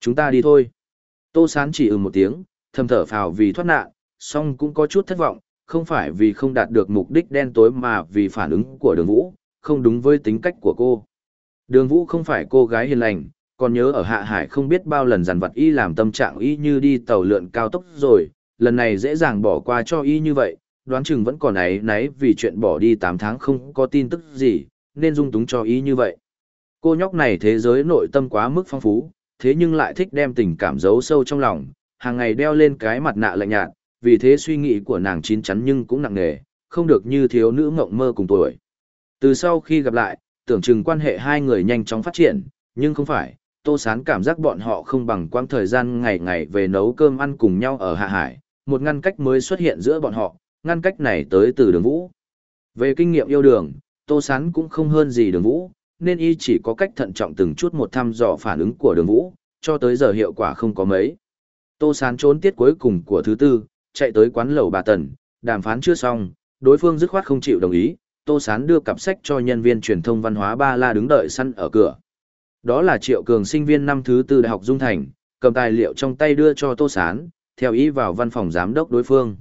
Chúng ta đi thôi. Tô Sán chỉ ừ một tiếng, thầm thở phào vì thoát nạn, song cũng có chút thất vọng, không phải vì không đạt được mục đích đen tối mà vì phản ứng của đường vũ, không đúng với tính cách của cô. Đường vũ không phải cô gái hiền lành, còn nhớ ở hạ hải không biết bao lần dằn vặt y làm tâm trạng y như đi tàu lượn cao tốc rồi, lần này dễ dàng bỏ qua cho y như vậy, đoán chừng vẫn còn ấy náy vì chuyện bỏ đi 8 tháng không có tin tức gì, nên dung túng cho y như vậy. Cô nhóc này thế giới nội tâm quá mức phong phú, thế nhưng lại thích đem tình cảm giấu sâu trong lòng, hàng ngày đeo lên cái mặt nạ lạnh nhạt, vì thế suy nghĩ của nàng chín chắn nhưng cũng nặng nề, không được như thiếu nữ mộng mơ cùng tuổi. Từ sau khi gặp lại, tưởng chừng quan hệ hai người nhanh chóng phát triển, nhưng không phải, Tô Sán cảm giác bọn họ không bằng quãng thời gian ngày ngày về nấu cơm ăn cùng nhau ở Hạ Hải, một ngăn cách mới xuất hiện giữa bọn họ, ngăn cách này tới từ đường vũ. Về kinh nghiệm yêu đường, Tô Sán cũng không hơn gì đường vũ, nên y chỉ có cách thận trọng từng chút một thăm dò phản ứng của đường vũ, cho tới giờ hiệu quả không có mấy. Tô Sán trốn tiết cuối cùng của thứ tư, chạy tới quán lẩu bà Tần, đàm phán chưa xong, đối phương dứt khoát không chịu đồng ý, Tô Sán đưa cặp sách cho nhân viên truyền thông văn hóa Ba La đứng đợi săn ở cửa. Đó là Triệu Cường sinh viên năm thứ tư Đại học Dung Thành, cầm tài liệu trong tay đưa cho Tô Sán, theo ý vào văn phòng giám đốc đối phương.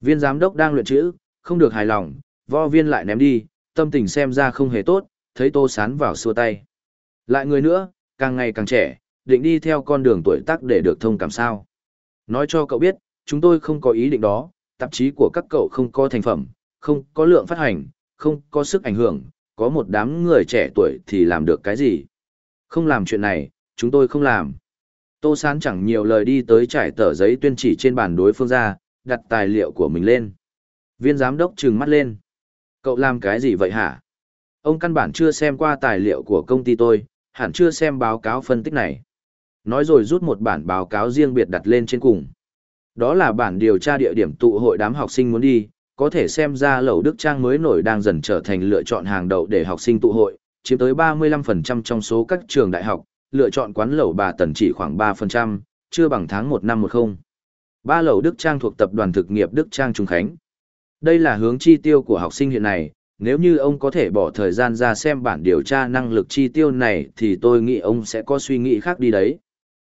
Viên giám đốc đang luyện chữ, không được hài lòng, vo viên lại ném đi, tâm tình xem ra không hề tốt, thấy Tô Sán vào xua tay. Lại người nữa, càng ngày càng trẻ, định đi theo con đường tuổi tác để được thông cảm sao. Nói cho cậu biết, chúng tôi không có ý định đó, tạp chí của các cậu không có thành phẩm, không có lượng phát hành, không có sức ảnh hưởng, có một đám người trẻ tuổi thì làm được cái gì. Không làm chuyện này, chúng tôi không làm. Tô Sán chẳng nhiều lời đi tới trải tờ giấy tuyên chỉ trên bàn đối phương ra, đặt tài liệu của mình lên. Viên giám đốc trừng mắt lên. Cậu làm cái gì vậy hả? Ông căn bản chưa xem qua tài liệu của công ty tôi, hẳn chưa xem báo cáo phân tích này. Nói rồi rút một bản báo cáo riêng biệt đặt lên trên cùng. Đó là bản điều tra địa điểm tụ hội đám học sinh muốn đi, có thể xem ra lẩu Đức Trang mới nổi đang dần trở thành lựa chọn hàng đầu để học sinh tụ hội, chiếm tới 35% trong số các trường đại học, lựa chọn quán lẩu bà Tần chỉ khoảng 3%, chưa bằng tháng 1 năm 10. Ba lẩu Đức Trang thuộc tập đoàn thực nghiệp Đức Trang Trung Khánh. Đây là hướng chi tiêu của học sinh hiện nay, nếu như ông có thể bỏ thời gian ra xem bản điều tra năng lực chi tiêu này thì tôi nghĩ ông sẽ có suy nghĩ khác đi đấy.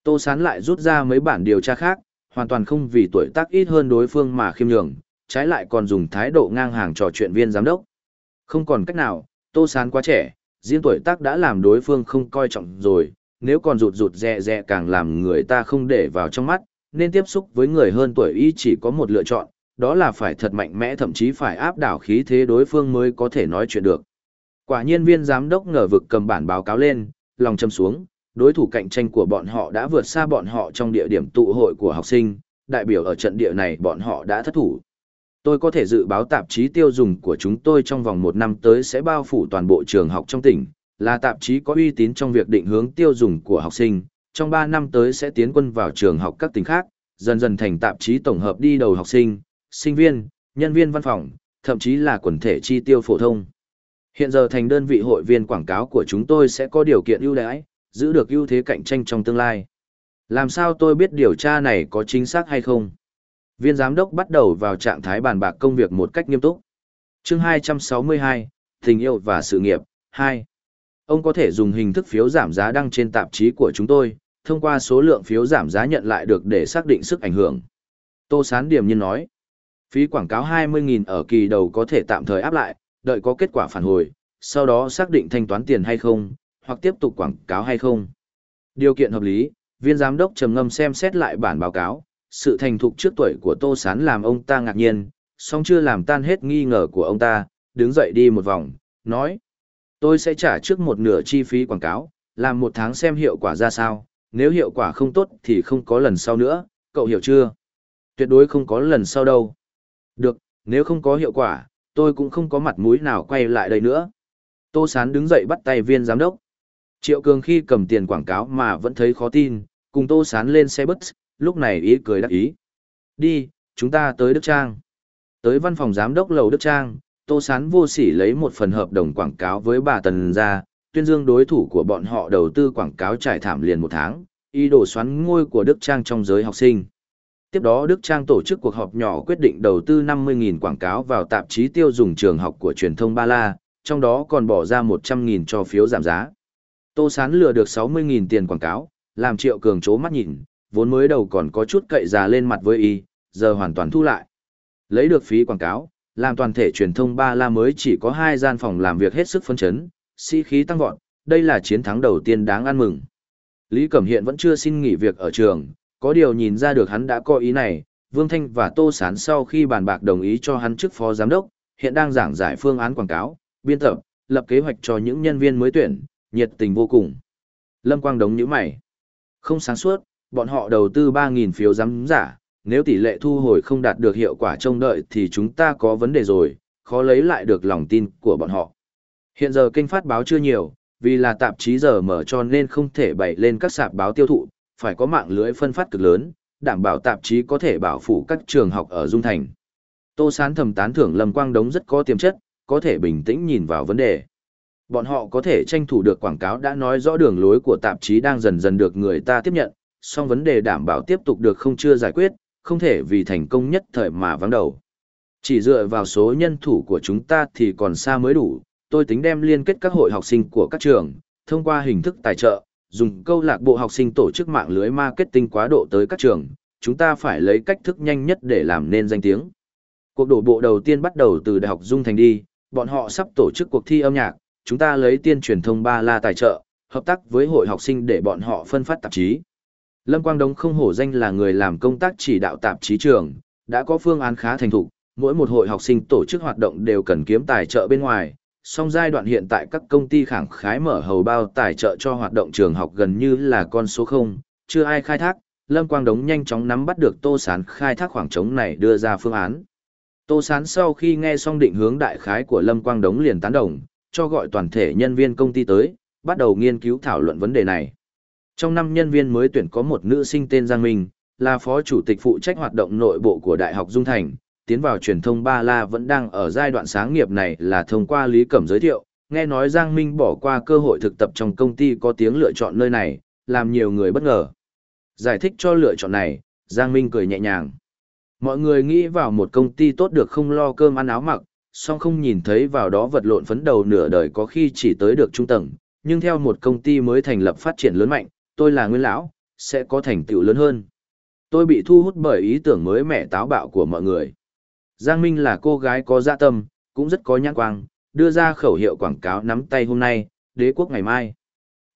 Tô Sán lại rút ra mấy bản điều tra khác, hoàn toàn không vì tuổi tác ít hơn đối phương mà khiêm nhường, trái lại còn dùng thái độ ngang hàng trò chuyện viên giám đốc. Không còn cách nào, Tô Sán quá trẻ, riêng tuổi tác đã làm đối phương không coi trọng rồi, nếu còn rụt rụt rè rè càng làm người ta không để vào trong mắt, nên tiếp xúc với người hơn tuổi y chỉ có một lựa chọn, đó là phải thật mạnh mẽ thậm chí phải áp đảo khí thế đối phương mới có thể nói chuyện được. Quả nhiên viên giám đốc ngờ vực cầm bản báo cáo lên, lòng châm xuống, đối thủ cạnh tranh của bọn họ đã vượt xa bọn họ trong địa điểm tụ hội của học sinh, đại biểu ở trận địa này bọn họ đã thất thủ. Tôi có thể dự báo tạp chí tiêu dùng của chúng tôi trong vòng một năm tới sẽ bao phủ toàn bộ trường học trong tỉnh, là tạp chí có uy tín trong việc định hướng tiêu dùng của học sinh, trong 3 năm tới sẽ tiến quân vào trường học các tỉnh khác, dần dần thành tạp chí tổng hợp đi đầu học sinh, sinh viên, nhân viên văn phòng, thậm chí là quần thể chi tiêu phổ thông. Hiện giờ thành đơn vị hội viên quảng cáo của chúng tôi sẽ có điều kiện ưu đãi, giữ được ưu thế cạnh tranh trong tương lai. Làm sao tôi biết điều tra này có chính xác hay không? Viên giám đốc bắt đầu vào trạng thái bàn bạc công việc một cách nghiêm túc. Chương 262, Tình yêu và sự nghiệp, 2. Ông có thể dùng hình thức phiếu giảm giá đăng trên tạp chí của chúng tôi, thông qua số lượng phiếu giảm giá nhận lại được để xác định sức ảnh hưởng. Tô Sán Điềm nhiên nói, phí quảng cáo 20.000 ở kỳ đầu có thể tạm thời áp lại, đợi có kết quả phản hồi, sau đó xác định thanh toán tiền hay không, hoặc tiếp tục quảng cáo hay không. Điều kiện hợp lý, viên giám đốc trầm ngâm xem xét lại bản báo cáo, sự thành thục trước tuổi của Tô Sán làm ông ta ngạc nhiên, song chưa làm tan hết nghi ngờ của ông ta, đứng dậy đi một vòng, nói. Tôi sẽ trả trước một nửa chi phí quảng cáo, làm một tháng xem hiệu quả ra sao, nếu hiệu quả không tốt thì không có lần sau nữa, cậu hiểu chưa? Tuyệt đối không có lần sau đâu. Được, nếu không có hiệu quả, tôi cũng không có mặt mũi nào quay lại đây nữa. Tô Sán đứng dậy bắt tay viên giám đốc. Triệu Cường khi cầm tiền quảng cáo mà vẫn thấy khó tin, cùng Tô Sán lên xe bus, lúc này ý cười đắc ý. Đi, chúng ta tới Đức Trang. Tới văn phòng giám đốc lầu Đức Trang, Tô Sán vô sỉ lấy một phần hợp đồng quảng cáo với bà Tần ra, tuyên dương đối thủ của bọn họ đầu tư quảng cáo trải thảm liền một tháng, ý đồ xoắn ngôi của Đức Trang trong giới học sinh. Tiếp đó Đức Trang tổ chức cuộc họp nhỏ quyết định đầu tư 50.000 quảng cáo vào tạp chí tiêu dùng trường học của truyền thông Ba La, trong đó còn bỏ ra 100.000 cho phiếu giảm giá. Tô Sán lừa được 60.000 tiền quảng cáo, làm Triệu Cường chố mắt nhìn, vốn mới đầu còn có chút cậy già lên mặt với y, giờ hoàn toàn thu lại. Lấy được phí quảng cáo, làm toàn thể truyền thông ba la mới chỉ có hai gian phòng làm việc hết sức phấn chấn, sĩ khí tăng vọt, đây là chiến thắng đầu tiên đáng ăn mừng. Lý Cẩm Hiện vẫn chưa xin nghỉ việc ở trường, có điều nhìn ra được hắn đã có ý này, Vương Thanh và Tô Sán sau khi bàn bạc đồng ý cho hắn chức phó giám đốc, hiện đang giảng giải phương án quảng cáo, biên tập, lập kế hoạch cho những nhân viên mới tuyển, nhiệt tình vô cùng. Lâm Quang đống nhíu mày. Không sáng suốt, bọn họ đầu tư 3.000 phiếu giám giả, nếu tỷ lệ thu hồi không đạt được hiệu quả trông đợi thì chúng ta có vấn đề rồi, khó lấy lại được lòng tin của bọn họ. Hiện giờ kênh phát báo chưa nhiều, vì là tạp chí giờ mở cho nên không thể bày lên các sạp báo tiêu thụ, phải có mạng lưới phân phát cực lớn, đảm bảo tạp chí có thể bảo phủ các trường học ở Dung Thành. Tô Sán thầm tán thưởng Lâm Quang Đống rất có tiềm chất, có thể bình tĩnh nhìn vào vấn đề. Bọn họ có thể tranh thủ được quảng cáo đã nói rõ đường lối của tạp chí đang dần dần được người ta tiếp nhận, song vấn đề đảm bảo tiếp tục được không chưa giải quyết, không thể vì thành công nhất thời mà vắng đầu. Chỉ dựa vào số nhân thủ của chúng ta thì còn xa mới đủ, tôi tính đem liên kết các hội học sinh của các trường, thông qua hình thức tài trợ, dùng câu lạc bộ học sinh tổ chức mạng lưới marketing quá độ tới các trường, chúng ta phải lấy cách thức nhanh nhất để làm nên danh tiếng. Cuộc đổ bộ đầu tiên bắt đầu từ Đại học Dung Thành đi, bọn họ sắp tổ chức cuộc thi âm nhạc, chúng ta lấy tiên truyền thông ba la tài trợ, hợp tác với hội học sinh để bọn họ phân phát tạp chí. Lâm Quang Đống không hổ danh là người làm công tác chỉ đạo tạp chí trường, đã có phương án khá thành thục, mỗi một hội học sinh tổ chức hoạt động đều cần kiếm tài trợ bên ngoài, song giai đoạn hiện tại các công ty khẳng khái mở hầu bao tài trợ cho hoạt động trường học gần như là con số 0, chưa ai khai thác, Lâm Quang Đống nhanh chóng nắm bắt được Tô Sán khai thác khoảng trống này đưa ra phương án. Tô Sán sau khi nghe xong định hướng đại khái của Lâm Quang Đống liền tán đồng, cho gọi toàn thể nhân viên công ty tới, bắt đầu nghiên cứu thảo luận vấn đề này. Trong năm nhân viên mới tuyển có một nữ sinh tên Giang Minh, là phó chủ tịch phụ trách hoạt động nội bộ của Đại học Dung Thành, tiến vào truyền thông Ba La vẫn đang ở giai đoạn sáng nghiệp này là thông qua Lý Cẩm giới thiệu, nghe nói Giang Minh bỏ qua cơ hội thực tập trong công ty có tiếng lựa chọn nơi này, làm nhiều người bất ngờ. Giải thích cho lựa chọn này, Giang Minh cười nhẹ nhàng. Mọi người nghĩ vào một công ty tốt được không lo cơm ăn áo mặc, song không nhìn thấy vào đó vật lộn phấn đầu nửa đời có khi chỉ tới được trung tầng, nhưng theo một công ty mới thành lập phát triển lớn mạnh, tôi là nguyên lão, sẽ có thành tựu lớn hơn. Tôi bị thu hút bởi ý tưởng mới mẻ táo bạo của mọi người. Giang Minh là cô gái có dạ tâm, cũng rất có nhãn quang, đưa ra khẩu hiệu quảng cáo nắm tay hôm nay, đế quốc ngày mai.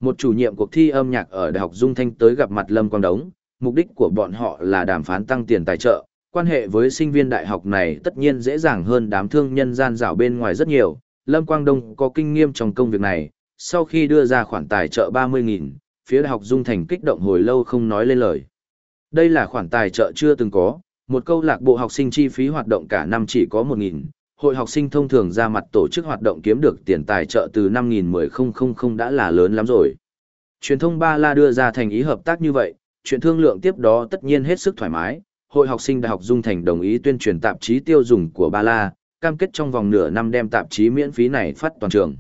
Một chủ nhiệm cuộc thi âm nhạc ở Đại học Dung Thanh tới gặp mặt Lâm Quang Đống, mục đích của bọn họ là đàm phán tăng tiền tài trợ, quan hệ với sinh viên đại học này tất nhiên dễ dàng hơn đám thương nhân gian dạo bên ngoài rất nhiều. Lâm Quang Đông có kinh nghiệm trong công việc này, sau khi đưa ra khoản tài trợ 30.000, phía Đại học Dung Thành kích động hồi lâu không nói lên lời. Đây là khoản tài trợ chưa từng có, một câu lạc bộ học sinh chi phí hoạt động cả năm chỉ có 1.000, hội học sinh thông thường ra mặt tổ chức hoạt động kiếm được tiền tài trợ từ 5.000 đã là lớn lắm rồi. Truyền thông Ba La đưa ra thành ý hợp tác như vậy, chuyện thương lượng tiếp đó tất nhiên hết sức thoải mái. Hội học sinh Đại học Dung Thành đồng ý tuyên truyền tạp chí tiêu dùng của Ba La, cam kết trong vòng nửa năm đem tạp chí miễn phí này phát toàn trường.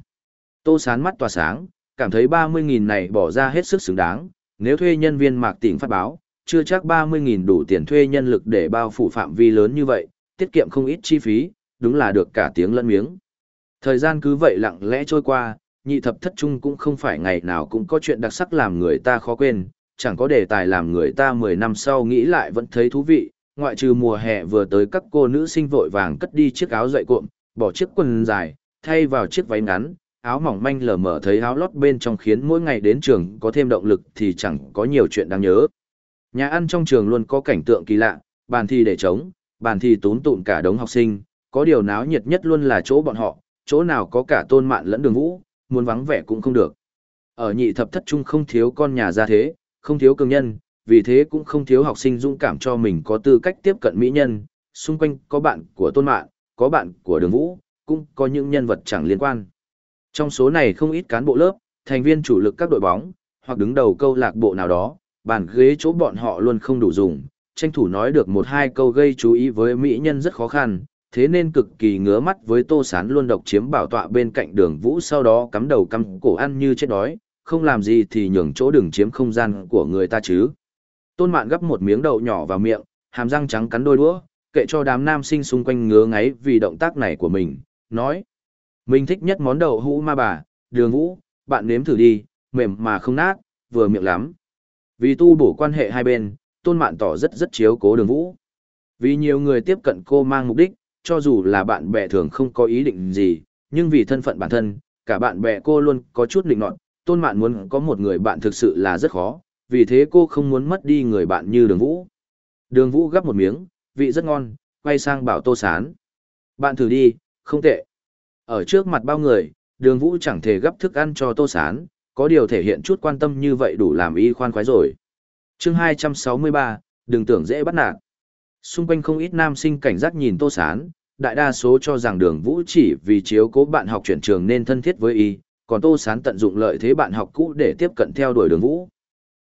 Tô sán mắt tỏa sáng, cảm thấy 30.000 này bỏ ra hết sức xứng đáng, nếu thuê nhân viên mạc tỉnh phát báo, chưa chắc 30.000 đủ tiền thuê nhân lực để bao phủ phạm vi lớn như vậy, tiết kiệm không ít chi phí, đúng là được cả tiếng lẫn miếng. Thời gian cứ vậy lặng lẽ trôi qua, nhị thập thất trung cũng không phải ngày nào cũng có chuyện đặc sắc làm người ta khó quên, chẳng có đề tài làm người ta 10 năm sau nghĩ lại vẫn thấy thú vị, ngoại trừ mùa hè vừa tới các cô nữ sinh vội vàng cất đi chiếc áo dậy cuộn, bỏ chiếc quần dài, thay vào chiếc váy ngắn, áo mỏng manh lờ mở thấy áo lót bên trong khiến mỗi ngày đến trường có thêm động lực thì chẳng có nhiều chuyện đáng nhớ. Nhà ăn trong trường luôn có cảnh tượng kỳ lạ, bàn thi để trống, bàn thi tốn tụn cả đống học sinh, có điều náo nhiệt nhất luôn là chỗ bọn họ, chỗ nào có cả tôn mạn lẫn đường vũ, muốn vắng vẻ cũng không được. Ở nhị thập thất trung không thiếu con nhà gia thế, không thiếu cường nhân, vì thế cũng không thiếu học sinh dũng cảm cho mình có tư cách tiếp cận mỹ nhân, xung quanh có bạn của tôn mạn, có bạn của đường vũ, cũng có những nhân vật chẳng liên quan. Trong số này không ít cán bộ lớp, thành viên chủ lực các đội bóng, hoặc đứng đầu câu lạc bộ nào đó, bàn ghế chỗ bọn họ luôn không đủ dùng, tranh thủ nói được một hai câu gây chú ý với mỹ nhân rất khó khăn, thế nên cực kỳ ngứa mắt với tô sán luôn độc chiếm bảo tọa bên cạnh đường vũ sau đó cắm đầu cắm cổ ăn như chết đói, không làm gì thì nhường chỗ đừng chiếm không gian của người ta chứ. Tôn mạn gấp một miếng đậu nhỏ vào miệng, hàm răng trắng cắn đôi đũa, kệ cho đám nam sinh xung quanh ngứa ngáy vì động tác này của mình, nói. Mình thích nhất món đậu hũ ma bà, đường vũ, bạn nếm thử đi, mềm mà không nát, vừa miệng lắm. Vì tu bổ quan hệ hai bên, tôn mạn tỏ rất rất chiếu cố đường vũ. Vì nhiều người tiếp cận cô mang mục đích, cho dù là bạn bè thường không có ý định gì, nhưng vì thân phận bản thân, cả bạn bè cô luôn có chút định nọt, tôn mạn muốn có một người bạn thực sự là rất khó, vì thế cô không muốn mất đi người bạn như đường vũ. Đường vũ gắp một miếng, vị rất ngon, quay sang bảo tô sán. Bạn thử đi, không tệ. Ở trước mặt bao người, đường vũ chẳng thể gấp thức ăn cho tô sán, có điều thể hiện chút quan tâm như vậy đủ làm y khoan khoái rồi. chương 263, đừng tưởng dễ bắt nạt. Xung quanh không ít nam sinh cảnh giác nhìn tô sán, đại đa số cho rằng đường vũ chỉ vì chiếu cố bạn học chuyển trường nên thân thiết với y, còn tô sán tận dụng lợi thế bạn học cũ để tiếp cận theo đuổi đường vũ.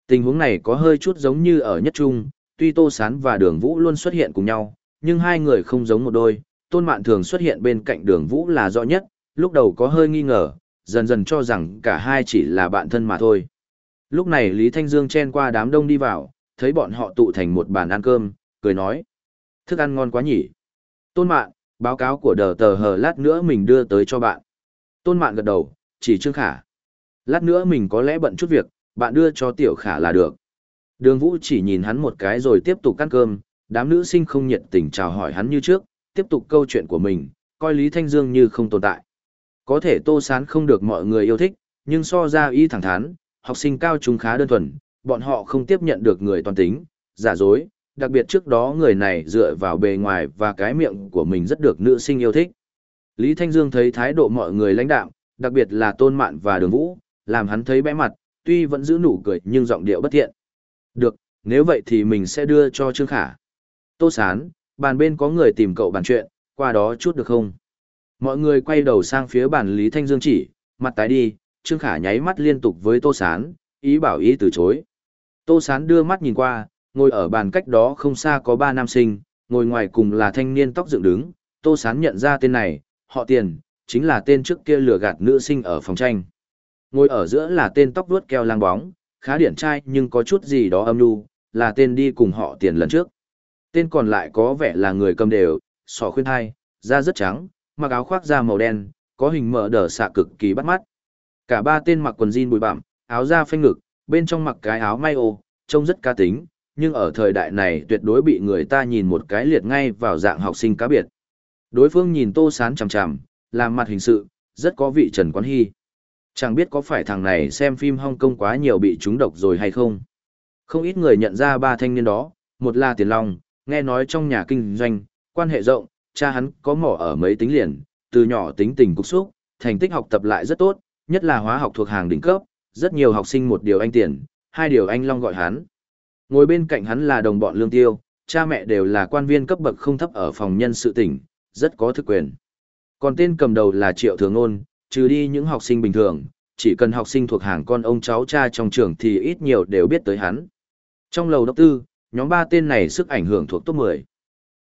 Tình huống này có hơi chút giống như ở nhất trung, tuy tô sán và đường vũ luôn xuất hiện cùng nhau, nhưng hai người không giống một đôi, tôn mạn thường xuất hiện bên cạnh đường vũ là rõ nhất, lúc đầu có hơi nghi ngờ, dần dần cho rằng cả hai chỉ là bạn thân mà thôi. Lúc này Lý Thanh Dương chen qua đám đông đi vào, thấy bọn họ tụ thành một bàn ăn cơm, cười nói. Thức ăn ngon quá nhỉ. Tôn mạn, báo cáo của đờ tờ hờ lát nữa mình đưa tới cho bạn. Tôn mạn gật đầu, chỉ Trương Khả. Lát nữa mình có lẽ bận chút việc, bạn đưa cho Tiểu Khả là được. Đường Vũ chỉ nhìn hắn một cái rồi tiếp tục ăn cơm, đám nữ sinh không nhiệt tình chào hỏi hắn như trước, tiếp tục câu chuyện của mình, coi Lý Thanh Dương như không tồn tại. Có thể Tô Sán không được mọi người yêu thích, nhưng so ra y thẳng thắn, học sinh cao trung khá đơn thuần, bọn họ không tiếp nhận được người toàn tính, giả dối, đặc biệt trước đó người này dựa vào bề ngoài và cái miệng của mình rất được nữ sinh yêu thích. Lý Thanh Dương thấy thái độ mọi người lãnh đạo, đặc biệt là Tôn Mạn và Đường Vũ, làm hắn thấy bẽ mặt, tuy vẫn giữ nụ cười nhưng giọng điệu bất thiện. Được, nếu vậy thì mình sẽ đưa cho Trương Khả. Tô Sán, bàn bên có người tìm cậu bàn chuyện, qua đó chút được không? Mọi người quay đầu sang phía bàn Lý Thanh Dương chỉ, mặt tái đi, Trương Khả nháy mắt liên tục với Tô Sán, ý bảo ý từ chối. Tô Sán đưa mắt nhìn qua, ngồi ở bàn cách đó không xa có ba nam sinh, ngồi ngoài cùng là thanh niên tóc dựng đứng, Tô Sán nhận ra tên này, họ tiền, chính là tên trước kia lừa gạt nữ sinh ở phòng tranh. Ngồi ở giữa là tên tóc vuốt keo lang bóng, khá điển trai nhưng có chút gì đó âm u là tên đi cùng họ tiền lần trước. Tên còn lại có vẻ là người cầm đều, sỏ khuyên hai, da rất trắng, mặc áo khoác da màu đen, có hình mở đờ xạ cực kỳ bắt mắt. Cả ba tên mặc quần jean bụi bặm, áo da phanh ngực, bên trong mặc cái áo may ô, trông rất cá tính, nhưng ở thời đại này tuyệt đối bị người ta nhìn một cái liệt ngay vào dạng học sinh cá biệt. Đối phương nhìn Tô Sán chằm chằm, làm mặt hình sự, rất có vị Trần Quán Hy. Chẳng biết có phải thằng này xem phim Hong Kong quá nhiều bị trúng độc rồi hay không. Không ít người nhận ra ba thanh niên đó, một là Tiền Long, nghe nói trong nhà kinh doanh, quan hệ rộng, cha hắn có mỏ ở mấy tính liền, từ nhỏ tính tình cục xúc, thành tích học tập lại rất tốt, nhất là hóa học thuộc hàng đỉnh cấp, rất nhiều học sinh một điều anh tiền, hai điều anh Long gọi hắn. Ngồi bên cạnh hắn là đồng bọn lương tiêu, cha mẹ đều là quan viên cấp bậc không thấp ở phòng nhân sự tỉnh, rất có thực quyền. Còn tên cầm đầu là Triệu Thường Nôn, trừ đi những học sinh bình thường, chỉ cần học sinh thuộc hàng con ông cháu cha trong trường thì ít nhiều đều biết tới hắn. Trong lầu đốc tư, nhóm ba tên này sức ảnh hưởng thuộc top 10.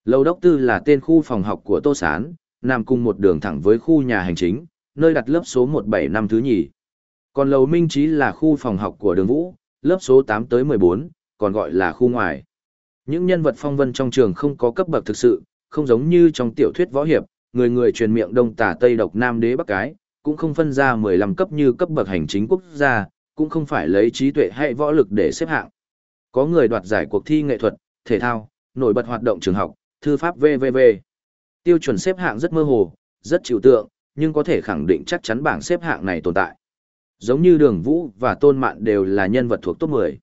Lầu đốc tư là tên khu phòng học của Tô Sán, nằm cùng một đường thẳng với khu nhà hành chính, nơi đặt lớp số 175 thứ nhì. Còn lầu Minh Trí là khu phòng học của đường Vũ, lớp số 8 tới 14, còn gọi là khu ngoài. Những nhân vật phong vân trong trường không có cấp bậc thực sự, không giống như trong tiểu thuyết võ hiệp, người người truyền miệng đông tả tây độc nam đế bắc cái, cũng không phân ra 15 cấp như cấp bậc hành chính quốc gia, cũng không phải lấy trí tuệ hay võ lực để xếp hạng. Có người đoạt giải cuộc thi nghệ thuật, thể thao, nổi bật hoạt động trường học, thư pháp VVV. Tiêu chuẩn xếp hạng rất mơ hồ, rất chịu tượng, nhưng có thể khẳng định chắc chắn bảng xếp hạng này tồn tại. Giống như Đường Vũ và Tôn Mạn đều là nhân vật thuộc top 10.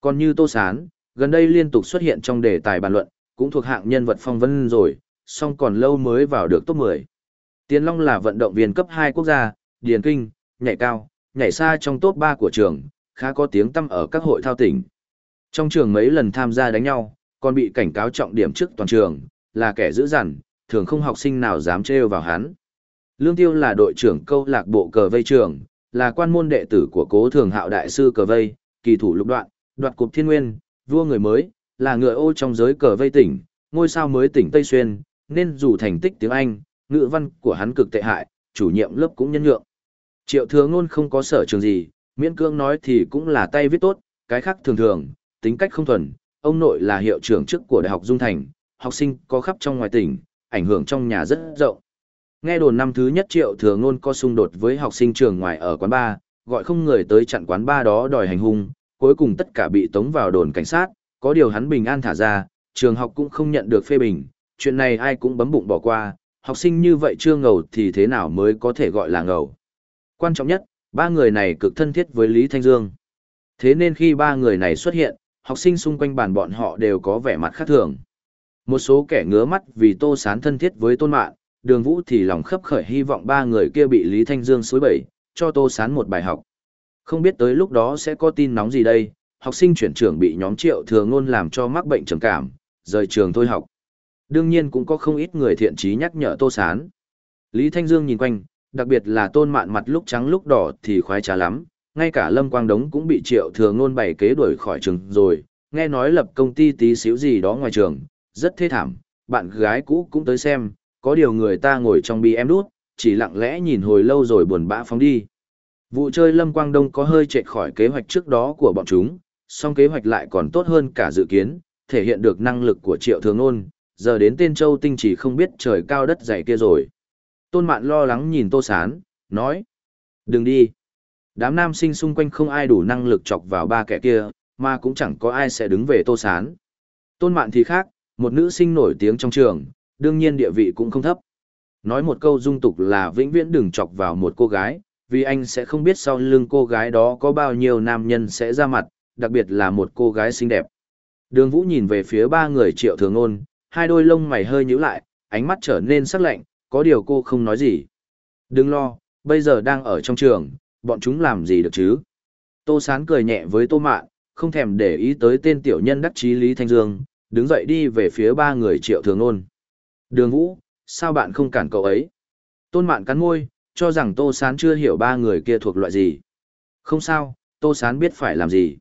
Còn như Tô Sán, gần đây liên tục xuất hiện trong đề tài bàn luận, cũng thuộc hạng nhân vật phong vân rồi, song còn lâu mới vào được top 10. Tiến Long là vận động viên cấp hai quốc gia, điền kinh, nhảy cao, nhảy xa trong top 3 của trường, khá có tiếng tăm ở các hội thao tỉnh. Trong trường mấy lần tham gia đánh nhau, còn bị cảnh cáo trọng điểm trước toàn trường, là kẻ dữ dằn, thường không học sinh nào dám trêu vào hắn. Lương Tiêu là đội trưởng câu lạc bộ cờ vây trường, là quan môn đệ tử của cố thường hạo đại sư cờ vây, kỳ thủ lục đoạn, đoạt cục thiên nguyên, vua người mới, là ngựa ô trong giới cờ vây tỉnh, ngôi sao mới tỉnh Tây Xuyên, nên dù thành tích tiếng Anh, ngữ văn của hắn cực tệ hại, chủ nhiệm lớp cũng nhân nhượng. Triệu thừa ngôn không có sở trường gì, miễn cương nói thì cũng là tay viết tốt, cái khác thường thường, tính cách không thuần, ông nội là hiệu trưởng chức của Đại học Dung Thành, học sinh có khắp trong ngoài tỉnh, ảnh hưởng trong nhà rất rộng. Nghe đồn năm thứ nhất triệu thừa ngôn có xung đột với học sinh trường ngoài ở quán bar, gọi không người tới chặn quán bar đó đòi hành hung, cuối cùng tất cả bị tống vào đồn cảnh sát, có điều hắn bình an thả ra, trường học cũng không nhận được phê bình, chuyện này ai cũng bấm bụng bỏ qua, học sinh như vậy chưa ngầu thì thế nào mới có thể gọi là ngầu. Quan trọng nhất, ba người này cực thân thiết với Lý Thanh Dương. Thế nên khi ba người này xuất hiện, học sinh xung quanh bàn bọn họ đều có vẻ mặt khác thường. Một số kẻ ngứa mắt vì Tô Sán thân thiết với Tôn Mạn, Đường Vũ thì lòng khấp khởi hy vọng ba người kia bị Lý Thanh Dương xối bẩy, cho Tô Sán một bài học. Không biết tới lúc đó sẽ có tin nóng gì đây, học sinh chuyển trưởng bị nhóm triệu thừa ngôn làm cho mắc bệnh trầm cảm, rời trường thôi học. Đương nhiên cũng có không ít người thiện trí nhắc nhở Tô Sán. Lý Thanh Dương nhìn quanh, đặc biệt là tôn mạn mặt lúc trắng lúc đỏ thì khoái trá lắm, ngay cả Lâm Quang Đống cũng bị triệu thừa ngôn bày kế đuổi khỏi trường rồi, nghe nói lập công ty tí xíu gì đó ngoài trường, rất thê thảm, bạn gái cũ cũng tới xem, có điều người ta ngồi trong bi em đút, chỉ lặng lẽ nhìn hồi lâu rồi buồn bã phóng đi. Vụ chơi Lâm Quang Đông có hơi chạy khỏi kế hoạch trước đó của bọn chúng, song kế hoạch lại còn tốt hơn cả dự kiến, thể hiện được năng lực của triệu thường ôn, giờ đến tên châu tinh chỉ không biết trời cao đất dày kia rồi. Tôn Mạn lo lắng nhìn Tô Sán, nói, đừng đi. Đám nam sinh xung quanh không ai đủ năng lực chọc vào ba kẻ kia, mà cũng chẳng có ai sẽ đứng về Tô Sán. Tôn Mạn thì khác, một nữ sinh nổi tiếng trong trường, đương nhiên địa vị cũng không thấp. Nói một câu dung tục là vĩnh viễn đừng chọc vào một cô gái, vì anh sẽ không biết sau lưng cô gái đó có bao nhiêu nam nhân sẽ ra mặt, đặc biệt là một cô gái xinh đẹp. Đường Vũ nhìn về phía ba người triệu thường ôn, hai đôi lông mày hơi nhíu lại, ánh mắt trở nên sắc lạnh, có điều cô không nói gì. Đừng lo, bây giờ đang ở trong trường, bọn chúng làm gì được chứ? Tô Sán cười nhẹ với Tô Mạn, không thèm để ý tới tên tiểu nhân đắc chí Lý Thanh Dương, đứng dậy đi về phía ba người triệu thường ôn. Đường Vũ, sao bạn không cản cậu ấy? Tôn Mạn cắn môi, cho rằng Tô Sán chưa hiểu ba người kia thuộc loại gì. Không sao, Tô Sán biết phải làm gì.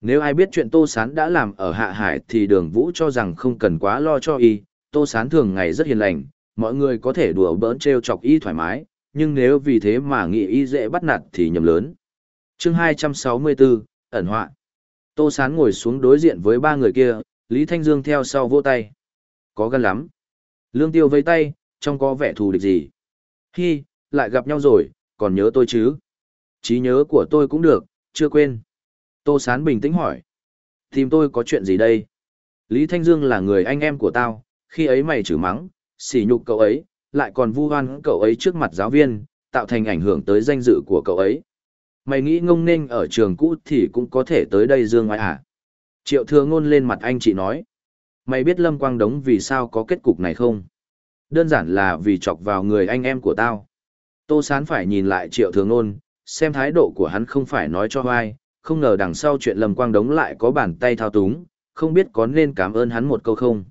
Nếu ai biết chuyện Tô Sán đã làm ở Hạ Hải thì đường Vũ cho rằng không cần quá lo cho y, Tô Sán thường ngày rất hiền lành, mọi người có thể đùa bỡn trêu chọc y thoải mái, nhưng nếu vì thế mà nghĩ y dễ bắt nạt thì nhầm lớn. chương 264, ẩn họa. Tô Sán ngồi xuống đối diện với ba người kia, Lý Thanh Dương theo sau vỗ tay. Có gan lắm. Lương Tiêu vây tay, trong có vẻ thù địch gì. Hi, lại gặp nhau rồi, còn nhớ tôi chứ? Trí nhớ của tôi cũng được, chưa quên. Tô Sán bình tĩnh hỏi. Tìm tôi có chuyện gì đây? Lý Thanh Dương là người anh em của tao, khi ấy mày chửi mắng, sỉ nhục cậu ấy, lại còn vu oan cậu ấy trước mặt giáo viên, tạo thành ảnh hưởng tới danh dự của cậu ấy. Mày nghĩ ngông nên ở trường cũ thì cũng có thể tới đây dương ngoài à? Triệu thừa ngôn lên mặt anh chị nói. Mày biết Lâm Quang Đống vì sao có kết cục này không? Đơn giản là vì chọc vào người anh em của tao. Tô Sán phải nhìn lại triệu thừa ngôn, xem thái độ của hắn không phải nói cho ai, không ngờ đằng sau chuyện Lâm Quang Đống lại có bàn tay thao túng, không biết có nên cảm ơn hắn một câu không.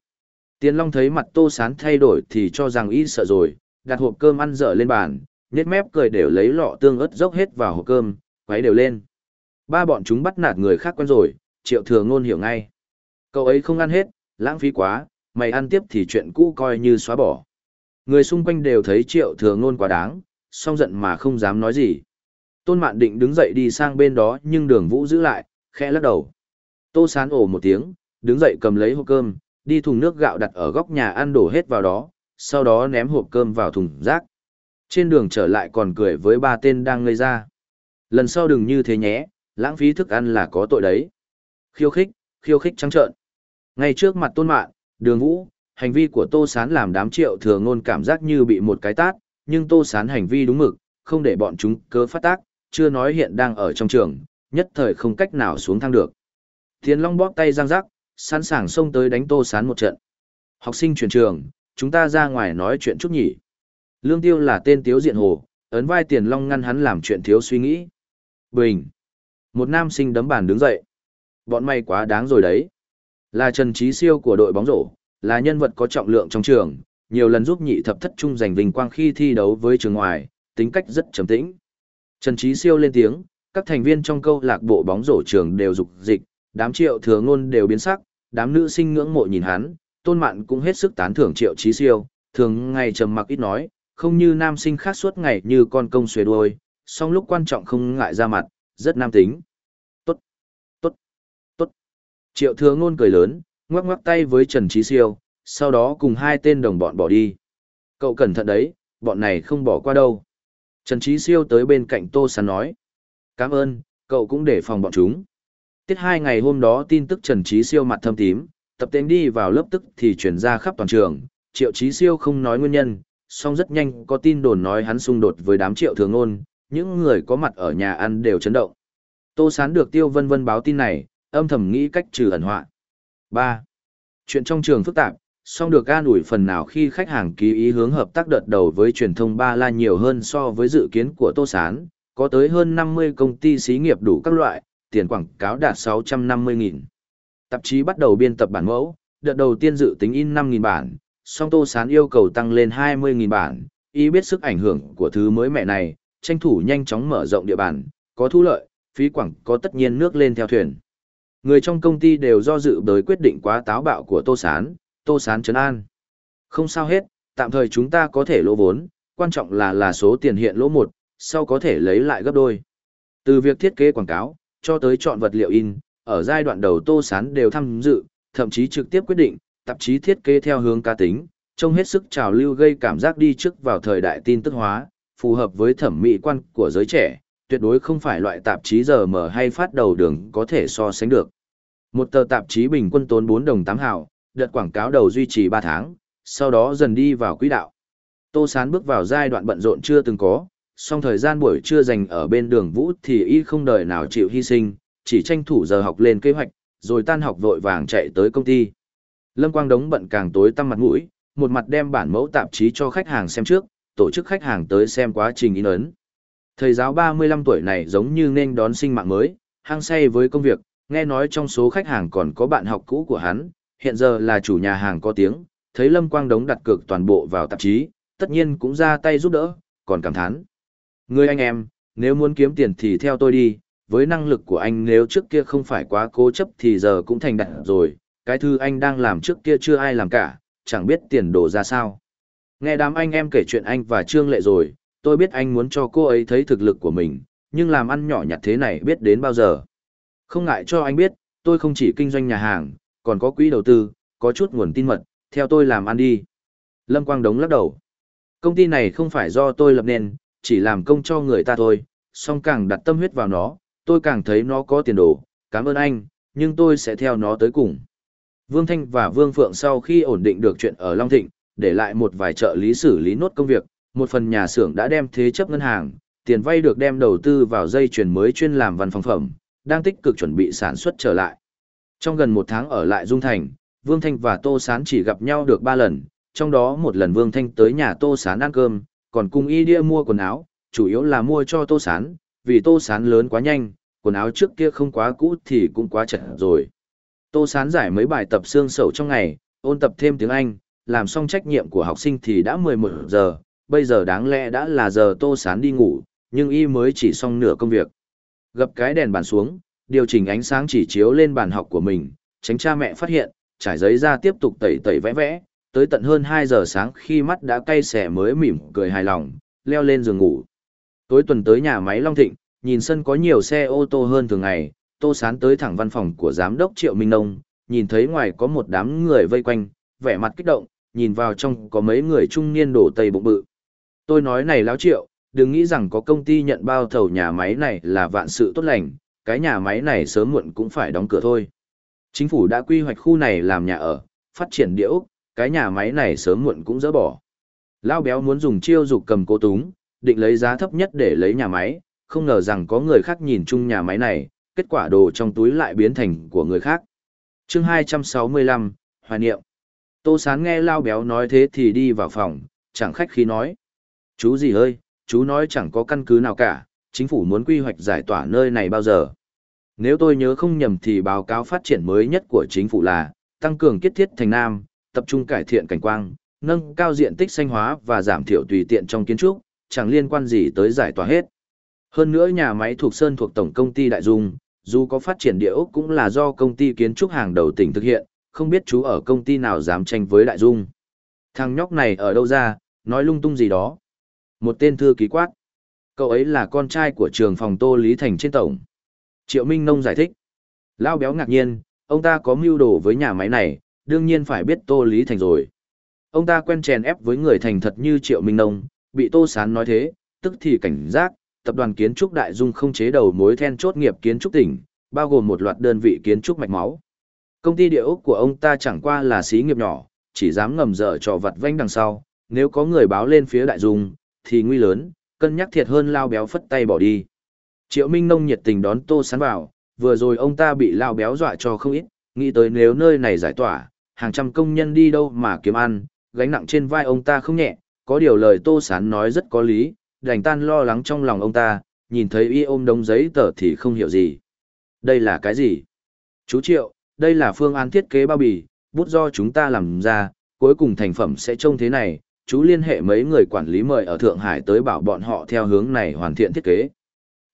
Tiền Long thấy mặt Tô Sán thay đổi thì cho rằng y sợ rồi, đặt hộp cơm ăn dở lên bàn, nhét mép cười đều lấy lọ tương ớt dốc hết vào hộp cơm, quấy đều lên. Ba bọn chúng bắt nạt người khác quen rồi, triệu thừa ngôn hiểu ngay. Cậu ấy không ăn hết, lãng phí quá, mày ăn tiếp thì chuyện cũ coi như xóa bỏ. Người xung quanh đều thấy triệu thừa ngôn quá đáng, song giận mà không dám nói gì. Tôn Mạn định đứng dậy đi sang bên đó nhưng đường vũ giữ lại, khẽ lắc đầu. Tô sán ổ một tiếng, đứng dậy cầm lấy hộp cơm, đi thùng nước gạo đặt ở góc nhà ăn đổ hết vào đó, sau đó ném hộp cơm vào thùng rác. Trên đường trở lại còn cười với ba tên đang ngây ra. Lần sau đừng như thế nhé, lãng phí thức ăn là có tội đấy. Khiêu khích, khiêu khích trắng trợn. Ngay trước mặt tôn mạng, đường vũ, hành vi của tô sán làm đám triệu thừa ngôn cảm giác như bị một cái tát, nhưng tô sán hành vi đúng mực, không để bọn chúng cớ phát tác, chưa nói hiện đang ở trong trường, nhất thời không cách nào xuống thang được. Thiền Long bóp tay răng rắc, sẵn sàng xông tới đánh tô sán một trận. Học sinh chuyển trường, chúng ta ra ngoài nói chuyện chút nhỉ. Lương Tiêu là tên tiếu diện hồ, ấn vai Tiền Long ngăn hắn làm chuyện thiếu suy nghĩ. Bình. Một nam sinh đấm bàn đứng dậy. Bọn mày quá đáng rồi đấy. Là Trần Trí Siêu của đội bóng rổ, là nhân vật có trọng lượng trong trường, nhiều lần giúp nhị thập thất trung giành vinh quang khi thi đấu với trường ngoài, tính cách rất trầm tĩnh. Trần Trí Siêu lên tiếng, các thành viên trong câu lạc bộ bóng rổ trường đều dục dịch, đám triệu thừa ngôn đều biến sắc, đám nữ sinh ngưỡng mộ nhìn hắn, tôn mạn cũng hết sức tán thưởng triệu Trí Siêu, thường ngày trầm mặc ít nói, không như nam sinh khác suốt ngày như con công xuề đuôi, song lúc quan trọng không ngại ra mặt, rất nam tính. Tốt, tốt, tốt. Triệu thừa ngôn cười lớn, ngoắc ngoắc tay với Trần Trí Siêu, sau đó cùng hai tên đồng bọn bỏ đi. Cậu cẩn thận đấy, bọn này không bỏ qua đâu. Trần Trí Siêu tới bên cạnh Tô Sán nói. Cảm ơn, cậu cũng để phòng bọn chúng. Tiết hai ngày hôm đó tin tức Trần Trí Siêu mặt thâm tím, tập tên đi vào lớp tức thì chuyển ra khắp toàn trường, Triệu Trí Siêu không nói nguyên nhân, song rất nhanh có tin đồn nói hắn xung đột với đám Triệu Thường Ôn, những người có mặt ở nhà ăn đều chấn động. Tô Sán được Tiêu Vân Vân báo tin này, âm thầm nghĩ cách trừ ẩn họa. 3. Chuyện trong trường phức tạp, song được an ủi phần nào khi khách hàng ký ý hướng hợp tác đợt đầu với truyền thông Ba La nhiều hơn so với dự kiến của Tô Sán, có tới hơn 50 công ty xí nghiệp đủ các loại, tiền quảng cáo đạt 650.000. Tạp chí bắt đầu biên tập bản mẫu, đợt đầu tiên dự tính in 5.000 bản, song Tô Sán yêu cầu tăng lên 20.000 bản, ý biết sức ảnh hưởng của thứ mới mẹ này, tranh thủ nhanh chóng mở rộng địa bàn, có thu lợi, phí quảng có tất nhiên nước lên theo thuyền. Người trong công ty đều do dự đối quyết định quá táo bạo của Tô Sán, Tô Sán trấn an. Không sao hết, tạm thời chúng ta có thể lỗ vốn, quan trọng là là số tiền hiện lỗ một, sau có thể lấy lại gấp đôi. Từ việc thiết kế quảng cáo, cho tới chọn vật liệu in, ở giai đoạn đầu Tô Sán đều tham dự, thậm chí trực tiếp quyết định, tạp chí thiết kế theo hướng cá tính, trông hết sức trào lưu gây cảm giác đi trước vào thời đại tin tức hóa, phù hợp với thẩm mỹ quan của giới trẻ, tuyệt đối không phải loại tạp chí giờ mở hay phát đầu đường có thể so sánh được. Một tờ tạp chí bình quân tốn 4 đồng 8 hào, đợt quảng cáo đầu duy trì 3 tháng, sau đó dần đi vào quỹ đạo. Tô Sán bước vào giai đoạn bận rộn chưa từng có, song thời gian buổi trưa dành ở bên đường Vũ thì y không đời nào chịu hy sinh, chỉ tranh thủ giờ học lên kế hoạch, rồi tan học vội vàng chạy tới công ty. Lâm Quang Đống bận càng tối tăm mặt mũi, một mặt đem bản mẫu tạp chí cho khách hàng xem trước, tổ chức khách hàng tới xem quá trình in ấn. Thầy giáo 35 tuổi này giống như nên đón sinh mạng mới, hăng say với công việc, nghe nói trong số khách hàng còn có bạn học cũ của hắn, hiện giờ là chủ nhà hàng có tiếng, thấy Lâm Quang Đống đặt cược toàn bộ vào tạp chí, tất nhiên cũng ra tay giúp đỡ, còn cảm thán. Người anh em, nếu muốn kiếm tiền thì theo tôi đi, với năng lực của anh nếu trước kia không phải quá cố chấp thì giờ cũng thành đạt rồi, cái thư anh đang làm trước kia chưa ai làm cả, chẳng biết tiền đổ ra sao. Nghe đám anh em kể chuyện anh và Trương Lệ rồi, tôi biết anh muốn cho cô ấy thấy thực lực của mình, nhưng làm ăn nhỏ nhặt thế này biết đến bao giờ. Không ngại cho anh biết, tôi không chỉ kinh doanh nhà hàng, còn có quỹ đầu tư, có chút nguồn tin mật, theo tôi làm ăn đi. Lâm Quang Đống lắc đầu. Công ty này không phải do tôi lập nên, chỉ làm công cho người ta thôi, song càng đặt tâm huyết vào nó, tôi càng thấy nó có tiền đồ, cảm ơn anh, nhưng tôi sẽ theo nó tới cùng. Vương Thanh và Vương Phượng sau khi ổn định được chuyện ở Long Thịnh, để lại một vài trợ lý xử lý nốt công việc, một phần nhà xưởng đã đem thế chấp ngân hàng, tiền vay được đem đầu tư vào dây chuyền mới chuyên làm văn phòng phẩm, đang tích cực chuẩn bị sản xuất trở lại. Trong gần một tháng ở lại Dung Thành, Vương Thanh và Tô Sán chỉ gặp nhau được ba lần, trong đó một lần Vương Thanh tới nhà Tô Sán ăn cơm, còn cùng y đia mua quần áo, chủ yếu là mua cho Tô Sán, vì Tô Sán lớn quá nhanh, quần áo trước kia không quá cũ thì cũng quá chật rồi. Tô Sán giải mấy bài tập xương sầu trong ngày, ôn tập thêm tiếng Anh, làm xong trách nhiệm của học sinh thì đã 11 giờ, bây giờ đáng lẽ đã là giờ Tô Sán đi ngủ, nhưng y mới chỉ xong nửa công việc. Gập cái đèn bàn xuống, điều chỉnh ánh sáng chỉ chiếu lên bàn học của mình, tránh cha mẹ phát hiện, trải giấy ra tiếp tục tẩy tẩy vẽ vẽ, tới tận hơn 2 giờ sáng khi mắt đã cay xẻ mới mỉm cười hài lòng, leo lên giường ngủ. Tối tuần tới nhà máy Long Thịnh, nhìn sân có nhiều xe ô tô hơn thường ngày, Tô Sán tới thẳng văn phòng của giám đốc Triệu Minh Nông, nhìn thấy ngoài có một đám người vây quanh, vẻ mặt kích động, nhìn vào trong có mấy người trung niên đổ tây bụng bự. Tôi nói này lão Triệu, đừng nghĩ rằng có công ty nhận bao thầu nhà máy này là vạn sự tốt lành, cái nhà máy này sớm muộn cũng phải đóng cửa thôi. Chính phủ đã quy hoạch khu này làm nhà ở, phát triển địa ốc, cái nhà máy này sớm muộn cũng dỡ bỏ. Lao béo muốn dùng chiêu dục cầm cố túng, định lấy giá thấp nhất để lấy nhà máy, không ngờ rằng có người khác nhìn chung nhà máy này, kết quả đồ trong túi lại biến thành của người khác. chương 265, Hoài niệm. Tô Sán nghe Lao béo nói thế thì đi vào phòng, chẳng khách khí nói. Chú gì ơi, chú nói chẳng có căn cứ nào cả, chính phủ muốn quy hoạch giải tỏa nơi này bao giờ. Nếu tôi nhớ không nhầm thì báo cáo phát triển mới nhất của chính phủ là tăng cường kết thiết thành nam, tập trung cải thiện cảnh quang, nâng cao diện tích xanh hóa và giảm thiểu tùy tiện trong kiến trúc, chẳng liên quan gì tới giải tỏa hết. Hơn nữa nhà máy thuộc Sơn thuộc Tổng công ty Đại Dung, dù có phát triển địa ốc cũng là do công ty kiến trúc hàng đầu tỉnh thực hiện, không biết chú ở công ty nào dám tranh với Đại Dung. Thằng nhóc này ở đâu ra, nói lung tung gì đó. Một tên thư ký quát. Cậu ấy là con trai của trường phòng Tô Lý Thành trên tổng. Triệu Minh Nông giải thích. Lao béo ngạc nhiên, ông ta có mưu đồ với nhà máy này, đương nhiên phải biết Tô Lý Thành rồi. Ông ta quen chèn ép với người thành thật như Triệu Minh Nông, bị Tô Sán nói thế, tức thì cảnh giác, tập đoàn kiến trúc đại dung không chế đầu mối then chốt nghiệp kiến trúc tỉnh, bao gồm một loạt đơn vị kiến trúc mạch máu. Công ty địa ốc của ông ta chẳng qua là xí nghiệp nhỏ, chỉ dám ngầm dở trò vặt vanh đằng sau, nếu có người báo lên phía đại dung, thì nguy lớn, cân nhắc thiệt hơn lao béo phất tay bỏ đi. Triệu Minh Nông nhiệt tình đón Tô Sán vào, vừa rồi ông ta bị lao béo dọa cho không ít, nghĩ tới nếu nơi này giải tỏa, hàng trăm công nhân đi đâu mà kiếm ăn, gánh nặng trên vai ông ta không nhẹ, có điều lời Tô Sán nói rất có lý, đành tan lo lắng trong lòng ông ta, nhìn thấy y ôm đống giấy tờ thì không hiểu gì. Đây là cái gì? Chú Triệu, đây là phương án thiết kế bao bì, bút do chúng ta làm ra, cuối cùng thành phẩm sẽ trông thế này, chú liên hệ mấy người quản lý mời ở Thượng Hải tới bảo bọn họ theo hướng này hoàn thiện thiết kế.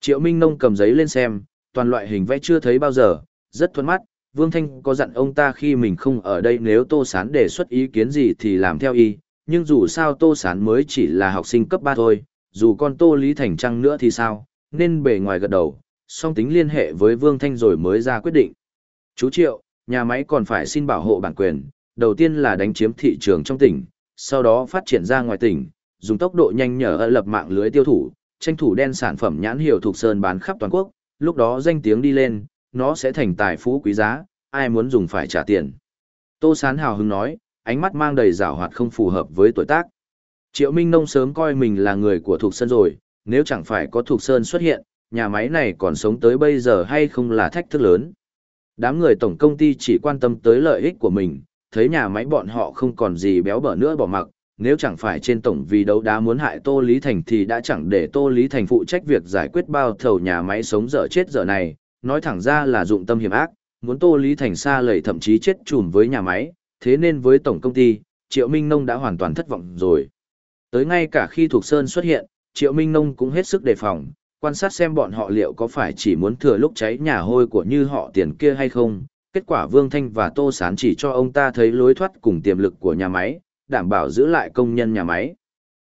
Triệu Minh Nông cầm giấy lên xem, toàn loại hình vẽ chưa thấy bao giờ, rất thuận mắt, Vương Thanh có dặn ông ta khi mình không ở đây nếu Tô Sán đề xuất ý kiến gì thì làm theo y, nhưng dù sao Tô Sán mới chỉ là học sinh cấp 3 thôi, dù con Tô Lý Thành Trăng nữa thì sao, nên bề ngoài gật đầu, song tính liên hệ với Vương Thanh rồi mới ra quyết định. Chú Triệu, nhà máy còn phải xin bảo hộ bản quyền, đầu tiên là đánh chiếm thị trường trong tỉnh, sau đó phát triển ra ngoài tỉnh, dùng tốc độ nhanh nhở lập mạng lưới tiêu thụ, tranh thủ đen sản phẩm nhãn hiệu thuộc sơn bán khắp toàn quốc, lúc đó danh tiếng đi lên, nó sẽ thành tài phú quý giá, ai muốn dùng phải trả tiền. Tô Sán hào hứng nói, ánh mắt mang đầy rào hoạt không phù hợp với tuổi tác. Triệu Minh Nông sớm coi mình là người của Thục Sơn rồi, nếu chẳng phải có Thục Sơn xuất hiện, nhà máy này còn sống tới bây giờ hay không là thách thức lớn. Đám người tổng công ty chỉ quan tâm tới lợi ích của mình, thấy nhà máy bọn họ không còn gì béo bở nữa bỏ mặc, nếu chẳng phải trên tổng vì đấu đá muốn hại Tô Lý Thành thì đã chẳng để Tô Lý Thành phụ trách việc giải quyết bao thầu nhà máy sống dở chết dở này, nói thẳng ra là dụng tâm hiểm ác, muốn Tô Lý Thành xa lầy thậm chí chết chùm với nhà máy, thế nên với tổng công ty, Triệu Minh Nông đã hoàn toàn thất vọng rồi. Tới ngay cả khi Thục Sơn xuất hiện, Triệu Minh Nông cũng hết sức đề phòng, quan sát xem bọn họ liệu có phải chỉ muốn thừa lúc cháy nhà hôi của như họ tiền kia hay không. Kết quả Vương Thanh và Tô Sán chỉ cho ông ta thấy lối thoát cùng tiềm lực của nhà máy, đảm bảo giữ lại công nhân nhà máy.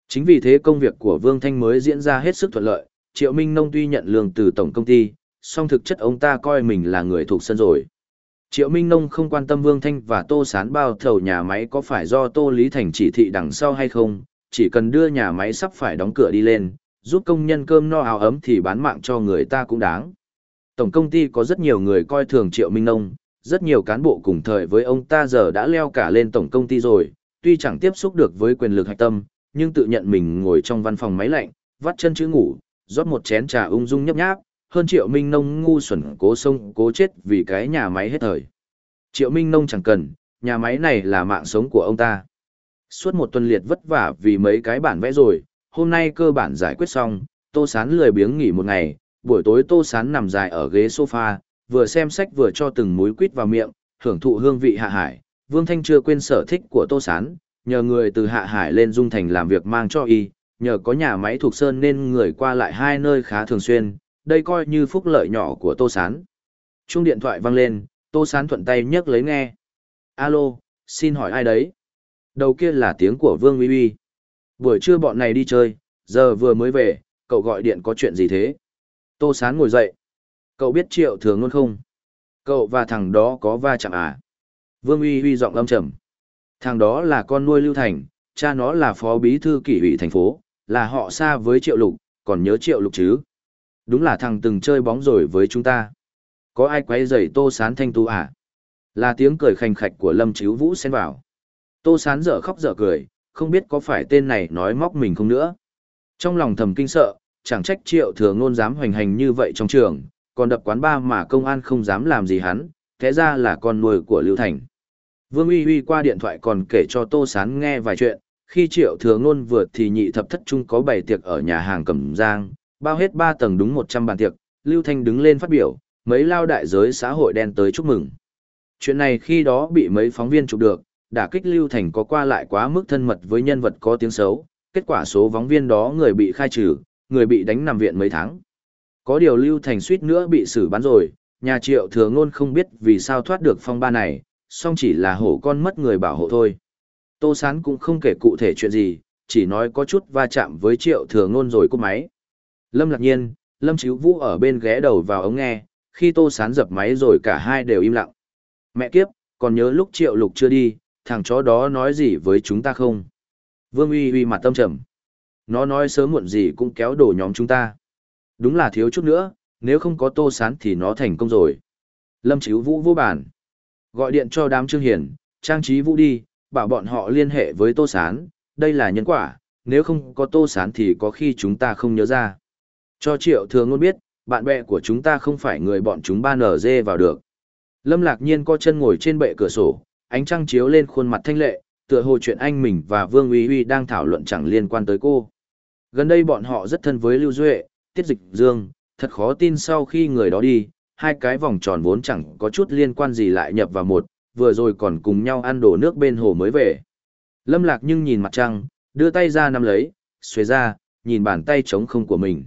Chính vì thế công việc của Vương Thanh mới diễn ra hết sức thuận lợi, Triệu Minh Nông tuy nhận lương từ tổng công ty, song thực chất ông ta coi mình là người thuộc sân rồi. Triệu Minh Nông không quan tâm Vương Thanh và Tô Sán bao thầu nhà máy có phải do Tô Lý Thành chỉ thị đằng sau hay không, chỉ cần đưa nhà máy sắp phải đóng cửa đi lên, giúp công nhân cơm no áo ấm thì bán mạng cho người ta cũng đáng. Tổng công ty có rất nhiều người coi thường Triệu Minh Nông, rất nhiều cán bộ cùng thời với ông ta giờ đã leo cả lên tổng công ty rồi, tuy chẳng tiếp xúc được với quyền lực hạch tâm, nhưng tự nhận mình ngồi trong văn phòng máy lạnh, vắt chân chữ ngủ, rót một chén trà ung dung nhấp nháp, hơn Triệu Minh Nông ngu xuẩn cố sông cố chết vì cái nhà máy hết thời. Triệu Minh Nông chẳng cần, nhà máy này là mạng sống của ông ta. Suốt một tuần liệt vất vả vì mấy cái bản vẽ rồi, hôm nay cơ bản giải quyết xong, Tô Sán lười biếng nghỉ một ngày, buổi tối Tô Sán nằm dài ở ghế sofa, vừa xem sách vừa cho từng múi quýt vào miệng, hưởng thụ hương vị hạ hải. Vương Thanh chưa quên sở thích của Tô Sán, nhờ người từ hạ hải lên Dung Thành làm việc mang cho y, nhờ có nhà máy thuộc sơn nên người qua lại hai nơi khá thường xuyên, đây coi như phúc lợi nhỏ của Tô Sán. Chuông điện thoại vang lên, Tô Sán thuận tay nhấc lấy nghe. Alo, xin hỏi ai đấy? Đầu kia là tiếng của Vương Uy Uy. Buổi trưa bọn này đi chơi, giờ vừa mới về, cậu gọi điện có chuyện gì thế? Tô Sán ngồi dậy. Cậu biết triệu thường luôn không? Cậu và thằng đó có va chạm à? Vương Uy Uy giọng âm trầm. Thằng đó là con nuôi Lưu Thành, cha nó là phó bí thư kỷ ủy thành phố, là họ xa với triệu lục, còn nhớ triệu lục chứ? Đúng là thằng từng chơi bóng rồi với chúng ta. Có ai quay rầy Tô Sán thanh tu à? Là tiếng cười khành khạch của Lâm Chíu Vũ xen vào. Tô Sán dở khóc dở cười, không biết có phải tên này nói móc mình không nữa. Trong lòng thầm kinh sợ, chẳng trách triệu thừa ngôn dám hoành hành như vậy trong trường, còn đập quán ba mà công an không dám làm gì hắn, thế ra là con nuôi của Lưu Thành. Vương Uy Uy qua điện thoại còn kể cho Tô Sán nghe vài chuyện, khi triệu thừa ngôn vượt thì nhị thập thất trung có bảy tiệc ở nhà hàng Cẩm Giang, bao hết ba tầng đúng một trăm bàn tiệc, Lưu Thanh đứng lên phát biểu, mấy lao đại giới xã hội đen tới chúc mừng. Chuyện này khi đó bị mấy phóng viên chụp được, đả kích Lưu Thành có qua lại quá mức thân mật với nhân vật có tiếng xấu, kết quả số phóng viên đó người bị khai trừ, người bị đánh nằm viện mấy tháng. Có điều Lưu Thành suýt nữa bị xử bắn rồi, nhà triệu thừa ngôn không biết vì sao thoát được phong ba này, song chỉ là hổ con mất người bảo hộ thôi. Tô Sán cũng không kể cụ thể chuyện gì, chỉ nói có chút va chạm với triệu thừa ngôn rồi cúp máy. Lâm lạc nhiên, Lâm Chíu Vũ ở bên ghé đầu vào ống nghe, khi Tô Sán dập máy rồi cả hai đều im lặng. Mẹ kiếp, còn nhớ lúc triệu lục chưa đi, thằng chó đó nói gì với chúng ta không? Vương uy uy mặt tâm trầm. Nó nói sớm muộn gì cũng kéo đổ nhóm chúng ta. Đúng là thiếu chút nữa, nếu không có tô sán thì nó thành công rồi. Lâm Chíu Vũ vô bản. Gọi điện cho đám Trương Hiền, trang trí Vũ đi, bảo bọn họ liên hệ với tô sán, đây là nhân quả, nếu không có tô sán thì có khi chúng ta không nhớ ra. Cho triệu thừa ngôn biết, bạn bè của chúng ta không phải người bọn chúng ba nở dê vào được. Lâm lạc nhiên co chân ngồi trên bệ cửa sổ, ánh trăng chiếu lên khuôn mặt thanh lệ, tựa hồ chuyện anh mình và Vương Uy Uy đang thảo luận chẳng liên quan tới cô. Gần đây bọn họ rất thân với Lưu Duệ, Tiết Dịch Dương, thật khó tin sau khi người đó đi, hai cái vòng tròn vốn chẳng có chút liên quan gì lại nhập vào một, vừa rồi còn cùng nhau ăn đổ nước bên hồ mới về. Lâm Lạc nhưng nhìn mặt trăng, đưa tay ra nắm lấy, xuề ra, nhìn bàn tay trống không của mình.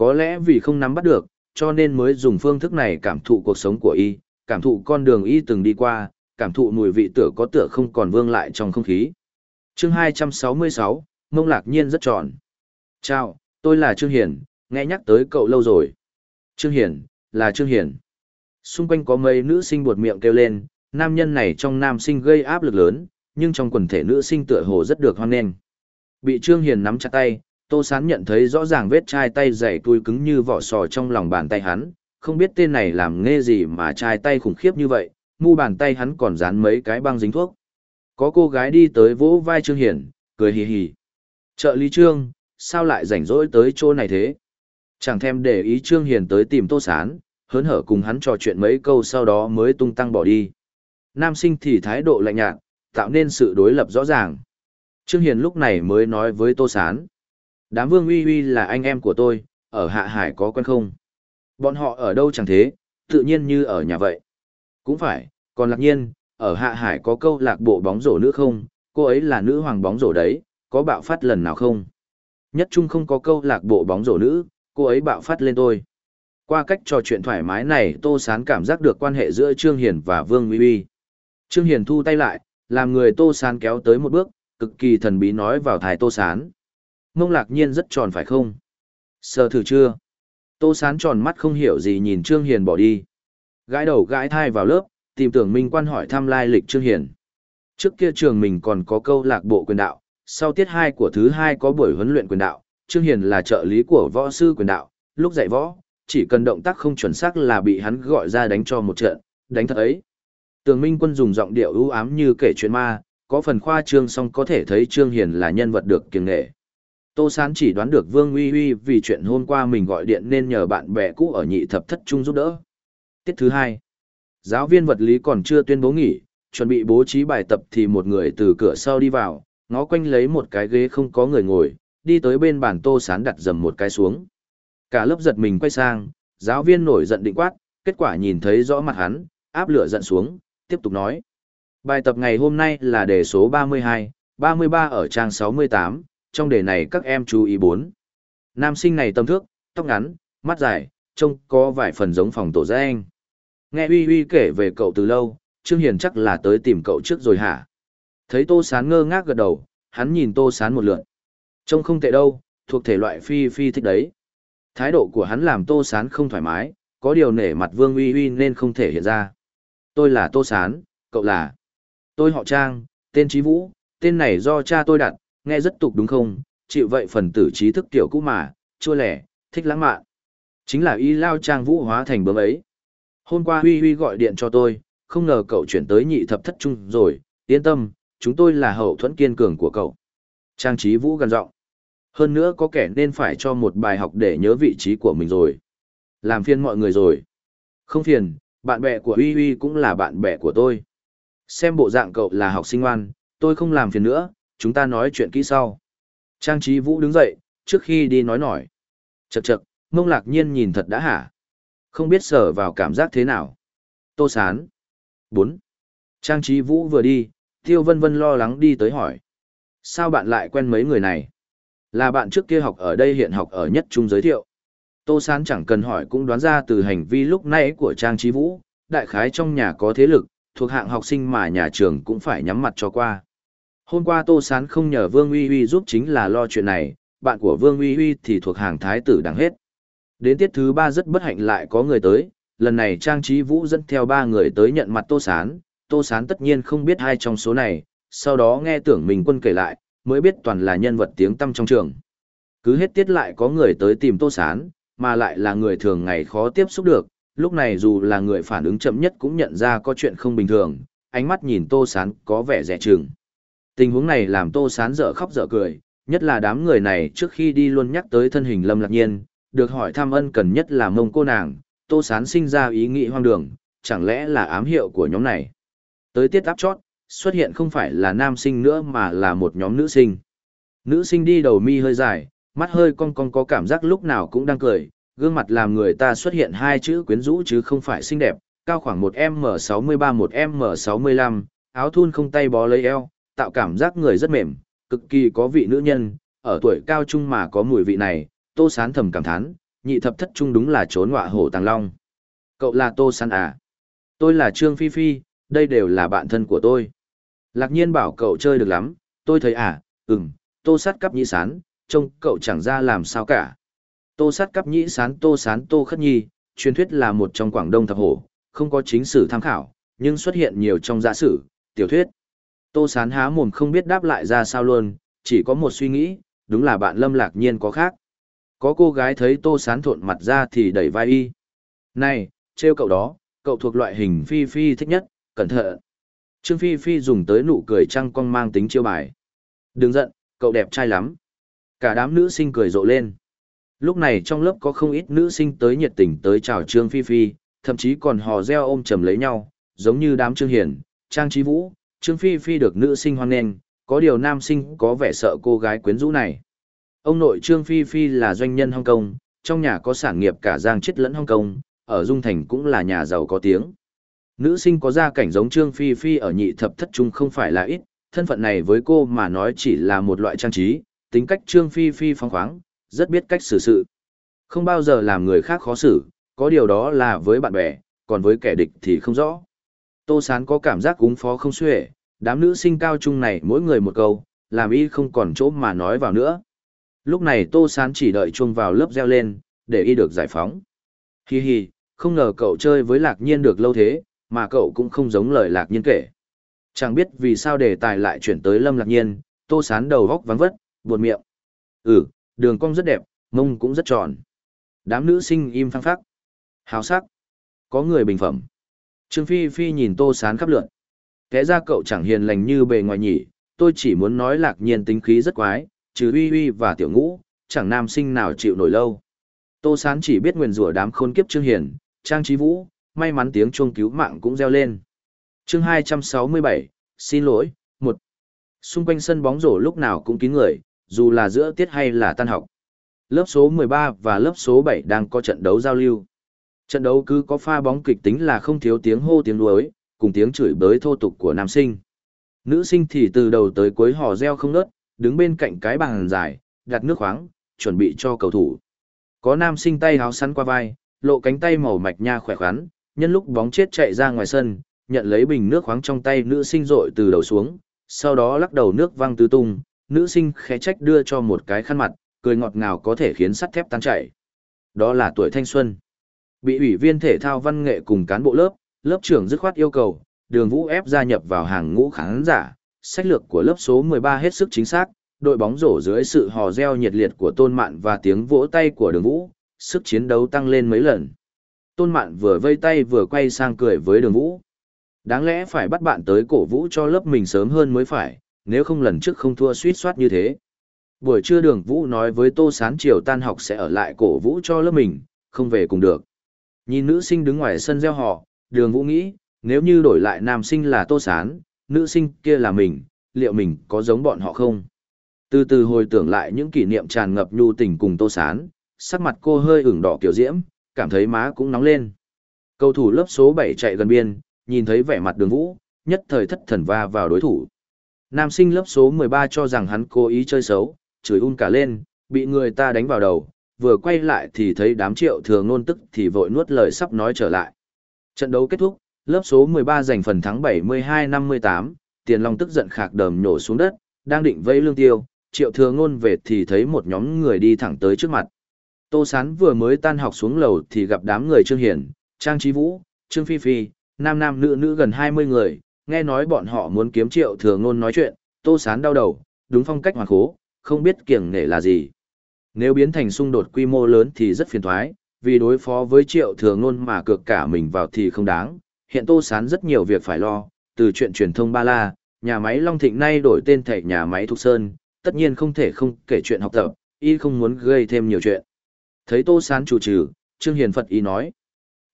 Có lẽ vì không nắm bắt được, cho nên mới dùng phương thức này cảm thụ cuộc sống của y, cảm thụ con đường y từng đi qua, cảm thụ mùi vị tựa có tựa không còn vương lại trong không khí. Chương 266, Mông Lạc Nhiên rất tròn. Chào, tôi là Trương Hiền, nghe nhắc tới cậu lâu rồi. Trương Hiền, là Trương Hiền. Xung quanh có mấy nữ sinh buột miệng kêu lên, nam nhân này trong nam sinh gây áp lực lớn, nhưng trong quần thể nữ sinh tựa hồ rất được hoan nghênh. Bị Trương Hiền nắm chặt tay, Tô Sán nhận thấy rõ ràng vết chai tay dày tui cứng như vỏ sò trong lòng bàn tay hắn, không biết tên này làm nghe gì mà chai tay khủng khiếp như vậy, mu bàn tay hắn còn dán mấy cái băng dính thuốc. Có cô gái đi tới vỗ vai Trương Hiển, cười hì hì. Trợ lý Trương, sao lại rảnh rỗi tới chỗ này thế? Chẳng thèm để ý Trương Hiền tới tìm Tô Sán, hớn hở cùng hắn trò chuyện mấy câu sau đó mới tung tăng bỏ đi. Nam sinh thì thái độ lạnh nhạt, tạo nên sự đối lập rõ ràng. Trương Hiền lúc này mới nói với Tô Sán. Đám vương uy uy là anh em của tôi, ở Hạ Hải có quen không? Bọn họ ở đâu chẳng thế, tự nhiên như ở nhà vậy. Cũng phải, còn lạc nhiên, ở Hạ Hải có câu lạc bộ bóng rổ nữ không, cô ấy là nữ hoàng bóng rổ đấy, có bạo phát lần nào không? Nhất trung không có câu lạc bộ bóng rổ nữ, cô ấy bạo phát lên tôi. Qua cách trò chuyện thoải mái này Tô Sán cảm giác được quan hệ giữa Trương Hiền và Vương Uy Uy. Trương Hiền thu tay lại, làm người Tô Sán kéo tới một bước, cực kỳ thần bí nói vào thái Tô Sán. Mông lạc nhiên rất tròn phải không? Sờ thử chưa? Tô Sán tròn mắt không hiểu gì nhìn Trương Hiền bỏ đi. Gãi đầu gãi thai vào lớp, tìm tưởng Minh Quan hỏi thăm lai lịch Trương Hiền. Trước kia trường mình còn có câu lạc bộ quyền đạo, sau tiết hai của thứ hai có buổi huấn luyện quyền đạo, Trương Hiền là trợ lý của võ sư quyền đạo, lúc dạy võ, chỉ cần động tác không chuẩn xác là bị hắn gọi ra đánh cho một trận, đánh thật ấy. Tường Minh Quân dùng giọng điệu ưu ám như kể chuyện ma, có phần khoa trương song có thể thấy Trương Hiền là nhân vật được kiêng nghệ. Tô Sán chỉ đoán được Vương Uy Uy vì chuyện hôm qua mình gọi điện nên nhờ bạn bè cũ ở nhị thập thất trung giúp đỡ. Tiết thứ hai, giáo viên vật lý còn chưa tuyên bố nghỉ, chuẩn bị bố trí bài tập thì một người từ cửa sau đi vào, ngó quanh lấy một cái ghế không có người ngồi, đi tới bên bàn Tô Sán đặt dầm một cái xuống. Cả lớp giật mình quay sang, giáo viên nổi giận định quát, kết quả nhìn thấy rõ mặt hắn, áp lửa giận xuống, tiếp tục nói. Bài tập ngày hôm nay là đề số 32, 33 ở trang 68, trong đề này các em chú ý bốn. Nam sinh này tâm thước, tóc ngắn, mắt dài, trông có vài phần giống phòng tổ danh. Nghe Uy Uy kể về cậu từ lâu, Trương Hiền chắc là tới tìm cậu trước rồi hả? Thấy Tô Sán ngơ ngác gật đầu, hắn nhìn Tô Sán một lượt. Trông không tệ đâu, thuộc thể loại phi phi thích đấy. Thái độ của hắn làm Tô Sán không thoải mái, có điều nể mặt Vương Uy Uy nên không thể hiện ra. Tôi là Tô Sán, cậu là... Tôi họ Trang, tên Trí Vũ, tên này do cha tôi đặt, nghe rất tục đúng không, chịu vậy phần tử trí thức tiểu cũ mà, chua lẻ, thích lãng mạn. Chính là y lao trang vũ hóa thành bướm ấy. Hôm qua Huy Huy gọi điện cho tôi, không ngờ cậu chuyển tới nhị thập thất trung rồi, yên tâm, chúng tôi là hậu thuẫn kiên cường của cậu. Trang trí vũ gần giọng Hơn nữa có kẻ nên phải cho một bài học để nhớ vị trí của mình rồi. Làm phiền mọi người rồi. Không phiền, bạn bè của Huy Huy cũng là bạn bè của tôi. Xem bộ dạng cậu là học sinh ngoan, tôi không làm phiền nữa, chúng ta nói chuyện kỹ sau. Trang trí vũ đứng dậy, trước khi đi nói nổi. Chật chật, mông lạc nhiên nhìn thật đã hả? Không biết sở vào cảm giác thế nào. Tô sán. 4. Trang trí vũ vừa đi, tiêu vân vân lo lắng đi tới hỏi. Sao bạn lại quen mấy người này? Là bạn trước kia học ở đây hiện học ở nhất trung giới thiệu. Tô sán chẳng cần hỏi cũng đoán ra từ hành vi lúc nãy của Trang trí vũ, đại khái trong nhà có thế lực, thuộc hạng học sinh mà nhà trường cũng phải nhắm mặt cho qua. Hôm qua Tô Sán không nhờ Vương Uy Uy giúp chính là lo chuyện này, bạn của Vương Uy Uy thì thuộc hàng thái tử đằng hết. Đến tiết thứ ba rất bất hạnh lại có người tới, lần này Trang Trí Vũ dẫn theo ba người tới nhận mặt Tô Sán, Tô Sán tất nhiên không biết hai trong số này, sau đó nghe tưởng mình quân kể lại, mới biết toàn là nhân vật tiếng tăm trong trường. Cứ hết tiết lại có người tới tìm Tô Sán, mà lại là người thường ngày khó tiếp xúc được, lúc này dù là người phản ứng chậm nhất cũng nhận ra có chuyện không bình thường, ánh mắt nhìn Tô Sán có vẻ rẻ chừng. Tình huống này làm Tô Sán dở khóc dở cười, nhất là đám người này trước khi đi luôn nhắc tới thân hình Lâm Lạc Nhiên, được hỏi thăm ân cần nhất là mông cô nàng, Tô Sán sinh ra ý nghĩ hoang đường, chẳng lẽ là ám hiệu của nhóm này. Tới tiết áp chót, xuất hiện không phải là nam sinh nữa mà là một nhóm nữ sinh. Nữ sinh đi đầu mi hơi dài, mắt hơi cong cong có cảm giác lúc nào cũng đang cười, gương mặt làm người ta xuất hiện hai chữ quyến rũ chứ không phải xinh đẹp, cao khoảng một m sáu mươi ba một m sáu mươi lăm, áo thun không tay bó lấy eo, tạo cảm giác người rất mềm, cực kỳ có vị nữ nhân, ở tuổi cao trung mà có mùi vị này, tô sán thầm cảm thán, nhị thập thất trung đúng là trốn ngọa hổ tàng long. Cậu là tô sán à? Tôi là Trương Phi Phi, đây đều là bạn thân của tôi. Lạc nhiên bảo cậu chơi được lắm, tôi thấy à, ừm, tô sát cắp nhị sán, trông cậu chẳng ra làm sao cả. Tô sát cắp nhĩ sán tô sán tô khất nhi, truyền thuyết là một trong Quảng Đông thập hổ, không có chính sử tham khảo, nhưng xuất hiện nhiều trong giả sử, tiểu thuyết. Tô sán há mồm không biết đáp lại ra sao luôn, chỉ có một suy nghĩ, đúng là bạn lâm lạc nhiên có khác. Có cô gái thấy tô sán thộn mặt ra thì đẩy vai y. Này, trêu cậu đó, cậu thuộc loại hình phi phi thích nhất, cẩn thận. Trương Phi Phi dùng tới nụ cười trăng con mang tính chiêu bài. Đừng giận, cậu đẹp trai lắm. Cả đám nữ sinh cười rộ lên. Lúc này trong lớp có không ít nữ sinh tới nhiệt tình tới chào Trương Phi Phi, thậm chí còn hò reo ôm chầm lấy nhau, giống như đám Trương Hiển, Trang Trí Vũ, Trương Phi Phi được nữ sinh hoan nghênh, có điều nam sinh có vẻ sợ cô gái quyến rũ này. Ông nội Trương Phi Phi là doanh nhân Hong Kong, trong nhà có sản nghiệp cả Giang Chết lẫn Hong Kong, ở Dung Thành cũng là nhà giàu có tiếng. Nữ sinh có gia cảnh giống Trương Phi Phi ở nhị thập thất trung không phải là ít, thân phận này với cô mà nói chỉ là một loại trang trí, tính cách Trương Phi Phi phóng khoáng, rất biết cách xử sự. Không bao giờ làm người khác khó xử, có điều đó là với bạn bè, còn với kẻ địch thì không rõ. Tô Sán có cảm giác cúng phó không xuể, đám nữ sinh cao trung này mỗi người một câu, làm y không còn chỗ mà nói vào nữa. Lúc này Tô Sán chỉ đợi chuông vào lớp reo lên, để y được giải phóng. Hi hi, không ngờ cậu chơi với lạc nhiên được lâu thế, mà cậu cũng không giống lời lạc nhiên kể. Chẳng biết vì sao đề tài lại chuyển tới lâm lạc nhiên, tô sán đầu góc vắng vất, buồn miệng. Ừ, đường cong rất đẹp, mông cũng rất tròn. Đám nữ sinh im phăng phắc. Hào sắc. Có người bình phẩm. Trương Phi Phi nhìn tô sán khắp lượn. Kẻ ra cậu chẳng hiền lành như bề ngoài nhỉ, tôi chỉ muốn nói lạc nhiên tính khí rất quái, trừ uy uy và tiểu ngũ, chẳng nam sinh nào chịu nổi lâu. Tô sán chỉ biết nguyền rủa đám khôn kiếp Trương Hiền, Trang Trí Vũ, may mắn tiếng chuông cứu mạng cũng reo lên. chương 267, xin lỗi, một. Xung quanh sân bóng rổ lúc nào cũng kín người, dù là giữa tiết hay là tan học. Lớp số 13 và lớp số 7 đang có trận đấu giao lưu. Trận đấu cứ có pha bóng kịch tính là không thiếu tiếng hô tiếng đuối, cùng tiếng chửi bới thô tục của nam sinh. Nữ sinh thì từ đầu tới cuối hò reo không nớt, đứng bên cạnh cái bàn dài, đặt nước khoáng, chuẩn bị cho cầu thủ. Có nam sinh tay háo sắn qua vai, lộ cánh tay màu mạch nha khỏe khoắn, nhân lúc bóng chết chạy ra ngoài sân, nhận lấy bình nước khoáng trong tay nữ sinh rội từ đầu xuống, sau đó lắc đầu nước văng tứ tung, nữ sinh khẽ trách đưa cho một cái khăn mặt, cười ngọt ngào có thể khiến sắt thép tan chảy. Đó là tuổi thanh xuân. Bị ủy viên thể thao văn nghệ cùng cán bộ lớp, lớp trưởng dứt khoát yêu cầu, đường vũ ép gia nhập vào hàng ngũ khán giả, sách lược của lớp số 13 hết sức chính xác, đội bóng rổ dưới sự hò reo nhiệt liệt của tôn mạn và tiếng vỗ tay của đường vũ, sức chiến đấu tăng lên mấy lần. Tôn mạn vừa vây tay vừa quay sang cười với đường vũ. Đáng lẽ phải bắt bạn tới cổ vũ cho lớp mình sớm hơn mới phải nếu không lần trước không thua suýt soát như thế. Buổi trưa đường vũ nói với tô sán chiều tan học sẽ ở lại cổ vũ cho lớp mình không về cùng được nhìn nữ sinh đứng ngoài sân gieo họ đường vũ nghĩ nếu như đổi lại nam sinh là tô sán nữ sinh kia là mình liệu mình có giống bọn họ không từ từ hồi tưởng lại những kỷ niệm tràn ngập nhu tình cùng tô sán sắc mặt cô hơi ửng đỏ kiểu diễm cảm thấy má cũng nóng lên. Cầu thủ lớp số 7 chạy gần biên, nhìn thấy vẻ mặt đường vũ, nhất thời thất thần va vào đối thủ. Nam sinh lớp số 13 cho rằng hắn cố ý chơi xấu, chửi un cả lên, bị người ta đánh vào đầu, vừa quay lại thì thấy đám triệu thừa nôn tức thì vội nuốt lời sắp nói trở lại. Trận đấu kết thúc, lớp số 13 giành phần thắng 72-58, tiền long tức giận khạc đờm nhổ xuống đất, đang định vây lương tiêu, triệu thừa nôn về thì thấy một nhóm người đi thẳng tới trước mặt. Tô Sán vừa mới tan học xuống lầu thì gặp đám người Trương Hiển, Trang Trí Vũ, Trương Phi Phi, nam nam nữ nữ gần 20 người, nghe nói bọn họ muốn kiếm triệu thừa ngôn nói chuyện, Tô Sán đau đầu, đúng phong cách hoàn khố, không biết kiểng nể là gì. Nếu biến thành xung đột quy mô lớn thì rất phiền thoái, vì đối phó với triệu thừa ngôn mà cược cả mình vào thì không đáng. Hiện Tô Sán rất nhiều việc phải lo, từ chuyện truyền thông ba la, nhà máy Long Thịnh nay đổi tên thầy nhà máy Thục Sơn, tất nhiên không thể không kể chuyện học tập, y không muốn gây thêm nhiều chuyện. Thấy Tô Sán chủ trừ, Trương Hiền Phật y nói.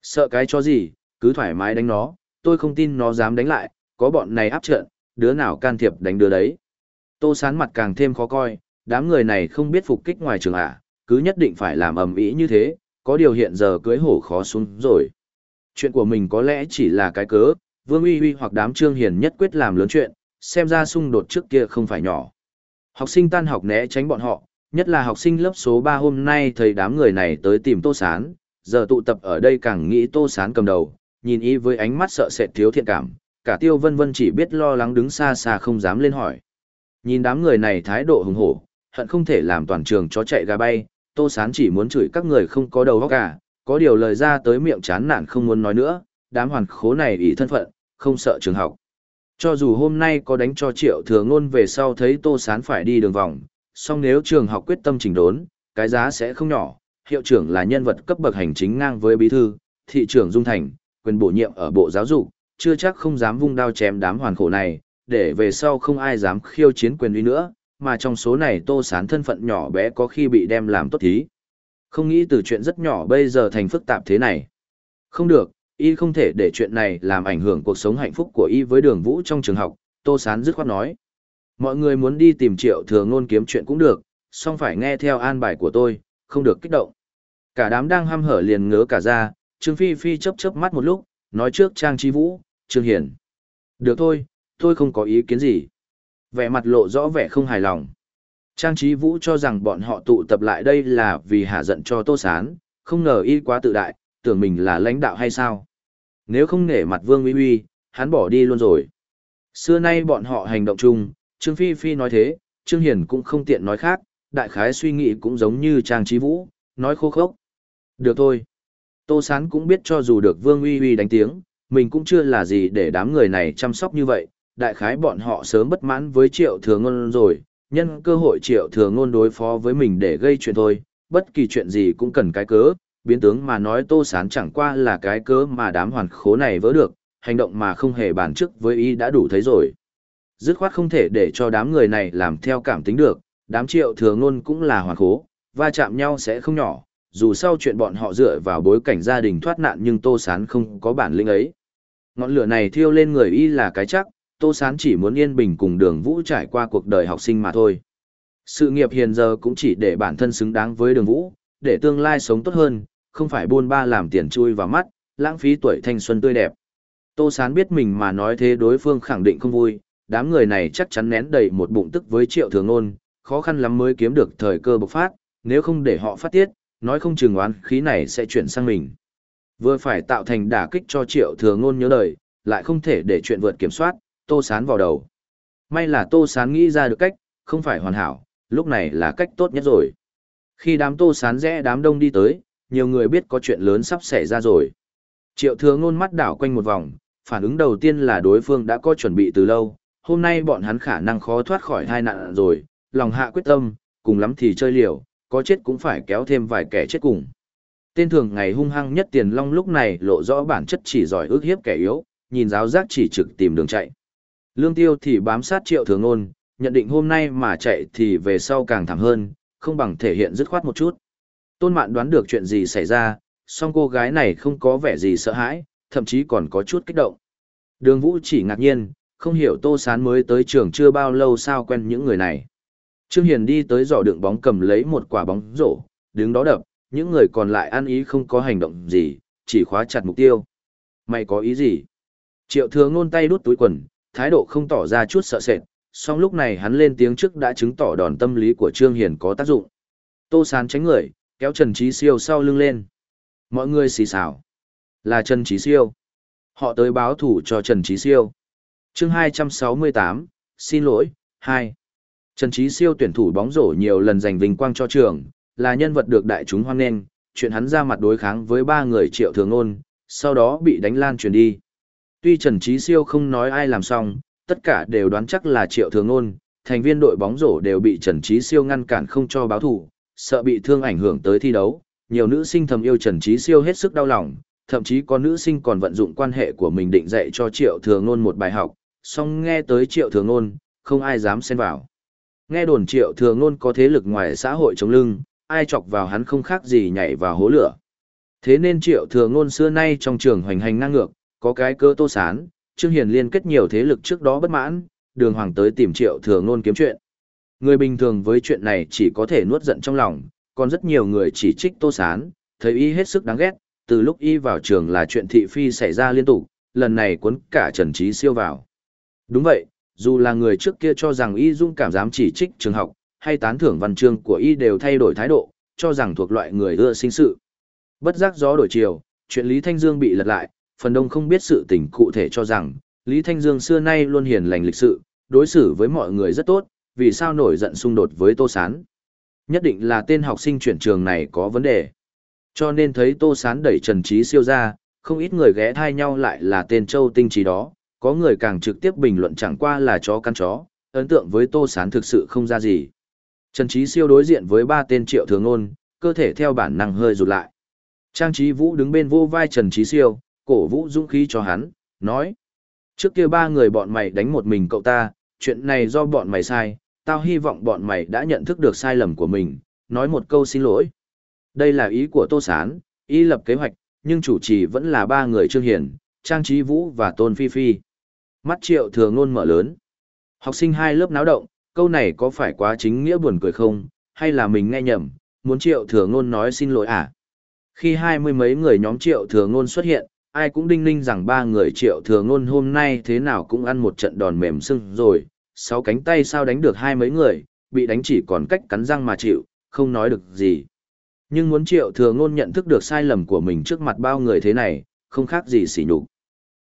Sợ cái cho gì, cứ thoải mái đánh nó, tôi không tin nó dám đánh lại, có bọn này áp trận, đứa nào can thiệp đánh đứa đấy. Tô Sán mặt càng thêm khó coi, đám người này không biết phục kích ngoài trường ạ, cứ nhất định phải làm ầm ĩ như thế, có điều hiện giờ cưới hổ khó xuống rồi. Chuyện của mình có lẽ chỉ là cái cớ, Vương Uy Uy hoặc đám Trương Hiền nhất quyết làm lớn chuyện, xem ra xung đột trước kia không phải nhỏ. Học sinh tan học né tránh bọn họ, nhất là học sinh lớp số 3 hôm nay thấy đám người này tới tìm Tô Sán, giờ tụ tập ở đây càng nghĩ Tô Sán cầm đầu, nhìn y với ánh mắt sợ sệt thiếu thiện cảm, cả Tiêu Vân Vân chỉ biết lo lắng đứng xa xa không dám lên hỏi. Nhìn đám người này thái độ hùng hổ, hận không thể làm toàn trường chó chạy gà bay, Tô Sán chỉ muốn chửi các người không có đầu óc cả, có điều lời ra tới miệng chán nản không muốn nói nữa, đám hoàn khố này ý thân phận, không sợ trường học. Cho dù hôm nay có đánh cho triệu thừa ngôn về sau thấy Tô Sán phải đi đường vòng, song nếu trường học quyết tâm chỉnh đốn, cái giá sẽ không nhỏ, hiệu trưởng là nhân vật cấp bậc hành chính ngang với bí thư, thị trưởng Dung Thành, quyền bổ nhiệm ở bộ giáo dục, chưa chắc không dám vung đao chém đám hoàn khổ này, để về sau không ai dám khiêu chiến quyền uy nữa, mà trong số này Tô Sán thân phận nhỏ bé có khi bị đem làm tốt thí. Không nghĩ từ chuyện rất nhỏ bây giờ thành phức tạp thế này. Không được, y không thể để chuyện này làm ảnh hưởng cuộc sống hạnh phúc của y với đường vũ trong trường học, Tô Sán dứt khoát nói. Mọi người muốn đi tìm triệu thừa ngôn kiếm chuyện cũng được, song phải nghe theo an bài của tôi, không được kích động. Cả đám đang ham hở liền ngớ cả ra, Trương Phi Phi chớp chớp mắt một lúc, nói trước Trang Trí Vũ, Trương Hiển. Được thôi, tôi không có ý kiến gì. Vẻ mặt lộ rõ vẻ không hài lòng. Trang Trí Vũ cho rằng bọn họ tụ tập lại đây là vì hạ giận cho Tô Sán, không ngờ y quá tự đại, tưởng mình là lãnh đạo hay sao. Nếu không nể mặt Vương Uy Uy, hắn bỏ đi luôn rồi. Xưa nay bọn họ hành động chung, Trương Phi Phi nói thế, Trương Hiền cũng không tiện nói khác, đại khái suy nghĩ cũng giống như Trang Trí Vũ, nói khô khốc. Được thôi. Tô Sán cũng biết cho dù được Vương Uy Uy đánh tiếng, mình cũng chưa là gì để đám người này chăm sóc như vậy, đại khái bọn họ sớm bất mãn với triệu thừa ngôn rồi, nhân cơ hội triệu thừa ngôn đối phó với mình để gây chuyện thôi, bất kỳ chuyện gì cũng cần cái cớ, biến tướng mà nói tô sán chẳng qua là cái cớ mà đám hoàn khố này vỡ được, hành động mà không hề bàn trước với y đã đủ thấy rồi. Dứt khoát không thể để cho đám người này làm theo cảm tính được, đám triệu thừa ngôn cũng là hoàn khố, va chạm nhau sẽ không nhỏ, dù sau chuyện bọn họ dựa vào bối cảnh gia đình thoát nạn nhưng tô sán không có bản lĩnh ấy. Ngọn lửa này thiêu lên người y là cái chắc, Tô Sán chỉ muốn yên bình cùng đường vũ trải qua cuộc đời học sinh mà thôi. Sự nghiệp hiện giờ cũng chỉ để bản thân xứng đáng với đường vũ, để tương lai sống tốt hơn, không phải buôn ba làm tiền chui vào mắt, lãng phí tuổi thanh xuân tươi đẹp. Tô Sán biết mình mà nói thế đối phương khẳng định không vui, đám người này chắc chắn nén đầy một bụng tức với triệu thường ôn, khó khăn lắm mới kiếm được thời cơ bộc phát, nếu không để họ phát tiết, nói không chừng oán khí này sẽ chuyển sang mình. Vừa phải tạo thành đả kích cho triệu thừa ngôn nhớ đời, lại không thể để chuyện vượt kiểm soát, tô sán vào đầu. May là tô sán nghĩ ra được cách, không phải hoàn hảo, lúc này là cách tốt nhất rồi. Khi đám tô sán rẽ đám đông đi tới, nhiều người biết có chuyện lớn sắp xảy ra rồi. Triệu thừa ngôn mắt đảo quanh một vòng, phản ứng đầu tiên là đối phương đã có chuẩn bị từ lâu, hôm nay bọn hắn khả năng khó thoát khỏi tai nạn rồi, lòng hạ quyết tâm, cùng lắm thì chơi liều, có chết cũng phải kéo thêm vài kẻ chết cùng. Tên thường ngày hung hăng nhất tiền long lúc này lộ rõ bản chất chỉ giỏi ước hiếp kẻ yếu, nhìn giáo giác chỉ trực tìm đường chạy. Lương tiêu thì bám sát triệu thường ôn, nhận định hôm nay mà chạy thì về sau càng thảm hơn, không bằng thể hiện dứt khoát một chút. Tôn mạn đoán được chuyện gì xảy ra, song cô gái này không có vẻ gì sợ hãi, thậm chí còn có chút kích động. Đường vũ chỉ ngạc nhiên, không hiểu tô sán mới tới trường chưa bao lâu sao quen những người này. Trương Hiền đi tới giỏ đựng bóng cầm lấy một quả bóng rổ, đứng đó đập, những người còn lại ăn ý không có hành động gì, chỉ khóa chặt mục tiêu. Mày có ý gì? Triệu thừa ngôn tay đút túi quần, thái độ không tỏ ra chút sợ sệt, song lúc này hắn lên tiếng trước đã chứng tỏ đòn tâm lý của Trương Hiền có tác dụng. Tô Sán tránh người, kéo Trần Trí Siêu sau lưng lên. Mọi người xì xào. Là Trần Trí Siêu. Họ tới báo thủ cho Trần Trí Siêu. chương 268, xin lỗi, 2. Trần Trí Siêu tuyển thủ bóng rổ nhiều lần giành vinh quang cho trường, là nhân vật được đại chúng hoan nghênh, chuyện hắn ra mặt đối kháng với ba người triệu thường ôn, sau đó bị đánh lan truyền đi. Tuy Trần Trí Siêu không nói ai làm xong, tất cả đều đoán chắc là triệu thường Nôn. thành viên đội bóng rổ đều bị Trần Trí Siêu ngăn cản không cho báo thủ, sợ bị thương ảnh hưởng tới thi đấu, nhiều nữ sinh thầm yêu Trần Trí Siêu hết sức đau lòng, thậm chí có nữ sinh còn vận dụng quan hệ của mình định dạy cho Triệu Thừa Ngôn một bài học, song nghe tới Triệu Thừa Ngôn, không ai dám xen vào. Nghe đồn Triệu Thừa Ngôn có thế lực ngoài xã hội chống lưng, ai chọc vào hắn không khác gì nhảy vào hố lửa. Thế nên Triệu Thừa Ngôn xưa nay trong trường hoành hành ngang ngược, có cái cơ tô sán, Trương Hiền liên kết nhiều thế lực trước đó bất mãn, đường hoàng tới tìm Triệu Thừa Ngôn kiếm chuyện. Người bình thường với chuyện này chỉ có thể nuốt giận trong lòng, còn rất nhiều người chỉ trích Tô Sán, thấy y hết sức đáng ghét, từ lúc y vào trường là chuyện thị phi xảy ra liên tục, lần này cuốn cả Trần Trí Siêu vào. Đúng vậy, dù là người trước kia cho rằng y dung cảm dám chỉ trích trường học, hay tán thưởng văn chương của y đều thay đổi thái độ, cho rằng thuộc loại người ưa sinh sự. Bất giác gió đổi chiều, chuyện Lý Thanh Dương bị lật lại, phần đông không biết sự tình cụ thể cho rằng, Lý Thanh Dương xưa nay luôn hiền lành lịch sự, đối xử với mọi người rất tốt, vì sao nổi giận xung đột với Tô Sán. Nhất định là tên học sinh chuyển trường này có vấn đề. Cho nên thấy Tô Sán đẩy Trần Trí siêu ra, không ít người ghé thai nhau lại là tên Châu Tinh Trí đó, có người càng trực tiếp bình luận chẳng qua là chó căn chó, ấn tượng với Tô Sán thực sự không ra gì. Trần Trí siêu đối diện với ba tên triệu thường ôn, cơ thể theo bản năng hơi rụt lại. Trang Trí Vũ đứng bên vô vai Trần Trí siêu, cổ vũ dũng khí cho hắn, nói. Trước kia ba người bọn mày đánh một mình cậu ta, chuyện này do bọn mày sai, tao hy vọng bọn mày đã nhận thức được sai lầm của mình, nói một câu xin lỗi. Đây là ý của Tô Sán, ý lập kế hoạch, nhưng chủ trì vẫn là ba người Trương Hiền, Trang Trí Vũ và Tôn Phi Phi. Mắt triệu thường ngôn mở lớn. Học sinh hai lớp náo động, câu này có phải quá chính nghĩa buồn cười không, hay là mình nghe nhầm, muốn triệu thừa ngôn nói xin lỗi à? Khi hai mươi mấy người nhóm triệu thừa ngôn xuất hiện, ai cũng đinh ninh rằng ba người triệu thừa ngôn hôm nay thế nào cũng ăn một trận đòn mềm sưng rồi, sáu cánh tay sao đánh được hai mấy người, bị đánh chỉ còn cách cắn răng mà chịu, không nói được gì. Nhưng muốn triệu thừa ngôn nhận thức được sai lầm của mình trước mặt bao người thế này, không khác gì xỉ nhục.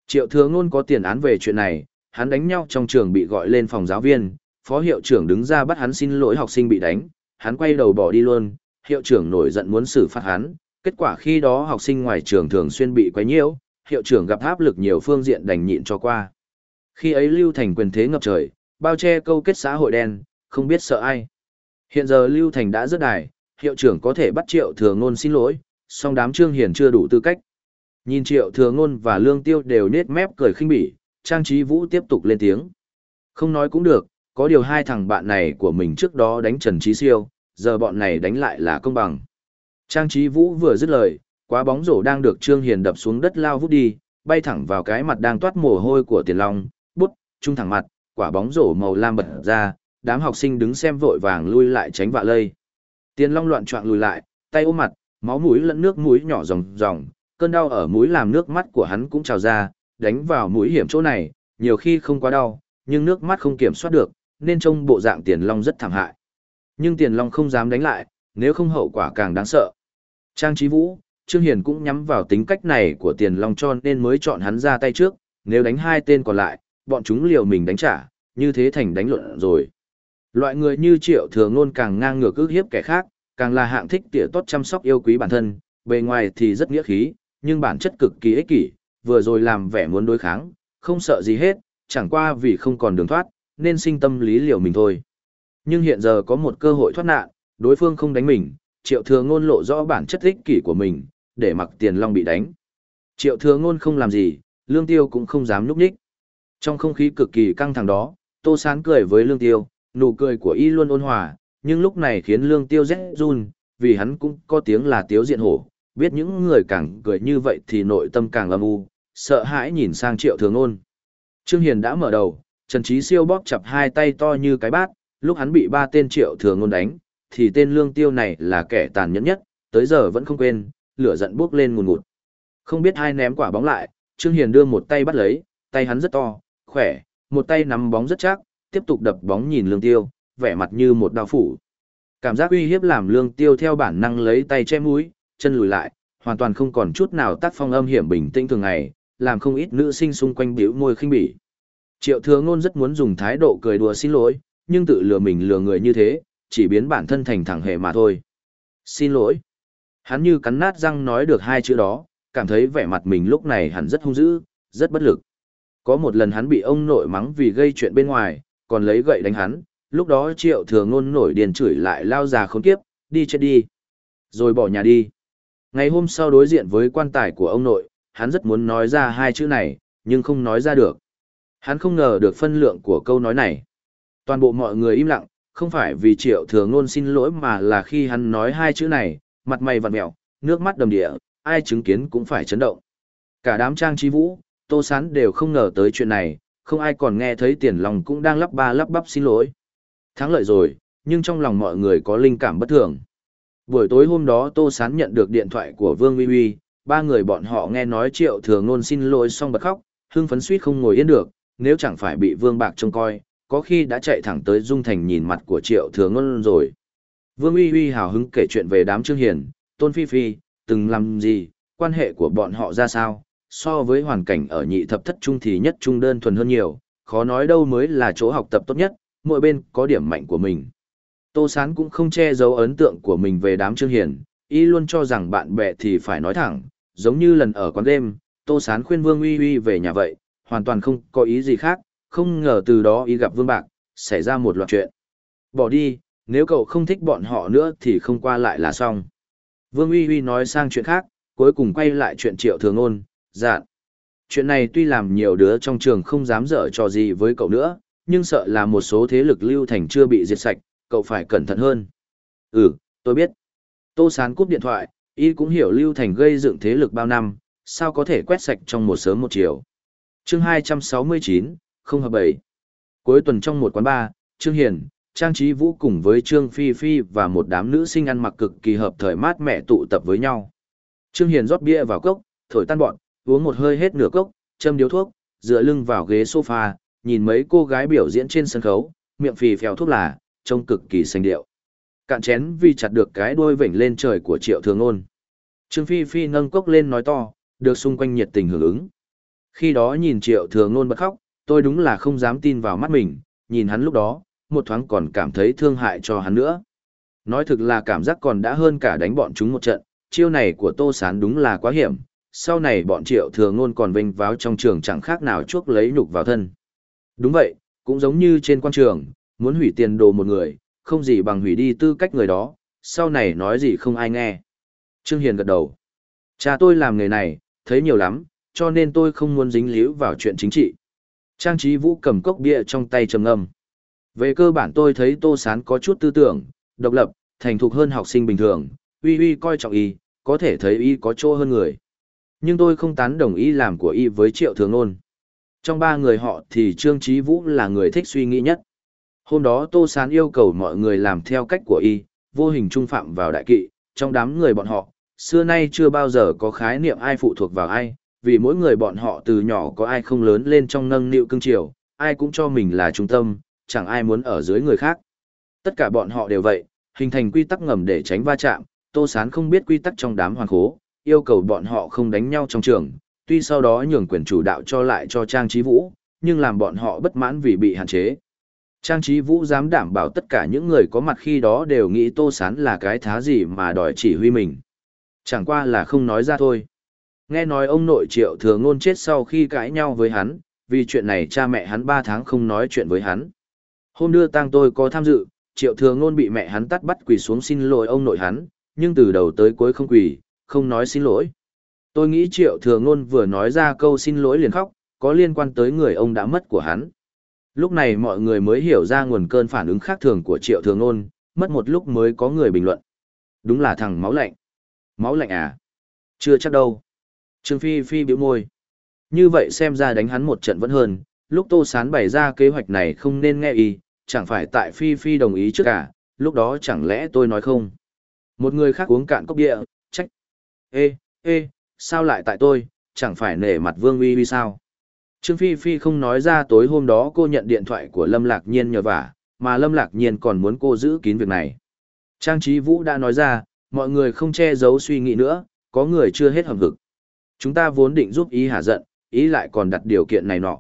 Triệu thừa ngôn có tiền án về chuyện này, hắn đánh nhau trong trường bị gọi lên phòng giáo viên, phó hiệu trưởng đứng ra bắt hắn xin lỗi học sinh bị đánh, hắn quay đầu bỏ đi luôn, hiệu trưởng nổi giận muốn xử phạt hắn, kết quả khi đó học sinh ngoài trường thường xuyên bị quấy nhiễu, hiệu trưởng gặp áp lực nhiều phương diện đành nhịn cho qua. Khi ấy Lưu Thành quyền thế ngập trời, bao che câu kết xã hội đen, không biết sợ ai. Hiện giờ Lưu Thành đã rất đài, hiệu trưởng có thể bắt triệu thừa ngôn xin lỗi, song đám trương hiền chưa đủ tư cách. Nhìn triệu thừa ngôn và lương tiêu đều nết mép cười khinh bỉ, trang trí vũ tiếp tục lên tiếng. Không nói cũng được, có điều hai thằng bạn này của mình trước đó đánh Trần Trí Siêu, giờ bọn này đánh lại là công bằng. Trang trí vũ vừa dứt lời, quá bóng rổ đang được Trương Hiền đập xuống đất lao vút đi, bay thẳng vào cái mặt đang toát mồ hôi của Tiền Long, bút, trung thẳng mặt, quả bóng rổ màu lam bật ra, đám học sinh đứng xem vội vàng lui lại tránh vạ lây. Tiền Long loạn choạng lùi lại, tay ôm mặt, máu mũi lẫn nước mũi nhỏ ròng ròng, cơn đau ở mũi làm nước mắt của hắn cũng trào ra, đánh vào mũi hiểm chỗ này, nhiều khi không quá đau, nhưng nước mắt không kiểm soát được, nên trông bộ dạng Tiền Long rất thảm hại. Nhưng Tiền Long không dám đánh lại, nếu không hậu quả càng đáng sợ. Trang Trí Vũ, Trương Hiền cũng nhắm vào tính cách này của Tiền Long cho nên mới chọn hắn ra tay trước, nếu đánh hai tên còn lại, bọn chúng liều mình đánh trả, như thế thành đánh luận rồi. Loại người như Triệu Thừa Ngôn càng ngang ngược ước hiếp kẻ khác, càng là hạng thích tỉa tốt chăm sóc yêu quý bản thân, bề ngoài thì rất nghĩa khí, nhưng bản chất cực kỳ ích kỷ, vừa rồi làm vẻ muốn đối kháng, không sợ gì hết, chẳng qua vì không còn đường thoát, nên sinh tâm lý liều mình thôi. Nhưng hiện giờ có một cơ hội thoát nạn, đối phương không đánh mình, Triệu Thừa Ngôn lộ rõ bản chất ích kỷ của mình, để mặc Tiền Long bị đánh. Triệu Thừa Ngôn không làm gì, Lương Tiêu cũng không dám núp nhích. Trong không khí cực kỳ căng thẳng đó, Tô Sán cười với Lương Tiêu, nụ cười của y luôn ôn hòa, nhưng lúc này khiến Lương Tiêu rét run, vì hắn cũng có tiếng là tiếu diện hổ, biết những người càng cười như vậy thì nội tâm càng âm u, sợ hãi nhìn sang Triệu Thường Ôn. Trương Hiền đã mở đầu, Trần Trí Siêu bóp chập hai tay to như cái bát, lúc hắn bị ba tên Triệu Thường Ôn đánh, thì tên Lương Tiêu này là kẻ tàn nhẫn nhất, tới giờ vẫn không quên, lửa giận buốc lên ngùn ngụt. Không biết hai ném quả bóng lại, Trương Hiền đưa một tay bắt lấy, tay hắn rất to, khỏe, một tay nắm bóng rất chắc, tiếp tục đập bóng nhìn lương tiêu, vẻ mặt như một đao phủ. Cảm giác uy hiếp làm lương tiêu theo bản năng lấy tay che mũi, chân lùi lại, hoàn toàn không còn chút nào tác phong âm hiểm bình tĩnh thường ngày, làm không ít nữ sinh xung quanh bĩu môi khinh bỉ. Triệu thừa ngôn rất muốn dùng thái độ cười đùa xin lỗi, nhưng tự lừa mình lừa người như thế, chỉ biến bản thân thành thẳng hề mà thôi. Xin lỗi. Hắn như cắn nát răng nói được hai chữ đó, cảm thấy vẻ mặt mình lúc này hẳn rất hung dữ, rất bất lực. Có một lần hắn bị ông nội mắng vì gây chuyện bên ngoài, còn lấy gậy đánh hắn, lúc đó triệu thừa ngôn nổi điền chửi lại lao già khốn kiếp, Đi chết đi. Rồi bỏ nhà đi. Ngày hôm sau đối diện với quan tài của ông nội, hắn rất muốn nói ra hai chữ này, nhưng không nói ra được. Hắn không ngờ được phân lượng của câu nói này. Toàn bộ mọi người im lặng, không phải vì triệu thừa ngôn xin lỗi mà là khi hắn nói hai chữ này, mặt mày vặn mèo, nước mắt đầm địa, ai chứng kiến cũng phải chấn động. Cả đám trang trí vũ, tô sán đều không ngờ tới chuyện này, không ai còn nghe thấy tiền lòng cũng đang lắp ba lắp bắp xin lỗi. Thắng lợi rồi, nhưng trong lòng mọi người có linh cảm bất thường. Buổi tối hôm đó Tô Sán nhận được điện thoại của Vương Uy Uy, ba người bọn họ nghe nói triệu thừa ngôn xin lỗi xong bật khóc, hưng phấn suýt không ngồi yên được, nếu chẳng phải bị Vương Bạc trông coi, có khi đã chạy thẳng tới Dung Thành nhìn mặt của triệu thừa ngôn rồi. Vương Uy Uy hào hứng kể chuyện về đám Trương Hiền, Tôn Phi Phi, từng làm gì, quan hệ của bọn họ ra sao, so với hoàn cảnh ở nhị thập thất trung thì nhất trung đơn thuần hơn nhiều, khó nói đâu mới là chỗ học tập tốt nhất, mỗi bên có điểm mạnh của mình. Tô Sán cũng không che giấu ấn tượng của mình về đám Trương Hiền, y luôn cho rằng bạn bè thì phải nói thẳng, giống như lần ở quán đêm, Tô Sán khuyên Vương Uy Uy về nhà vậy, hoàn toàn không có ý gì khác, không ngờ từ đó y gặp Vương Bạc, xảy ra một loạt chuyện. Bỏ đi, nếu cậu không thích bọn họ nữa thì không qua lại là xong. Vương Uy Uy nói sang chuyện khác, cuối cùng quay lại chuyện triệu thường ôn, dạn. Chuyện này tuy làm nhiều đứa trong trường không dám dở trò gì với cậu nữa, nhưng sợ là một số thế lực lưu thành chưa bị diệt sạch, cậu phải cẩn thận hơn. Ừ, tôi biết. Tô Sán cúp điện thoại, y cũng hiểu lưu thành gây dựng thế lực bao năm, sao có thể quét sạch trong một sớm một chiều. chương 269, không hợp bảy. Cuối tuần trong một quán bar, Trương Hiền, Trang Trí Vũ cùng với Trương Phi Phi và một đám nữ sinh ăn mặc cực kỳ hợp thời mát mẻ tụ tập với nhau. Trương Hiền rót bia vào cốc, thổi tan bọn, uống một hơi hết nửa cốc, châm điếu thuốc, dựa lưng vào ghế sofa, nhìn mấy cô gái biểu diễn trên sân khấu, miệng phì phèo thuốc là, trông cực kỳ xanh điệu. Cạn chén vì chặt được cái đuôi vểnh lên trời của Triệu Thường Ôn. Trương Phi Phi nâng cốc lên nói to, được xung quanh nhiệt tình hưởng ứng. Khi đó nhìn Triệu Thường Ôn bật khóc, tôi đúng là không dám tin vào mắt mình, nhìn hắn lúc đó, một thoáng còn cảm thấy thương hại cho hắn nữa. Nói thực là cảm giác còn đã hơn cả đánh bọn chúng một trận, chiêu này của Tô Sán đúng là quá hiểm, sau này bọn Triệu Thường ngôn còn vinh váo trong trường chẳng khác nào chuốc lấy nhục vào thân. Đúng vậy, cũng giống như trên quan trường, muốn hủy tiền đồ một người, không gì bằng hủy đi tư cách người đó, sau này nói gì không ai nghe. Trương Hiền gật đầu. Cha tôi làm nghề này, thấy nhiều lắm, cho nên tôi không muốn dính líu vào chuyện chính trị. Trang trí vũ cầm cốc bia trong tay trầm ngâm. Về cơ bản tôi thấy Tô Sán có chút tư tưởng, độc lập, thành thục hơn học sinh bình thường, uy uy coi trọng y, có thể thấy y có chỗ hơn người. Nhưng tôi không tán đồng ý làm của y với triệu thường nôn. Trong ba người họ thì Trương Trí Vũ là người thích suy nghĩ nhất. Hôm đó Tô Sán yêu cầu mọi người làm theo cách của y, vô hình trung phạm vào đại kỵ, trong đám người bọn họ, xưa nay chưa bao giờ có khái niệm ai phụ thuộc vào ai, vì mỗi người bọn họ từ nhỏ có ai không lớn lên trong nâng niệu cưng chiều, ai cũng cho mình là trung tâm, chẳng ai muốn ở dưới người khác. Tất cả bọn họ đều vậy, hình thành quy tắc ngầm để tránh va chạm, Tô Sán không biết quy tắc trong đám hoàng khố, yêu cầu bọn họ không đánh nhau trong trường, tuy sau đó nhường quyền chủ đạo cho lại cho Trang Trí Vũ, nhưng làm bọn họ bất mãn vì bị hạn chế. Trang trí vũ dám đảm bảo tất cả những người có mặt khi đó đều nghĩ Tô Sán là cái thá gì mà đòi chỉ huy mình. Chẳng qua là không nói ra thôi. Nghe nói ông nội triệu thừa ngôn chết sau khi cãi nhau với hắn, vì chuyện này cha mẹ hắn 3 tháng không nói chuyện với hắn. Hôm đưa tang tôi có tham dự, triệu thừa ngôn bị mẹ hắn tắt bắt quỳ xuống xin lỗi ông nội hắn, nhưng từ đầu tới cuối không quỳ, không nói xin lỗi. Tôi nghĩ triệu thừa ngôn vừa nói ra câu xin lỗi liền khóc, có liên quan tới người ông đã mất của hắn. Lúc này mọi người mới hiểu ra nguồn cơn phản ứng khác thường của triệu thường ngôn, mất một lúc mới có người bình luận. Đúng là thằng máu lạnh. Máu lạnh à? Chưa chắc đâu. Trương Phi Phi biểu môi. Như vậy xem ra đánh hắn một trận vẫn hơn, lúc Tô Sán bày ra kế hoạch này không nên nghe ý, chẳng phải tại Phi Phi đồng ý trước cả, lúc đó chẳng lẽ tôi nói không? Một người khác uống cạn cốc địa, trách. Ê, ê, sao lại tại tôi, chẳng phải nể mặt Vương Uy Uy sao? Trương Phi Phi không nói ra tối hôm đó cô nhận điện thoại của Lâm Lạc Nhiên nhờ vả, mà Lâm Lạc Nhiên còn muốn cô giữ kín việc này. Trang Trí Vũ đã nói ra, mọi người không che giấu suy nghĩ nữa, có người chưa hết hầm hực. Chúng ta vốn định giúp ý hả giận, ý lại còn đặt điều kiện này nọ.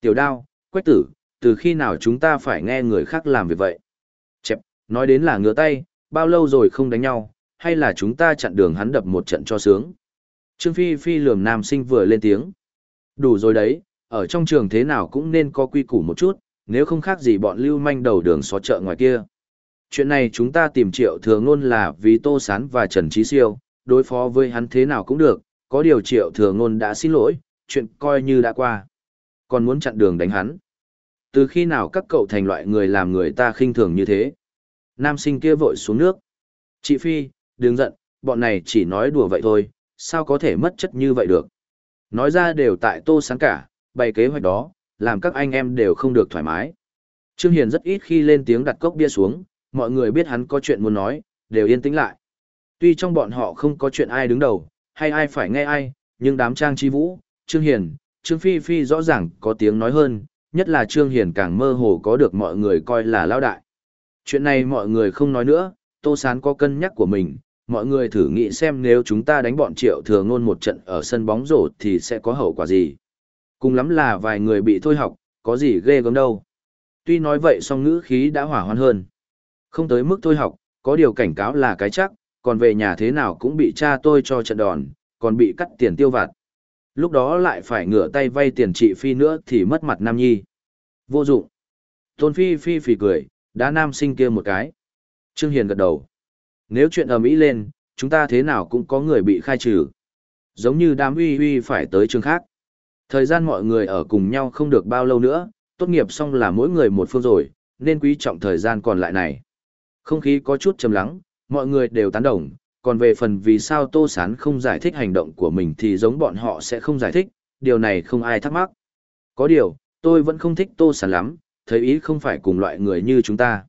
Tiểu đao, quách tử, từ khi nào chúng ta phải nghe người khác làm việc vậy? Chẹp, nói đến là ngứa tay, bao lâu rồi không đánh nhau, hay là chúng ta chặn đường hắn đập một trận cho sướng? Trương Phi Phi lườm nam sinh vừa lên tiếng. Đủ rồi đấy, ở trong trường thế nào cũng nên có quy củ một chút, nếu không khác gì bọn lưu manh đầu đường xó chợ ngoài kia. Chuyện này chúng ta tìm triệu thừa ngôn là vì Tô Sán và Trần Trí Siêu, đối phó với hắn thế nào cũng được, có điều triệu thừa ngôn đã xin lỗi, chuyện coi như đã qua. Còn muốn chặn đường đánh hắn. Từ khi nào các cậu thành loại người làm người ta khinh thường như thế? Nam sinh kia vội xuống nước. Chị Phi, đừng giận, bọn này chỉ nói đùa vậy thôi, sao có thể mất chất như vậy được. Nói ra đều tại tô sáng cả, bày kế hoạch đó, làm các anh em đều không được thoải mái. Trương Hiền rất ít khi lên tiếng đặt cốc bia xuống, mọi người biết hắn có chuyện muốn nói, đều yên tĩnh lại. Tuy trong bọn họ không có chuyện ai đứng đầu, hay ai phải nghe ai, nhưng đám trang chi vũ, Trương Hiền, Trương Phi Phi rõ ràng có tiếng nói hơn, nhất là Trương Hiền càng mơ hồ có được mọi người coi là lao đại. Chuyện này mọi người không nói nữa, Tô Sán có cân nhắc của mình, mọi người thử nghĩ xem nếu chúng ta đánh bọn triệu thừa ngôn một trận ở sân bóng rổ thì sẽ có hậu quả gì. Cùng lắm là vài người bị thôi học, có gì ghê gớm đâu. Tuy nói vậy song ngữ khí đã hỏa hoan hơn. Không tới mức thôi học, có điều cảnh cáo là cái chắc, còn về nhà thế nào cũng bị cha tôi cho trận đòn, còn bị cắt tiền tiêu vặt. Lúc đó lại phải ngửa tay vay tiền chị Phi nữa thì mất mặt Nam Nhi. Vô dụng. Tôn Phi Phi phì cười, đã nam sinh kia một cái. Trương Hiền gật đầu. Nếu chuyện ở Mỹ lên, chúng ta thế nào cũng có người bị khai trừ. Giống như đám uy uy phải tới trường khác. Thời gian mọi người ở cùng nhau không được bao lâu nữa, tốt nghiệp xong là mỗi người một phương rồi, nên quý trọng thời gian còn lại này. Không khí có chút trầm lắng, mọi người đều tán đồng, còn về phần vì sao Tô Sán không giải thích hành động của mình thì giống bọn họ sẽ không giải thích, điều này không ai thắc mắc. Có điều, tôi vẫn không thích Tô Sán lắm, thấy ý không phải cùng loại người như chúng ta.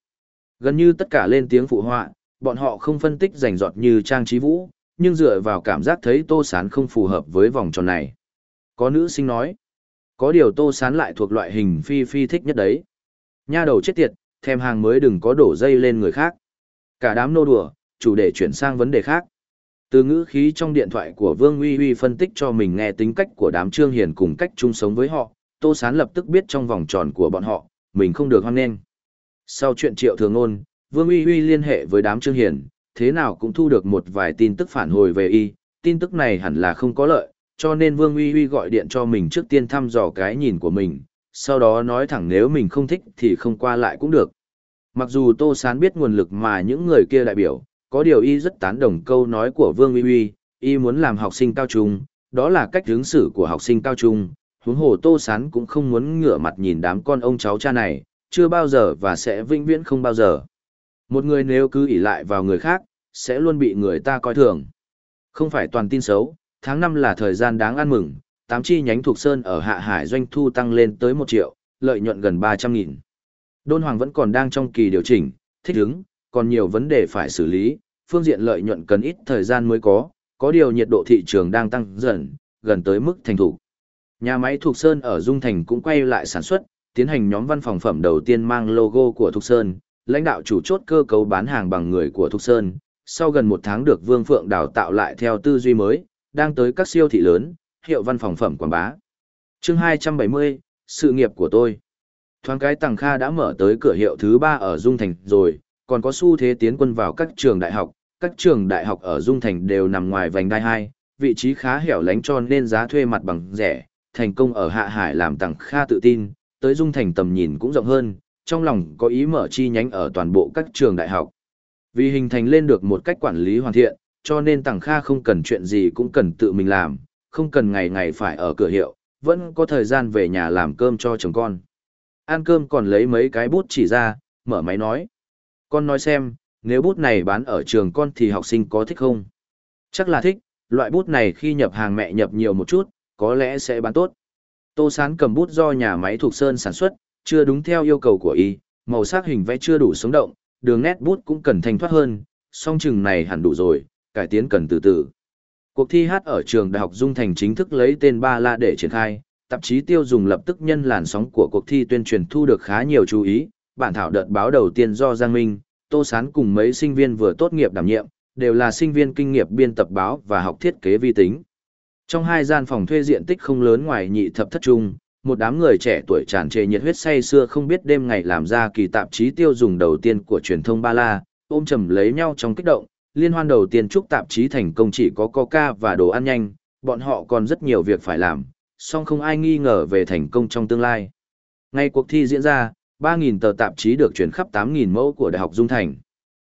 Gần như tất cả lên tiếng phụ họa, bọn họ không phân tích rành rọt như Trang Trí Vũ, nhưng dựa vào cảm giác thấy Tô Sán không phù hợp với vòng tròn này. Có nữ sinh nói, có điều Tô Sán lại thuộc loại hình phi phi thích nhất đấy. Nha đầu chết tiệt, thèm hàng mới đừng có đổ dây lên người khác. Cả đám nô đùa, chủ đề chuyển sang vấn đề khác. Từ ngữ khí trong điện thoại của Vương Uy Uy phân tích cho mình nghe tính cách của đám Trương Hiền cùng cách chung sống với họ, Tô Sán lập tức biết trong vòng tròn của bọn họ, mình không được hoan nghênh. Sau chuyện triệu thường ôn, Vương Uy Uy liên hệ với đám Trương Hiền, thế nào cũng thu được một vài tin tức phản hồi về y, tin tức này hẳn là không có lợi, cho nên Vương Uy Uy gọi điện cho mình trước tiên thăm dò cái nhìn của mình, sau đó nói thẳng nếu mình không thích thì không qua lại cũng được. Mặc dù Tô Sán biết nguồn lực mà những người kia đại biểu, có điều y rất tán đồng câu nói của Vương Uy Uy, y muốn làm học sinh cao trung, đó là cách hướng xử của học sinh cao trung, huống hồ Tô Sán cũng không muốn ngửa mặt nhìn đám con ông cháu cha này, chưa bao giờ và sẽ vĩnh viễn không bao giờ. Một người nếu cứ ỷ lại vào người khác, sẽ luôn bị người ta coi thường. Không phải toàn tin xấu, tháng 5 là thời gian đáng ăn mừng, tám chi nhánh thuộc sơn ở Hạ Hải doanh thu tăng lên tới 1 triệu, lợi nhuận gần 300 nghìn. Đôn Hoàng vẫn còn đang trong kỳ điều chỉnh, thích ứng, còn nhiều vấn đề phải xử lý, phương diện lợi nhuận cần ít thời gian mới có, có điều nhiệt độ thị trường đang tăng dần, gần tới mức thành thủ. Nhà máy Thục Sơn ở Dung Thành cũng quay lại sản xuất, tiến hành nhóm văn phòng phẩm đầu tiên mang logo của Thục Sơn, lãnh đạo chủ chốt cơ cấu bán hàng bằng người của Thục Sơn, sau gần một tháng được Vương Phượng đào tạo lại theo tư duy mới, đang tới các siêu thị lớn, hiệu văn phòng phẩm quảng bá. chương 270, sự nghiệp của tôi. Thoáng cái Tằng Kha đã mở tới cửa hiệu thứ ba ở Dung Thành rồi, còn có xu thế tiến quân vào các trường đại học. Các trường đại học ở Dung Thành đều nằm ngoài vành đai hai, vị trí khá hẻo lánh cho nên giá thuê mặt bằng rẻ, thành công ở Hạ Hải làm Tằng Kha tự tin, tới Dung Thành tầm nhìn cũng rộng hơn, trong lòng có ý mở chi nhánh ở toàn bộ các trường đại học. Vì hình thành lên được một cách quản lý hoàn thiện, cho nên Tằng Kha không cần chuyện gì cũng cần tự mình làm, không cần ngày ngày phải ở cửa hiệu, vẫn có thời gian về nhà làm cơm cho chồng con. Ăn cơm còn lấy mấy cái bút chỉ ra, mở máy nói. Con nói xem, nếu bút này bán ở trường con thì học sinh có thích không? Chắc là thích, loại bút này khi nhập hàng mẹ nhập nhiều một chút, có lẽ sẽ bán tốt. Tô Sán cầm bút do nhà máy thuộc Sơn sản xuất, chưa đúng theo yêu cầu của y, màu sắc hình vẽ chưa đủ sống động, đường nét bút cũng cần thanh thoát hơn, song chừng này hẳn đủ rồi, cải tiến cần từ từ. Cuộc thi hát ở trường Đại học Dung Thành chính thức lấy tên Ba La để triển khai, tạp chí tiêu dùng lập tức nhân làn sóng của cuộc thi tuyên truyền thu được khá nhiều chú ý, bản thảo đợt báo đầu tiên do Giang Minh, Tô Sán cùng mấy sinh viên vừa tốt nghiệp đảm nhiệm, đều là sinh viên kinh nghiệp biên tập báo và học thiết kế vi tính. Trong hai gian phòng thuê diện tích không lớn ngoài nhị thập thất trung, một đám người trẻ tuổi tràn trề nhiệt huyết say xưa không biết đêm ngày làm ra kỳ tạp chí tiêu dùng đầu tiên của truyền thông Ba La, ôm chầm lấy nhau trong kích động, liên hoan đầu tiên chúc tạp chí thành công chỉ có coca và đồ ăn nhanh, bọn họ còn rất nhiều việc phải làm, song không ai nghi ngờ về thành công trong tương lai. Ngay cuộc thi diễn ra, 3.000 tờ tạp chí được chuyển khắp 8.000 mẫu của Đại học Dung Thành.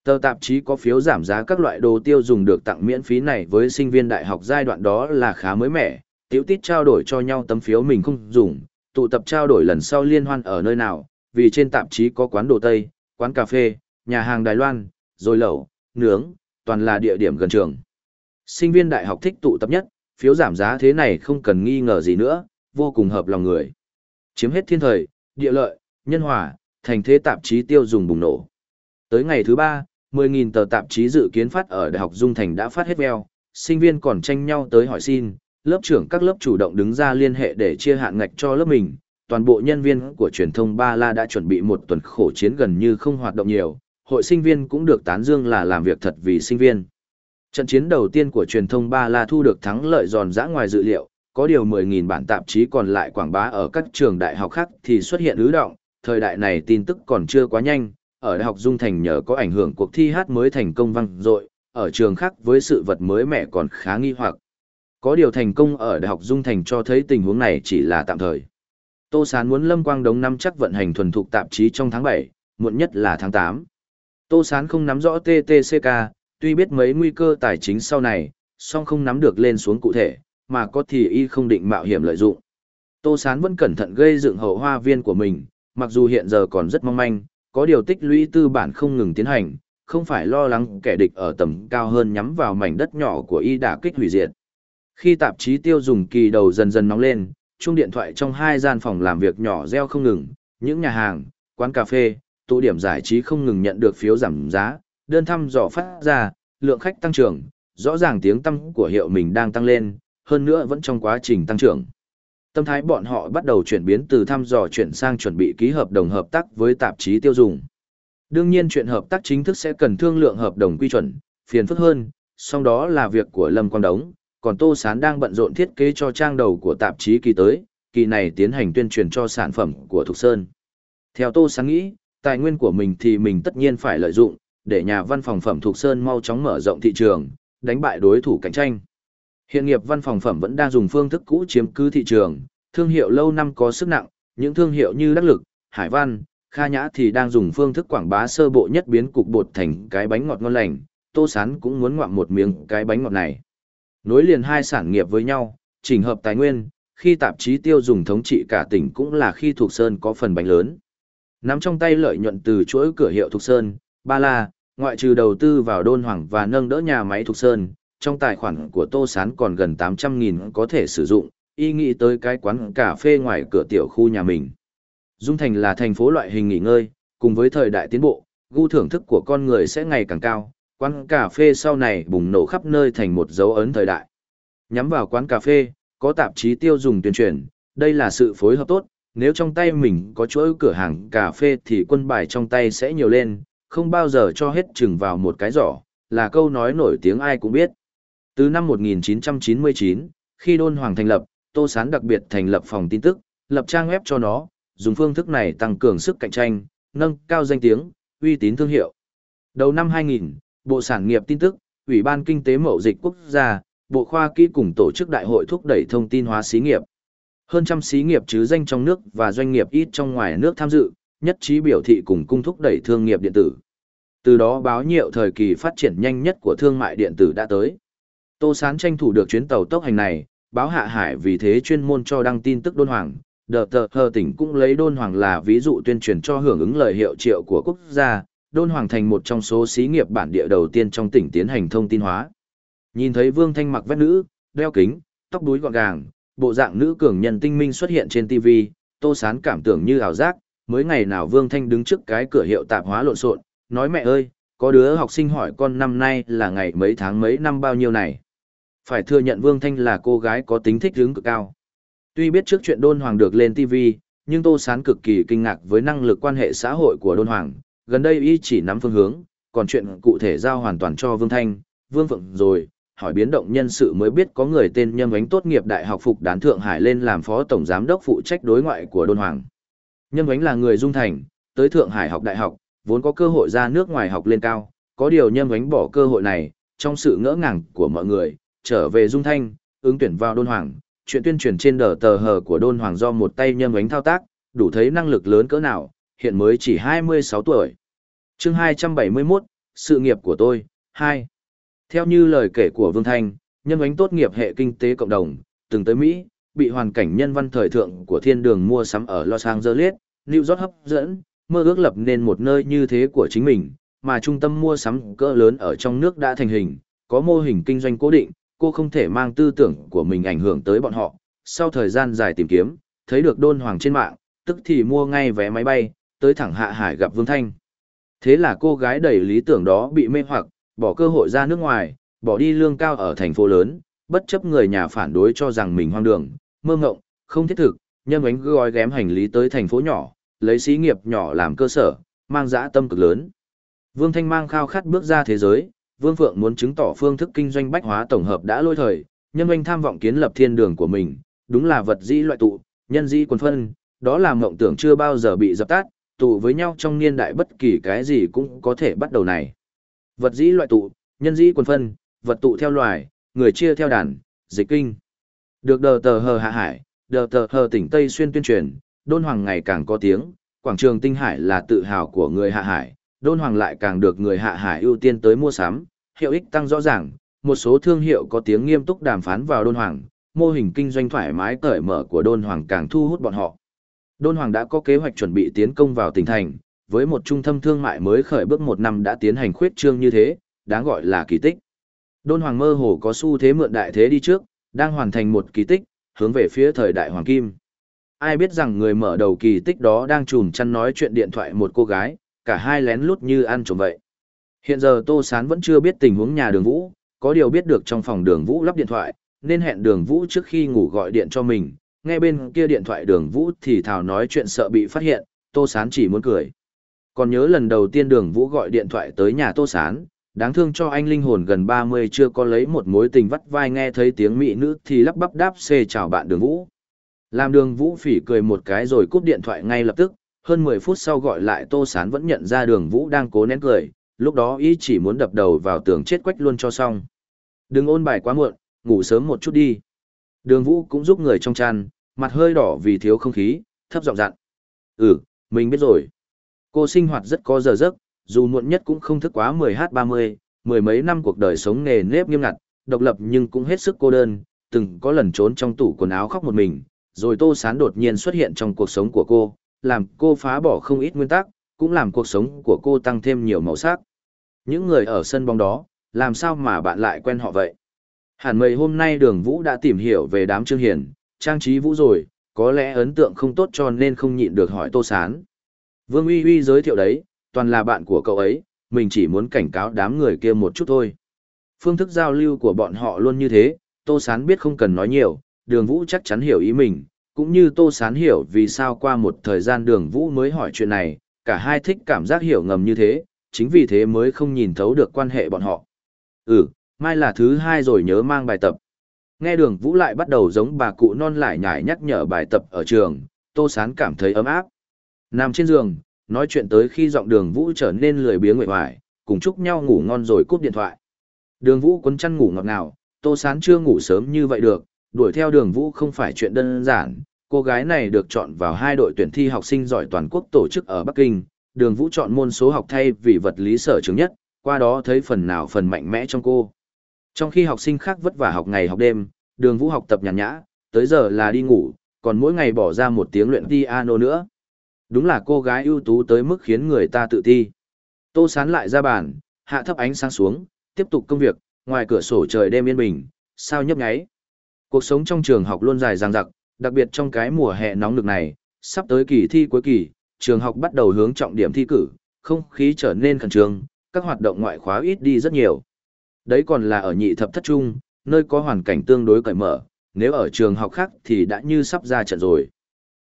Tờ tạp chí có phiếu giảm giá các loại đồ tiêu dùng được tặng miễn phí này với sinh viên đại học giai đoạn đó là khá mới mẻ, tiểu tít trao đổi cho nhau tấm phiếu mình không dùng, tụ tập trao đổi lần sau liên hoan ở nơi nào, vì trên tạp chí có quán đồ Tây, quán cà phê, nhà hàng Đài Loan, rồi lẩu, nướng, toàn là địa điểm gần trường. Sinh viên đại học thích tụ tập nhất, phiếu giảm giá thế này không cần nghi ngờ gì nữa, vô cùng hợp lòng người. Chiếm hết thiên thời, địa lợi, nhân hòa, thành thế tạp chí tiêu dùng bùng nổ. Tới ngày thứ ba, 10.000 tờ tạp chí dự kiến phát ở Đại học Dung Thành đã phát hết veo, sinh viên còn tranh nhau tới hỏi xin, lớp trưởng các lớp chủ động đứng ra liên hệ để chia hạn ngạch cho lớp mình. Toàn bộ nhân viên của truyền thông Ba La đã chuẩn bị một tuần khổ chiến gần như không hoạt động nhiều, hội sinh viên cũng được tán dương là làm việc thật vì sinh viên. Trận chiến đầu tiên của truyền thông Ba La thu được thắng lợi giòn giã ngoài dự liệu, có điều 10.000 bản tạp chí còn lại quảng bá ở các trường đại học khác thì xuất hiện ứ động, thời đại này tin tức còn chưa quá nhanh, ở Đại học Dung Thành nhờ có ảnh hưởng cuộc thi hát mới thành công vang dội, ở trường khác với sự vật mới mẻ còn khá nghi hoặc. Có điều thành công ở Đại học Dung Thành cho thấy tình huống này chỉ là tạm thời. Tô Sán muốn Lâm Quang Đống năm chắc vận hành thuần thục tạp chí trong tháng 7, muộn nhất là tháng 8. Tô Sán không nắm rõ TTCK, tuy biết mấy nguy cơ tài chính sau này, song không nắm được lên xuống cụ thể, mà có thì y không định mạo hiểm lợi dụng. Tô Sán vẫn cẩn thận gây dựng hậu hoa viên của mình, mặc dù hiện giờ còn rất mong manh, có điều tích lũy tư bản không ngừng tiến hành, không phải lo lắng kẻ địch ở tầm cao hơn nhắm vào mảnh đất nhỏ của y đã kích hủy diệt. Khi tạp chí tiêu dùng kỳ đầu dần dần nóng lên, chuông điện thoại trong hai gian phòng làm việc nhỏ reo không ngừng, những nhà hàng, quán cà phê, tụ điểm giải trí không ngừng nhận được phiếu giảm giá, đơn thăm dò phát ra, lượng khách tăng trưởng, rõ ràng tiếng tăng của hiệu mình đang tăng lên, hơn nữa vẫn trong quá trình tăng trưởng. Tâm thái bọn họ bắt đầu chuyển biến từ thăm dò chuyển sang chuẩn bị ký hợp đồng hợp tác với tạp chí tiêu dùng. Đương nhiên chuyện hợp tác chính thức sẽ cần thương lượng hợp đồng quy chuẩn, phiền phức hơn, song đó là việc của Lâm Quang Đống, còn Tô Sán đang bận rộn thiết kế cho trang đầu của tạp chí kỳ tới, kỳ này tiến hành tuyên truyền cho sản phẩm của Thục Sơn. Theo Tô Sán nghĩ, tài nguyên của mình thì mình tất nhiên phải lợi dụng, để nhà văn phòng phẩm Thục Sơn mau chóng mở rộng thị trường, đánh bại đối thủ cạnh tranh. Hiện nghiệp văn phòng phẩm vẫn đang dùng phương thức cũ chiếm cứ thị trường, thương hiệu lâu năm có sức nặng, những thương hiệu như Đắc Lực, Hải Văn, Kha Nhã thì đang dùng phương thức quảng bá sơ bộ nhất biến cục bột thành cái bánh ngọt ngon lành, Tô Sán cũng muốn ngoạm một miếng cái bánh ngọt này. Nối liền hai sản nghiệp với nhau, chỉnh hợp tài nguyên, khi tạp chí tiêu dùng thống trị cả tỉnh cũng là khi Thục Sơn có phần bánh lớn. Nắm trong tay lợi nhuận từ chuỗi cửa hiệu Thục Sơn, Ba La, ngoại trừ đầu tư vào đôn hoàng và nâng đỡ nhà máy Thục Sơn, trong tài khoản của Tô Sán còn gần 800.000 có thể sử dụng, y nghĩ tới cái quán cà phê ngoài cửa tiểu khu nhà mình. Dung Thành là thành phố loại hình nghỉ ngơi, cùng với thời đại tiến bộ, gu thưởng thức của con người sẽ ngày càng cao, quán cà phê sau này bùng nổ khắp nơi thành một dấu ấn thời đại. Nhắm vào quán cà phê, có tạp chí tiêu dùng tuyên truyền, đây là sự phối hợp tốt, nếu trong tay mình có chuỗi cửa hàng cà phê thì quân bài trong tay sẽ nhiều lên, không bao giờ cho hết chừng vào một cái giỏ, là câu nói nổi tiếng ai cũng biết. Từ năm 1999, khi Đôn Hoàng thành lập, Tô Sán đặc biệt thành lập phòng tin tức, lập trang web cho nó, dùng phương thức này tăng cường sức cạnh tranh, nâng cao danh tiếng, uy tín thương hiệu. Đầu năm 2000, Bộ Sản nghiệp tin tức, Ủy ban Kinh tế Mậu dịch Quốc gia, Bộ Khoa kỹ cùng tổ chức đại hội thúc đẩy thông tin hóa xí nghiệp. Hơn trăm xí nghiệp chứ danh trong nước và doanh nghiệp ít trong ngoài nước tham dự, nhất trí biểu thị cùng cung thúc đẩy thương nghiệp điện tử. Từ đó báo hiệu thời kỳ phát triển nhanh nhất của thương mại điện tử đã tới. Tô Sán tranh thủ được chuyến tàu tốc hành này, báo hạ hải vì thế chuyên môn cho đăng tin tức đôn hoàng. Đợt tờ hờ tỉnh cũng lấy đôn hoàng là ví dụ tuyên truyền cho hưởng ứng lời hiệu triệu của quốc gia, đôn hoàng thành một trong số xí nghiệp bản địa đầu tiên trong tỉnh tiến hành thông tin hóa. Nhìn thấy Vương Thanh mặc vét nữ, đeo kính, tóc đuối gọn gàng, bộ dạng nữ cường nhân tinh minh xuất hiện trên TV, Tô Sán cảm tưởng như ảo giác, mới ngày nào Vương Thanh đứng trước cái cửa hiệu tạp hóa lộn xộn, nói mẹ ơi, có đứa học sinh hỏi con năm nay là ngày mấy tháng mấy năm bao nhiêu này. Phải thừa nhận Vương Thanh là cô gái có tính thích hướng cực cao. Tuy biết trước chuyện Đôn Hoàng được lên TV, nhưng Tô Sán cực kỳ kinh ngạc với năng lực quan hệ xã hội của Đôn Hoàng. Gần đây y chỉ nắm phương hướng, còn chuyện cụ thể giao hoàn toàn cho Vương Thanh, Vương Phượng rồi, hỏi biến động nhân sự mới biết có người tên Nhâm Ánh tốt nghiệp Đại học Phục Đán Thượng Hải lên làm phó tổng giám đốc phụ trách đối ngoại của Đôn Hoàng. Nhâm Ánh là người dung thành, tới Thượng Hải học đại học, vốn có cơ hội ra nước ngoài học lên cao, có điều Nhâm Ánh bỏ cơ hội này, trong sự ngỡ ngàng của mọi người, trở về Dung Thanh, ứng tuyển vào Đôn Hoàng, chuyện tuyên truyền trên đờ tờ hờ của Đôn Hoàng do một tay nhâm ánh thao tác, đủ thấy năng lực lớn cỡ nào, hiện mới chỉ 26 tuổi. chương 271, sự nghiệp của tôi, hai. Theo như lời kể của Vương Thanh, nhân ánh tốt nghiệp hệ kinh tế cộng đồng, từng tới Mỹ, bị hoàn cảnh nhân văn thời thượng của thiên đường mua sắm ở Los Angeles, New York hấp dẫn, mơ ước lập nên một nơi như thế của chính mình, mà trung tâm mua sắm cỡ lớn ở trong nước đã thành hình, có mô hình kinh doanh cố định, cô không thể mang tư tưởng của mình ảnh hưởng tới bọn họ. Sau thời gian dài tìm kiếm, thấy được đôn hoàng trên mạng, tức thì mua ngay vé máy bay, tới thẳng hạ hải gặp Vương Thanh. Thế là cô gái đầy lý tưởng đó bị mê hoặc, bỏ cơ hội ra nước ngoài, bỏ đi lương cao ở thành phố lớn, bất chấp người nhà phản đối cho rằng mình hoang đường, mơ ngộng, không thiết thực, nhân ánh gói ghém hành lý tới thành phố nhỏ, lấy xí nghiệp nhỏ làm cơ sở, mang dã tâm cực lớn. Vương Thanh mang khao khát bước ra thế giới, Vương Phượng muốn chứng tỏ phương thức kinh doanh bách hóa tổng hợp đã lôi thời, nhân anh tham vọng kiến lập thiên đường của mình, đúng là vật dĩ loại tụ, nhân dĩ quần phân, đó là mộng tưởng chưa bao giờ bị dập tắt, tụ với nhau trong niên đại bất kỳ cái gì cũng có thể bắt đầu này. Vật dĩ loại tụ, nhân dĩ quần phân, vật tụ theo loài, người chia theo đàn, dịch kinh. Được đờ tờ hờ hạ hải, đờ tờ hờ tỉnh Tây Xuyên tuyên truyền, đôn hoàng ngày càng có tiếng, quảng trường tinh hải là tự hào của người hạ hải, đôn hoàng lại càng được người hạ hải ưu tiên tới mua sắm, hiệu ích tăng rõ ràng, một số thương hiệu có tiếng nghiêm túc đàm phán vào đôn hoàng, mô hình kinh doanh thoải mái cởi mở của đôn hoàng càng thu hút bọn họ. Đôn hoàng đã có kế hoạch chuẩn bị tiến công vào tỉnh thành, với một trung tâm thương mại mới khởi bước một năm đã tiến hành khuyết trương như thế, đáng gọi là kỳ tích. Đôn hoàng mơ hồ có xu thế mượn đại thế đi trước, đang hoàn thành một kỳ tích, hướng về phía thời đại hoàng kim. Ai biết rằng người mở đầu kỳ tích đó đang chùm chăn nói chuyện điện thoại một cô gái, cả hai lén lút như ăn trộm vậy. Hiện giờ Tô Sán vẫn chưa biết tình huống nhà đường Vũ, có điều biết được trong phòng đường Vũ lắp điện thoại, nên hẹn đường Vũ trước khi ngủ gọi điện cho mình, nghe bên kia điện thoại đường Vũ thì thảo nói chuyện sợ bị phát hiện, Tô Sán chỉ muốn cười. Còn nhớ lần đầu tiên đường Vũ gọi điện thoại tới nhà Tô Sán, đáng thương cho anh linh hồn gần 30 chưa có lấy một mối tình vắt vai nghe thấy tiếng mỹ nữ thì lắp bắp đáp xê chào bạn đường Vũ. Làm đường Vũ phỉ cười một cái rồi cúp điện thoại ngay lập tức, hơn 10 phút sau gọi lại Tô Sán vẫn nhận ra đường Vũ đang cố nén cười, lúc đó ý chỉ muốn đập đầu vào tường chết quách luôn cho xong. Đừng ôn bài quá muộn, ngủ sớm một chút đi. Đường Vũ cũng giúp người trong chăn, mặt hơi đỏ vì thiếu không khí, thấp giọng dặn. Ừ, mình biết rồi. Cô sinh hoạt rất có giờ giấc, dù muộn nhất cũng không thức quá 10h30, mười mấy năm cuộc đời sống nghề nếp nghiêm ngặt, độc lập nhưng cũng hết sức cô đơn, từng có lần trốn trong tủ quần áo khóc một mình, rồi Tô Sán đột nhiên xuất hiện trong cuộc sống của cô, làm cô phá bỏ không ít nguyên tắc, cũng làm cuộc sống của cô tăng thêm nhiều màu sắc. Những người ở sân bóng đó, làm sao mà bạn lại quen họ vậy? Hẳn mây hôm nay đường Vũ đã tìm hiểu về đám Trương Hiền, trang trí Vũ rồi, có lẽ ấn tượng không tốt cho nên không nhịn được hỏi Tô Sán. Vương Uy Uy giới thiệu đấy, toàn là bạn của cậu ấy, mình chỉ muốn cảnh cáo đám người kia một chút thôi. Phương thức giao lưu của bọn họ luôn như thế, Tô Sán biết không cần nói nhiều, đường Vũ chắc chắn hiểu ý mình, cũng như Tô Sán hiểu vì sao qua một thời gian đường Vũ mới hỏi chuyện này, cả hai thích cảm giác hiểu ngầm như thế, chính vì thế mới không nhìn thấu được quan hệ bọn họ. Ừ, mai là thứ hai rồi nhớ mang bài tập. Nghe đường Vũ lại bắt đầu giống bà cụ non lại nhải nhắc nhở bài tập ở trường, Tô Sán cảm thấy ấm áp. Nằm trên giường, nói chuyện tới khi giọng đường Vũ trở nên lười biếng nguệ hoài, cùng chúc nhau ngủ ngon rồi cúp điện thoại. Đường Vũ quấn chăn ngủ ngọt ngào, Tô Sán chưa ngủ sớm như vậy được, đuổi theo đường Vũ không phải chuyện đơn giản. Cô gái này được chọn vào hai đội tuyển thi học sinh giỏi toàn quốc tổ chức ở Bắc Kinh, đường Vũ chọn môn số học thay vì vật lý sở trường nhất, qua đó thấy phần nào phần mạnh mẽ trong cô. Trong khi học sinh khác vất vả học ngày học đêm, đường Vũ học tập nhàn nhã, tới giờ là đi ngủ, còn mỗi ngày bỏ ra một tiếng luyện piano nữa. Đúng là cô gái ưu tú tới mức khiến người ta tự ti. Tô sán lại ra bàn, hạ thấp ánh sáng xuống, tiếp tục công việc, ngoài cửa sổ trời đêm yên bình, sao nhấp nháy. Cuộc sống trong trường học luôn dài dằng dặc, đặc biệt trong cái mùa hè nóng nực này, sắp tới kỳ thi cuối kỳ, trường học bắt đầu hướng trọng điểm thi cử, không khí trở nên khẩn trương, các hoạt động ngoại khóa ít đi rất nhiều. Đấy còn là ở nhị thập thất trung, nơi có hoàn cảnh tương đối cởi mở, nếu ở trường học khác thì đã như sắp ra trận rồi.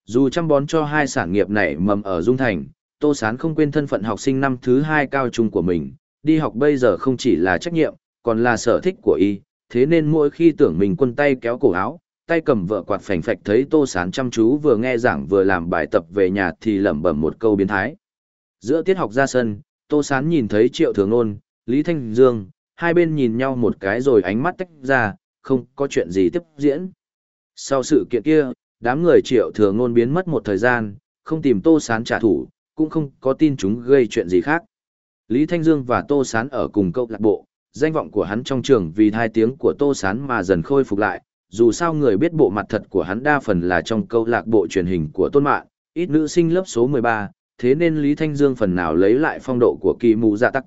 Dù chăm bón cho hai sản nghiệp này mầm ở Dung Thành, Tô Sán không quên thân phận học sinh năm thứ hai cao trung của mình, đi học bây giờ không chỉ là trách nhiệm, còn là sở thích của y, thế nên mỗi khi tưởng mình quân tay kéo cổ áo, tay cầm vợ quạt phành phạch thấy Tô Sán chăm chú vừa nghe giảng vừa làm bài tập về nhà thì lẩm bẩm một câu biến thái. Giữa tiết học ra sân, Tô Sán nhìn thấy Triệu Thường Nôn, Lý Thanh Dương, hai bên nhìn nhau một cái rồi ánh mắt tách ra, không có chuyện gì tiếp diễn. Sau sự kiện kia, đám người Triệu Thường Nôn biến mất một thời gian, không tìm Tô Sán trả thù, cũng không có tin chúng gây chuyện gì khác. Lý Thanh Dương và Tô Sán ở cùng câu lạc bộ, danh vọng của hắn trong trường vì hai tiếng của Tô Sán mà dần khôi phục lại, dù sao người biết bộ mặt thật của hắn đa phần là trong câu lạc bộ truyền hình của Tôn mạng, ít nữ sinh lớp số 13, thế nên Lý Thanh Dương phần nào lấy lại phong độ của kỳ mù dạ tắc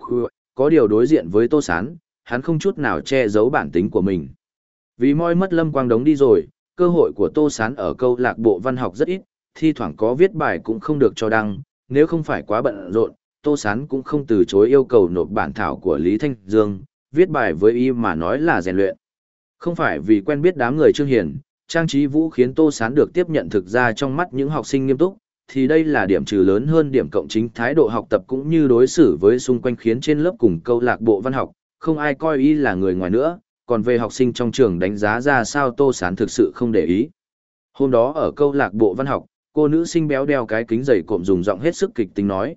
có điều đối diện với Tô Sán, hắn không chút nào che giấu bản tính của mình. Vì moi mất Lâm Quang Đống đi rồi, cơ hội của Tô Sán ở câu lạc bộ văn học rất ít, thi thoảng có viết bài cũng không được cho đăng, nếu không phải quá bận rộn, Tô Sán cũng không từ chối yêu cầu nộp bản thảo của Lý Thanh Dương, viết bài với y mà nói là rèn luyện. Không phải vì quen biết đám người Trương Hiền, Trang Trí Vũ khiến Tô Sán được tiếp nhận thực ra trong mắt những học sinh nghiêm túc, thì đây là điểm trừ lớn hơn điểm cộng chính thái độ học tập cũng như đối xử với xung quanh khiến trên lớp cùng câu lạc bộ văn học, không ai coi y là người ngoài nữa, còn về học sinh trong trường đánh giá ra sao Tô Sán thực sự không để ý. Hôm đó ở câu lạc bộ văn học, cô nữ sinh béo đeo cái kính dày cộm dùng giọng hết sức kịch tính nói.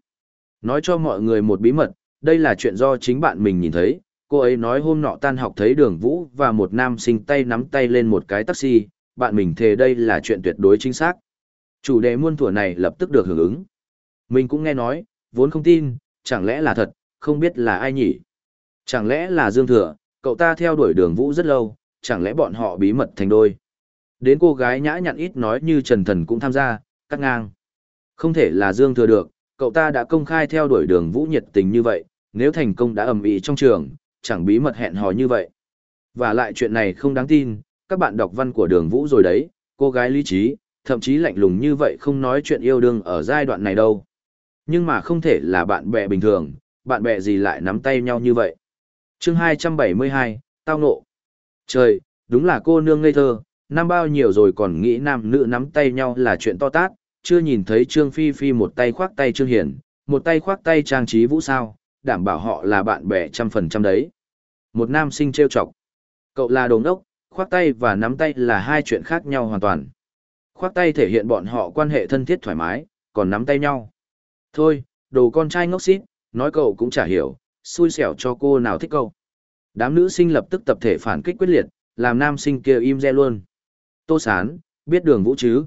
Nói cho mọi người một bí mật, đây là chuyện do chính bạn mình nhìn thấy, cô ấy nói hôm nọ tan học thấy đường vũ và một nam sinh tay nắm tay lên một cái taxi, bạn mình thề đây là chuyện tuyệt đối chính xác. Chủ đề muôn thuở này lập tức được hưởng ứng. Mình cũng nghe nói, vốn không tin, chẳng lẽ là thật, không biết là ai nhỉ? Chẳng lẽ là Dương Thừa, cậu ta theo đuổi đường vũ rất lâu, chẳng lẽ bọn họ bí mật thành đôi? Đến cô gái nhã nhặn ít nói như Trần Thần cũng tham gia, cắt ngang. Không thể là Dương Thừa được, cậu ta đã công khai theo đuổi đường vũ nhiệt tình như vậy, nếu thành công đã ầm ĩ trong trường, chẳng bí mật hẹn hò như vậy. Và lại chuyện này không đáng tin, các bạn đọc văn của đường vũ rồi đấy, cô gái lý trí, thậm chí lạnh lùng như vậy không nói chuyện yêu đương ở giai đoạn này đâu. Nhưng mà không thể là bạn bè bình thường, bạn bè gì lại nắm tay nhau như vậy. chương 272, tao nộ. Trời, đúng là cô nương ngây thơ, năm bao nhiêu rồi còn nghĩ nam nữ nắm tay nhau là chuyện to tát, chưa nhìn thấy Trương Phi Phi một tay khoác tay Trương Hiển, một tay khoác tay Trang Trí Vũ sao, đảm bảo họ là bạn bè trăm phần trăm đấy. Một nam sinh trêu chọc. Cậu là đồ ngốc, khoác tay và nắm tay là hai chuyện khác nhau hoàn toàn. Khoác tay thể hiện bọn họ quan hệ thân thiết thoải mái, còn nắm tay nhau. Thôi, đồ con trai ngốc xít, nói cậu cũng chả hiểu, xui xẻo cho cô nào thích cậu. Đám nữ sinh lập tức tập thể phản kích quyết liệt, làm nam sinh kia im re luôn. Tô Sán, biết đường vũ chứ?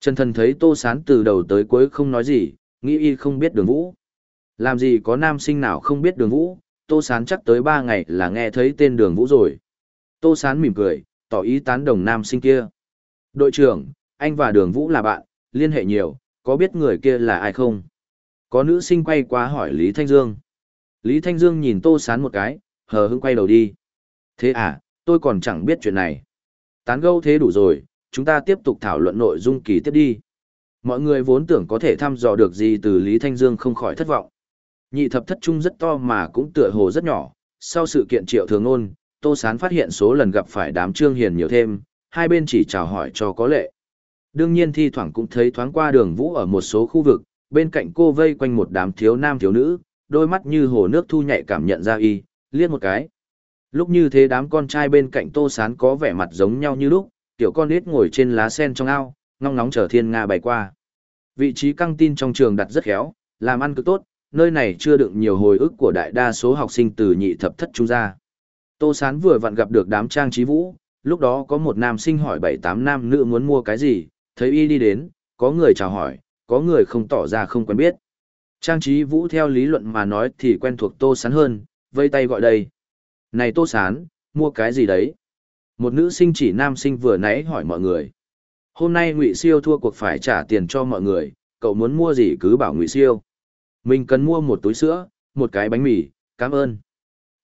Trần Thần thấy Tô Sán từ đầu tới cuối không nói gì, nghĩ y không biết đường vũ. Làm gì có nam sinh nào không biết đường vũ, Tô Sán chắc tới ba ngày là nghe thấy tên đường vũ rồi. Tô Sán mỉm cười, tỏ ý tán đồng nam sinh kia. Đội trưởng, anh và đường vũ là bạn, liên hệ nhiều, có biết người kia là ai không? Có nữ sinh quay qua hỏi Lý Thanh Dương. Lý Thanh Dương nhìn Tô Sán một cái, hờ hững quay đầu đi. Thế à, tôi còn chẳng biết chuyện này. Tán gâu thế đủ rồi, chúng ta tiếp tục thảo luận nội dung kỳ tiếp đi. Mọi người vốn tưởng có thể thăm dò được gì từ Lý Thanh Dương không khỏi thất vọng. Nhị thập thất trung rất to mà cũng tựa hồ rất nhỏ, sau sự kiện triệu thường ôn, Tô Sán phát hiện số lần gặp phải đám trương hiền nhiều thêm, hai bên chỉ chào hỏi cho có lệ. Đương nhiên thi thoảng cũng thấy thoáng qua đường vũ ở một số khu vực, bên cạnh cô vây quanh một đám thiếu nam thiếu nữ, đôi mắt như hồ nước thu nhạy cảm nhận ra y, liếc một cái. Lúc như thế đám con trai bên cạnh Tô Sán có vẻ mặt giống nhau như lúc, tiểu con nít ngồi trên lá sen trong ao, ngong nóng chờ thiên nga bày qua. Vị trí căng tin trong trường đặt rất khéo, làm ăn cực tốt, nơi này chưa đựng nhiều hồi ức của đại đa số học sinh từ nhị thập thất trung ra. Tô Sán vừa vặn gặp được đám trang trí vũ, lúc đó có một nam sinh hỏi bảy tám nam nữ muốn mua cái gì, thấy y đi đến, có người chào hỏi, có người không tỏ ra không quen biết. Trang trí vũ theo lý luận mà nói thì quen thuộc Tô Sán hơn, vây tay gọi đây. Này Tô Sán, mua cái gì đấy? Một nữ sinh chỉ nam sinh vừa nãy hỏi mọi người. Hôm nay Ngụy Siêu thua cuộc phải trả tiền cho mọi người, cậu muốn mua gì cứ bảo Ngụy Siêu. Mình cần mua một túi sữa, một cái bánh mì, cảm ơn.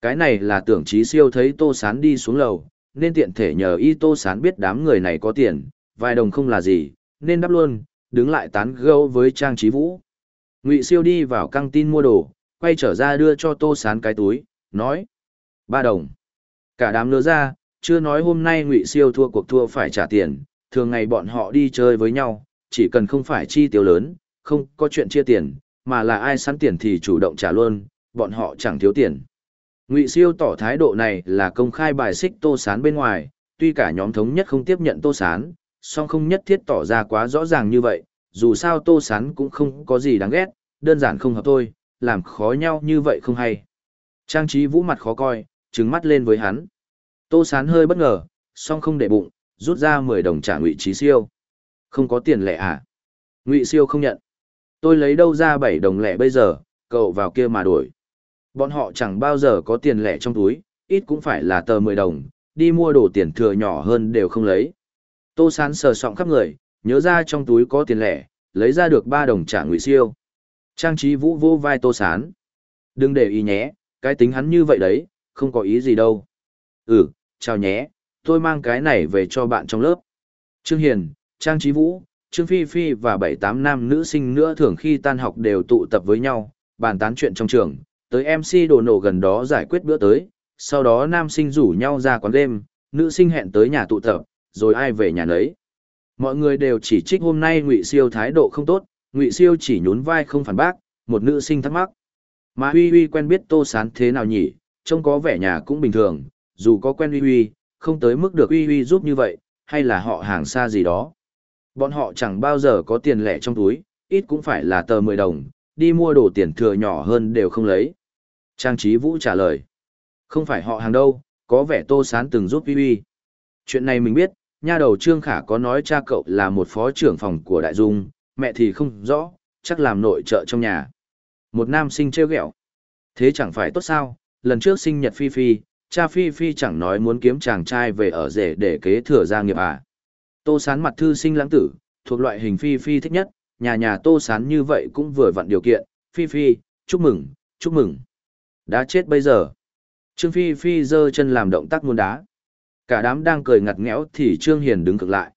Cái này là tưởng trí siêu thấy Tô Sán đi xuống lầu, nên tiện thể nhờ y Tô Sán biết đám người này có tiền, vài đồng không là gì, nên đáp luôn, đứng lại tán gẫu với Trang Trí Vũ. Ngụy siêu đi vào căng tin mua đồ, quay trở ra đưa cho Tô Sán cái túi, nói. Ba đồng. Cả đám lứa ra, chưa nói hôm nay Ngụy siêu thua cuộc thua phải trả tiền, thường ngày bọn họ đi chơi với nhau, chỉ cần không phải chi tiêu lớn, không có chuyện chia tiền, mà là ai sẵn tiền thì chủ động trả luôn, bọn họ chẳng thiếu tiền. Ngụy Siêu tỏ thái độ này là công khai bài xích Tô Sán bên ngoài, tuy cả nhóm thống nhất không tiếp nhận Tô Sán, song không nhất thiết tỏ ra quá rõ ràng như vậy, dù sao Tô Sán cũng không có gì đáng ghét, đơn giản không hợp thôi, làm khó nhau như vậy không hay. Trang trí vũ mặt khó coi, trừng mắt lên với hắn. Tô Sán hơi bất ngờ, song không để bụng, rút ra 10 đồng trả Ngụy Trí Siêu. Không có tiền lẻ à? Ngụy Siêu không nhận. Tôi lấy đâu ra 7 đồng lẻ bây giờ, cậu vào kia mà đổi. Bọn họ chẳng bao giờ có tiền lẻ trong túi, ít cũng phải là tờ 10 đồng, đi mua đồ tiền thừa nhỏ hơn đều không lấy. Tô Sán sờ sọng khắp người, nhớ ra trong túi có tiền lẻ, lấy ra được 3 đồng trả ngụy siêu. Trang trí vũ vô vai Tô Sán. Đừng để ý nhé, cái tính hắn như vậy đấy, không có ý gì đâu. Ừ, chào nhé, tôi mang cái này về cho bạn trong lớp. Trương Hiền, Trang Trí Vũ, Trương Phi Phi và bảy tám nam nữ sinh nữa thường khi tan học đều tụ tập với nhau, bàn tán chuyện trong trường, tới MC đồ nổ gần đó giải quyết bữa tới, sau đó nam sinh rủ nhau ra quán đêm, nữ sinh hẹn tới nhà tụ tập, rồi ai về nhà nấy. Mọi người đều chỉ trích hôm nay Ngụy Siêu thái độ không tốt, Ngụy Siêu chỉ nhún vai không phản bác, một nữ sinh thắc mắc. Mà Huy Huy quen biết Tô Sán thế nào nhỉ, trông có vẻ nhà cũng bình thường, dù có quen Huy Huy, không tới mức được Huy Huy giúp như vậy, hay là họ hàng xa gì đó. Bọn họ chẳng bao giờ có tiền lẻ trong túi, ít cũng phải là tờ 10 đồng, đi mua đồ tiền thừa nhỏ hơn đều không lấy. Trang trí Vũ trả lời. Không phải họ hàng đâu, có vẻ Tô Sán từng giúp Vivi. Chuyện này mình biết, nha đầu Trương Khả có nói cha cậu là một phó trưởng phòng của Đại Dung, mẹ thì không rõ, chắc làm nội trợ trong nhà. Một nam sinh trêu ghẹo. Thế chẳng phải tốt sao, lần trước sinh nhật Phi Phi, cha Phi Phi chẳng nói muốn kiếm chàng trai về ở rể để kế thừa gia nghiệp à. Tô sán mặt thư sinh lãng tử, thuộc loại hình Phi Phi thích nhất, nhà nhà tô sán như vậy cũng vừa vặn điều kiện, Phi Phi, chúc mừng, chúc mừng. Đã chết bây giờ. Trương Phi Phi giơ chân làm động tác muôn đá. Cả đám đang cười ngặt nghẽo thì Trương Hiền đứng cực lại.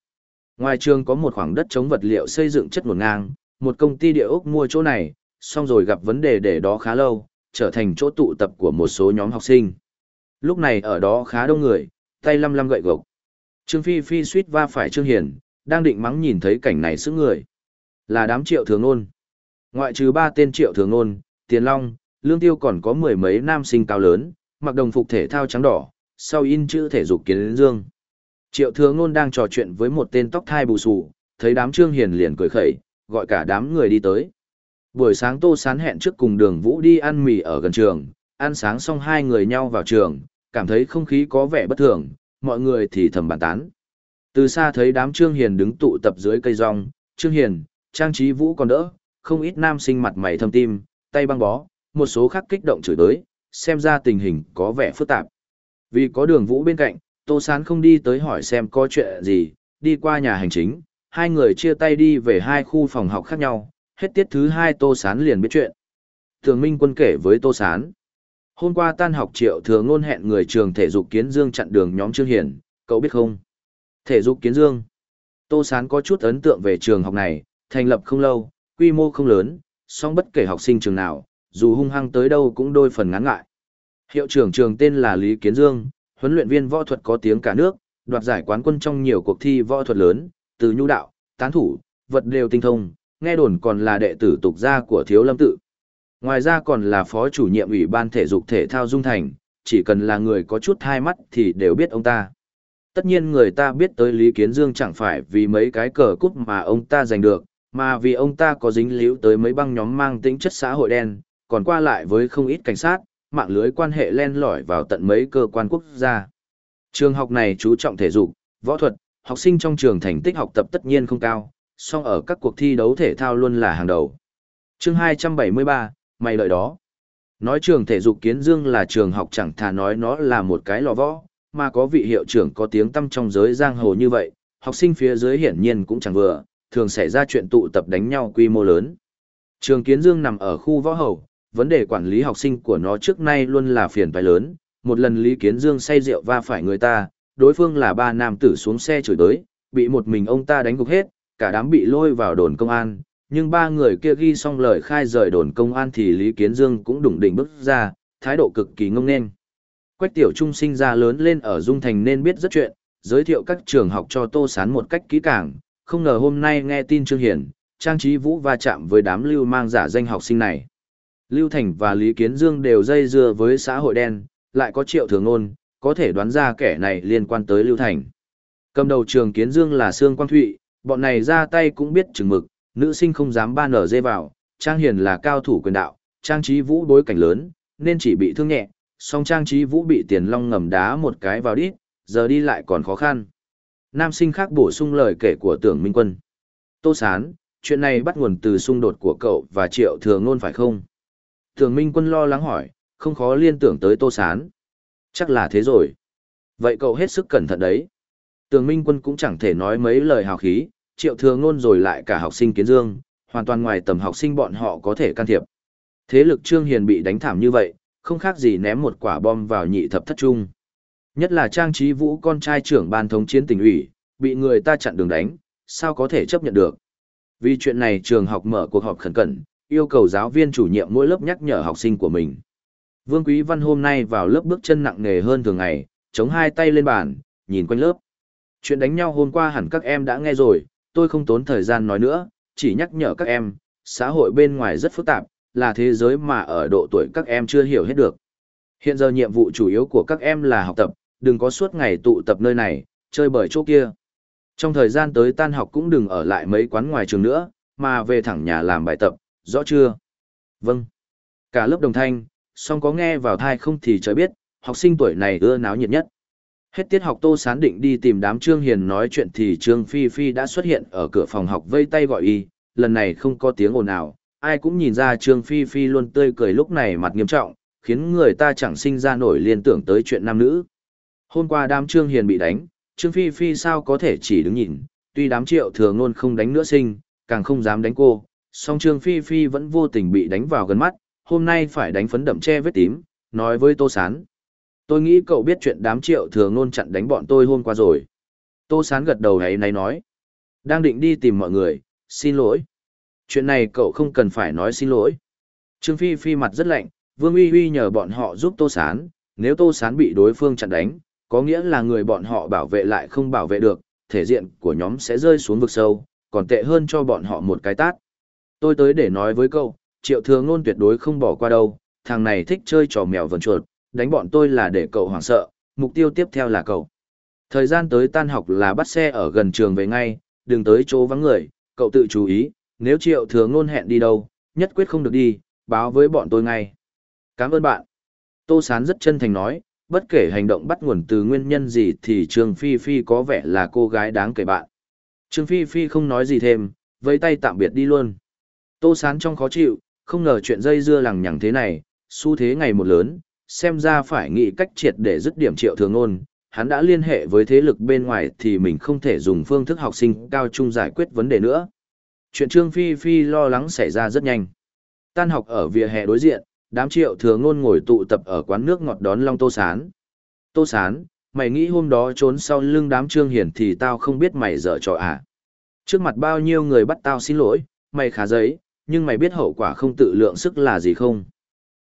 Ngoài trường có một khoảng đất chống vật liệu xây dựng chất một ngang, một công ty địa ốc mua chỗ này, xong rồi gặp vấn đề để đó khá lâu, trở thành chỗ tụ tập của một số nhóm học sinh. Lúc này ở đó khá đông người, tay lăm lăm gậy gộc. Trương Phi Phi suýt va phải Trương Hiền, đang định mắng nhìn thấy cảnh này sức người. Là đám triệu thường ôn. Ngoại trừ ba tên triệu thường ôn, Tiền Long, Lương Tiêu còn có mười mấy nam sinh cao lớn, mặc đồng phục thể thao trắng đỏ, sau in chữ thể dục kiến dương. Triệu thường ôn đang trò chuyện với một tên tóc thai bù xù, thấy đám Trương Hiền liền cười khẩy, gọi cả đám người đi tới. Buổi sáng Tô Sán hẹn trước cùng đường Vũ đi ăn mì ở gần trường, ăn sáng xong hai người nhau vào trường, cảm thấy không khí có vẻ bất thường, mọi người thì thầm bàn tán. Từ xa thấy đám Trương Hiền đứng tụ tập dưới cây rong, Trương Hiền, Trang Trí Vũ còn đỡ, không ít nam sinh mặt mày thâm tim, tay băng bó, một số khác kích động chửi tới, xem ra tình hình có vẻ phức tạp. Vì có đường Vũ bên cạnh, Tô Sán không đi tới hỏi xem có chuyện gì, đi qua nhà hành chính, hai người chia tay đi về hai khu phòng học khác nhau, hết tiết thứ hai Tô Sán liền biết chuyện. Thường Minh Quân kể với Tô Sán. Hôm qua tan học triệu thừa ngôn hẹn người trường thể dục kiến dương chặn đường nhóm Trương Hiển, cậu biết không? Thể dục kiến dương. Tô Sán có chút ấn tượng về trường học này, thành lập không lâu, quy mô không lớn, song bất kể học sinh trường nào, dù hung hăng tới đâu cũng đôi phần ngắn ngại. Hiệu trưởng trường tên là Lý Kiến Dương, huấn luyện viên võ thuật có tiếng cả nước, đoạt giải quán quân trong nhiều cuộc thi võ thuật lớn, từ nhu đạo, tán thủ, vật đều tinh thông, nghe đồn còn là đệ tử tục gia của Thiếu Lâm Tự. Ngoài ra còn là phó chủ nhiệm ủy ban thể dục thể thao Dung Thành, chỉ cần là người có chút hai mắt thì đều biết ông ta. Tất nhiên người ta biết tới Lý Kiến Dương chẳng phải vì mấy cái cờ cúp mà ông ta giành được, mà vì ông ta có dính líu tới mấy băng nhóm mang tính chất xã hội đen, còn qua lại với không ít cảnh sát, mạng lưới quan hệ len lỏi vào tận mấy cơ quan quốc gia. Trường học này chú trọng thể dục, võ thuật, học sinh trong trường thành tích học tập tất nhiên không cao, song ở các cuộc thi đấu thể thao luôn là hàng đầu. chương 273, mày lợi đó. Nói trường thể dục kiến dương là trường học chẳng thà nói nó là một cái lò võ, mà có vị hiệu trưởng có tiếng tăm trong giới giang hồ như vậy, học sinh phía dưới hiển nhiên cũng chẳng vừa, thường xảy ra chuyện tụ tập đánh nhau quy mô lớn. Trường kiến dương nằm ở khu võ hầu, vấn đề quản lý học sinh của nó trước nay luôn là phiền phải lớn, một lần Lý Kiến Dương say rượu va phải người ta, đối phương là ba nam tử xuống xe chửi tới, bị một mình ông ta đánh gục hết, cả đám bị lôi vào đồn công an, nhưng ba người kia ghi xong lời khai rời đồn công an thì Lý Kiến Dương cũng đủng đỉnh bước ra, thái độ cực kỳ ngông nên. Quách tiểu trung sinh ra lớn lên ở Dung Thành nên biết rất chuyện, giới thiệu các trường học cho Tô Sán một cách kỹ càng, không ngờ hôm nay nghe tin Trương Hiển, Trang Trí Vũ va chạm với đám lưu mang giả danh học sinh này. Lưu Thành và Lý Kiến Dương đều dây dưa với xã hội đen, lại có triệu thường ôn, có thể đoán ra kẻ này liên quan tới Lưu Thành. Cầm đầu trường Kiến Dương là Sương Quang Thụy, bọn này ra tay cũng biết chừng mực, nữ sinh không dám ban nở dê vào, Trang Hiền là cao thủ quyền đạo, Trang Trí Vũ đối cảnh lớn, nên chỉ bị thương nhẹ, song Trang Trí Vũ bị tiền long ngầm đá một cái vào đít, giờ đi lại còn khó khăn. Nam sinh khác bổ sung lời kể của tưởng Minh Quân. Tô Sán, chuyện này bắt nguồn từ xung đột của cậu và Triệu Thừa Ngôn phải không? Tưởng Minh Quân lo lắng hỏi, không khó liên tưởng tới Tô Sán. Chắc là thế rồi. Vậy cậu hết sức cẩn thận đấy. Tường Minh Quân cũng chẳng thể nói mấy lời hào khí, triệu thừa ngôn rồi lại cả học sinh kiến dương, hoàn toàn ngoài tầm học sinh bọn họ có thể can thiệp. Thế lực Trương Hiền bị đánh thảm như vậy, không khác gì ném một quả bom vào nhị thập thất trung. Nhất là Trang Trí Vũ con trai trưởng ban thống chiến tỉnh ủy, bị người ta chặn đường đánh, sao có thể chấp nhận được. Vì chuyện này trường học mở cuộc họp khẩn cẩn, yêu cầu giáo viên chủ nhiệm mỗi lớp nhắc nhở học sinh của mình. Vương Quý Văn hôm nay vào lớp bước chân nặng nề hơn thường ngày, chống hai tay lên bàn, nhìn quanh lớp. Chuyện đánh nhau hôm qua hẳn các em đã nghe rồi, tôi không tốn thời gian nói nữa, chỉ nhắc nhở các em, xã hội bên ngoài rất phức tạp, là thế giới mà ở độ tuổi các em chưa hiểu hết được. Hiện giờ nhiệm vụ chủ yếu của các em là học tập, đừng có suốt ngày tụ tập nơi này, chơi bời chỗ kia. Trong thời gian tới tan học cũng đừng ở lại mấy quán ngoài trường nữa, mà về thẳng nhà làm bài tập, rõ chưa? Vâng. Cả lớp đồng thanh, song có nghe vào thai không thì trời biết, học sinh tuổi này ưa náo nhiệt nhất. Hết tiết học Tô Sán định đi tìm đám Trương Hiền nói chuyện thì Trương Phi Phi đã xuất hiện ở cửa phòng học vây tay gọi y, lần này không có tiếng ồn nào, ai cũng nhìn ra Trương Phi Phi luôn tươi cười lúc này mặt nghiêm trọng, khiến người ta chẳng sinh ra nổi liên tưởng tới chuyện nam nữ. Hôm qua đám Trương Hiền bị đánh, Trương Phi Phi sao có thể chỉ đứng nhìn, tuy đám triệu thường luôn không đánh nữa sinh, càng không dám đánh cô, song Trương Phi Phi vẫn vô tình bị đánh vào gần mắt, hôm nay phải đánh phấn đậm che vết tím, nói với Tô Sán. Tôi nghĩ cậu biết chuyện đám triệu thường nôn chặn đánh bọn tôi hôm qua rồi. Tô Sán gật đầu ấy này nói. Đang định đi tìm mọi người, xin lỗi. Chuyện này cậu không cần phải nói xin lỗi. Trương Phi Phi mặt rất lạnh, Vương Uy Uy nhờ bọn họ giúp Tô Sán, nếu Tô Sán bị đối phương chặn đánh, có nghĩa là người bọn họ bảo vệ lại không bảo vệ được, thể diện của nhóm sẽ rơi xuống vực sâu, còn tệ hơn cho bọn họ một cái tát. Tôi tới để nói với cậu, triệu thừa ngôn tuyệt đối không bỏ qua đâu, thằng này thích chơi trò mèo vần chuột, đánh bọn tôi là để cậu hoảng sợ, mục tiêu tiếp theo là cậu. Thời gian tới tan học là bắt xe ở gần trường về ngay, đừng tới chỗ vắng người, cậu tự chú ý, nếu triệu thừa ngôn hẹn đi đâu, nhất quyết không được đi, báo với bọn tôi ngay. Cảm ơn bạn. Tô Sán rất chân thành nói, bất kể hành động bắt nguồn từ nguyên nhân gì thì Trương Phi Phi có vẻ là cô gái đáng kể bạn. Trương Phi Phi không nói gì thêm, vẫy tay tạm biệt đi luôn. Tô Sán trong khó chịu, không ngờ chuyện dây dưa lằng nhằng thế này, xu thế ngày một lớn, xem ra phải nghĩ cách triệt để dứt điểm triệu thường ôn. Hắn đã liên hệ với thế lực bên ngoài thì mình không thể dùng phương thức học sinh cao trung giải quyết vấn đề nữa. Chuyện Trương Phi Phi lo lắng xảy ra rất nhanh. Tan học ở vỉa hè đối diện, đám triệu thừa ngôn ngồi tụ tập ở quán nước ngọt đón Long Tô Sán. Tô Sán, mày nghĩ hôm đó trốn sau lưng đám Trương Hiển thì tao không biết mày dở trò à. Trước mặt bao nhiêu người bắt tao xin lỗi, mày khá giấy, nhưng mày biết hậu quả không tự lượng sức là gì không?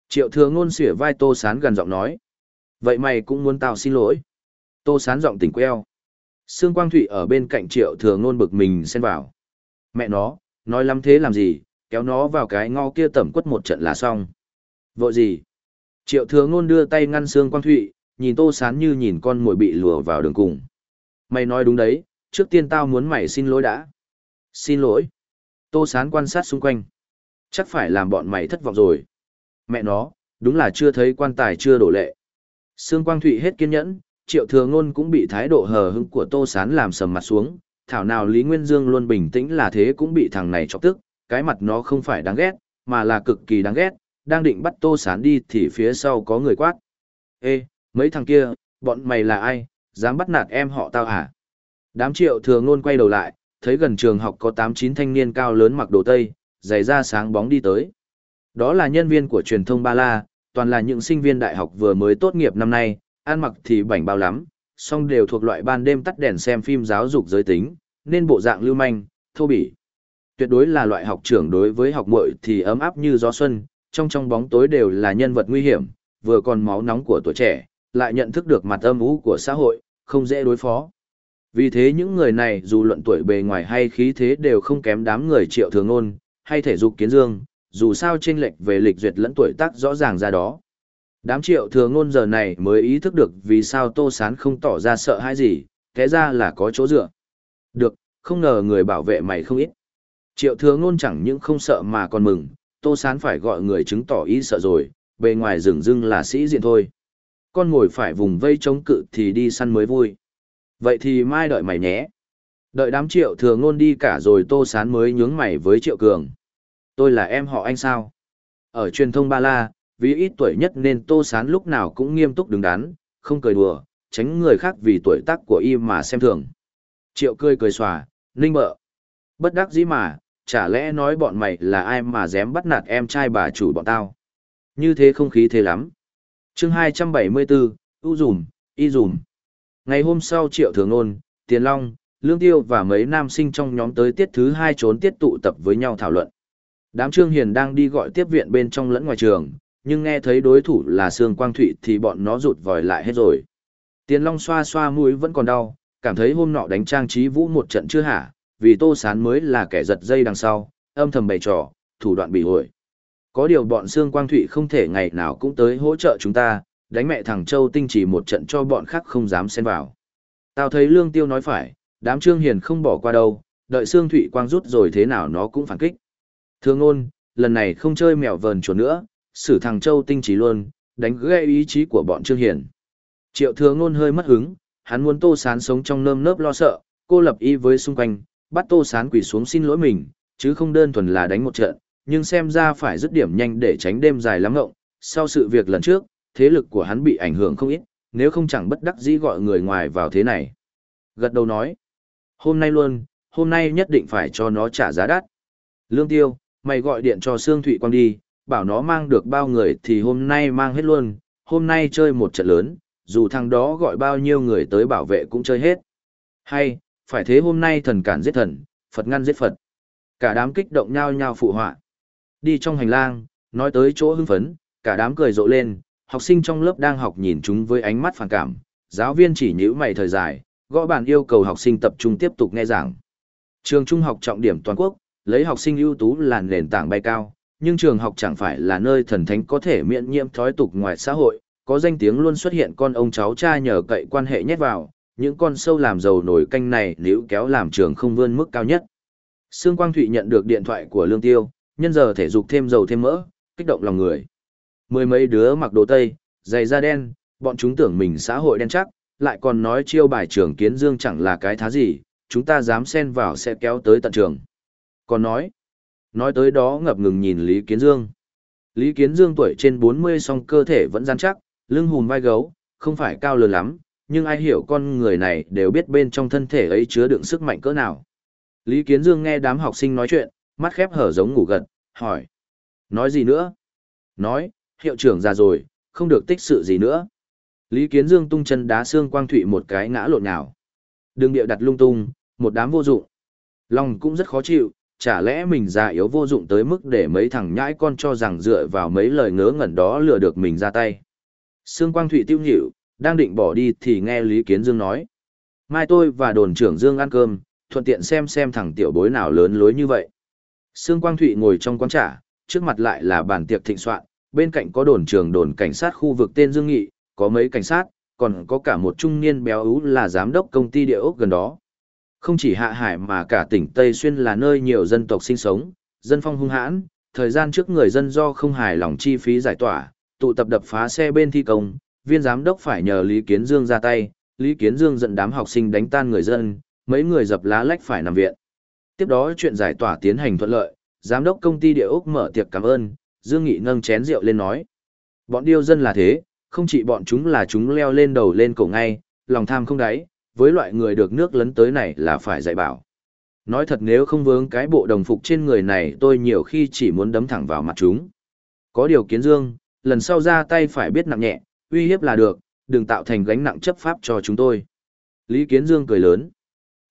Triệu thừa ngôn xỉa vai Tô Sán gần giọng nói. Vậy mày cũng muốn tao xin lỗi. Tô Sán giọng tỉnh queo. Sương Quang Thụy ở bên cạnh triệu thừa ngôn bực mình xen vào. Mẹ nó, nói lắm thế làm gì, kéo nó vào cái ngõ kia tẩm quất một trận là xong. Vội gì? Triệu thừa ngôn đưa tay ngăn Sương Quang Thụy, nhìn Tô Sán như nhìn con mồi bị lùa vào đường cùng. Mày nói đúng đấy, trước tiên tao muốn mày xin lỗi đã. Xin lỗi. Tô Sán quan sát xung quanh. Chắc phải làm bọn mày thất vọng rồi. Mẹ nó, đúng là chưa thấy quan tài chưa đổ lệ. Sương Quang Thụy hết kiên nhẫn, triệu thừa ngôn cũng bị thái độ hờ hững của Tô Sán làm sầm mặt xuống. Thảo nào Lý Nguyên Dương luôn bình tĩnh là thế cũng bị thằng này chọc tức, cái mặt nó không phải đáng ghét, mà là cực kỳ đáng ghét, đang định bắt Tô Sán đi thì phía sau có người quát. Ê, mấy thằng kia, bọn mày là ai, dám bắt nạt em họ tao hả? Đám triệu thừa ngôn quay đầu lại, thấy gần trường học có 8-9 thanh niên cao lớn mặc đồ tây, giày da sáng bóng đi tới. Đó là nhân viên của truyền thông Ba La, toàn là những sinh viên đại học vừa mới tốt nghiệp năm nay, ăn mặc thì bảnh bao lắm, song đều thuộc loại ban đêm tắt đèn xem phim giáo dục giới tính, nên bộ dạng lưu manh, thô bỉ. Tuyệt đối là loại học trưởng đối với học muội thì ấm áp như gió xuân, trong trong bóng tối đều là nhân vật nguy hiểm, vừa còn máu nóng của tuổi trẻ, lại nhận thức được mặt âm u của xã hội, không dễ đối phó. Vì thế những người này dù luận tuổi bề ngoài hay khí thế đều không kém đám người triệu thường ôn, hay thể dục kiến dương, dù sao chênh lệch về lịch duyệt lẫn tuổi tác rõ ràng ra đó. Đám triệu thường ngôn giờ này mới ý thức được vì sao Tô Sán không tỏ ra sợ hãi gì, thế ra là có chỗ dựa. Được, không ngờ người bảo vệ mày không ít. Triệu thường ngôn chẳng những không sợ mà còn mừng, Tô Sán phải gọi người chứng tỏ ý sợ rồi, bề ngoài rừng rưng là sĩ diện thôi. Con ngồi phải vùng vây chống cự thì đi săn mới vui. Vậy thì mai đợi mày nhé. Đợi đám triệu thừa ngôn đi cả rồi Tô Sán mới nhướng mày với triệu cường. Tôi là em họ anh sao? Ở truyền thông Ba La, vì ít tuổi nhất nên Tô Sán lúc nào cũng nghiêm túc đứng đắn, không cười đùa, tránh người khác vì tuổi tác của y mà xem thường. Triệu cười cười xòa, ninh bợ. Bất đắc dĩ mà, chả lẽ nói bọn mày là ai mà dám bắt nạt em trai bà chủ bọn tao. Như thế không khí thế lắm. chương 274, U dùm, Y dùm. Ngày hôm sau Triệu Thường Ôn, Tiền Long, Lương Tiêu và mấy nam sinh trong nhóm tới tiết thứ hai trốn tiết tụ tập với nhau thảo luận. Đám Trương Hiền đang đi gọi tiếp viện bên trong lẫn ngoài trường, nhưng nghe thấy đối thủ là Sương Quang Thụy thì bọn nó rụt vòi lại hết rồi. Tiền Long xoa xoa mũi vẫn còn đau, cảm thấy hôm nọ đánh trang trí vũ một trận chưa hả, vì Tô Sán mới là kẻ giật dây đằng sau, âm thầm bày trò, thủ đoạn bị hồi. Có điều bọn Sương Quang Thụy không thể ngày nào cũng tới hỗ trợ chúng ta, đánh mẹ thằng Châu Tinh chỉ một trận cho bọn khác không dám xen vào. Tao thấy Lương Tiêu nói phải, đám Trương Hiền không bỏ qua đâu, đợi Sương Thụy Quang rút rồi thế nào nó cũng phản kích. Thương ôn, lần này không chơi mèo vờn chuột nữa, xử thằng Châu Tinh trí luôn, đánh gây ý chí của bọn Trương hiển. Triệu thừa ngôn hơi mất hứng, hắn muốn Tô Sán sống trong nơm nớp lo sợ, cô lập y với xung quanh, bắt Tô Sán quỳ xuống xin lỗi mình, chứ không đơn thuần là đánh một trận, nhưng xem ra phải dứt điểm nhanh để tránh đêm dài lắm ngộng. Sau sự việc lần trước, thế lực của hắn bị ảnh hưởng không ít, nếu không chẳng bất đắc dĩ gọi người ngoài vào thế này. Gật đầu nói, hôm nay luôn, hôm nay nhất định phải cho nó trả giá đắt. Lương Tiêu, mày gọi điện cho Sương Thụy Quang đi, bảo nó mang được bao người thì hôm nay mang hết luôn, hôm nay chơi một trận lớn, dù thằng đó gọi bao nhiêu người tới bảo vệ cũng chơi hết. Hay, phải thế hôm nay thần cản giết thần, Phật ngăn giết Phật. Cả đám kích động nhau nhau phụ họa. Đi trong hành lang, nói tới chỗ hưng phấn, cả đám cười rộ lên, học sinh trong lớp đang học nhìn chúng với ánh mắt phản cảm. Giáo viên chỉ nhíu mày thời dài, gõ bàn yêu cầu học sinh tập trung tiếp tục nghe giảng. Trường trung học trọng điểm toàn quốc, lấy học sinh ưu tú là nền tảng bay cao, nhưng trường học chẳng phải là nơi thần thánh có thể miễn nhiễm thói tục ngoài xã hội, có danh tiếng luôn xuất hiện con ông cháu cha nhờ cậy quan hệ nhét vào, những con sâu làm giàu nổi canh này nếu kéo làm trường không vươn mức cao nhất. Sương Quang Thụy nhận được điện thoại của Lương Tiêu, nhân giờ thể dục thêm dầu thêm mỡ, kích động lòng người. Mười mấy đứa mặc đồ tây, giày da đen, bọn chúng tưởng mình xã hội đen chắc, lại còn nói chiêu bài trưởng kiến dương chẳng là cái thá gì, chúng ta dám xen vào sẽ kéo tới tận trường. Còn nói, nói tới đó ngập ngừng nhìn Lý Kiến Dương. Lý Kiến Dương tuổi trên 40 song cơ thể vẫn rắn chắc, lưng hùm vai gấu, không phải cao lớn lắm, nhưng ai hiểu con người này đều biết bên trong thân thể ấy chứa đựng sức mạnh cỡ nào. Lý Kiến Dương nghe đám học sinh nói chuyện, mắt khép hở giống ngủ gật, hỏi. Nói gì nữa? Nói, hiệu trưởng già rồi, không được tích sự gì nữa. Lý Kiến Dương tung chân đá xương quang thụy một cái ngã lộn nào. đường điệu đặt lung tung, một đám vô dụng. Lòng cũng rất khó chịu, chả lẽ mình già yếu vô dụng tới mức để mấy thằng nhãi con cho rằng dựa vào mấy lời ngớ ngẩn đó lừa được mình ra tay. Sương Quang Thụy tiêu nhịu, đang định bỏ đi thì nghe Lý Kiến Dương nói. Mai tôi và đồn trưởng Dương ăn cơm, thuận tiện xem xem thằng tiểu bối nào lớn lối như vậy. Sương Quang Thụy ngồi trong quán trà, trước mặt lại là bàn tiệc thịnh soạn, bên cạnh có đồn trưởng đồn cảnh sát khu vực tên Dương Nghị, có mấy cảnh sát, còn có cả một trung niên béo ú là giám đốc công ty địa ốc gần đó. Không chỉ hạ hải mà cả tỉnh Tây Xuyên là nơi nhiều dân tộc sinh sống, dân phong hung hãn, thời gian trước người dân do không hài lòng chi phí giải tỏa, tụ tập đập phá xe bên thi công, viên giám đốc phải nhờ Lý Kiến Dương ra tay, Lý Kiến Dương dẫn đám học sinh đánh tan người dân, mấy người dập lá lách phải nằm viện. Tiếp đó chuyện giải tỏa tiến hành thuận lợi, giám đốc công ty địa ốc mở tiệc cảm ơn, Dương Nghị nâng chén rượu lên nói. Bọn điêu dân là thế, không chỉ bọn chúng là chúng leo lên đầu lên cổ ngay, lòng tham không đáy, với loại người được nước lấn tới này là phải dạy bảo. Nói thật nếu không vướng cái bộ đồng phục trên người này tôi nhiều khi chỉ muốn đấm thẳng vào mặt chúng. Có điều kiến dương, lần sau ra tay phải biết nặng nhẹ, uy hiếp là được, đừng tạo thành gánh nặng chấp pháp cho chúng tôi. Lý Kiến Dương cười lớn.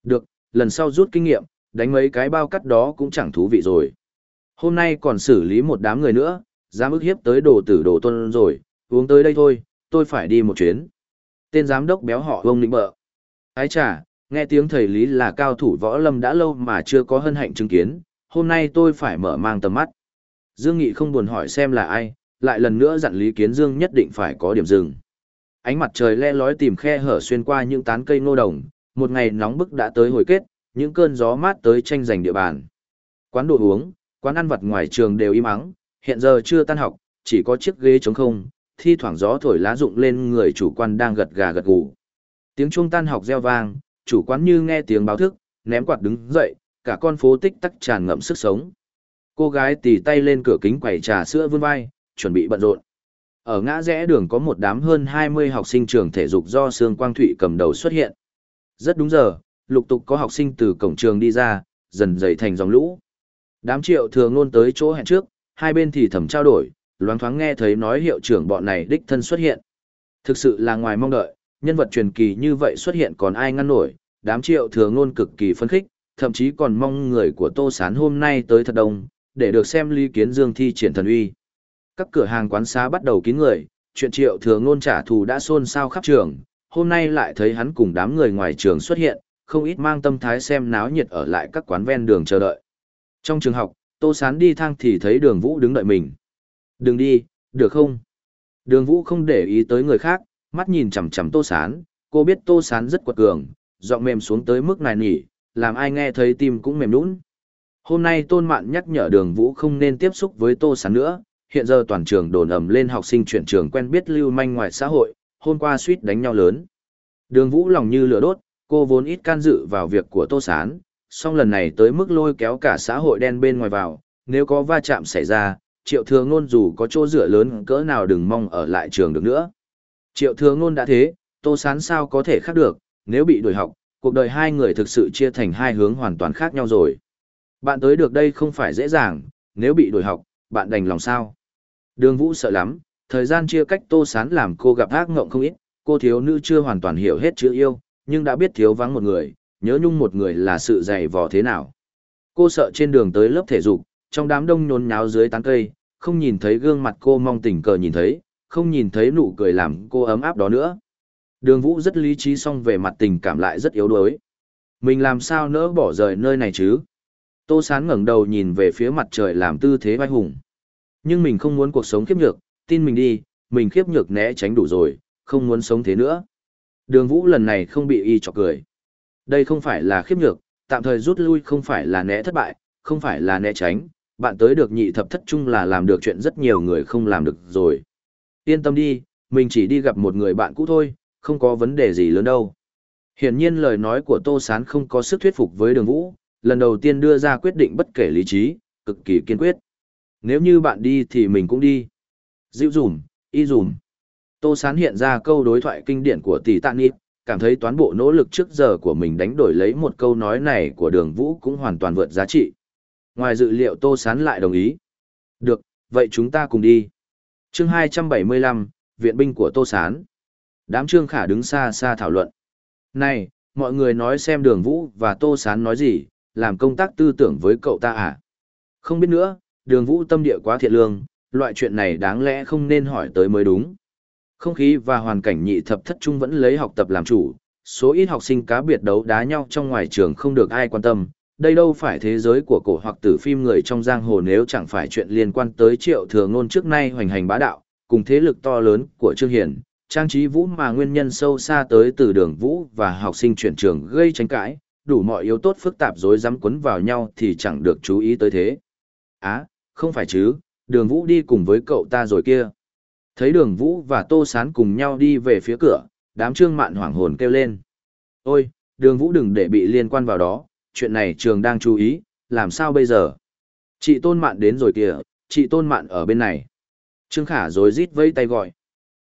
Được, lần sau rút kinh nghiệm, đánh mấy cái bao cắt đó cũng chẳng thú vị rồi. Hôm nay còn xử lý một đám người nữa, dám ức hiếp tới đồ tử đồ tuân rồi, uống tới đây thôi, tôi phải đi một chuyến. Tên giám đốc béo họ vông nịnh bợ. Ái chà, nghe tiếng thầy Lý là cao thủ võ lâm đã lâu mà chưa có hân hạnh chứng kiến, hôm nay tôi phải mở mang tầm mắt. Dương Nghị không buồn hỏi xem là ai, lại lần nữa dặn Lý Kiến Dương nhất định phải có điểm dừng. Ánh mặt trời le lói tìm khe hở xuyên qua những tán cây ngô đồng, một ngày nóng bức đã tới hồi kết, những cơn gió mát tới tranh giành địa bàn. Quán đồ uống, quán ăn vặt ngoài trường đều im ắng, hiện giờ chưa tan học, chỉ có chiếc ghế trống không, thi thoảng gió thổi lá rụng lên người chủ quan đang gật gà gật gù. Tiếng chuông tan học reo vang, chủ quán như nghe tiếng báo thức, ném quạt đứng dậy, cả con phố tích tắc tràn ngậm sức sống. Cô gái tì tay lên cửa kính quầy trà sữa vươn vai, chuẩn bị bận rộn. Ở ngã rẽ đường có một đám hơn 20 học sinh trường thể dục do Sương Quang Thụy cầm đầu xuất hiện. Rất đúng giờ, lục tục có học sinh từ cổng trường đi ra, dần dày thành dòng lũ. Đám triệu thường luôn tới chỗ hẹn trước, hai bên thì thầm trao đổi, loáng thoáng nghe thấy nói hiệu trưởng bọn này đích thân xuất hiện. Thực sự là ngoài mong đợi, nhân vật truyền kỳ như vậy xuất hiện còn ai ngăn nổi, đám triệu thường ngôn cực kỳ phấn khích, thậm chí còn mong người của Tô Sán hôm nay tới thật đông, để được xem Lý Kiến Dương thi triển thần uy. Các cửa hàng quán xá bắt đầu kín người, chuyện triệu thường ngôn trả thù đã xôn xao khắp trường, hôm nay lại thấy hắn cùng đám người ngoài trường xuất hiện, không ít mang tâm thái xem náo nhiệt ở lại các quán ven đường chờ đợi. Trong trường học, Tô Sán đi thang thì thấy đường Vũ đứng đợi mình. Đừng đi, được không? Đường Vũ không để ý tới người khác, mắt nhìn chằm chằm Tô Sán, cô biết Tô Sán rất quật cường, giọng mềm xuống tới mức này nỉ, làm ai nghe thấy tim cũng mềm nũng. Hôm nay Tôn Mạn nhắc nhở đường Vũ không nên tiếp xúc với Tô Sán nữa, hiện giờ toàn trường đồn ầm lên học sinh chuyển trường quen biết lưu manh ngoài xã hội, hôm qua suýt đánh nhau lớn. Đường Vũ lòng như lửa đốt, cô vốn ít can dự vào việc của Tô Sán, song lần này tới mức lôi kéo cả xã hội đen bên ngoài vào, nếu có va chạm xảy ra, triệu thừa ngôn dù có chỗ dựa lớn cỡ nào đừng mong ở lại trường được nữa. Triệu thừa ngôn đã thế, Tô Sán sao có thể khác được, nếu bị đuổi học, cuộc đời hai người thực sự chia thành hai hướng hoàn toàn khác nhau rồi. Bạn tới được đây không phải dễ dàng, nếu bị đuổi học, bạn đành lòng sao. Đường Vũ sợ lắm, thời gian chia cách Tô Sán làm cô gặp ác ngộng không ít, cô thiếu nữ chưa hoàn toàn hiểu hết chữ yêu, nhưng đã biết thiếu vắng một người, nhớ nhung một người là sự dày vò thế nào. Cô sợ trên đường tới lớp thể dục, trong đám đông nhốn nháo dưới tán cây, không nhìn thấy gương mặt cô mong tình cờ nhìn thấy, không nhìn thấy nụ cười làm cô ấm áp đó nữa. Đường Vũ rất lý trí song về mặt tình cảm lại rất yếu đuối. Mình làm sao nỡ bỏ rời nơi này chứ? Tô Sán ngẩng đầu nhìn về phía mặt trời làm tư thế vai hùng. Nhưng mình không muốn cuộc sống khiếp nhược, tin mình đi, mình khiếp nhược né tránh đủ rồi, không muốn sống thế nữa. Đường Vũ lần này không bị y chọc cười. Đây không phải là khiếp nhược, tạm thời rút lui không phải là né thất bại, không phải là né tránh, bạn tới được nhị thập thất chung là làm được chuyện rất nhiều người không làm được rồi. Yên tâm đi, mình chỉ đi gặp một người bạn cũ thôi, không có vấn đề gì lớn đâu. Hiển nhiên lời nói của Tô Sán không có sức thuyết phục với đường Vũ, lần đầu tiên đưa ra quyết định bất kể lý trí, cực kỳ kiên quyết. Nếu như bạn đi thì mình cũng đi. Dịu dùm, y dùm. Tô Sán hiện ra câu đối thoại kinh điển của tỷ tạ nịp, cảm thấy toán bộ nỗ lực trước giờ của mình đánh đổi lấy một câu nói này của đường vũ cũng hoàn toàn vượt giá trị. Ngoài dự liệu Tô Sán lại đồng ý. Được, vậy chúng ta cùng đi chương 275, Viện binh của Tô Sán. Đám Trương Khả đứng xa xa thảo luận. Này, mọi người nói xem đường vũ và Tô Sán nói gì, làm công tác tư tưởng với cậu ta à? Không biết nữa, đường vũ tâm địa quá thiện lương, loại chuyện này đáng lẽ không nên hỏi tới mới đúng. Không khí và hoàn cảnh nhị thập thất trung vẫn lấy học tập làm chủ, số ít học sinh cá biệt đấu đá nhau trong ngoài trường không được ai quan tâm. Đây đâu phải thế giới của cổ hoặc tử phim người trong giang hồ nếu chẳng phải chuyện liên quan tới triệu thừa ngôn trước nay hoành hành bá đạo, cùng thế lực to lớn của Trương Hiển, trang trí vũ mà nguyên nhân sâu xa tới từ đường vũ và học sinh chuyển trường gây tranh cãi, đủ mọi yếu tố phức tạp rối rắm quấn vào nhau thì chẳng được chú ý tới thế. Á, à, không phải chứ, đường vũ đi cùng với cậu ta rồi kia. Thấy đường vũ và tô sán cùng nhau đi về phía cửa, đám trương mạn hoảng hồn kêu lên. Ôi, đường vũ đừng để bị liên quan vào đó, chuyện này trường đang chú ý, làm sao bây giờ? Chị tôn mạn đến rồi kìa, chị tôn mạn ở bên này. Trương khả rồi rít vẫy tay gọi.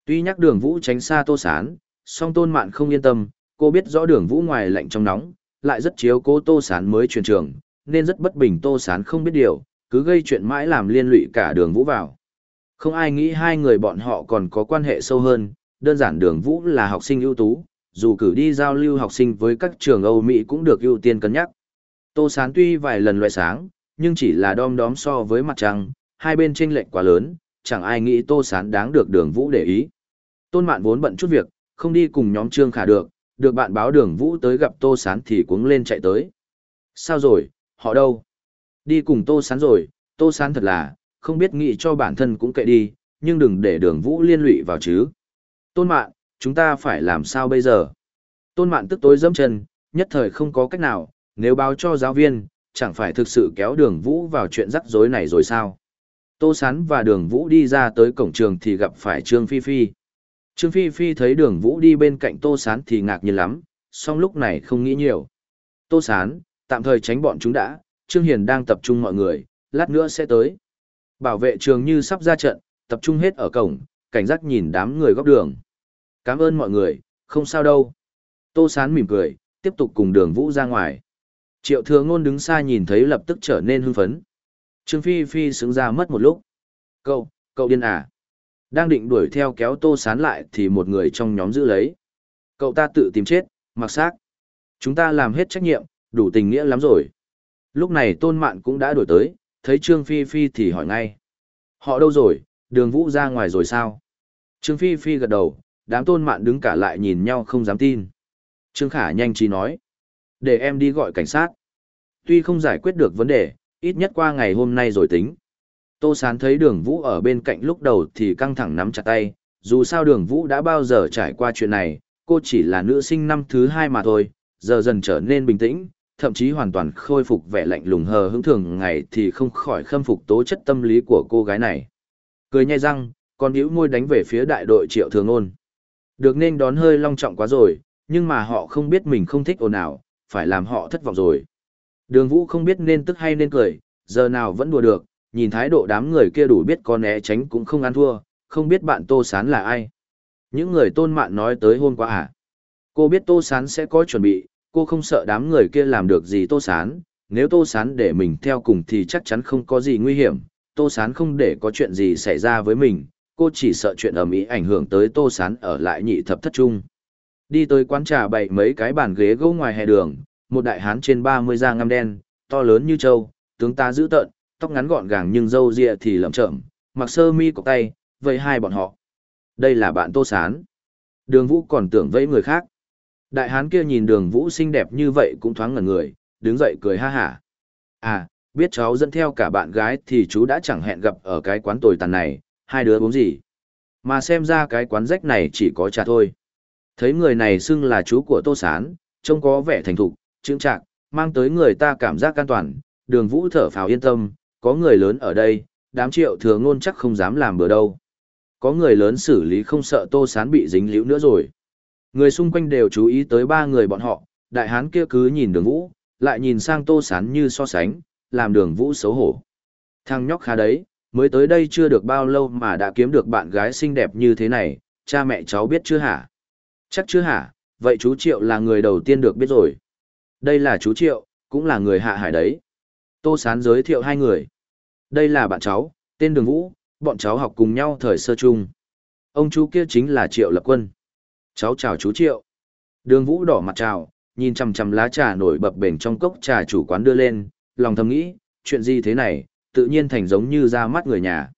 Tuy nhắc đường vũ tránh xa tô sán, song tôn mạn không yên tâm, cô biết rõ đường vũ ngoài lạnh trong nóng, lại rất chiếu cố tô sán mới truyền trường, nên rất bất bình tô sán không biết điều, cứ gây chuyện mãi làm liên lụy cả đường vũ vào. Không ai nghĩ hai người bọn họ còn có quan hệ sâu hơn, đơn giản đường vũ là học sinh ưu tú, dù cử đi giao lưu học sinh với các trường Âu Mỹ cũng được ưu tiên cân nhắc. Tô Sán tuy vài lần loại sáng, nhưng chỉ là đom đóm so với mặt trăng, hai bên chênh lệch quá lớn, chẳng ai nghĩ Tô Sán đáng được đường vũ để ý. Tôn Mạn vốn bận chút việc, không đi cùng nhóm Trương Khả được, được bạn báo đường vũ tới gặp Tô Sán thì cuống lên chạy tới. Sao rồi, họ đâu? Đi cùng Tô Sán rồi, Tô Sán thật là, không biết nghĩ cho bản thân cũng kệ đi, nhưng đừng để đường vũ liên lụy vào chứ. Tôn mạn, chúng ta phải làm sao bây giờ? Tôn mạn tức tối dẫm chân, nhất thời không có cách nào, nếu báo cho giáo viên, chẳng phải thực sự kéo đường vũ vào chuyện rắc rối này rồi sao? Tô Sán và đường vũ đi ra tới cổng trường thì gặp phải Trương Phi Phi. Trương Phi Phi thấy đường vũ đi bên cạnh Tô Sán thì ngạc nhiên lắm, song lúc này không nghĩ nhiều. Tô Sán, tạm thời tránh bọn chúng đã, Trương Hiền đang tập trung mọi người, lát nữa sẽ tới. Bảo vệ trường như sắp ra trận, tập trung hết ở cổng, cảnh giác nhìn đám người góc đường. Cảm ơn mọi người, không sao đâu. Tô Sán mỉm cười, tiếp tục cùng đường vũ ra ngoài. Triệu thừa ngôn đứng xa nhìn thấy lập tức trở nên hưng phấn. Trương Phi Phi sướng ra mất một lúc. Cậu, cậu điên à? Đang định đuổi theo kéo Tô Sán lại thì một người trong nhóm giữ lấy. Cậu ta tự tìm chết, mặc xác. Chúng ta làm hết trách nhiệm, đủ tình nghĩa lắm rồi. Lúc này Tôn Mạn cũng đã đuổi tới, thấy Trương Phi Phi thì hỏi ngay. Họ đâu rồi, đường vũ ra ngoài rồi sao? Trương Phi Phi gật đầu, đám Tôn Mạn đứng cả lại nhìn nhau không dám tin. Trương Khả nhanh trí nói. Để em đi gọi cảnh sát. Tuy không giải quyết được vấn đề, ít nhất qua ngày hôm nay rồi tính. Tô Sán thấy đường vũ ở bên cạnh lúc đầu thì căng thẳng nắm chặt tay, dù sao đường vũ đã bao giờ trải qua chuyện này, cô chỉ là nữ sinh năm thứ hai mà thôi, giờ dần trở nên bình tĩnh, thậm chí hoàn toàn khôi phục vẻ lạnh lùng hờ hững thường ngày thì không khỏi khâm phục tố chất tâm lý của cô gái này. Cười nhai răng, còn nhíu môi đánh về phía đại đội triệu thường ôn. Được nên đón hơi long trọng quá rồi, nhưng mà họ không biết mình không thích ồn ào, phải làm họ thất vọng rồi. Đường vũ không biết nên tức hay nên cười, giờ nào vẫn đùa được, nhìn thái độ đám người kia đủ biết có né tránh cũng không ăn thua, không biết bạn Tô Sán là ai. Những người tôn mạn nói tới hôm qua à? Cô biết Tô Sán sẽ có chuẩn bị, cô không sợ đám người kia làm được gì Tô Sán, nếu Tô Sán để mình theo cùng thì chắc chắn không có gì nguy hiểm, Tô Sán không để có chuyện gì xảy ra với mình, cô chỉ sợ chuyện ầm ĩ ảnh hưởng tới Tô Sán ở lại nhị thập thất trung. Đi tới quán trà bày mấy cái bàn ghế gỗ ngoài hè đường, một đại hán trên 30 da ngăm đen, to lớn như trâu, tướng ta dữ tợn, tóc ngắn gọn gàng nhưng râu ria thì lởm chởm, mặc sơ mi cộc tay, vây hai bọn họ. Đây là bạn Tô Sán. Đường Vũ còn tưởng vẫy người khác. Đại hán kia nhìn đường Vũ xinh đẹp như vậy cũng thoáng ngẩn người, đứng dậy cười ha hả. À, biết cháu dẫn theo cả bạn gái thì chú đã chẳng hẹn gặp ở cái quán tồi tàn này, hai đứa uống gì. Mà xem ra cái quán rách này chỉ có trà thôi. Thấy người này xưng là chú của Tô Sán, trông có vẻ thành thục, trưng trạc, mang tới người ta cảm giác an toàn, đường vũ thở phào yên tâm, có người lớn ở đây, đám triệu thừa ngôn chắc không dám làm bừa đâu. Có người lớn xử lý không sợ Tô Sán bị dính liễu nữa rồi. Người xung quanh đều chú ý tới ba người bọn họ, đại hán kia cứ nhìn đường vũ, lại nhìn sang Tô Sán như so sánh, làm đường vũ xấu hổ. Thằng nhóc khá đấy, mới tới đây chưa được bao lâu mà đã kiếm được bạn gái xinh đẹp như thế này, cha mẹ cháu biết chưa hả? Chắc chưa hả, vậy chú Triệu là người đầu tiên được biết rồi. Đây là chú Triệu, cũng là người hạ hải đấy. Tô Sán giới thiệu hai người. Đây là bạn cháu, tên Đường Vũ, bọn cháu học cùng nhau thời sơ chung. Ông chú kia chính là Triệu Lập Quân. Cháu chào chú Triệu. Đường Vũ đỏ mặt chào, nhìn chằm chằm lá trà nổi bập bềnh trong cốc trà chủ quán đưa lên, lòng thầm nghĩ, chuyện gì thế này, tự nhiên thành giống như ra mắt người nhà.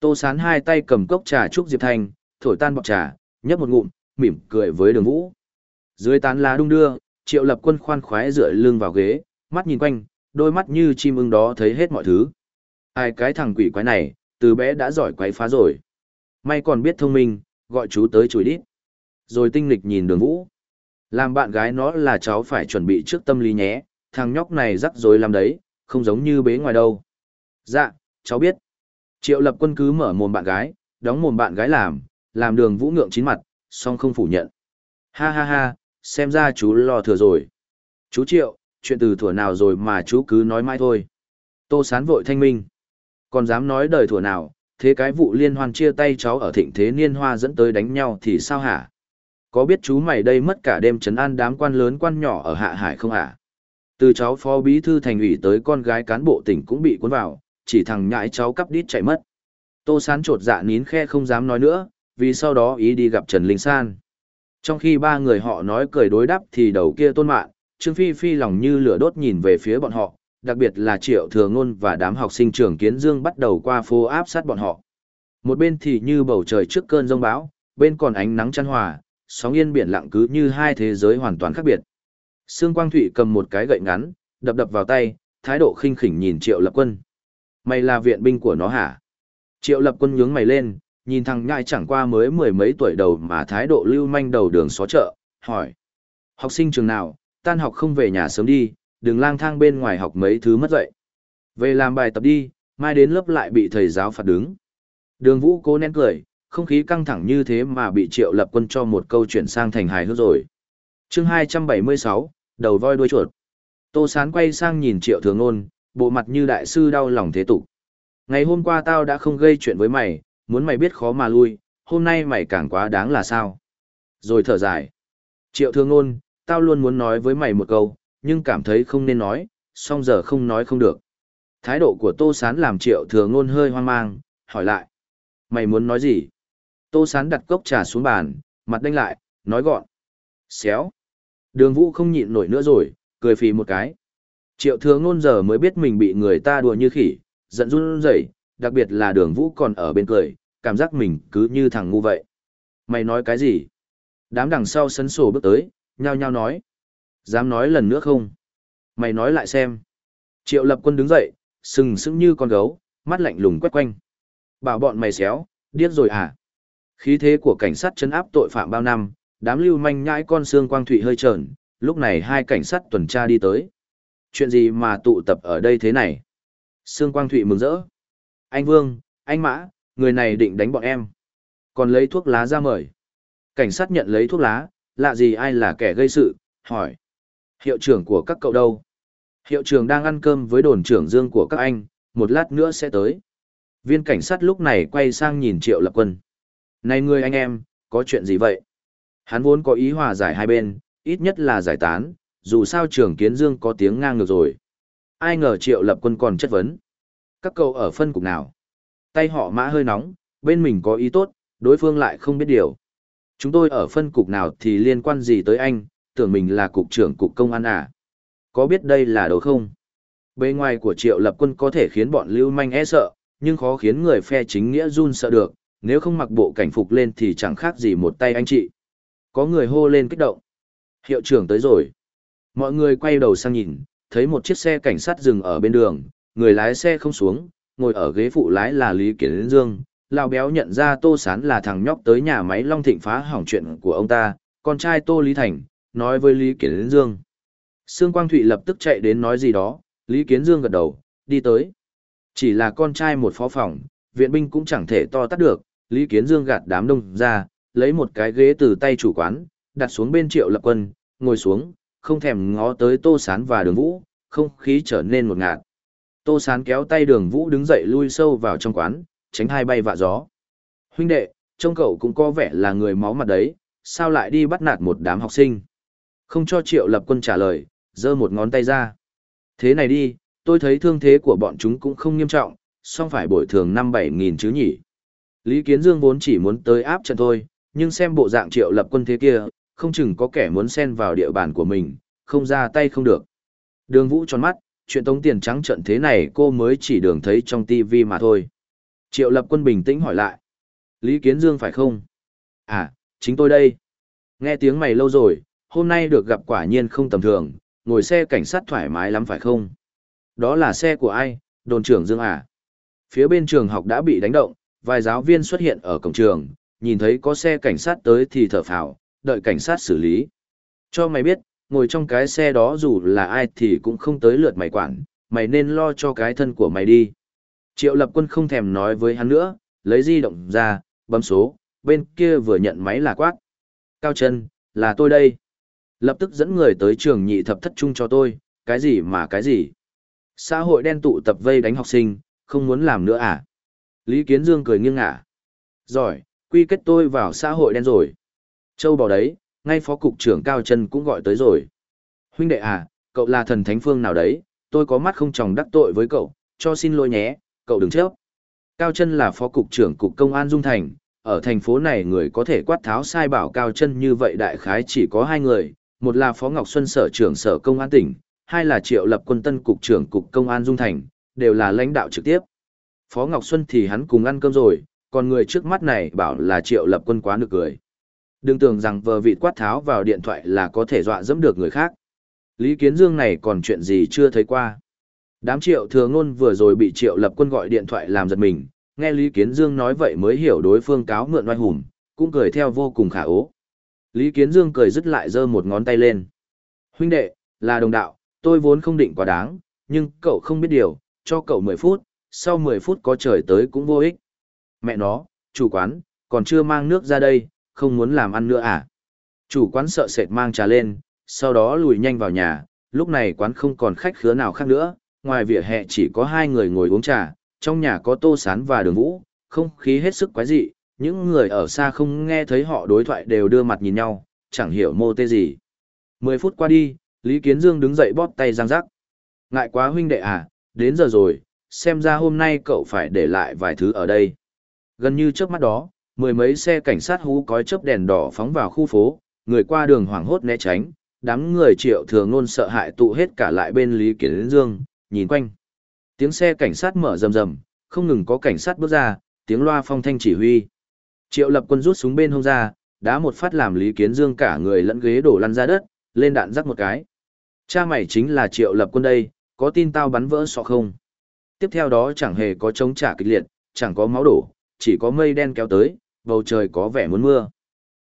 Tô Sán hai tay cầm cốc trà trúc Diệp Thanh, thổi tan bọc trà, nhấp một ngụm, mỉm cười với Đường Vũ. Dưới tán lá đung đưa, Triệu Lập Quân khoan khoái dựa lưng vào ghế, mắt nhìn quanh, đôi mắt như chim ưng đó thấy hết mọi thứ. Ai cái thằng quỷ quái này, từ bé đã giỏi quái phá rồi. May còn biết thông minh, gọi chú tới chùi đít. Rồi tinh lịch nhìn đường vũ. Làm bạn gái nó là cháu phải chuẩn bị trước tâm lý nhé, thằng nhóc này rắc rối làm đấy, không giống như bế ngoài đâu. Dạ, cháu biết. Triệu lập quân cứ mở mồm bạn gái, đóng mồm bạn gái làm, làm đường vũ ngượng chín mặt, song không phủ nhận. Ha ha ha, xem ra chú lo thừa rồi. Chú Triệu, chuyện từ thủa nào rồi mà chú cứ nói mãi thôi. Tô sán vội thanh minh. Còn dám nói đời thủa nào, thế cái vụ liên hoan chia tay cháu ở thịnh thế niên hoa dẫn tới đánh nhau thì sao hả? Có biết chú mày đây mất cả đêm trấn an đám quan lớn quan nhỏ ở hạ hải không hả? Từ cháu phó bí thư thành ủy tới con gái cán bộ tỉnh cũng bị cuốn vào, chỉ thằng nhãi cháu cắp đít chạy mất. Tô sán trột dạ nín khe không dám nói nữa, vì sau đó ý đi gặp Trần Linh San. Trong khi ba người họ nói cười đối đáp thì đầu kia tôn mạn, Trương Phi Phi lòng như lửa đốt nhìn về phía bọn họ, đặc biệt là Triệu Thừa Ngôn và đám học sinh trường Kiến Dương bắt đầu qua phố áp sát bọn họ. Một bên thì như bầu trời trước cơn rông bão, bên còn ánh nắng chăn hòa, sóng yên biển lặng cứ như hai thế giới hoàn toàn khác biệt. Sương Quang Thụy cầm một cái gậy ngắn, đập đập vào tay, thái độ khinh khỉnh nhìn Triệu Lập Quân. Mày là viện binh của nó hả? Triệu Lập Quân nhướng mày lên, nhìn thằng nhai chẳng qua mới mười mấy tuổi đầu mà thái độ lưu manh đầu đường xó chợ, hỏi. Học sinh trường nào, tan học không về nhà sớm đi, đừng lang thang bên ngoài học mấy thứ mất dậy. Về làm bài tập đi, mai đến lớp lại bị thầy giáo phạt đứng. Đường vũ cố nén cười, không khí căng thẳng như thế mà bị triệu lập quân cho một câu chuyện sang thành hài hước rồi. chương 276, đầu voi đuôi chuột. Tô Sán quay sang nhìn triệu thường ôn, bộ mặt như đại sư đau lòng thế tục. Ngày hôm qua tao đã không gây chuyện với mày, muốn mày biết khó mà lui, hôm nay mày càng quá đáng là sao? Rồi thở dài. Triệu thương ngôn, tao luôn muốn nói với mày một câu, nhưng cảm thấy không nên nói, song giờ không nói không được. Thái độ của Tô Sán làm triệu thừa ngôn hơi hoang mang, hỏi lại. Mày muốn nói gì? Tô Sán đặt cốc trà xuống bàn, mặt đanh lại, nói gọn. Xéo. Đường vũ không nhịn nổi nữa rồi, cười phì một cái. Triệu thừa ngôn giờ mới biết mình bị người ta đùa như khỉ, giận run rẩy, đặc biệt là đường vũ còn ở bên cười, cảm giác mình cứ như thằng ngu vậy. Mày nói cái gì? Đám đằng sau sấn sổ bước tới, nhao nhao nói. Dám nói lần nữa không? Mày nói lại xem. Triệu lập quân đứng dậy, sừng sững như con gấu, mắt lạnh lùng quét quanh. Bảo bọn mày xéo, điếc rồi à? Khí thế của cảnh sát chấn áp tội phạm bao năm, đám lưu manh nhãi con xương quang thụy hơi trởn, lúc này hai cảnh sát tuần tra đi tới. Chuyện gì mà tụ tập ở đây thế này? Sương quang thụy mừng rỡ. Anh Vương, anh Mã, người này định đánh bọn em. Còn lấy thuốc lá ra mời. Cảnh sát nhận lấy thuốc lá, lạ gì ai là kẻ gây sự, hỏi. Hiệu trưởng của các cậu đâu? Hiệu trưởng đang ăn cơm với đồn trưởng Dương của các anh, một lát nữa sẽ tới. Viên cảnh sát lúc này quay sang nhìn Triệu Lập Quân. Này người anh em, có chuyện gì vậy? Hắn vốn có ý hòa giải hai bên, ít nhất là giải tán, dù sao trưởng kiến Dương có tiếng ngang ngược rồi. Ai ngờ Triệu Lập Quân còn chất vấn. Các cậu ở phân cục nào? Tay họ mã hơi nóng, bên mình có ý tốt, đối phương lại không biết điều. Chúng tôi ở phân cục nào thì liên quan gì tới anh, tưởng mình là cục trưởng cục công an à? Có biết đây là đâu không? Bề ngoài của Triệu Lập Quân có thể khiến bọn lưu manh e sợ, nhưng khó khiến người phe chính nghĩa run sợ được, nếu không mặc bộ cảnh phục lên thì chẳng khác gì một tay anh chị. Có người hô lên kích động. Hiệu trưởng tới rồi. Mọi người quay đầu sang nhìn, thấy một chiếc xe cảnh sát dừng ở bên đường, người lái xe không xuống, ngồi ở ghế phụ lái là Lý Kiến Dương. Lao béo nhận ra Tô Sán là thằng nhóc tới nhà máy Long Thịnh phá hỏng chuyện của ông ta, con trai Tô Lý Thành, nói với Lý Kiến Dương. Sương Quang Thụy lập tức chạy đến nói gì đó, Lý Kiến Dương gật đầu, đi tới. Chỉ là con trai một phó phòng, viện binh cũng chẳng thể to tắt được, Lý Kiến Dương gạt đám đông ra, lấy một cái ghế từ tay chủ quán, đặt xuống bên triệu lập quân, ngồi xuống, không thèm ngó tới Tô Sán và đường vũ, không khí trở nên một ngạt. Tô Sán kéo tay đường vũ đứng dậy lui sâu vào trong quán, tránh hai bay vạ gió. Huynh đệ, trông cậu cũng có vẻ là người máu mặt đấy, sao lại đi bắt nạt một đám học sinh? Không cho triệu lập quân trả lời, giơ một ngón tay ra. Thế này đi, tôi thấy thương thế của bọn chúng cũng không nghiêm trọng, song phải bồi thường năm bảy nghìn chứ nhỉ. Lý Kiến Dương vốn chỉ muốn tới áp trận thôi, nhưng xem bộ dạng triệu lập quân thế kia, không chừng có kẻ muốn xen vào địa bàn của mình, không ra tay không được. Đường Vũ tròn mắt, chuyện tống tiền trắng trận thế này cô mới chỉ đường thấy trong tivi mà thôi. Triệu lập quân bình tĩnh hỏi lại. Lý Kiến Dương phải không? À, chính tôi đây. Nghe tiếng mày lâu rồi, hôm nay được gặp quả nhiên không tầm thường, ngồi xe cảnh sát thoải mái lắm phải không? Đó là xe của ai, đồn trưởng Dương à? Phía bên trường học đã bị đánh động, vài giáo viên xuất hiện ở cổng trường, nhìn thấy có xe cảnh sát tới thì thở phào, đợi cảnh sát xử lý. Cho mày biết, ngồi trong cái xe đó dù là ai thì cũng không tới lượt mày quản, mày nên lo cho cái thân của mày đi. Triệu lập quân không thèm nói với hắn nữa, lấy di động ra, bấm số, bên kia vừa nhận máy là quát. Cao chân, là tôi đây. Lập tức dẫn người tới trường nhị thập thất trung cho tôi, cái gì mà cái gì. Xã hội đen tụ tập vây đánh học sinh, không muốn làm nữa à? Lý Kiến Dương cười nghiêng ngả. Giỏi, quy kết tôi vào xã hội đen rồi. Châu bò đấy, ngay phó cục trưởng Cao Trân cũng gọi tới rồi. Huynh đệ à, cậu là thần thánh phương nào đấy, tôi có mắt không tròng đắc tội với cậu, cho xin lỗi nhé, cậu đừng chấp. Cao Trân là phó cục trưởng cục công an Dung Thành, ở thành phố này người có thể quát tháo sai bảo Cao Trân như vậy đại khái chỉ có hai người, một là phó Ngọc Xuân sở trưởng sở công an tỉnh, hai là triệu lập quân tân cục trưởng cục công an Dung Thành, đều là lãnh đạo trực tiếp. Phó Ngọc Xuân thì hắn cùng ăn cơm rồi, còn người trước mắt này bảo là triệu lập quân quá nực cười. Đừng tưởng rằng vờ vịt quát tháo vào điện thoại là có thể dọa dẫm được người khác. Lý Kiến Dương này còn chuyện gì chưa thấy qua. Đám triệu thừa ngôn vừa rồi bị triệu lập quân gọi điện thoại làm giật mình, nghe Lý Kiến Dương nói vậy mới hiểu đối phương cáo mượn oai hùng, cũng cười theo vô cùng khả ố. Lý Kiến Dương cười dứt lại giơ một ngón tay lên. Huynh đệ, là đồng đạo, tôi vốn không định quá đáng, nhưng cậu không biết điều, cho cậu 10 phút, sau 10 phút có trời tới cũng vô ích. Mẹ nó, chủ quán, còn chưa mang nước ra đây, không muốn làm ăn nữa à? Chủ quán sợ sệt mang trà lên, sau đó lùi nhanh vào nhà, lúc này quán không còn khách khứa nào khác nữa, ngoài vỉa hè chỉ có hai người ngồi uống trà, trong nhà có tô sán và đường vũ, không khí hết sức quái dị, những người ở xa không nghe thấy họ đối thoại đều đưa mặt nhìn nhau, chẳng hiểu mô tê gì. Mười phút qua đi, Lý Kiến Dương đứng dậy bóp tay răng rắc. Ngại quá huynh đệ à, đến giờ rồi, xem ra hôm nay cậu phải để lại vài thứ ở đây. Gần như trước mắt đó, mười mấy xe cảnh sát hú cói chớp đèn đỏ phóng vào khu phố, người qua đường hoảng hốt né tránh, đám người triệu thường nôn sợ hãi tụ hết cả lại bên Lý Kiến Dương, nhìn quanh. Tiếng xe cảnh sát mở rầm rầm, không ngừng có cảnh sát bước ra, tiếng loa phong thanh chỉ huy. Triệu lập quân rút súng bên hông ra, đá một phát làm Lý Kiến Dương cả người lẫn ghế đổ lăn ra đất, lên đạn rắc một cái. Cha mày chính là triệu lập quân đây, có tin tao bắn vỡ sọ không? Tiếp theo đó chẳng hề có chống trả kịch liệt, chẳng có máu đổ, chỉ có mây đen kéo tới, bầu trời có vẻ muốn mưa.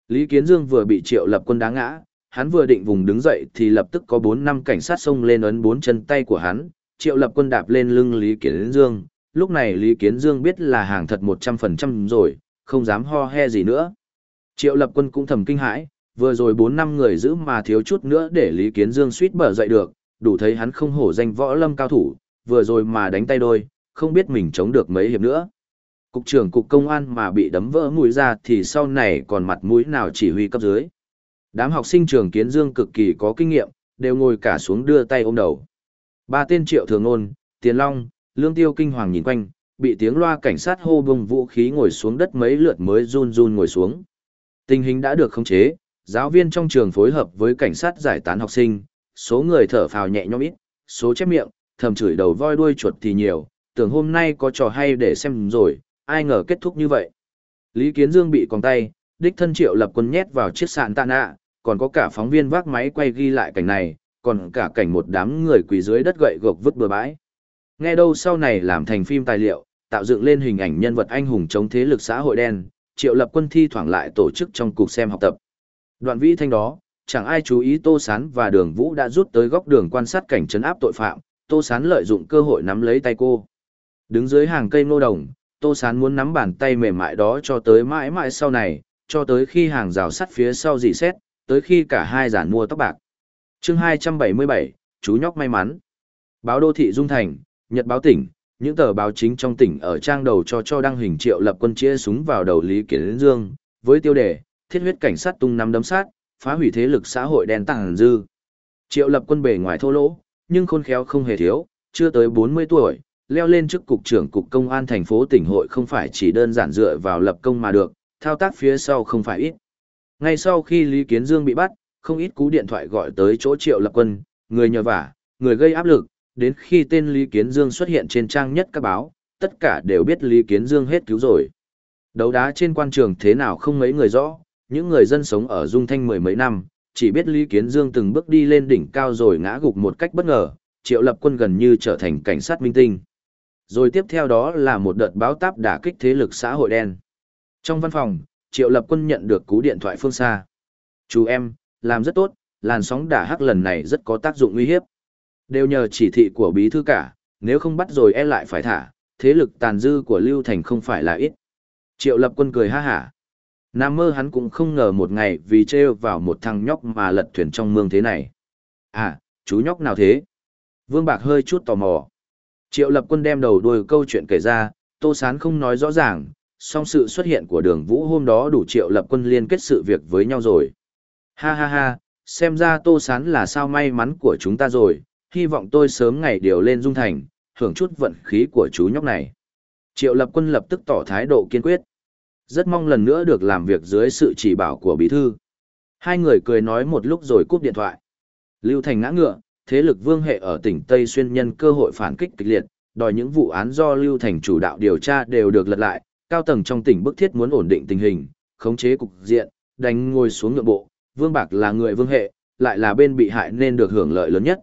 Lý Kiến Dương vừa bị triệu lập quân đá ngã, hắn vừa định vùng đứng dậy thì lập tức có 4 năm cảnh sát xông lên ấn bốn chân tay của hắn, triệu lập quân đạp lên lưng Lý Kiến Dương, lúc này Lý Kiến Dương biết là hàng thật 100% rồi, không dám ho he gì nữa. Triệu lập quân cũng thầm kinh hãi, vừa rồi 4 năm người giữ mà thiếu chút nữa để Lý Kiến Dương suýt bở dậy được, đủ thấy hắn không hổ danh võ lâm cao thủ, vừa rồi mà đánh tay đôi, không biết mình chống được mấy hiệp nữa. Cục trưởng cục công an mà bị đấm vỡ mũi ra thì sau này còn mặt mũi nào chỉ huy cấp dưới. Đám học sinh trường Kiến Dương cực kỳ có kinh nghiệm, đều ngồi cả xuống đưa tay ôm đầu. Ba tên triệu thường ôn, Tiền Long, Lương Tiêu kinh hoàng nhìn quanh, bị tiếng loa cảnh sát hô bùng vũ khí ngồi xuống đất mấy lượt mới run run ngồi xuống. Tình hình đã được khống chế, giáo viên trong trường phối hợp với cảnh sát giải tán học sinh, số người thở phào nhẹ nhõm ít, số chép miệng, thầm chửi đầu voi đuôi chuột thì nhiều, tưởng hôm nay có trò hay để xem rồi, ai ngờ kết thúc như vậy. Lý Kiến Dương bị còng tay, đích thân triệu lập quân nhét vào chiếc sạn tạ nạ, còn có cả phóng viên vác máy quay ghi lại cảnh này, còn cả cảnh một đám người quỳ dưới đất gậy gộc vứt bừa bãi. Nghe đâu sau này làm thành phim tài liệu, tạo dựng lên hình ảnh nhân vật anh hùng chống thế lực xã hội đen, triệu lập quân thi thoảng lại tổ chức trong cục xem học tập. Đoạn vĩ thanh đó, chẳng ai chú ý Tô Sán và đường Vũ đã rút tới góc đường quan sát cảnh trấn áp tội phạm, Tô Sán lợi dụng cơ hội nắm lấy tay cô. Đứng dưới hàng cây ngô đồng, Tô Sán muốn nắm bàn tay mềm mại đó cho tới mãi mãi sau này, cho tới khi hàng rào sắt phía sau dì xét, tới khi cả hai giản mua tóc bạc. chương 277, chú nhóc may mắn. Báo đô thị Dung Thành, Nhật báo tỉnh, những tờ báo chính trong tỉnh ở trang đầu cho cho đăng hình triệu lập quân chia súng vào đầu Lý Kiến Dương, với tiêu đề, thiết huyết cảnh sát tung năm đấm sát, phá hủy thế lực xã hội đen tàng dư. Triệu lập quân bề ngoài thô lỗ, nhưng khôn khéo không hề thiếu, chưa tới 40 tuổi, leo lên chức cục trưởng cục công an thành phố tỉnh hội không phải chỉ đơn giản dựa vào lập công mà được, thao tác phía sau không phải ít. Ngay sau khi Lý Kiến Dương bị bắt, không ít cú điện thoại gọi tới chỗ Triệu Lập Quân, người nhờ vả, người gây áp lực, đến khi tên Lý Kiến Dương xuất hiện trên trang nhất các báo, tất cả đều biết Lý Kiến Dương hết cứu rồi. Đấu đá trên quan trường thế nào không mấy người rõ, những người dân sống ở Dung Thanh mười mấy năm, chỉ biết Lý Kiến Dương từng bước đi lên đỉnh cao rồi ngã gục một cách bất ngờ, Triệu Lập Quân gần như trở thành cảnh sát minh tinh. Rồi tiếp theo đó là một đợt báo táp đả kích thế lực xã hội đen. Trong văn phòng, Triệu Lập Quân nhận được cú điện thoại phương xa. Chú em, làm rất tốt, làn sóng đả hắc lần này rất có tác dụng uy hiếp. Đều nhờ chỉ thị của bí thư cả, nếu không bắt rồi e lại phải thả, thế lực tàn dư của Lưu Thành không phải là ít. Triệu Lập Quân cười ha hả. Nam mơ hắn cũng không ngờ một ngày vì trêu vào một thằng nhóc mà lật thuyền trong mương thế này. À, chú nhóc nào thế? Vương Bạc hơi chút tò mò. Triệu Lập Quân đem đầu đuôi câu chuyện kể ra, Tô Sán không nói rõ ràng, song sự xuất hiện của đường Vũ hôm đó đủ Triệu Lập Quân liên kết sự việc với nhau rồi. Ha ha ha, xem ra Tô Sán là sao may mắn của chúng ta rồi, hy vọng tôi sớm ngày điều lên dung thành, hưởng chút vận khí của chú nhóc này. Triệu Lập Quân lập tức tỏ thái độ kiên quyết. Rất mong lần nữa được làm việc dưới sự chỉ bảo của bí thư. Hai người cười nói một lúc rồi cúp điện thoại. Lưu Thành ngã ngựa, thế lực vương hệ ở tỉnh Tây Xuyên nhân cơ hội phản kích kịch liệt, đòi những vụ án do Lưu Thành chủ đạo điều tra đều được lật lại, cao tầng trong tỉnh bức thiết muốn ổn định tình hình, khống chế cục diện, đánh ngồi xuống ngựa bộ, Vương Bạc là người vương hệ, lại là bên bị hại nên được hưởng lợi lớn nhất.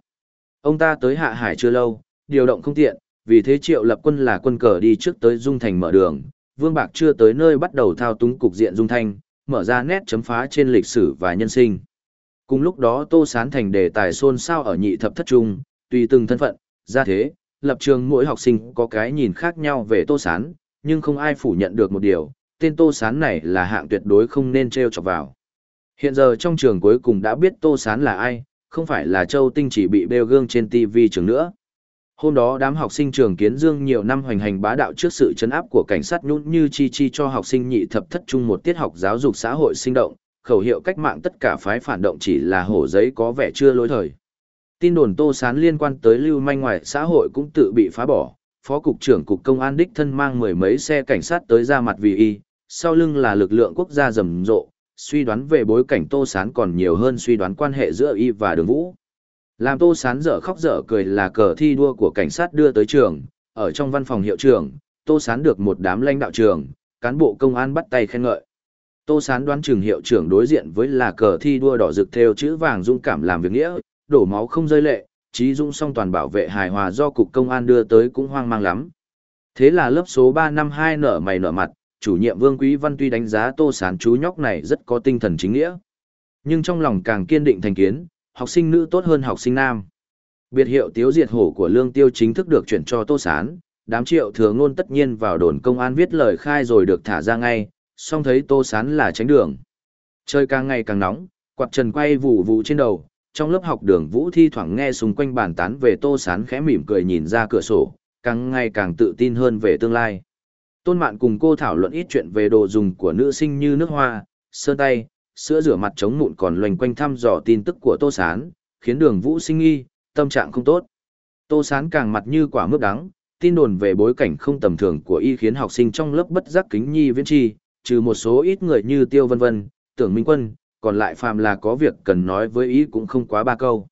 Ông ta tới Hạ Hải chưa lâu, điều động không tiện, vì thế Triệu Lập Quân là quân cờ đi trước tới Dung Thành mở đường, Vương Bạc chưa tới nơi bắt đầu thao túng cục diện Dung Thành, mở ra nét chấm phá trên lịch sử và nhân sinh. Cùng lúc đó Tô Sán thành đề tài xôn xao ở nhị thập thất trung, tùy từng thân phận, ra thế, lập trường mỗi học sinh có cái nhìn khác nhau về Tô Sán, nhưng không ai phủ nhận được một điều, tên Tô Sán này là hạng tuyệt đối không nên treo chọc vào. Hiện giờ trong trường cuối cùng đã biết Tô Sán là ai, không phải là Châu Tinh chỉ bị bêu gương trên TV trường nữa. Hôm đó đám học sinh trường Kiến Dương nhiều năm hoành hành bá đạo trước sự chấn áp của cảnh sát nhún như chi chi cho học sinh nhị thập thất trung một tiết học giáo dục xã hội sinh động, khẩu hiệu cách mạng tất cả phái phản động chỉ là hổ giấy có vẻ chưa lối thời. Tin đồn Tô Sán liên quan tới lưu manh ngoài xã hội cũng tự bị phá bỏ, Phó Cục trưởng Cục Công an đích thân mang mười mấy xe cảnh sát tới ra mặt vì y, sau lưng là lực lượng quốc gia rầm rộ, suy đoán về bối cảnh Tô Sán còn nhiều hơn suy đoán quan hệ giữa y và đường vũ. Làm Tô Sán dở khóc dở cười là cờ thi đua của cảnh sát đưa tới trường, ở trong văn phòng hiệu trưởng, Tô Sán được một đám lãnh đạo trường, cán bộ công an bắt tay khen ngợi. Tô Sán đoán trường hiệu trưởng đối diện với là cờ thi đua đỏ rực theo chữ vàng dung cảm làm việc nghĩa, đổ máu không rơi lệ, trí dung song toàn bảo vệ hài hòa do cục công an đưa tới cũng hoang mang lắm. Thế là lớp số ba năm hai nở mày nở mặt, chủ nhiệm Vương Quý Văn tuy đánh giá Tô Sán chú nhóc này rất có tinh thần chính nghĩa. Nhưng trong lòng càng kiên định thành kiến, học sinh nữ tốt hơn học sinh nam. Biệt hiệu tiếu diệt hổ của lương tiêu chính thức được chuyển cho Tô Sán, đám triệu thừa ngôn tất nhiên vào đồn công an viết lời khai rồi được thả ra ngay, song thấy Tô Sán là tránh đường. Trời càng ngày càng nóng, quạt trần quay vụ vụ trên đầu, trong lớp học đường vũ thi thoảng nghe xung quanh bàn tán về Tô Sán khẽ mỉm cười nhìn ra cửa sổ, càng ngày càng tự tin hơn về tương lai. Tôn Mạn cùng cô thảo luận ít chuyện về đồ dùng của nữ sinh như nước hoa, sơn tay, sữa rửa mặt chống mụn còn loành quanh thăm dò tin tức của Tô Sán, khiến đường vũ sinh nghi, tâm trạng không tốt. Tô Sán càng mặt như quả mướp đắng, tin đồn về bối cảnh không tầm thường của y khiến học sinh trong lớp bất giác kính nhi viễn chi, trừ một số ít người như Tiêu Vân Vân, Tưởng Minh Quân, còn lại phàm là có việc cần nói với y cũng không quá ba câu.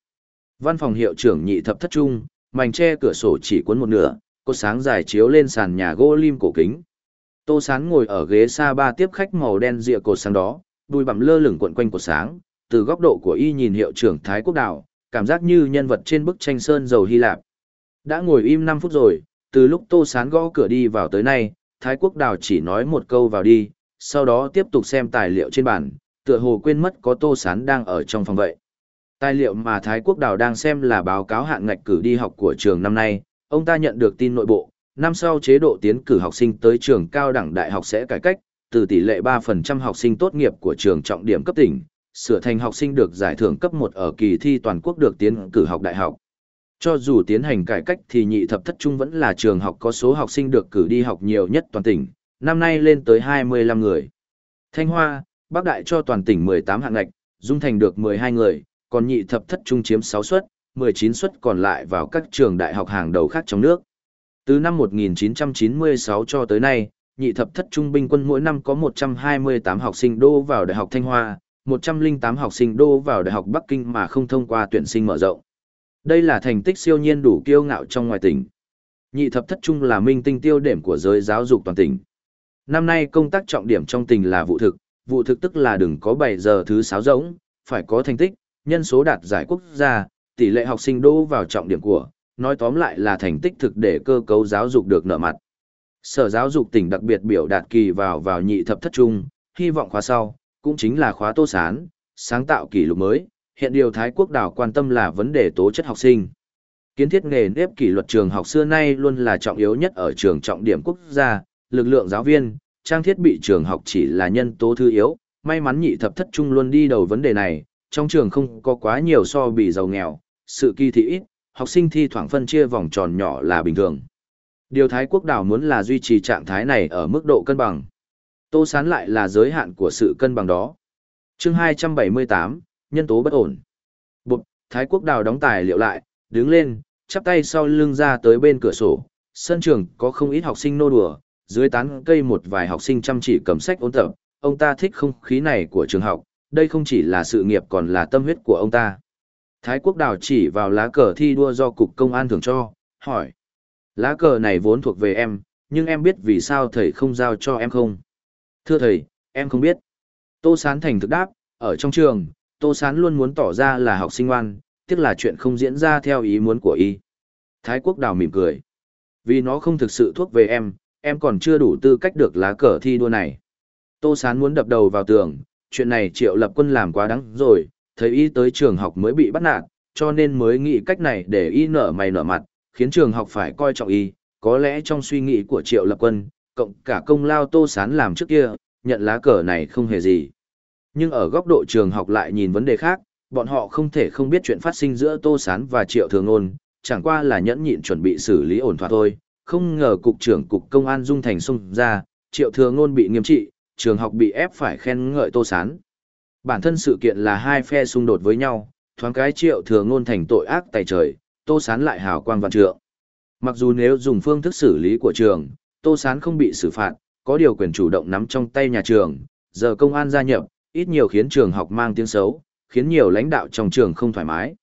Văn phòng hiệu trưởng nhị thập thất trung, mảnh che cửa sổ chỉ cuốn một nửa, cột sáng dài chiếu lên sàn nhà gỗ lim cổ kính. Tô Sán ngồi ở ghế xa ba tiếp khách màu đen rịa cột sáng đó, đùi bặm lơ lửng quận quanh cột sáng, từ góc độ của y nhìn hiệu trưởng Thái Quốc Đạo, cảm giác như nhân vật trên bức tranh sơn dầu Hy Lạp. Đã ngồi im 5 phút rồi, từ lúc Tô Sán gõ cửa đi vào tới nay, Thái Quốc Đào chỉ nói một câu vào đi, sau đó tiếp tục xem tài liệu trên bàn, tựa hồ quên mất có Tô Sán đang ở trong phòng vậy. Tài liệu mà Thái Quốc Đào đang xem là báo cáo hạn ngạch cử đi học của trường năm nay, ông ta nhận được tin nội bộ, năm sau chế độ tiến cử học sinh tới trường cao đẳng đại học sẽ cải cách, từ tỷ lệ 3% học sinh tốt nghiệp của trường trọng điểm cấp tỉnh, sửa thành học sinh được giải thưởng cấp 1 ở kỳ thi toàn quốc được tiến cử học đại học. Cho dù tiến hành cải cách thì nhị thập thất trung vẫn là trường học có số học sinh được cử đi học nhiều nhất toàn tỉnh, năm nay lên tới 25 người. Thanh Hoa, Bắc Đại cho toàn tỉnh 18 hạng ngạch, Dung Thành được 12 người, còn nhị thập thất trung chiếm 6 suất, 19 suất còn lại vào các trường đại học hàng đầu khác trong nước. Từ năm 1996 cho tới nay, nhị thập thất trung binh quân mỗi năm có 128 học sinh đô vào Đại học Thanh Hoa, 108 học sinh đô vào Đại học Bắc Kinh mà không thông qua tuyển sinh mở rộng. Đây là thành tích siêu nhiên đủ kiêu ngạo trong ngoài tỉnh. Nhị thập thất trung là minh tinh tiêu điểm của giới giáo dục toàn tỉnh. Năm nay công tác trọng điểm trong tỉnh là vụ thực, vụ thực tức là đừng có 7 giờ thứ 6 rỗng, phải có thành tích, nhân số đạt giải quốc gia, tỷ lệ học sinh đô vào trọng điểm của, nói tóm lại là thành tích thực để cơ cấu giáo dục được nợ mặt. Sở giáo dục tỉnh đặc biệt biểu đạt kỳ vào vào nhị thập thất trung, hy vọng khóa sau, cũng chính là khóa tô sán, sáng tạo kỷ lục mới, hiện điều Thái Quốc đảo quan tâm là vấn đề tố chất học sinh. Kiến thiết nghề nếp kỷ luật trường học xưa nay luôn là trọng yếu nhất ở trường trọng điểm quốc gia, lực lượng giáo viên, trang thiết bị trường học chỉ là nhân tố thứ yếu, may mắn nhị thập thất trung luôn đi đầu vấn đề này, trong trường không có quá nhiều so bị giàu nghèo, sự kỳ thị ít, học sinh thi thoảng phân chia vòng tròn nhỏ là bình thường. Điều Thái Quốc đảo muốn là duy trì trạng thái này ở mức độ cân bằng. Tô sán lại là giới hạn của sự cân bằng đó. chương 278, nhân tố bất ổn. Bụt, Thái Quốc đào đóng tài liệu lại, đứng lên, chắp tay sau lưng ra tới bên cửa sổ. Sân trường có không ít học sinh nô đùa, dưới tán cây một vài học sinh chăm chỉ cầm sách ôn tập. Ông ta thích không khí này của trường học, đây không chỉ là sự nghiệp còn là tâm huyết của ông ta. Thái Quốc đào chỉ vào lá cờ thi đua do Cục Công an thưởng cho, hỏi. Lá cờ này vốn thuộc về em, nhưng em biết vì sao thầy không giao cho em không? Thưa thầy, em không biết. Tô Sán thành thực đáp, ở trong trường, Tô Sán luôn muốn tỏ ra là học sinh ngoan, tiếc là chuyện không diễn ra theo ý muốn của y. Thái Quốc Đào mỉm cười. Vì nó không thực sự thuộc về em, em còn chưa đủ tư cách được lá cờ thi đua này. Tô Sán muốn đập đầu vào tường, chuyện này triệu lập quân làm quá đáng rồi, thấy y tới trường học mới bị bắt nạt, cho nên mới nghĩ cách này để y nở mày nở mặt, khiến trường học phải coi trọng y, có lẽ trong suy nghĩ của triệu lập quân, cộng cả công lao Tô Sán làm trước kia, nhận lá cờ này không hề gì. Nhưng ở góc độ trường học lại nhìn vấn đề khác, bọn họ không thể không biết chuyện phát sinh giữa Tô Sán và Triệu Thường Ôn, chẳng qua là nhẫn nhịn chuẩn bị xử lý ổn thỏa thôi, không ngờ cục trưởng cục công an dung thành xung ra, triệu thừa ngôn bị nghiêm trị, trường học bị ép phải khen ngợi tô sán. Bản thân sự kiện là hai phe xung đột với nhau, thoáng cái triệu thừa ngôn thành tội ác tài trời, tô sán lại hào quang văn trượng. Mặc dù nếu dùng phương thức xử lý của trường, tô sán không bị xử phạt, có điều quyền chủ động nắm trong tay nhà trường, giờ công an gia nhập, ít nhiều khiến trường học mang tiếng xấu, khiến nhiều lãnh đạo trong trường không thoải mái.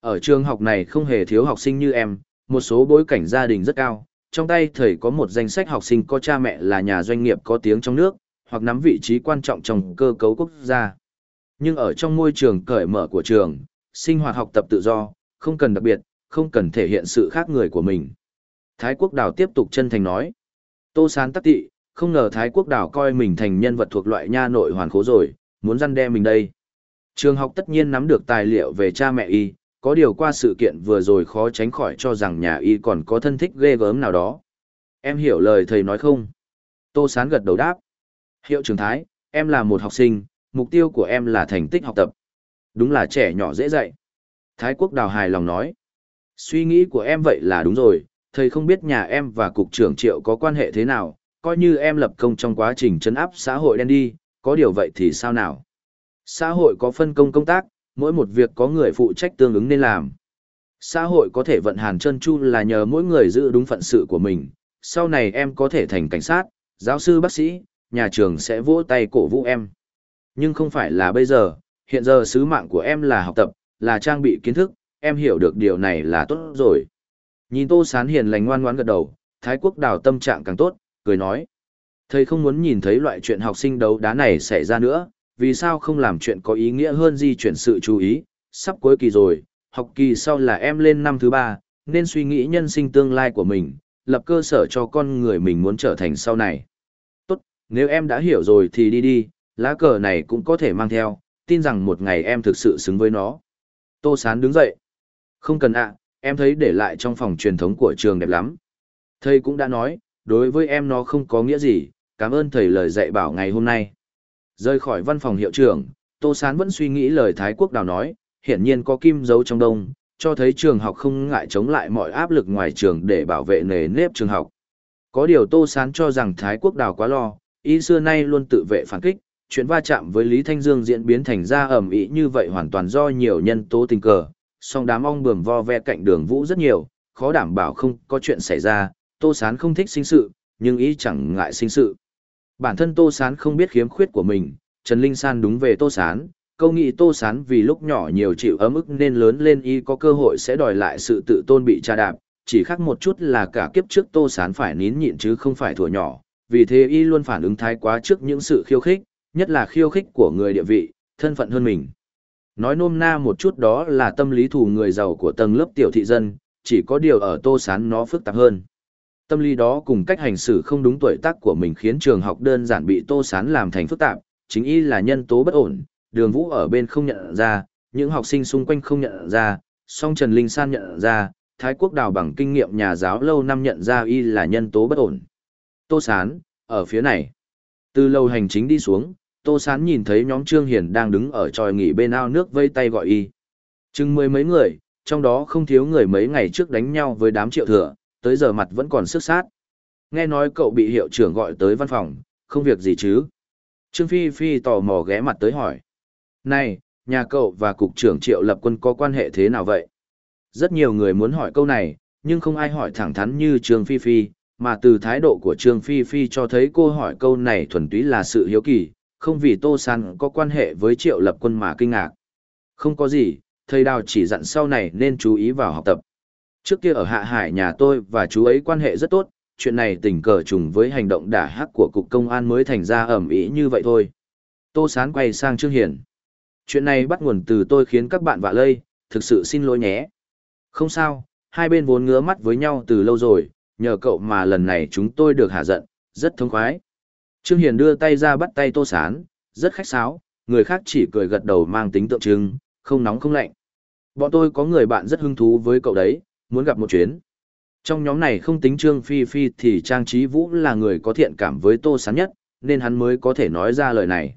Ở trường học này không hề thiếu học sinh như em, một số bối cảnh gia đình rất cao, trong tay thầy có một danh sách học sinh có cha mẹ là nhà doanh nghiệp có tiếng trong nước, hoặc nắm vị trí quan trọng trong cơ cấu quốc gia. Nhưng ở trong môi trường cởi mở của trường, sinh hoạt học tập tự do, không cần đặc biệt, không cần thể hiện sự khác người của mình. Thái Quốc Đào tiếp tục chân thành nói. Tô Sán tắc tị, không ngờ Thái Quốc Đào coi mình thành nhân vật thuộc loại nha nội hoàn khố rồi, muốn răn đe mình đây. Trường học tất nhiên nắm được tài liệu về cha mẹ y, có điều qua sự kiện vừa rồi khó tránh khỏi cho rằng nhà y còn có thân thích ghê gớm nào đó. Em hiểu lời thầy nói không? Tô Sán gật đầu đáp. Hiệu trưởng Thái, em là một học sinh, mục tiêu của em là thành tích học tập. Đúng là trẻ nhỏ dễ dạy. Thái Quốc Đào hài lòng nói. Suy nghĩ của em vậy là đúng rồi, thầy không biết nhà em và cục trưởng Triệu có quan hệ thế nào, coi như em lập công trong quá trình chấn áp xã hội đen đi, có điều vậy thì sao nào? Xã hội có phân công công tác, mỗi một việc có người phụ trách tương ứng nên làm. Xã hội có thể vận hàn chân chu là nhờ mỗi người giữ đúng phận sự của mình, sau này em có thể thành cảnh sát, giáo sư bác sĩ, nhà trường sẽ vỗ tay cổ vũ em. Nhưng không phải là bây giờ, hiện giờ sứ mạng của em là học tập, là trang bị kiến thức, em hiểu được điều này là tốt rồi. Nhìn Tô Sán hiền lành ngoan ngoãn gật đầu, Thái Quốc Đào tâm trạng càng tốt, cười nói. Thầy không muốn nhìn thấy loại chuyện học sinh đấu đá này xảy ra nữa, vì sao không làm chuyện có ý nghĩa hơn di chuyển sự chú ý, sắp cuối kỳ rồi, học kỳ sau là em lên năm thứ ba, nên suy nghĩ nhân sinh tương lai của mình, lập cơ sở cho con người mình muốn trở thành sau này. Tốt, nếu em đã hiểu rồi thì đi đi, lá cờ này cũng có thể mang theo, tin rằng một ngày em thực sự xứng với nó. Tô Sán đứng dậy. Không cần ạ, em thấy để lại trong phòng truyền thống của trường đẹp lắm. Thầy cũng đã nói, đối với em nó không có nghĩa gì, cảm ơn thầy lời dạy bảo ngày hôm nay. Rời khỏi văn phòng hiệu trưởng, Tô Sán vẫn suy nghĩ lời Thái Quốc Đào nói, hiển nhiên có kim dấu trong đông, cho thấy trường học không ngại chống lại mọi áp lực ngoài trường để bảo vệ nề nếp trường học. Có điều Tô Sán cho rằng Thái Quốc Đào quá lo, ý xưa nay luôn tự vệ phản kích, chuyện va chạm với Lý Thanh Dương diễn biến thành ra ẩm ý như vậy hoàn toàn do nhiều nhân tố tình cờ, song đám ong bườm vo ve cạnh đường vũ rất nhiều, khó đảm bảo không có chuyện xảy ra, Tô Sán không thích sinh sự, nhưng ý chẳng ngại sinh sự. Bản thân Tô Sán không biết khiếm khuyết của mình, Trần Linh San đúng về Tô Sán, câu nghĩ Tô Sán vì lúc nhỏ nhiều chịu ấm ức nên lớn lên y có cơ hội sẽ đòi lại sự tự tôn bị tra đạp, chỉ khác một chút là cả kiếp trước Tô Sán phải nín nhịn chứ không phải thủa nhỏ, vì thế y luôn phản ứng thái quá trước những sự khiêu khích, nhất là khiêu khích của người địa vị, thân phận hơn mình. Nói nôm na một chút đó là tâm lý thù người giàu của tầng lớp tiểu thị dân, chỉ có điều ở Tô Sán nó phức tạp hơn. Tâm lý đó cùng cách hành xử không đúng tuổi tác của mình khiến trường học đơn giản bị Tô Sán làm thành phức tạp, chính y là nhân tố bất ổn, đường vũ ở bên không nhận ra, những học sinh xung quanh không nhận ra, song Trần Linh San nhận ra, Thái Quốc Đào bằng kinh nghiệm nhà giáo lâu năm nhận ra y là nhân tố bất ổn. Tô Sán, ở phía này. Từ lâu hành chính đi xuống, Tô Sán nhìn thấy nhóm Trương Hiền đang đứng ở tròi nghỉ bên ao nước vây tay gọi y. Chừng mười mấy người, trong đó không thiếu người mấy ngày trước đánh nhau với đám triệu thừa, tới giờ mặt vẫn còn sức sát. Nghe nói cậu bị hiệu trưởng gọi tới văn phòng, không việc gì chứ. Trương Phi Phi tò mò ghé mặt tới hỏi. Này, nhà cậu và cục trưởng triệu lập quân có quan hệ thế nào vậy? Rất nhiều người muốn hỏi câu này, nhưng không ai hỏi thẳng thắn như Trương Phi Phi, mà từ thái độ của Trương Phi Phi cho thấy cô hỏi câu này thuần túy là sự hiếu kỳ, không vì Tô San có quan hệ với triệu lập quân mà kinh ngạc. Không có gì, thầy đào chỉ dặn sau này nên chú ý vào học tập. Trước kia ở Hạ Hải nhà tôi và chú ấy quan hệ rất tốt, chuyện này tình cờ trùng với hành động đả hắc của cục công an mới thành ra ẩm ý như vậy thôi. Tô Sán quay sang Trương Hiển. Chuyện này bắt nguồn từ tôi khiến các bạn vạ lây, thực sự xin lỗi nhé. Không sao, hai bên vốn ngứa mắt với nhau từ lâu rồi, nhờ cậu mà lần này chúng tôi được hạ giận, rất thông khoái. Trương Hiền đưa tay ra bắt tay Tô Sán, rất khách sáo, người khác chỉ cười gật đầu mang tính tượng trưng, không nóng không lạnh. Bọn tôi có người bạn rất hứng thú với cậu đấy, muốn gặp một chuyến. Trong nhóm này không tính Trương Phi Phi thì Trang Trí Vũ là người có thiện cảm với Tô Sán nhất, nên hắn mới có thể nói ra lời này.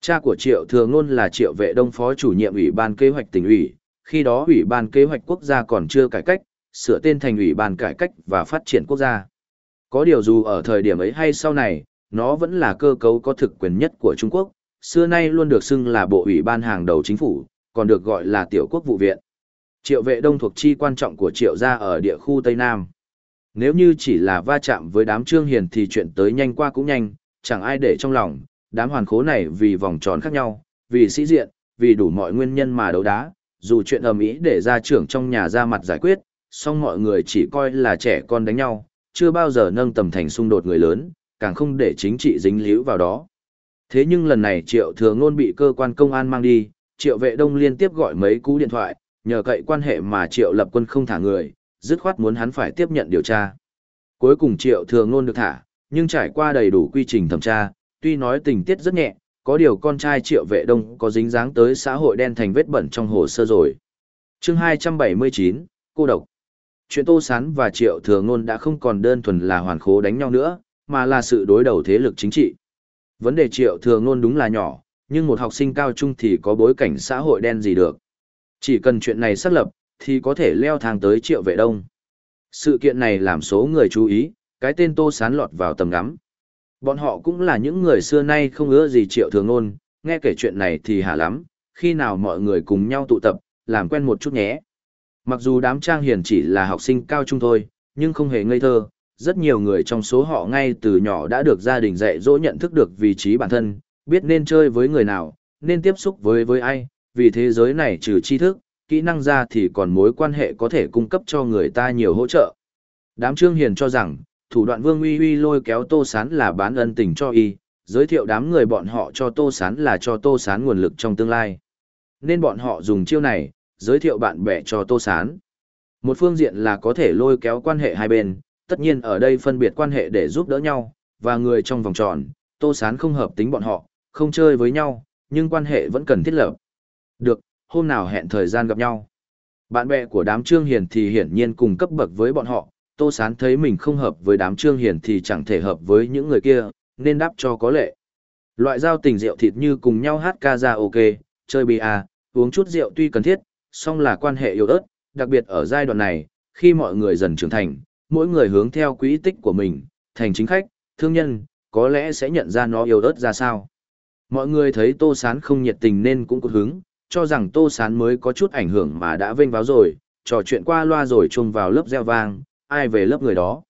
Cha của Triệu Thừa Ngôn là Triệu Vệ Đông Phó chủ nhiệm Ủy ban kế hoạch tỉnh ủy, khi đó Ủy ban kế hoạch quốc gia còn chưa cải cách, sửa tên thành ủy ban cải cách và phát triển quốc gia. Có điều dù ở thời điểm ấy hay sau này, nó vẫn là cơ cấu có thực quyền nhất của Trung Quốc, xưa nay luôn được xưng là bộ ủy ban hàng đầu chính phủ, còn được gọi là tiểu quốc vụ viện. Triệu vệ đông thuộc chi quan trọng của triệu gia ở địa khu Tây Nam. Nếu như chỉ là va chạm với đám trương hiền thì chuyện tới nhanh qua cũng nhanh, chẳng ai để trong lòng, đám hoàn khố này vì vòng tròn khác nhau, vì sĩ diện, vì đủ mọi nguyên nhân mà đấu đá, dù chuyện ầm ĩ để ra trưởng trong nhà ra mặt giải quyết, song mọi người chỉ coi là trẻ con đánh nhau, chưa bao giờ nâng tầm thành xung đột người lớn, càng không để chính trị dính líu vào đó. Thế nhưng lần này Triệu Thừa Ngôn bị cơ quan công an mang đi, Triệu Vệ Đông liên tiếp gọi mấy cú điện thoại, nhờ cậy quan hệ mà Triệu Lập Quân không thả người, dứt khoát muốn hắn phải tiếp nhận điều tra. Cuối cùng Triệu Thừa Ngôn được thả, nhưng trải qua đầy đủ quy trình thẩm tra, tuy nói tình tiết rất nhẹ, có điều con trai Triệu Vệ Đông có dính dáng tới xã hội đen thành vết bẩn trong hồ sơ rồi. Chương 279, cô độc. Chuyện Tô Sán và Triệu Thừa Ngôn đã không còn đơn thuần là hoàn khố đánh nhau nữa, mà là sự đối đầu thế lực chính trị. Vấn đề Triệu Thừa Ngôn đúng là nhỏ, nhưng một học sinh cao trung thì có bối cảnh xã hội đen gì được. Chỉ cần chuyện này xác lập, thì có thể leo thang tới Triệu Vệ Đông. Sự kiện này làm số người chú ý, cái tên Tô Sán lọt vào tầm ngắm. Bọn họ cũng là những người xưa nay không ưa gì Triệu thường Ngôn, nghe kể chuyện này thì hả lắm, khi nào mọi người cùng nhau tụ tập, làm quen một chút nhé. Mặc dù đám trang hiền chỉ là học sinh cao trung thôi, nhưng không hề ngây thơ, rất nhiều người trong số họ ngay từ nhỏ đã được gia đình dạy dỗ nhận thức được vị trí bản thân, biết nên chơi với người nào, nên tiếp xúc với với ai, vì thế giới này trừ tri thức, kỹ năng ra thì còn mối quan hệ có thể cung cấp cho người ta nhiều hỗ trợ. Đám trương hiền cho rằng, thủ đoạn vương uy uy lôi kéo tô sán là bán ân tình cho y, giới thiệu đám người bọn họ cho tô sán là cho tô sán nguồn lực trong tương lai. Nên bọn họ dùng chiêu này, giới thiệu bạn bè cho Tô Sán. Một phương diện là có thể lôi kéo quan hệ hai bên, tất nhiên ở đây phân biệt quan hệ để giúp đỡ nhau, và người trong vòng tròn, Tô Sán không hợp tính bọn họ, không chơi với nhau, nhưng quan hệ vẫn cần thiết lập. Được, hôm nào hẹn thời gian gặp nhau. Bạn bè của đám Trương Hiền thì hiển nhiên cùng cấp bậc với bọn họ, Tô Sán thấy mình không hợp với đám Trương Hiền thì chẳng thể hợp với những người kia, nên đáp cho có lệ. Loại giao tình rượu thịt như cùng nhau hát ca ra ok, chơi bia, uống chút rượu tuy cần thiết, song là quan hệ yếu ớt, đặc biệt ở giai đoạn này, khi mọi người dần trưởng thành, mỗi người hướng theo quỹ tích của mình, thành chính khách, thương nhân, có lẽ sẽ nhận ra nó yếu ớt ra sao. Mọi người thấy Tô Sán không nhiệt tình nên cũng cốt hứng, cho rằng Tô Sán mới có chút ảnh hưởng mà đã vênh váo rồi, trò chuyện qua loa rồi chung vào lớp gieo vang, ai về lớp người đó.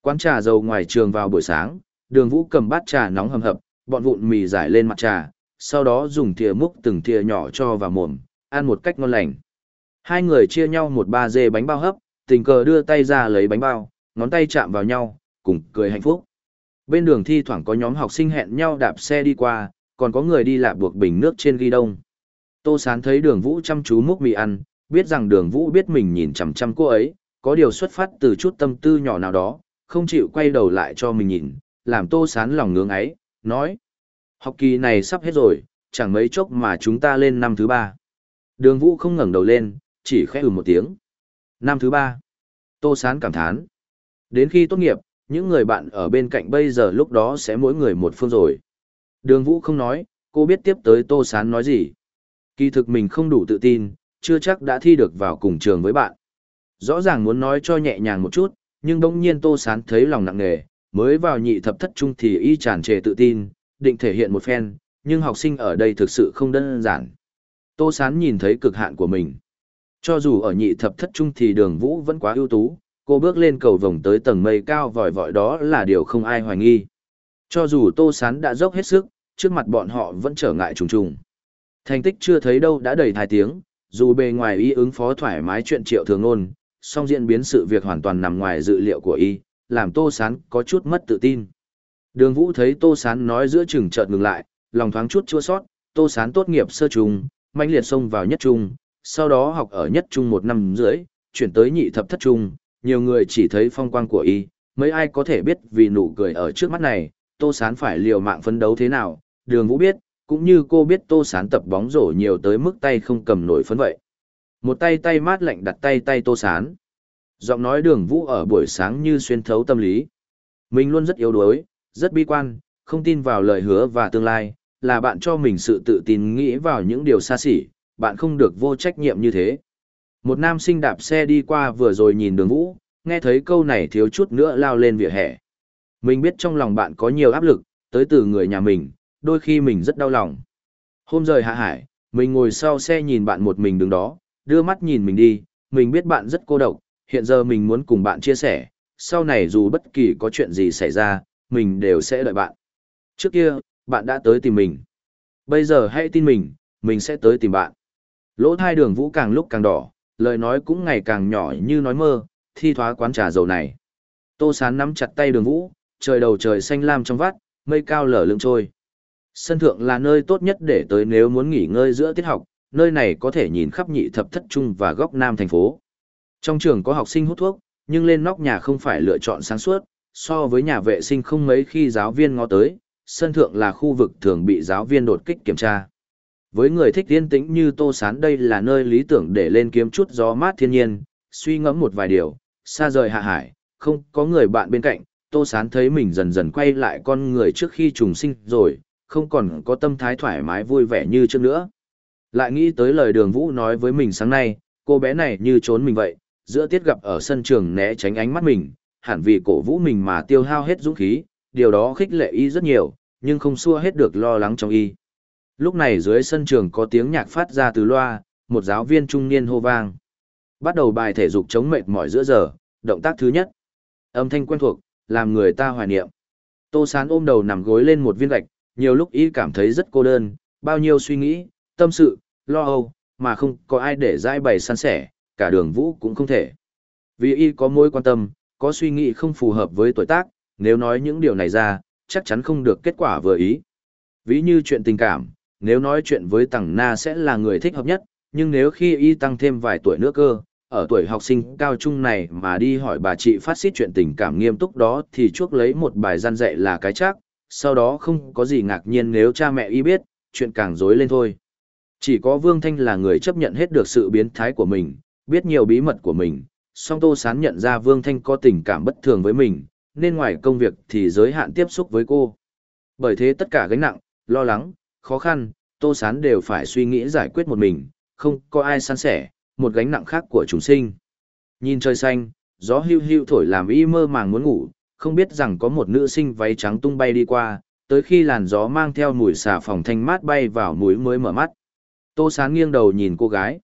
Quán trà dầu ngoài trường vào buổi sáng, đường vũ cầm bát trà nóng hầm hập, bọn vụn mì giải lên mặt trà, sau đó dùng thìa múc từng thìa nhỏ cho vào mồm, ăn một cách ngon lành. Hai người chia nhau một ba dê bánh bao hấp, tình cờ đưa tay ra lấy bánh bao, ngón tay chạm vào nhau, cùng cười hạnh phúc. Bên đường thi thoảng có nhóm học sinh hẹn nhau đạp xe đi qua, còn có người đi lạp buộc bình nước trên ghi đông. Tô Sán thấy đường vũ chăm chú múc mì ăn, biết rằng đường vũ biết mình nhìn chằm chằm cô ấy, có điều xuất phát từ chút tâm tư nhỏ nào đó, không chịu quay đầu lại cho mình nhìn, làm Tô Sán lòng ngưỡng ấy, nói. Học kỳ này sắp hết rồi, chẳng mấy chốc mà chúng ta lên năm thứ ba. Đường vũ không ngẩng đầu lên, chỉ khẽ ừ một tiếng. Năm thứ ba, Tô Sán cảm thán. Đến khi tốt nghiệp, những người bạn ở bên cạnh bây giờ lúc đó sẽ mỗi người một phương rồi. Đường vũ không nói, cô biết tiếp tới Tô Sán nói gì. Kỳ thực mình không đủ tự tin, chưa chắc đã thi được vào cùng trường với bạn. Rõ ràng muốn nói cho nhẹ nhàng một chút, nhưng đông nhiên Tô Sán thấy lòng nặng nề, mới vào nhị thập thất trung thì y tràn trề tự tin, định thể hiện một phen, nhưng học sinh ở đây thực sự không đơn giản. Tô Sán nhìn thấy cực hạn của mình. Cho dù ở nhị thập thất trung thì đường vũ vẫn quá ưu tú, cô bước lên cầu vồng tới tầng mây cao vòi vọi đó là điều không ai hoài nghi. Cho dù Tô Sán đã dốc hết sức, trước mặt bọn họ vẫn trở ngại trùng trùng. Thành tích chưa thấy đâu đã đầy thai tiếng, dù bề ngoài y ứng phó thoải mái chuyện triệu thường nôn, song diễn biến sự việc hoàn toàn nằm ngoài dự liệu của y, làm Tô Sán có chút mất tự tin. Đường Vũ thấy Tô Sán nói giữa chừng chợt ngừng lại, lòng thoáng chút chua sót, Tô Sán tốt nghiệp sơ trung, manh liệt xông vào nhất trung, sau đó học ở nhất trung một năm rưỡi, chuyển tới nhị thập thất trung, nhiều người chỉ thấy phong quang của y, mấy ai có thể biết vì nụ cười ở trước mắt này, Tô Sán phải liều mạng phấn đấu thế nào, đường vũ biết, cũng như cô biết Tô Sán tập bóng rổ nhiều tới mức tay không cầm nổi phấn vậy. Một tay tay mát lạnh đặt tay tay Tô Sán. Giọng nói đường vũ ở buổi sáng như xuyên thấu tâm lý. Mình luôn rất yếu đuối, rất bi quan, không tin vào lời hứa và tương lai, là bạn cho mình sự tự tin nghĩ vào những điều xa xỉ, bạn không được vô trách nhiệm như thế. Một nam sinh đạp xe đi qua vừa rồi nhìn đường vũ, nghe thấy câu này thiếu chút nữa lao lên vỉa hè. Mình biết trong lòng bạn có nhiều áp lực, tới từ người nhà mình, đôi khi mình rất đau lòng. Hôm rời hạ hải, mình ngồi sau xe nhìn bạn một mình đứng đó, đưa mắt nhìn mình đi, mình biết bạn rất cô độc, hiện giờ mình muốn cùng bạn chia sẻ, sau này dù bất kỳ có chuyện gì xảy ra, mình đều sẽ đợi bạn. Trước kia, bạn đã tới tìm mình. Bây giờ hãy tin mình, mình sẽ tới tìm bạn. Lỗ thai đường vũ càng lúc càng đỏ, lời nói cũng ngày càng nhỏ như nói mơ, thi thoá quán trà dầu này. Tô sán nắm chặt tay đường vũ, trời đầu trời xanh lam trong vắt, mây cao lở lưng trôi. Sân thượng là nơi tốt nhất để tới nếu muốn nghỉ ngơi giữa tiết học, nơi này có thể nhìn khắp nhị thập thất trung và góc nam thành phố. Trong trường có học sinh hút thuốc, nhưng lên nóc nhà không phải lựa chọn sáng suốt, so với nhà vệ sinh không mấy khi giáo viên ngó tới, sân thượng là khu vực thường bị giáo viên đột kích kiểm tra. Với người thích yên tĩnh như Tô Sán đây là nơi lý tưởng để lên kiếm chút gió mát thiên nhiên, suy ngẫm một vài điều, xa rời hạ hải, không có người bạn bên cạnh, Tô Sán thấy mình dần dần quay lại con người trước khi trùng sinh rồi, không còn có tâm thái thoải mái vui vẻ như trước nữa. Lại nghĩ tới lời đường Vũ nói với mình sáng nay, cô bé này như trốn mình vậy, giữa tiết gặp ở sân trường né tránh ánh mắt mình, hẳn vì cổ vũ mình mà tiêu hao hết dũng khí, điều đó khích lệ y rất nhiều, nhưng không xua hết được lo lắng trong y. Lúc này dưới sân trường có tiếng nhạc phát ra từ loa, một giáo viên trung niên hô vang. Bắt đầu bài thể dục chống mệt mỏi giữa giờ, động tác thứ nhất. Âm thanh quen thuộc, làm người ta hoài niệm. Tô Sán ôm đầu nằm gối lên một viên gạch, nhiều lúc y cảm thấy rất cô đơn, bao nhiêu suy nghĩ, tâm sự, lo âu, mà không có ai để giải bày san sẻ, cả đường vũ cũng không thể. Vì y có mối quan tâm, có suy nghĩ không phù hợp với tuổi tác, nếu nói những điều này ra, chắc chắn không được kết quả vừa ý. Ví như chuyện tình cảm, nếu nói chuyện với Tằng Na sẽ là người thích hợp nhất, nhưng nếu khi y tăng thêm vài tuổi nữa cơ, ở tuổi học sinh cao trung này mà đi hỏi bà chị phát xít chuyện tình cảm nghiêm túc đó thì chuốc lấy một bài gian dạy là cái chắc, sau đó không có gì ngạc nhiên nếu cha mẹ y biết, chuyện càng rối lên thôi. Chỉ có Vương Thanh là người chấp nhận hết được sự biến thái của mình, biết nhiều bí mật của mình, song Tô Sán nhận ra Vương Thanh có tình cảm bất thường với mình, nên ngoài công việc thì giới hạn tiếp xúc với cô. Bởi thế tất cả gánh nặng, lo lắng, khó khăn, Tô Sán đều phải suy nghĩ giải quyết một mình, không có ai san sẻ, một gánh nặng khác của chúng sinh. Nhìn trời xanh, gió hưu hưu thổi làm y mơ màng muốn ngủ, không biết rằng có một nữ sinh váy trắng tung bay đi qua, tới khi làn gió mang theo mùi xà phòng thanh mát bay vào mũi mới mở mắt. Tô Sán nghiêng đầu nhìn cô gái.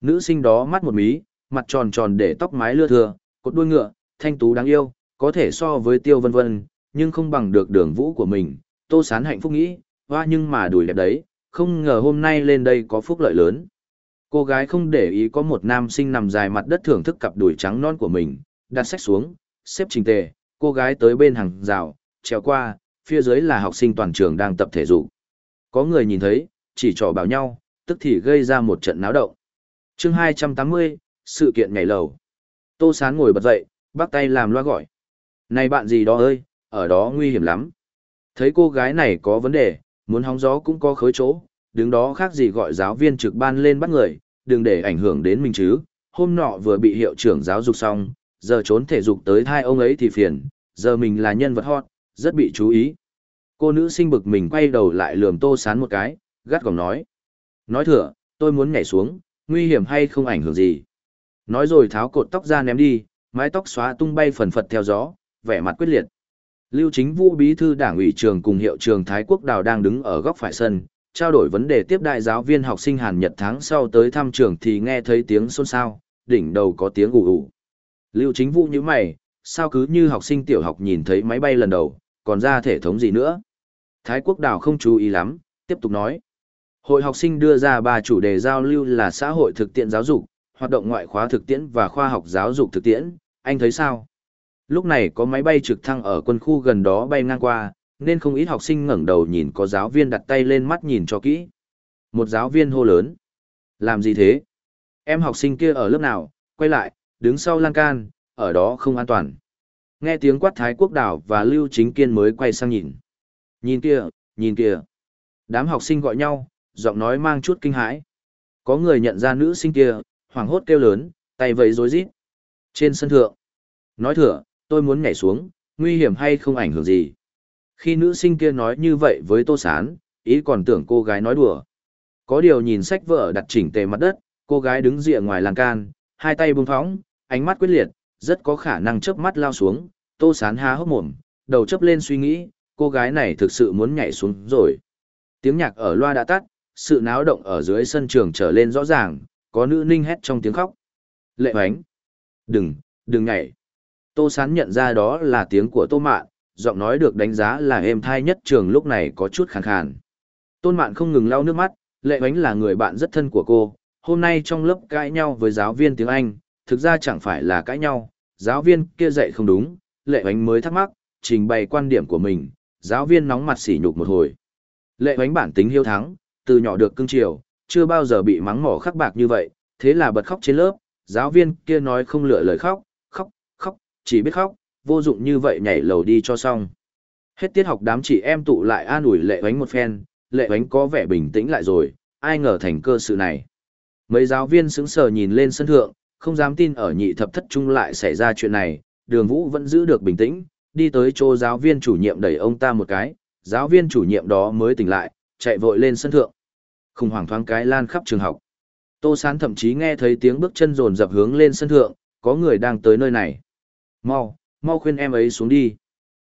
Nữ sinh đó mắt một mí, mặt tròn tròn để tóc mái lưa thừa, cột đuôi ngựa, thanh tú đáng yêu, có thể so với tiêu vân vân, nhưng không bằng được đường vũ của mình. Tô Sán hạnh phúc nghĩ, hoa nhưng mà đùi đẹp đấy, không ngờ hôm nay lên đây có phúc lợi lớn. Cô gái không để ý có một nam sinh nằm dài mặt đất thưởng thức cặp đùi trắng non của mình, đặt sách xuống, xếp trình tề, cô gái tới bên hàng rào, trèo qua, phía dưới là học sinh toàn trường đang tập thể dục. Có người nhìn thấy, chỉ trò bảo nhau, tức thì gây ra một trận náo động. chương 280, sự kiện ngày lầu. Tô Sán ngồi bật dậy, bắt tay làm loa gọi. Này bạn gì đó ơi, ở đó nguy hiểm lắm. Thấy cô gái này có vấn đề, muốn hóng gió cũng có khối chỗ, đứng đó khác gì gọi giáo viên trực ban lên bắt người, đừng để ảnh hưởng đến mình chứ. Hôm nọ vừa bị hiệu trưởng giáo dục xong, giờ trốn thể dục tới thai ông ấy thì phiền, giờ mình là nhân vật hot, rất bị chú ý. Cô nữ sinh bực mình quay đầu lại lườm tô sán một cái, gắt gỏng nói. Nói thừa, tôi muốn nhảy xuống, nguy hiểm hay không ảnh hưởng gì. Nói rồi tháo cột tóc ra ném đi, mái tóc xóa tung bay phần phật theo gió, vẻ mặt quyết liệt. Lưu Chính Vũ bí thư đảng ủy trường cùng hiệu trường Thái Quốc Đào đang đứng ở góc phải sân, trao đổi vấn đề tiếp đại giáo viên học sinh Hàn Nhật tháng sau tới thăm trường thì nghe thấy tiếng xôn xao, đỉnh đầu có tiếng ủ ủ. Lưu Chính Vũ như mày, sao cứ như học sinh tiểu học nhìn thấy máy bay lần đầu, còn ra thể thống gì nữa? Thái Quốc Đào không chú ý lắm, tiếp tục nói. Hội học sinh đưa ra ba chủ đề giao lưu là xã hội thực tiễn giáo dục, hoạt động ngoại khóa thực tiễn và khoa học giáo dục thực tiễn, anh thấy sao? Lúc này có máy bay trực thăng ở quân khu gần đó bay ngang qua, nên không ít học sinh ngẩng đầu nhìn có giáo viên đặt tay lên mắt nhìn cho kỹ. Một giáo viên hô lớn. Làm gì thế? Em học sinh kia ở lớp nào? Quay lại, đứng sau lan can, ở đó không an toàn. Nghe tiếng quát Thái Quốc Đảo và Lưu Chính Kiên mới quay sang nhìn. Nhìn kia, nhìn kia. Đám học sinh gọi nhau, giọng nói mang chút kinh hãi. Có người nhận ra nữ sinh kia, hoảng hốt kêu lớn, tay vẫy rối rít. Trên sân thượng. Nói thừa, tôi muốn nhảy xuống, nguy hiểm hay không ảnh hưởng gì. Khi nữ sinh kia nói như vậy với Tô Sán, ý còn tưởng cô gái nói đùa. Có điều nhìn sách vở đặt chỉnh tề mặt đất, cô gái đứng rìa ngoài lan can, hai tay buông phóng, ánh mắt quyết liệt, rất có khả năng chớp mắt lao xuống, tô sán há hốc mồm, đầu chớp lên suy nghĩ, cô gái này thực sự muốn nhảy xuống rồi. Tiếng nhạc ở loa đã tắt, sự náo động ở dưới sân trường trở lên rõ ràng, có nữ ninh hét trong tiếng khóc. Lệ hoánh! Đừng, đừng nhảy! Tô sán nhận ra đó là tiếng của tô mạn, giọng nói được đánh giá là êm thai nhất trường lúc này có chút khàn khàn. Tôn mạn không ngừng lau nước mắt, lệ hoánh là người bạn rất thân của cô, hôm nay trong lớp cãi nhau với giáo viên tiếng Anh, thực ra chẳng phải là cãi nhau, giáo viên kia dạy không đúng, lệ ánh mới thắc mắc, trình bày quan điểm của mình, giáo viên nóng mặt sỉ nhục một hồi. Lệ ánh bản tính hiếu thắng, từ nhỏ được cưng chiều, chưa bao giờ bị mắng mỏ khắc bạc như vậy, thế là bật khóc trên lớp, giáo viên kia nói không lựa lời khóc, khóc, khóc, chỉ biết khóc, vô dụng như vậy nhảy lầu đi cho xong. Hết tiết học đám chị em tụ lại an ủi lệ ánh một phen, lệ ánh có vẻ bình tĩnh lại rồi, ai ngờ thành cơ sự này. Mấy giáo viên sững sờ nhìn lên sân thượng, không dám tin ở nhị thập thất trung lại xảy ra chuyện này, đường vũ vẫn giữ được bình tĩnh, đi tới chỗ giáo viên chủ nhiệm đẩy ông ta một cái, giáo viên chủ nhiệm đó mới tỉnh lại, chạy vội lên sân thượng. Khủng hoảng thoáng cái lan khắp trường học. Tô Sán thậm chí nghe thấy tiếng bước chân rồn dập hướng lên sân thượng, có người đang tới nơi này. Mau, mau khuyên em ấy xuống đi.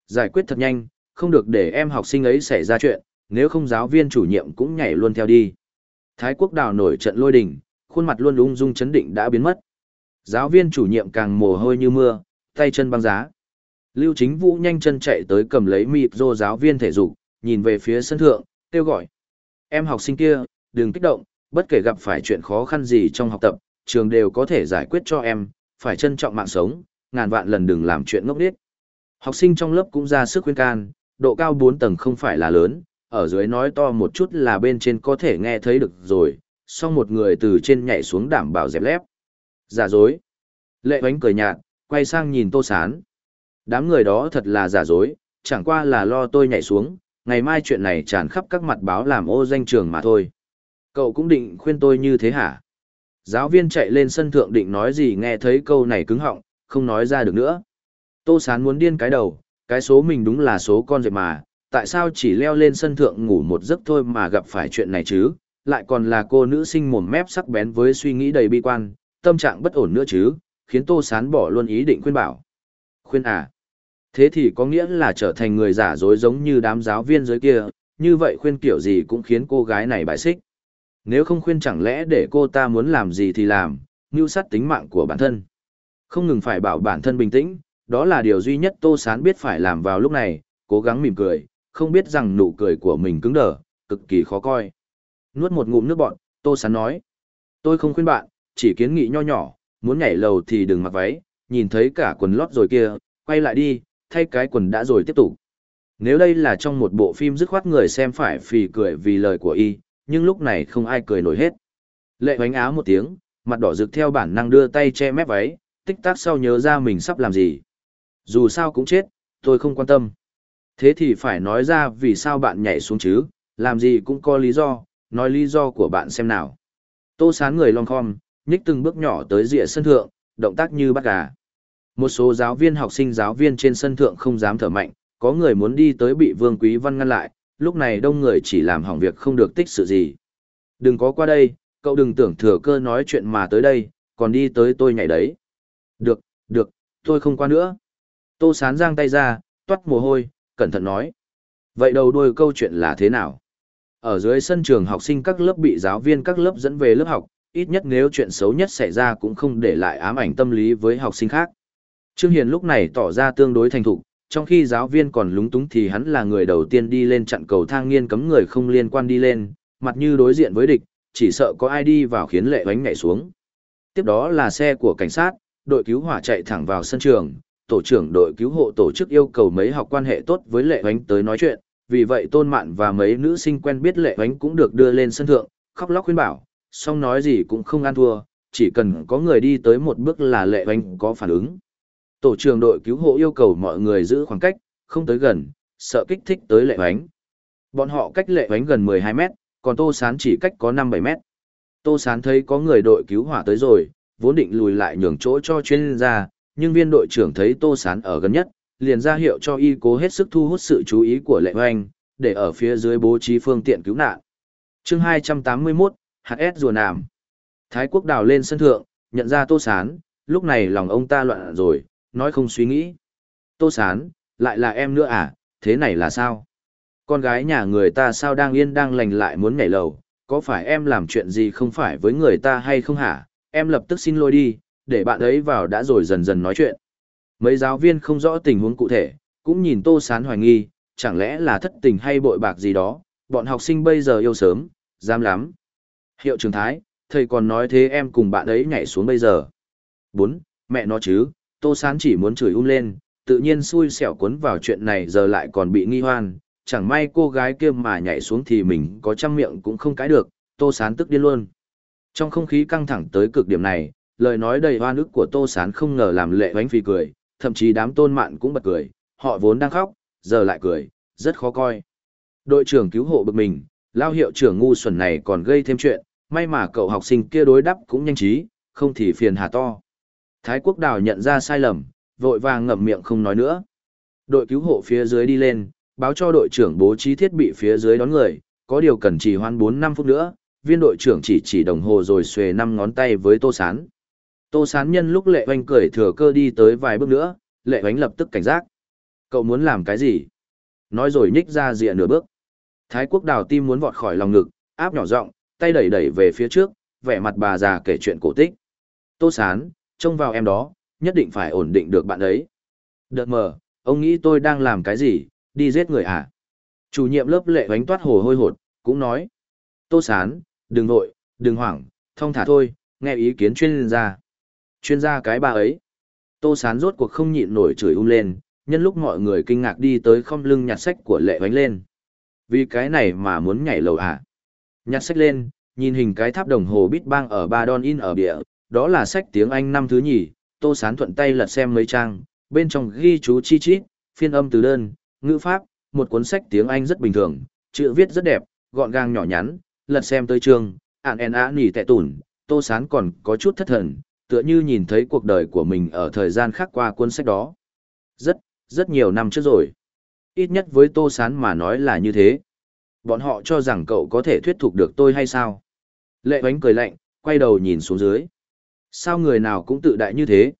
Giải quyết thật nhanh, không được để em học sinh ấy xảy ra chuyện, nếu không giáo viên chủ nhiệm cũng nhảy luôn theo đi. Thái quốc đào nổi trận lôi đình, khuôn mặt luôn ung dung chấn định đã biến mất. Giáo viên chủ nhiệm càng mồ hôi như mưa, tay chân băng giá. Lưu Chính Vũ nhanh chân chạy tới cầm lấy mịp rô giáo viên thể dục, nhìn về phía sân thượng, kêu gọi. Em học sinh kia, đừng kích động, bất kể gặp phải chuyện khó khăn gì trong học tập, trường đều có thể giải quyết cho em, phải trân trọng mạng sống, ngàn vạn lần đừng làm chuyện ngốc nghếch. Học sinh trong lớp cũng ra sức khuyên can, độ cao 4 tầng không phải là lớn, ở dưới nói to một chút là bên trên có thể nghe thấy được rồi, Sau một người từ trên nhảy xuống đảm bảo dẹp lép. Giả dối. Lệ bánh cười nhạt, quay sang nhìn tô sán. Đám người đó thật là giả dối, chẳng qua là lo tôi nhảy xuống, ngày mai chuyện này tràn khắp các mặt báo làm ô danh trường mà thôi. Cậu cũng định khuyên tôi như thế hả? Giáo viên chạy lên sân thượng định nói gì nghe thấy câu này cứng họng, không nói ra được nữa. Tô Sán muốn điên cái đầu, cái số mình đúng là số con dẹp mà, tại sao chỉ leo lên sân thượng ngủ một giấc thôi mà gặp phải chuyện này chứ, lại còn là cô nữ sinh mồm mép sắc bén với suy nghĩ đầy bi quan, tâm trạng bất ổn nữa chứ, khiến Tô Sán bỏ luôn ý định khuyên bảo. Khuyên à? Thế thì có nghĩa là trở thành người giả dối giống như đám giáo viên dưới kia, như vậy khuyên kiểu gì cũng khiến cô gái này bại xích. Nếu không khuyên chẳng lẽ để cô ta muốn làm gì thì làm, mưu sát tính mạng của bản thân. Không ngừng phải bảo bản thân bình tĩnh, đó là điều duy nhất Tô Sán biết phải làm vào lúc này, cố gắng mỉm cười, không biết rằng nụ cười của mình cứng đờ, cực kỳ khó coi. Nuốt một ngụm nước bọn, Tô Sán nói. Tôi không khuyên bạn, chỉ kiến nghị nho nhỏ, muốn nhảy lầu thì đừng mặc váy, nhìn thấy cả quần lót rồi kia, quay lại đi, thay cái quần đã rồi tiếp tục. Nếu đây là trong một bộ phim dứt khoát người xem phải phì cười vì lời của y, nhưng lúc này không ai cười nổi hết. Lệ hoánh áo một tiếng, mặt đỏ rực theo bản năng đưa tay che mép váy, tích tắc sau nhớ ra mình sắp làm gì. Dù sao cũng chết, tôi không quan tâm. Thế thì phải nói ra vì sao bạn nhảy xuống chứ, làm gì cũng có lý do, nói lý do của bạn xem nào. Tô sán người long khom, nhích từng bước nhỏ tới rìa sân thượng, động tác như bắt gà. Một số giáo viên học sinh giáo viên trên sân thượng không dám thở mạnh, có người muốn đi tới bị Vương Quý Văn ngăn lại, lúc này đông người chỉ làm hỏng việc không được tích sự gì. Đừng có qua đây, cậu đừng tưởng thừa cơ nói chuyện mà tới đây, còn đi tới tôi nhảy đấy. Được, được, tôi không qua nữa. Tô sán giang tay ra, toát mồ hôi, cẩn thận nói. Vậy đầu đuôi câu chuyện là thế nào? Ở dưới sân trường học sinh các lớp bị giáo viên các lớp dẫn về lớp học, ít nhất nếu chuyện xấu nhất xảy ra cũng không để lại ám ảnh tâm lý với học sinh khác. Trương Hiền lúc này tỏ ra tương đối thành thục, trong khi giáo viên còn lúng túng thì hắn là người đầu tiên đi lên chặn cầu thang nghiên cấm người không liên quan đi lên, mặt như đối diện với địch, chỉ sợ có ai đi vào khiến lệ bánh nhảy xuống. Tiếp đó là xe của cảnh sát, đội cứu hỏa chạy thẳng vào sân trường, tổ trưởng đội cứu hộ tổ chức yêu cầu mấy học quan hệ tốt với lệ bánh tới nói chuyện, vì vậy tôn mạn và mấy nữ sinh quen biết lệ bánh cũng được đưa lên sân thượng, khóc lóc khuyên bảo, song nói gì cũng không ăn thua, chỉ cần có người đi tới một bước là lệ oanh có phản ứng. Tổ trưởng đội cứu hộ yêu cầu mọi người giữ khoảng cách, không tới gần, sợ kích thích tới lệ oanh. Bọn họ cách lệ oanh gần 12 mét, còn Tô Sán chỉ cách có 5-7 mét. Tô Sán thấy có người đội cứu hỏa tới rồi, vốn định lùi lại nhường chỗ cho chuyên gia, nhưng viên đội trưởng thấy Tô Sán ở gần nhất, liền ra hiệu cho y cố hết sức thu hút sự chú ý của lệ oanh, để ở phía dưới bố trí phương tiện cứu nạn. chương 281, HS rùa nàm. Thái quốc đào lên sân thượng, nhận ra tô sán, lúc này lòng ông ta loạn rồi, nói không suy nghĩ. Tô sán, lại là em nữa à, thế này là sao? Con gái nhà người ta sao đang yên đang lành lại muốn nhảy lầu, có phải em làm chuyện gì không phải với người ta hay không hả? Em lập tức xin lỗi đi, để bạn ấy vào đã rồi dần dần nói chuyện. Mấy giáo viên không rõ tình huống cụ thể, cũng nhìn tô sán hoài nghi, chẳng lẽ là thất tình hay bội bạc gì đó, bọn học sinh bây giờ yêu sớm, dám lắm. Hiệu trường thái, thầy còn nói thế em cùng bạn ấy nhảy xuống bây giờ. Bốn, Mẹ nó chứ, tô sán chỉ muốn chửi um lên, tự nhiên xui xẻo cuốn vào chuyện này giờ lại còn bị nghi hoan, chẳng may cô gái kia mà nhảy xuống thì mình có trăm miệng cũng không cãi được, tô sán tức điên luôn. Trong không khí căng thẳng tới cực điểm này, lời nói đầy hoa nước của tô sán không ngờ làm lệ bánh phì cười, thậm chí đám tôn mạn cũng bật cười, họ vốn đang khóc, giờ lại cười, rất khó coi. Đội trưởng cứu hộ bực mình, lao hiệu trưởng ngu xuẩn này còn gây thêm chuyện, may mà cậu học sinh kia đối đáp cũng nhanh trí, không thì phiền hà to. Thái quốc đào nhận ra sai lầm, vội vàng ngậm miệng không nói nữa. Đội cứu hộ phía dưới đi lên, báo cho đội trưởng bố trí thiết bị phía dưới đón người, có điều cần chỉ hoan 4-5 phút nữa, viên đội trưởng chỉ chỉ đồng hồ rồi xuề năm ngón tay với Tô Sán. Tô Sán nhân lúc Lệ Oanh cười thừa cơ đi tới vài bước nữa, Lệ Oanh lập tức cảnh giác. Cậu muốn làm cái gì? Nói rồi nhích ra rìa nửa bước. Thái quốc đào tim muốn vọt khỏi lòng ngực, áp nhỏ giọng, tay đẩy đẩy về phía trước, vẻ mặt bà già kể chuyện cổ tích. Tô Sán, trông vào em đó, nhất định phải ổn định được bạn ấy. Đợt mờ, ông nghĩ tôi đang làm cái gì, đi giết người à? Chủ nhiệm lớp lệ bánh toát hồ hôi hột, cũng nói. Tô Sán, đừng vội, đừng hoảng, thông thả thôi, nghe ý kiến chuyên gia. Chuyên gia cái bà ấy. Tô Sán rốt cuộc không nhịn nổi chửi um lên, nhân lúc mọi người kinh ngạc đi tới không lưng nhặt sách của lệ bánh lên. Vì cái này mà muốn nhảy lầu à? Nhặt sách lên, nhìn hình cái tháp đồng hồ bít bang ở ba don in ở địa, đó là sách tiếng Anh năm thứ nhì, Tô Sán thuận tay lật xem mấy trang, bên trong ghi chú chi chít, phiên âm từ đơn, ngữ pháp, một cuốn sách tiếng Anh rất bình thường, chữ viết rất đẹp, gọn gàng nhỏ nhắn, lật xem tới trường, ản en á nỉ tệ tủn, Tô Sán còn có chút thất thần, tựa như nhìn thấy cuộc đời của mình ở thời gian khác qua cuốn sách đó. Rất, rất nhiều năm trước rồi. Ít nhất với Tô Sán mà nói là như thế. Bọn họ cho rằng cậu có thể thuyết phục được tôi hay sao? Lệ bánh cười lạnh, quay đầu nhìn xuống dưới. Sao người nào cũng tự đại như thế?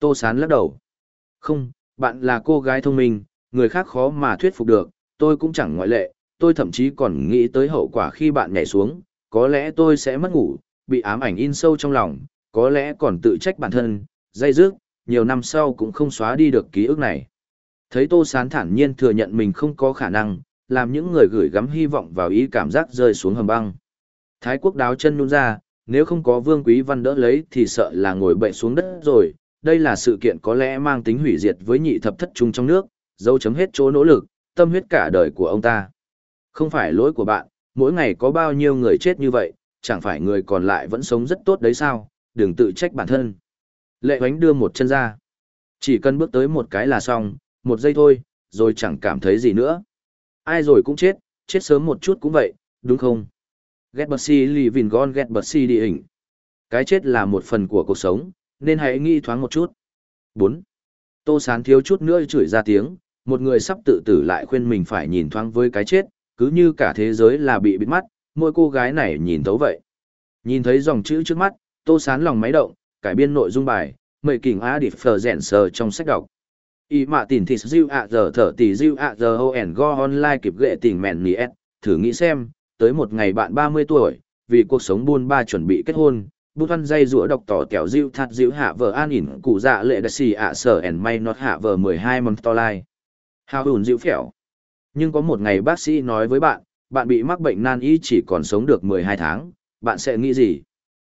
Tô Sán lắc đầu. Không, bạn là cô gái thông minh, người khác khó mà thuyết phục được, tôi cũng chẳng ngoại lệ, tôi thậm chí còn nghĩ tới hậu quả khi bạn nhảy xuống, có lẽ tôi sẽ mất ngủ, bị ám ảnh in sâu trong lòng, có lẽ còn tự trách bản thân, dây dứt, nhiều năm sau cũng không xóa đi được ký ức này. Thấy Tô Sán thản nhiên thừa nhận mình không có khả năng, làm những người gửi gắm hy vọng vào ý cảm giác rơi xuống hầm băng. Thái quốc đáo chân nhún ra, nếu không có Vương Quý Văn đỡ lấy thì sợ là ngồi bệnh xuống đất rồi. Đây là sự kiện có lẽ mang tính hủy diệt với nhị thập thất trung trong nước, dấu chấm hết chỗ nỗ lực, tâm huyết cả đời của ông ta. Không phải lỗi của bạn, mỗi ngày có bao nhiêu người chết như vậy, chẳng phải người còn lại vẫn sống rất tốt đấy sao, đừng tự trách bản thân. Lệ hoánh đưa một chân ra. Chỉ cần bước tới một cái là xong, một giây thôi, rồi chẳng cảm thấy gì nữa. Ai rồi cũng chết, chết sớm một chút cũng vậy, đúng không? Ghét bật si lì vìn gon ghét bật si đi hình. Cái chết là một phần của cuộc sống, nên hãy nghĩ thoáng một chút. 4. Tô Sán thiếu chút nữa chửi ra tiếng, một người sắp tự tử lại khuyên mình phải nhìn thoáng với cái chết, cứ như cả thế giới là bị bịt mắt, mỗi cô gái này nhìn thấu vậy. Nhìn thấy dòng chữ trước mắt, Tô Sán lòng máy động, cải biên nội dung bài, mời kỉnh á đi phờ rèn sờ trong sách đọc. Y mạ tìm thịt diêu ạ giờ thở tỷ diêu ạ giờ hô ẻn go online kịp ghệ tình mẹn nì thử nghĩ xem, tới một ngày bạn 30 tuổi, vì cuộc sống buôn ba chuẩn bị kết hôn, bút văn dây rũa độc tỏ kẹo diêu thạt diêu hạ vợ an ỉn cụ dạ lệ đặc xì ạ sở ẻn may nọt hạ vợ 12 mầm to lai. Hào hùn diêu phẻo. Nhưng có một ngày bác sĩ nói với bạn, bạn bị mắc bệnh nan y chỉ còn sống được 12 tháng, bạn sẽ nghĩ gì?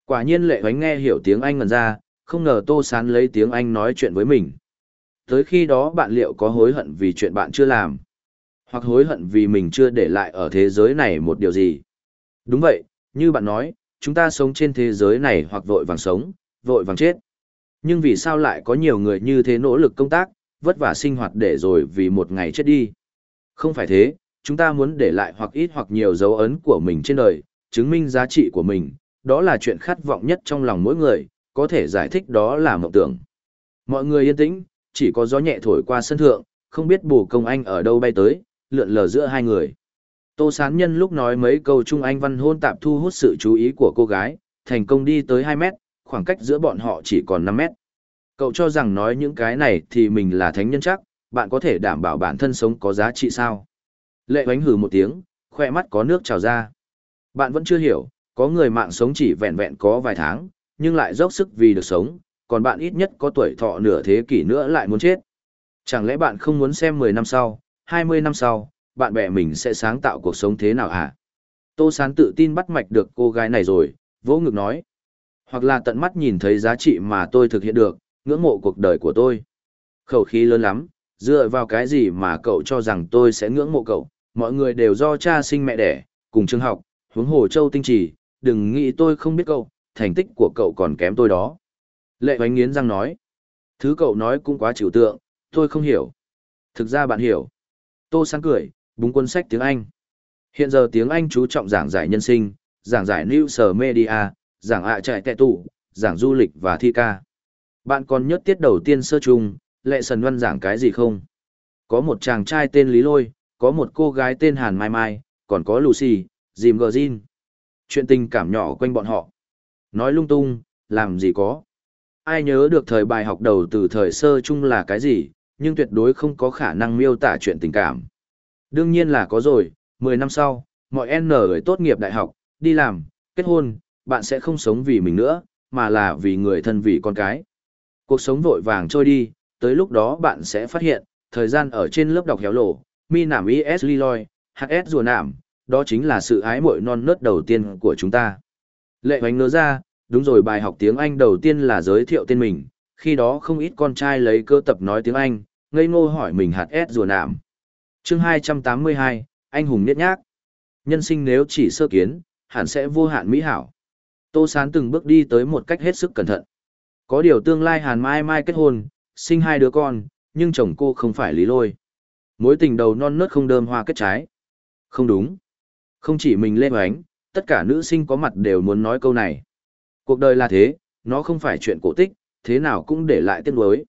Quả nhiên lệ hoánh nghe hiểu tiếng Anh ngần ra, không ngờ Tô Sán lấy tiếng Anh nói chuyện với mình. Tới khi đó bạn liệu có hối hận vì chuyện bạn chưa làm? Hoặc hối hận vì mình chưa để lại ở thế giới này một điều gì? Đúng vậy, như bạn nói, chúng ta sống trên thế giới này hoặc vội vàng sống, vội vàng chết. Nhưng vì sao lại có nhiều người như thế nỗ lực công tác, vất vả sinh hoạt để rồi vì một ngày chết đi? Không phải thế, chúng ta muốn để lại hoặc ít hoặc nhiều dấu ấn của mình trên đời, chứng minh giá trị của mình, đó là chuyện khát vọng nhất trong lòng mỗi người, có thể giải thích đó là mộng tưởng. Mọi người yên tĩnh, chỉ có gió nhẹ thổi qua sân thượng, không biết bù công anh ở đâu bay tới, lượn lờ giữa hai người. Tô Sán Nhân lúc nói mấy câu Trung Anh văn hôn tạp thu hút sự chú ý của cô gái, thành công đi tới 2 mét, khoảng cách giữa bọn họ chỉ còn 5 mét. Cậu cho rằng nói những cái này thì mình là thánh nhân chắc, bạn có thể đảm bảo bản thân sống có giá trị sao? Lệ hoánh hừ một tiếng, khoe mắt có nước trào ra. Bạn vẫn chưa hiểu, có người mạng sống chỉ vẹn vẹn có vài tháng, nhưng lại dốc sức vì được sống, còn bạn ít nhất có tuổi thọ nửa thế kỷ nữa lại muốn chết. Chẳng lẽ bạn không muốn xem 10 năm sau, 20 năm sau, bạn bè mình sẽ sáng tạo cuộc sống thế nào hả? Tô Sán tự tin bắt mạch được cô gái này rồi, vỗ ngực nói. Hoặc là tận mắt nhìn thấy giá trị mà tôi thực hiện được, ngưỡng mộ cuộc đời của tôi. Khẩu khí lớn lắm, dựa vào cái gì mà cậu cho rằng tôi sẽ ngưỡng mộ cậu, mọi người đều do cha sinh mẹ đẻ, cùng trường học, huống hồ châu tinh trì, đừng nghĩ tôi không biết cậu, thành tích của cậu còn kém tôi đó. Lệ hoánh nghiến răng nói. Thứ cậu nói cũng quá trừu tượng, tôi không hiểu. Thực ra bạn hiểu. Tô sáng cười, búng quân sách tiếng Anh. Hiện giờ tiếng Anh chú trọng giảng giải nhân sinh, giảng giải News Media, giảng ạ trại tệ tụ, giảng du lịch và thi ca. Bạn còn nhớ tiết đầu tiên sơ chung, lệ sần văn giảng cái gì không? Có một chàng trai tên Lý Lôi, có một cô gái tên Hàn Mai Mai, còn có Lucy, Dìm Gờ Jin. Chuyện tình cảm nhỏ quanh bọn họ. Nói lung tung, làm gì có. Ai nhớ được thời bài học đầu từ thời sơ chung là cái gì, nhưng tuyệt đối không có khả năng miêu tả chuyện tình cảm. Đương nhiên là có rồi, 10 năm sau, mọi N người tốt nghiệp đại học, đi làm, kết hôn, bạn sẽ không sống vì mình nữa, mà là vì người thân vì con cái. Cuộc sống vội vàng trôi đi, tới lúc đó bạn sẽ phát hiện, thời gian ở trên lớp đọc héo lộ, mi nảm is liloy, hs rùa nảm, đó chính là sự ái muội non nớt đầu tiên của chúng ta. Lệ hoánh ngớ ra, đúng rồi bài học tiếng Anh đầu tiên là giới thiệu tên mình, khi đó không ít con trai lấy cơ tập nói tiếng Anh, ngây ngô hỏi mình hạt S rùa nạm chương 282, anh hùng niết nhác. Nhân sinh nếu chỉ sơ kiến, hẳn sẽ vô hạn mỹ hảo. Tô Sán từng bước đi tới một cách hết sức cẩn thận. Có điều tương lai Hàn Mai Mai kết hôn, sinh hai đứa con, nhưng chồng cô không phải lý lôi. Mối tình đầu non nớt không đơm hoa kết trái. Không đúng. Không chỉ mình lên oánh, tất cả nữ sinh có mặt đều muốn nói câu này. Cuộc đời là thế, nó không phải chuyện cổ tích, thế nào cũng để lại tiếc nuối.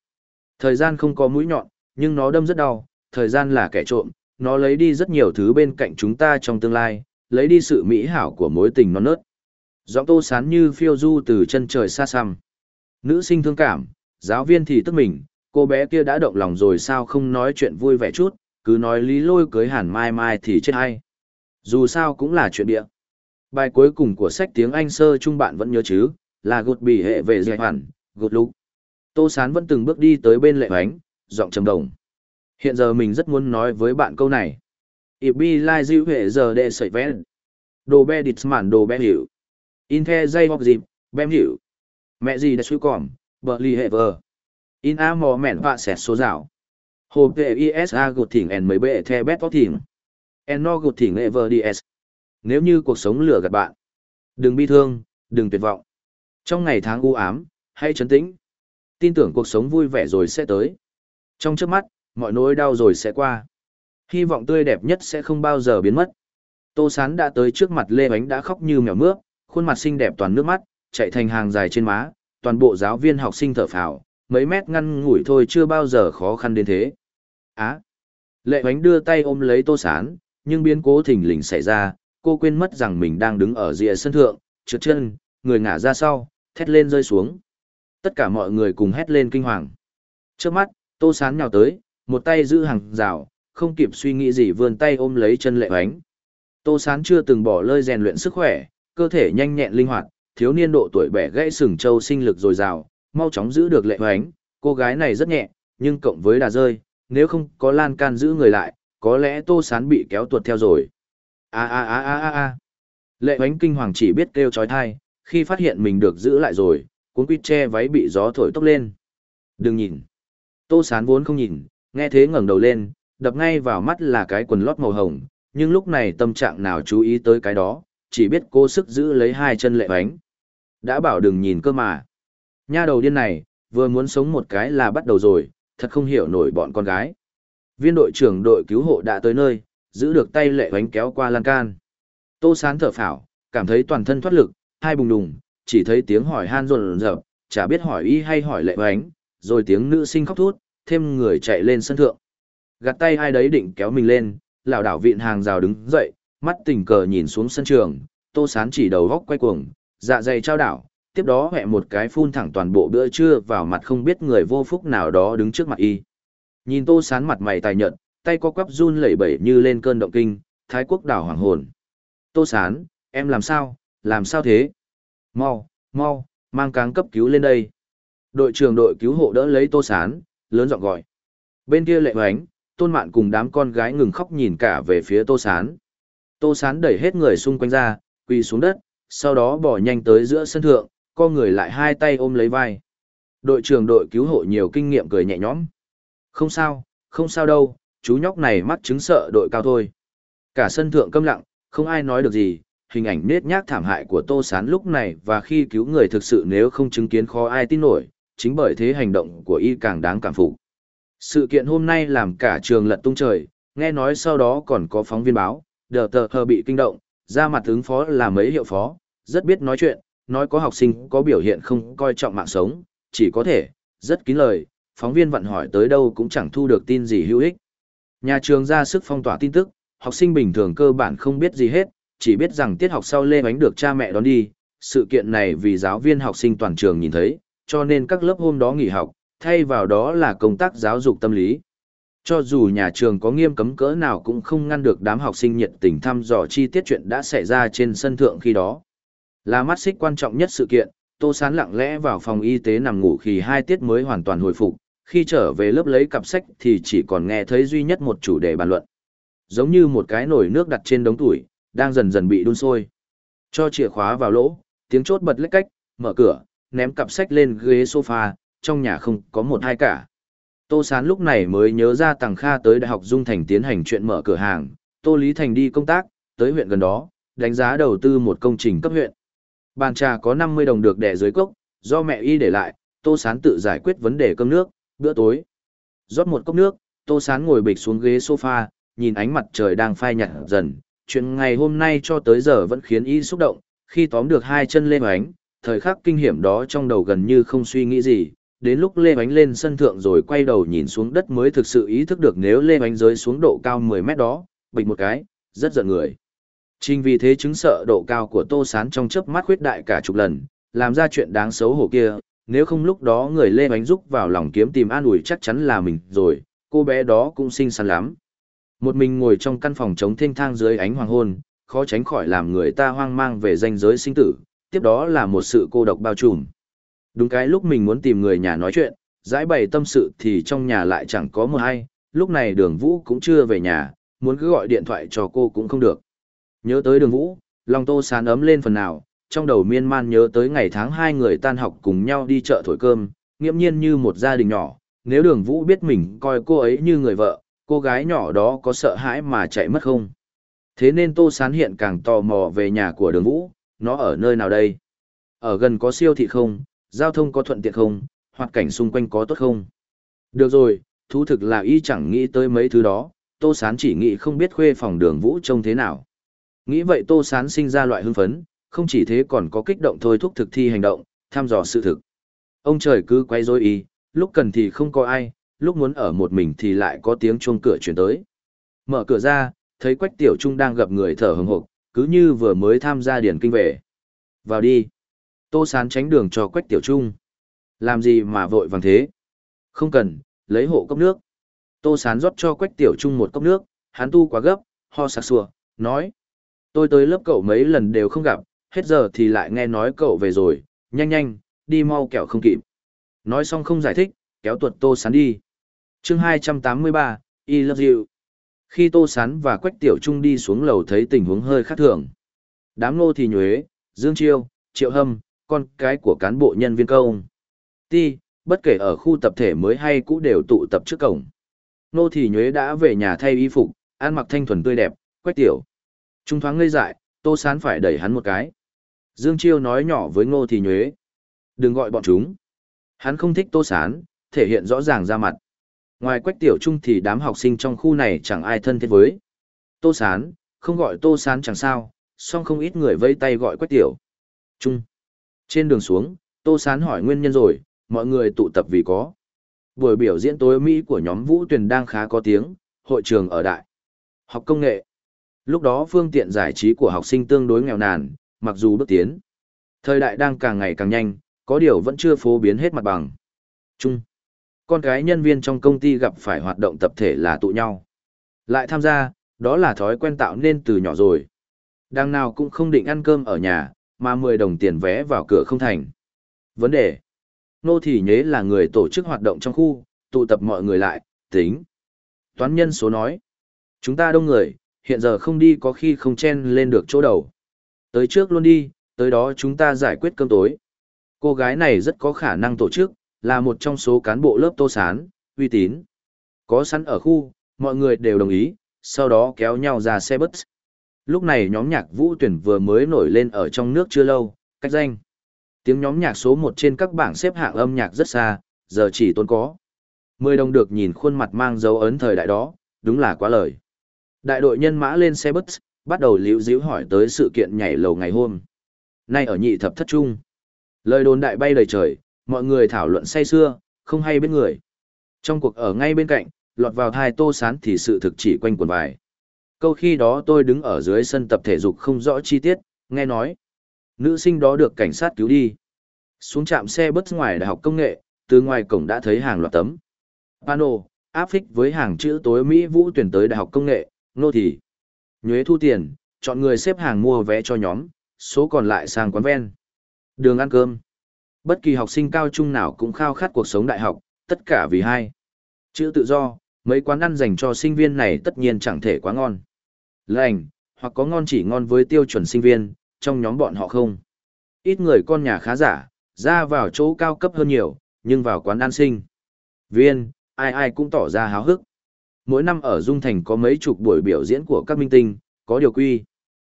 Thời gian không có mũi nhọn, nhưng nó đâm rất đau, thời gian là kẻ trộm, nó lấy đi rất nhiều thứ bên cạnh chúng ta trong tương lai, lấy đi sự mỹ hảo của mối tình non nớt. Giọng tô sán như phiêu du từ chân trời xa xăm. Nữ sinh thương cảm, giáo viên thì tức mình, cô bé kia đã động lòng rồi sao không nói chuyện vui vẻ chút, cứ nói lý lôi cưới hàn mai mai thì chết hay. Dù sao cũng là chuyện địa. Bài cuối cùng của sách tiếng Anh sơ trung bạn vẫn nhớ chứ, là gột bỉ hệ về dạy hoàn, gột lục. Tô Sán vẫn từng bước đi tới bên lệ hoánh, giọng trầm đồng. Hiện giờ mình rất muốn nói với bạn câu này. If be like you hệ giờ đệ sợi vẽ. Đồ bè địt mản đồ bè hiểu. In the dây hoặc dịp, bèm hiểu. Mẹ gì đã suy còm, bờ ly hệ vờ. In a mò mẹn họa xẹt số rào. Hồ is ISA gột thỉnh en mấy bệ the bét tóc thỉnh. En no gột thỉnh ever DS. Nếu như cuộc sống lừa gạt bạn, đừng bi thương, đừng tuyệt vọng. Trong ngày tháng u ám, hãy trấn tĩnh. Tin tưởng cuộc sống vui vẻ rồi sẽ tới. Trong trước mắt, mọi nỗi đau rồi sẽ qua. Hy vọng tươi đẹp nhất sẽ không bao giờ biến mất. Tô Sán đã tới trước mặt Lê Bánh đã khóc như mèo mướp, khuôn mặt xinh đẹp toàn nước mắt, chạy thành hàng dài trên má, toàn bộ giáo viên học sinh thở phào, mấy mét ngăn ngủi thôi chưa bao giờ khó khăn đến thế. Á! Lệ Bánh đưa tay ôm lấy Tô Sán, nhưng biến cố thình lình xảy ra, cô quên mất rằng mình đang đứng ở rìa sân thượng, trượt chân, người ngã ra sau, thét lên rơi xuống. Tất cả mọi người cùng hét lên kinh hoàng. Trước mắt, Tô Sán nhào tới, một tay giữ hàng rào, không kịp suy nghĩ gì vươn tay ôm lấy chân lệ oánh. Tô Sán chưa từng bỏ lơi rèn luyện sức khỏe, cơ thể nhanh nhẹn linh hoạt, thiếu niên độ tuổi bẻ gãy sừng châu sinh lực dồi dào, mau chóng giữ được lệ oánh, cô gái này rất nhẹ, nhưng cộng với đà rơi, nếu không có lan can giữ người lại, có lẽ tô sán bị kéo tuột theo rồi a a a a a a Lệ hoánh kinh hoàng chỉ biết kêu trói thai, khi phát hiện mình được giữ lại rồi, cuốn quýt che váy bị gió thổi tốc lên. Đừng nhìn. Tô sán vốn không nhìn, nghe thế ngẩng đầu lên, đập ngay vào mắt là cái quần lót màu hồng, nhưng lúc này tâm trạng nào chú ý tới cái đó, chỉ biết cố sức giữ lấy hai chân lệ bánh. Đã bảo đừng nhìn cơ mà. Nha đầu điên này, vừa muốn sống một cái là bắt đầu rồi, thật không hiểu nổi bọn con gái. Viên đội trưởng đội cứu hộ đã tới nơi, giữ được tay lệ bánh kéo qua lan can. Tô sán thở phào, cảm thấy toàn thân thoát lực, hai bùng đùng, chỉ thấy tiếng hỏi han rộn rợp, chả biết hỏi y hay hỏi lệ bánh, rồi tiếng nữ sinh khóc thút, thêm người chạy lên sân thượng. Gạt tay ai đấy định kéo mình lên, lão đảo viện hàng rào đứng dậy, mắt tình cờ nhìn xuống sân trường, tô sán chỉ đầu góc quay cuồng, dạ dày trao đảo, tiếp đó hẹ một cái phun thẳng toàn bộ bữa trưa vào mặt không biết người vô phúc nào đó đứng trước mặt y. Nhìn tô sán mặt mày tài nhợt, tay có quắp run lẩy bẩy như lên cơn động kinh, thái quốc đảo hoàng hồn. Tô sán, em làm sao, làm sao thế? Mau, mau, mang cáng cấp cứu lên đây. Đội trưởng đội cứu hộ đỡ lấy tô sán, lớn giọng gọi. Bên kia lệ hoánh, tôn mạn cùng đám con gái ngừng khóc nhìn cả về phía tô sán. Tô sán đẩy hết người xung quanh ra, quỳ xuống đất, sau đó bỏ nhanh tới giữa sân thượng, co người lại hai tay ôm lấy vai. Đội trưởng đội cứu hộ nhiều kinh nghiệm cười nhẹ nhõm. Không sao, không sao đâu, chú nhóc này mắt chứng sợ đội cao thôi. Cả sân thượng câm lặng, không ai nói được gì, hình ảnh nết nhác thảm hại của Tô Sán lúc này và khi cứu người thực sự nếu không chứng kiến khó ai tin nổi, chính bởi thế hành động của y càng đáng cảm phục. Sự kiện hôm nay làm cả trường lật tung trời, nghe nói sau đó còn có phóng viên báo, đờ tờ hờ bị kinh động, ra mặt ứng phó là mấy hiệu phó, rất biết nói chuyện, nói có học sinh có biểu hiện không coi trọng mạng sống, chỉ có thể, rất kín lời, phóng viên vặn hỏi tới đâu cũng chẳng thu được tin gì hữu ích. Nhà trường ra sức phong tỏa tin tức, học sinh bình thường cơ bản không biết gì hết, chỉ biết rằng tiết học sau Lê Bánh được cha mẹ đón đi. Sự kiện này vì giáo viên học sinh toàn trường nhìn thấy, cho nên các lớp hôm đó nghỉ học, thay vào đó là công tác giáo dục tâm lý. Cho dù nhà trường có nghiêm cấm cỡ nào cũng không ngăn được đám học sinh nhiệt tình thăm dò chi tiết chuyện đã xảy ra trên sân thượng khi đó. Là mắt xích quan trọng nhất sự kiện, Tô Sán lặng lẽ vào phòng y tế nằm ngủ khi hai tiết mới hoàn toàn hồi phục, khi trở về lớp lấy cặp sách thì chỉ còn nghe thấy duy nhất một chủ đề bàn luận. Giống như một cái nồi nước đặt trên đống tuổi, đang dần dần bị đun sôi. Cho chìa khóa vào lỗ, tiếng chốt bật lách cách, mở cửa, ném cặp sách lên ghế sofa, trong nhà không có một hai cả. Tô Sán lúc này mới nhớ ra Tằng Kha tới Đại học Dung Thành tiến hành chuyện mở cửa hàng, Tô Lý Thành đi công tác, tới huyện gần đó, đánh giá đầu tư một công trình cấp huyện. Bàn trà có 50 đồng được đẻ dưới cốc, do mẹ y để lại, Tô Sán tự giải quyết vấn đề cơm nước, bữa tối. Rót một cốc nước, Tô Sán ngồi bịch xuống ghế sofa, nhìn ánh mặt trời đang phai nhạt dần. Chuyện ngày hôm nay cho tới giờ vẫn khiến y xúc động, khi tóm được hai chân lê ánh, thời khắc kinh hiểm đó trong đầu gần như không suy nghĩ gì. Đến lúc Lê Bánh lên sân thượng rồi quay đầu nhìn xuống đất mới thực sự ý thức được nếu Lê Bánh rơi xuống độ cao 10 mét đó, bịch một cái, rất giận người. Trình vì thế chứng sợ độ cao của Tô Sán trong chớp mắt khuyết đại cả chục lần, làm ra chuyện đáng xấu hổ kia, nếu không lúc đó người Lê Bánh rúc vào lòng kiếm tìm an ủi chắc chắn là mình rồi, cô bé đó cũng xinh xắn lắm. Một mình ngồi trong căn phòng trống thênh thang dưới ánh hoàng hôn, khó tránh khỏi làm người ta hoang mang về danh giới sinh tử, tiếp đó là một sự cô độc bao trùm. Đúng cái lúc mình muốn tìm người nhà nói chuyện, giải bày tâm sự thì trong nhà lại chẳng có một ai, lúc này đường vũ cũng chưa về nhà, muốn cứ gọi điện thoại cho cô cũng không được. Nhớ tới đường vũ, lòng tô sán ấm lên phần nào, trong đầu miên man nhớ tới ngày tháng hai người tan học cùng nhau đi chợ thổi cơm, nghiễm nhiên như một gia đình nhỏ. Nếu đường vũ biết mình coi cô ấy như người vợ, cô gái nhỏ đó có sợ hãi mà chạy mất không? Thế nên Tô Sán hiện càng tò mò về nhà của đường vũ, nó ở nơi nào đây? Ở gần có siêu thị không? Giao thông có thuận tiện không? Hoặc cảnh xung quanh có tốt không? Được rồi, thú thực là y chẳng nghĩ tới mấy thứ đó, Tô Sán chỉ nghĩ không biết khuê phòng đường vũ trông thế nào. Nghĩ vậy Tô Sán sinh ra loại hưng phấn, không chỉ thế còn có kích động thôi thúc thực thi hành động, tham dò sự thực. Ông trời cứ quay rối ý, lúc cần thì không có ai, lúc muốn ở một mình thì lại có tiếng chuông cửa chuyển tới. Mở cửa ra, thấy Quách Tiểu Trung đang gặp người thở hừng hực, cứ như vừa mới tham gia điển kinh về. Vào đi. Tô Sán tránh đường cho Quách Tiểu Trung. Làm gì mà vội vàng thế? Không cần, lấy hộ cốc nước. Tô Sán rót cho Quách Tiểu Trung một cốc nước, hắn tu quá gấp, ho sặc sủa, nói. Tôi tới lớp cậu mấy lần đều không gặp, hết giờ thì lại nghe nói cậu về rồi, nhanh nhanh, đi mau kẹo không kịp. Nói xong không giải thích, kéo tuột Tô Sán đi. chương 283, I love you. Khi Tô Sán và Quách Tiểu Trung đi xuống lầu thấy tình huống hơi khác thường. Đám nô thì nhuế, Dương Chiêu, Triệu Hâm, con cái của cán bộ nhân viên công. Ti, bất kể ở khu tập thể mới hay cũ đều tụ tập trước cổng. Nô thì nhuế đã về nhà thay y phục, ăn mặc thanh thuần tươi đẹp, Quách Tiểu. Trung thoáng ngây dại, Tô Sán phải đẩy hắn một cái. Dương Chiêu nói nhỏ với Ngô Thì Nhuế. Đừng gọi bọn chúng. Hắn không thích Tô Sán, thể hiện rõ ràng ra mặt. Ngoài Quách Tiểu Trung thì đám học sinh trong khu này chẳng ai thân thiết với. Tô Sán, không gọi Tô Sán chẳng sao, song không ít người vây tay gọi Quách Tiểu. Trung. Trên đường xuống, Tô Sán hỏi nguyên nhân rồi, mọi người tụ tập vì có. Buổi biểu diễn tối Mỹ của nhóm Vũ Tuyền đang khá có tiếng, hội trường ở đại. Học công nghệ. Lúc đó phương tiện giải trí của học sinh tương đối nghèo nàn, mặc dù bước tiến. Thời đại đang càng ngày càng nhanh, có điều vẫn chưa phổ biến hết mặt bằng. Chung. Con cái nhân viên trong công ty gặp phải hoạt động tập thể là tụ nhau. Lại tham gia, đó là thói quen tạo nên từ nhỏ rồi. đang nào cũng không định ăn cơm ở nhà, mà 10 đồng tiền vé vào cửa không thành. Vấn đề. Nô Thị Nhế là người tổ chức hoạt động trong khu, tụ tập mọi người lại, tính. Toán nhân số nói. Chúng ta đông người, hiện giờ không đi có khi không chen lên được chỗ đầu. Tới trước luôn đi, tới đó chúng ta giải quyết cơm tối. Cô gái này rất có khả năng tổ chức, là một trong số cán bộ lớp tô sán, uy tín. Có sẵn ở khu, mọi người đều đồng ý, sau đó kéo nhau ra xe bus. Lúc này nhóm nhạc vũ tuyển vừa mới nổi lên ở trong nước chưa lâu, cách danh. Tiếng nhóm nhạc số 1 trên các bảng xếp hạng âm nhạc rất xa, giờ chỉ tôn có. Mười đồng được nhìn khuôn mặt mang dấu ấn thời đại đó, đúng là quá lời. Đại đội nhân mã lên xe bus, bắt đầu liễu díu hỏi tới sự kiện nhảy lầu ngày hôm. Nay ở nhị thập thất trung. Lời đồn đại bay đầy trời, mọi người thảo luận say xưa, không hay biết người. Trong cuộc ở ngay bên cạnh, lọt vào thai tô sán thì sự thực chỉ quanh quần vài. Câu khi đó tôi đứng ở dưới sân tập thể dục không rõ chi tiết, nghe nói. Nữ sinh đó được cảnh sát cứu đi. Xuống trạm xe bus ngoài đại học công nghệ, từ ngoài cổng đã thấy hàng loạt tấm. Pano, áp phích với hàng chữ tối Mỹ vũ tuyển tới đại học công nghệ, nô thì. Nhuế thu tiền, chọn người xếp hàng mua vé cho nhóm, số còn lại sang quán ven. Đường ăn cơm. Bất kỳ học sinh cao trung nào cũng khao khát cuộc sống đại học, tất cả vì hai. Chữ tự do, mấy quán ăn dành cho sinh viên này tất nhiên chẳng thể quá ngon. Lành, hoặc có ngon chỉ ngon với tiêu chuẩn sinh viên, trong nhóm bọn họ không. Ít người con nhà khá giả, ra vào chỗ cao cấp hơn nhiều, nhưng vào quán ăn sinh. Viên, ai ai cũng tỏ ra háo hức. Mỗi năm ở Dung Thành có mấy chục buổi biểu diễn của các minh tinh, có điều quy.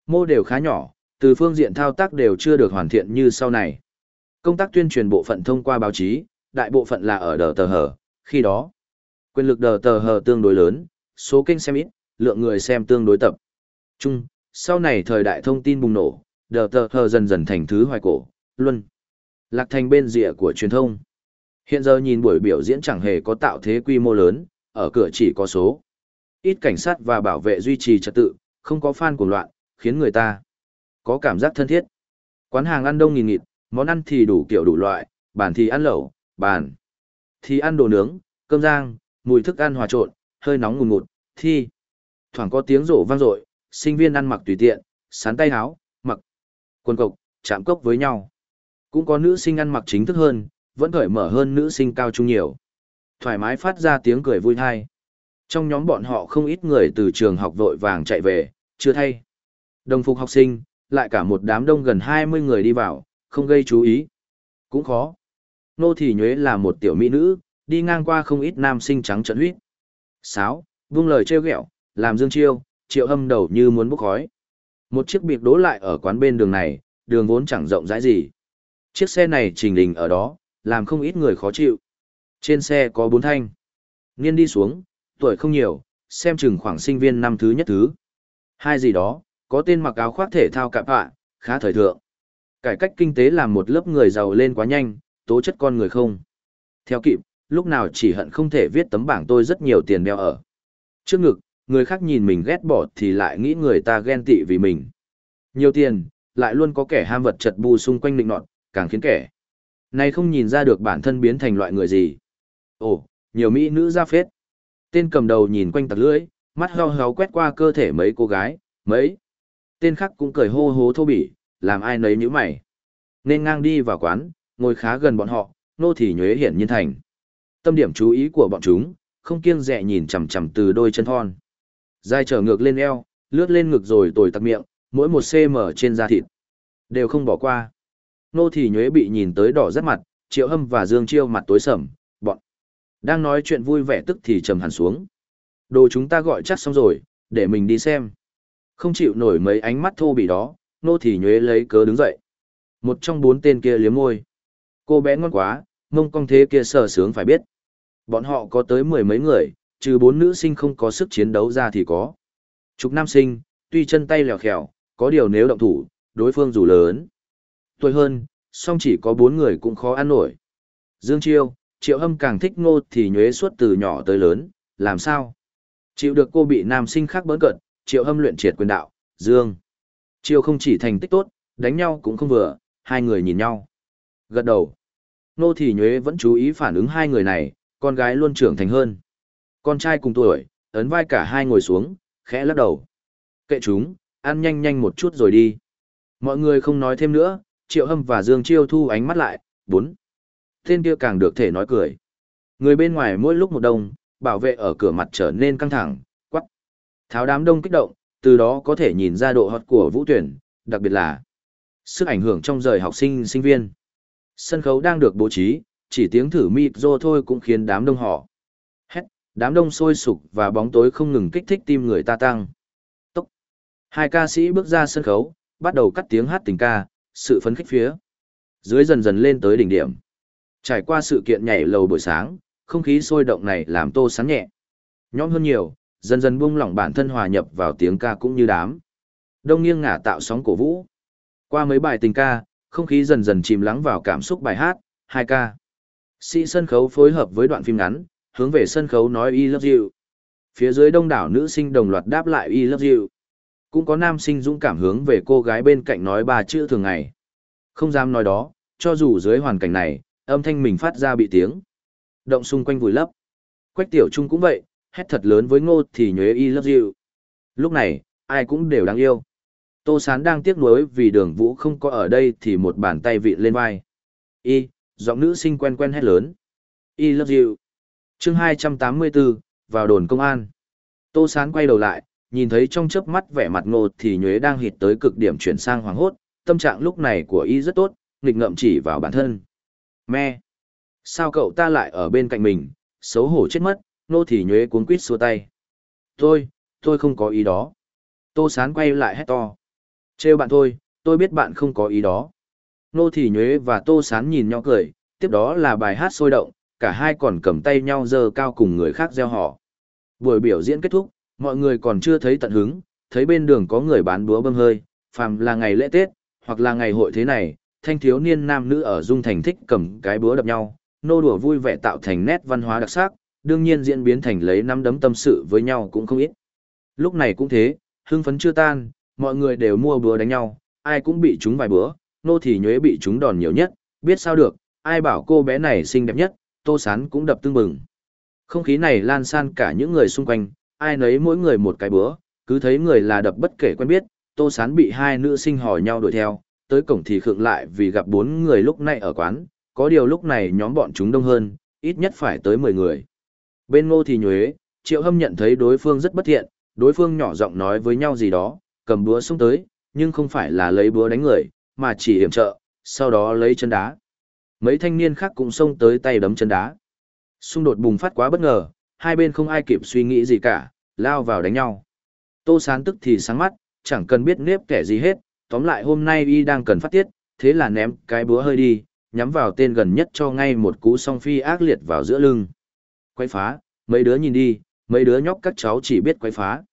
Mô đều khá nhỏ, từ phương diện thao tác đều chưa được hoàn thiện như sau này. Công tác tuyên truyền bộ phận thông qua báo chí, đại bộ phận là ở đờ tờ hờ, khi đó. Quyền lực đờ tờ hờ tương đối lớn, số kênh xem ít, lượng người xem tương đối tập. Chung, sau này thời đại thông tin bùng nổ, đờ tờ hờ dần dần thành thứ hoài cổ, luân. Lạc thành bên rìa của truyền thông. Hiện giờ nhìn buổi biểu diễn chẳng hề có tạo thế quy mô lớn, ở cửa chỉ có số. Ít cảnh sát và bảo vệ duy trì trật tự, không có fan cuồng loạn, khiến người ta có cảm giác thân thiết. Quán hàng ăn đông nghìn nghịt, món ăn thì đủ kiểu đủ loại, bàn thì ăn lẩu, bàn thì ăn đồ nướng, cơm rang, mùi thức ăn hòa trộn, hơi nóng ngùn ngụt, thi. Thoảng có tiếng rổ vang dội, sinh viên ăn mặc tùy tiện, sán tay áo, mặc quần cộc, chạm cốc với nhau. Cũng có nữ sinh ăn mặc chính thức hơn, vẫn cởi mở hơn nữ sinh cao trung nhiều. Thoải mái phát ra tiếng cười vui thai. Trong nhóm bọn họ không ít người từ trường học vội vàng chạy về, chưa thay. Đồng phục học sinh, lại cả một đám đông gần 20 người đi vào, không gây chú ý. Cũng khó. Nô Thị Nhuế là một tiểu mỹ nữ, đi ngang qua không ít nam sinh trắng trận huyết. Sáo, vung lời trêu ghẹo, làm dương chiêu, triệu âm đầu như muốn bốc khói. Một chiếc biệt đố lại ở quán bên đường này, đường vốn chẳng rộng rãi gì. Chiếc xe này trình đình ở đó, làm không ít người khó chịu. Trên xe có bốn thanh. Niên đi xuống, tuổi không nhiều, xem chừng khoảng sinh viên năm thứ nhất thứ. Hai gì đó, có tên mặc áo khoác thể thao cạp ạ, khá thời thượng. Cải cách kinh tế làm một lớp người giàu lên quá nhanh, tố chất con người không. Theo kịp, lúc nào chỉ hận không thể viết tấm bảng tôi rất nhiều tiền đeo ở. Trước ngực, người khác nhìn mình ghét bỏ thì lại nghĩ người ta ghen tị vì mình. Nhiều tiền, lại luôn có kẻ ham vật chật bù xung quanh định nọt, càng khiến kẻ. Này không nhìn ra được bản thân biến thành loại người gì. Ồ, nhiều mỹ nữ ra phết. Tên cầm đầu nhìn quanh tặc lưỡi, mắt heo heo quét qua cơ thể mấy cô gái, mấy. Tên khác cũng cười hô hố thô bỉ, làm ai nấy như mày. Nên ngang đi vào quán, ngồi khá gần bọn họ, nô thì nhuế hiển nhiên thành. Tâm điểm chú ý của bọn chúng, không kiêng dè nhìn chằm chằm từ đôi chân thon. Dài trở ngược lên eo, lướt lên ngực rồi tồi tặc miệng, mỗi một cm trên da thịt. Đều không bỏ qua. Nô thì nhuế bị nhìn tới đỏ rất mặt, triệu hâm và dương chiêu mặt tối sầm. Đang nói chuyện vui vẻ tức thì trầm hẳn xuống. Đồ chúng ta gọi chắc xong rồi, để mình đi xem. Không chịu nổi mấy ánh mắt thô bỉ đó, nô thì nhuế lấy cớ đứng dậy. Một trong bốn tên kia liếm môi. Cô bé ngon quá, mông cong thế kia sờ sướng phải biết. Bọn họ có tới mười mấy người, trừ bốn nữ sinh không có sức chiến đấu ra thì có. Chục nam sinh, tuy chân tay lèo khèo, có điều nếu động thủ, đối phương dù lớn. Tuổi hơn, song chỉ có bốn người cũng khó ăn nổi. Dương Chiêu, Triệu Hâm càng thích ngô thì nhuế suốt từ nhỏ tới lớn, làm sao? Chịu được cô bị nam sinh khác bỡn cợt. Triệu Hâm luyện triệt quyền đạo, Dương. Triệu không chỉ thành tích tốt, đánh nhau cũng không vừa, hai người nhìn nhau. Gật đầu. Nô Thị Nhuế vẫn chú ý phản ứng hai người này, con gái luôn trưởng thành hơn. Con trai cùng tuổi, ấn vai cả hai ngồi xuống, khẽ lắc đầu. Kệ chúng, ăn nhanh nhanh một chút rồi đi. Mọi người không nói thêm nữa, Triệu Hâm và Dương Chiêu thu ánh mắt lại, bốn. Tên kia càng được thể nói cười. Người bên ngoài mỗi lúc một đông, bảo vệ ở cửa mặt trở nên căng thẳng, quắc. Tháo đám đông kích động, từ đó có thể nhìn ra độ hot của vũ tuyển, đặc biệt là sức ảnh hưởng trong rời học sinh sinh viên. Sân khấu đang được bố trí, chỉ tiếng thử mịt rô thôi cũng khiến đám đông họ. Hét, đám đông sôi sục và bóng tối không ngừng kích thích tim người ta tăng. Tốc. Hai ca sĩ bước ra sân khấu, bắt đầu cắt tiếng hát tình ca, sự phấn khích phía. Dưới dần dần lên tới đỉnh điểm. Trải qua sự kiện nhảy lầu buổi sáng, không khí sôi động này làm tô sán nhẹ. Nhóm hơn nhiều, dần dần buông lỏng bản thân hòa nhập vào tiếng ca cũng như đám. Đông nghiêng ngả tạo sóng cổ vũ. Qua mấy bài tình ca, không khí dần dần chìm lắng vào cảm xúc bài hát, hai ca. Sĩ sân khấu phối hợp với đoạn phim ngắn, hướng về sân khấu nói I love you. Phía dưới đông đảo nữ sinh đồng loạt đáp lại I love you. Cũng có nam sinh dũng cảm hướng về cô gái bên cạnh nói ba chữ thường ngày. Không dám nói đó, cho dù dưới hoàn cảnh này, âm thanh mình phát ra bị tiếng. Động xung quanh vùi lấp. Quách tiểu trung cũng vậy, hét thật lớn với ngô thì nhuế I love you. Lúc này, ai cũng đều đáng yêu. Tô Sán đang tiếc nuối vì đường vũ không có ở đây thì một bàn tay vị lên vai. Y, giọng nữ sinh quen quen hét lớn. I love you. chương 284, vào đồn công an. Tô Sán quay đầu lại, nhìn thấy trong chớp mắt vẻ mặt ngô thì nhuế đang hịt tới cực điểm chuyển sang hoàng hốt, tâm trạng lúc này của y rất tốt, nghịch ngậm chỉ vào bản thân. Me! Sao cậu ta lại ở bên cạnh mình, xấu hổ chết mất, nô thì nhuế cuốn quýt xua tay. Tôi, tôi không có ý đó. Tô Sán quay lại hét to. Trêu bạn thôi, tôi biết bạn không có ý đó. Nô thì nhuế và Tô Sán nhìn nhau cười, tiếp đó là bài hát sôi động, cả hai còn cầm tay nhau dơ cao cùng người khác gieo họ. Buổi biểu diễn kết thúc, mọi người còn chưa thấy tận hứng, thấy bên đường có người bán búa bơm hơi, phàm là ngày lễ Tết, hoặc là ngày hội thế này, thanh thiếu niên nam nữ ở Dung Thành thích cầm cái búa đập nhau, nô đùa vui vẻ tạo thành nét văn hóa đặc sắc, đương nhiên diễn biến thành lấy năm đấm tâm sự với nhau cũng không ít. Lúc này cũng thế, hưng phấn chưa tan, mọi người đều mua búa đánh nhau, ai cũng bị chúng vài búa, nô thì nhuế bị chúng đòn nhiều nhất, biết sao được, ai bảo cô bé này xinh đẹp nhất, tô sán cũng đập tương bừng. Không khí này lan san cả những người xung quanh, ai nấy mỗi người một cái búa, cứ thấy người là đập bất kể quen biết, tô sán bị hai nữ sinh hỏi nhau đuổi theo, tới cổng thì khựng lại vì gặp bốn người lúc này ở quán, có điều lúc này nhóm bọn chúng đông hơn, ít nhất phải tới 10 người. Bên ngô thì nhuế, triệu hâm nhận thấy đối phương rất bất thiện, đối phương nhỏ giọng nói với nhau gì đó, cầm búa xông tới, nhưng không phải là lấy búa đánh người, mà chỉ hiểm trợ, sau đó lấy chân đá. Mấy thanh niên khác cũng xông tới tay đấm chân đá. Xung đột bùng phát quá bất ngờ, hai bên không ai kịp suy nghĩ gì cả, lao vào đánh nhau. Tô sán tức thì sáng mắt, chẳng cần biết nếp kẻ gì hết, tóm lại hôm nay y đang cần phát tiết, thế là ném cái búa hơi đi, nhắm vào tên gần nhất cho ngay một cú song phi ác liệt vào giữa lưng. Quay phá, mấy đứa nhìn đi, mấy đứa nhóc các cháu chỉ biết quay phá.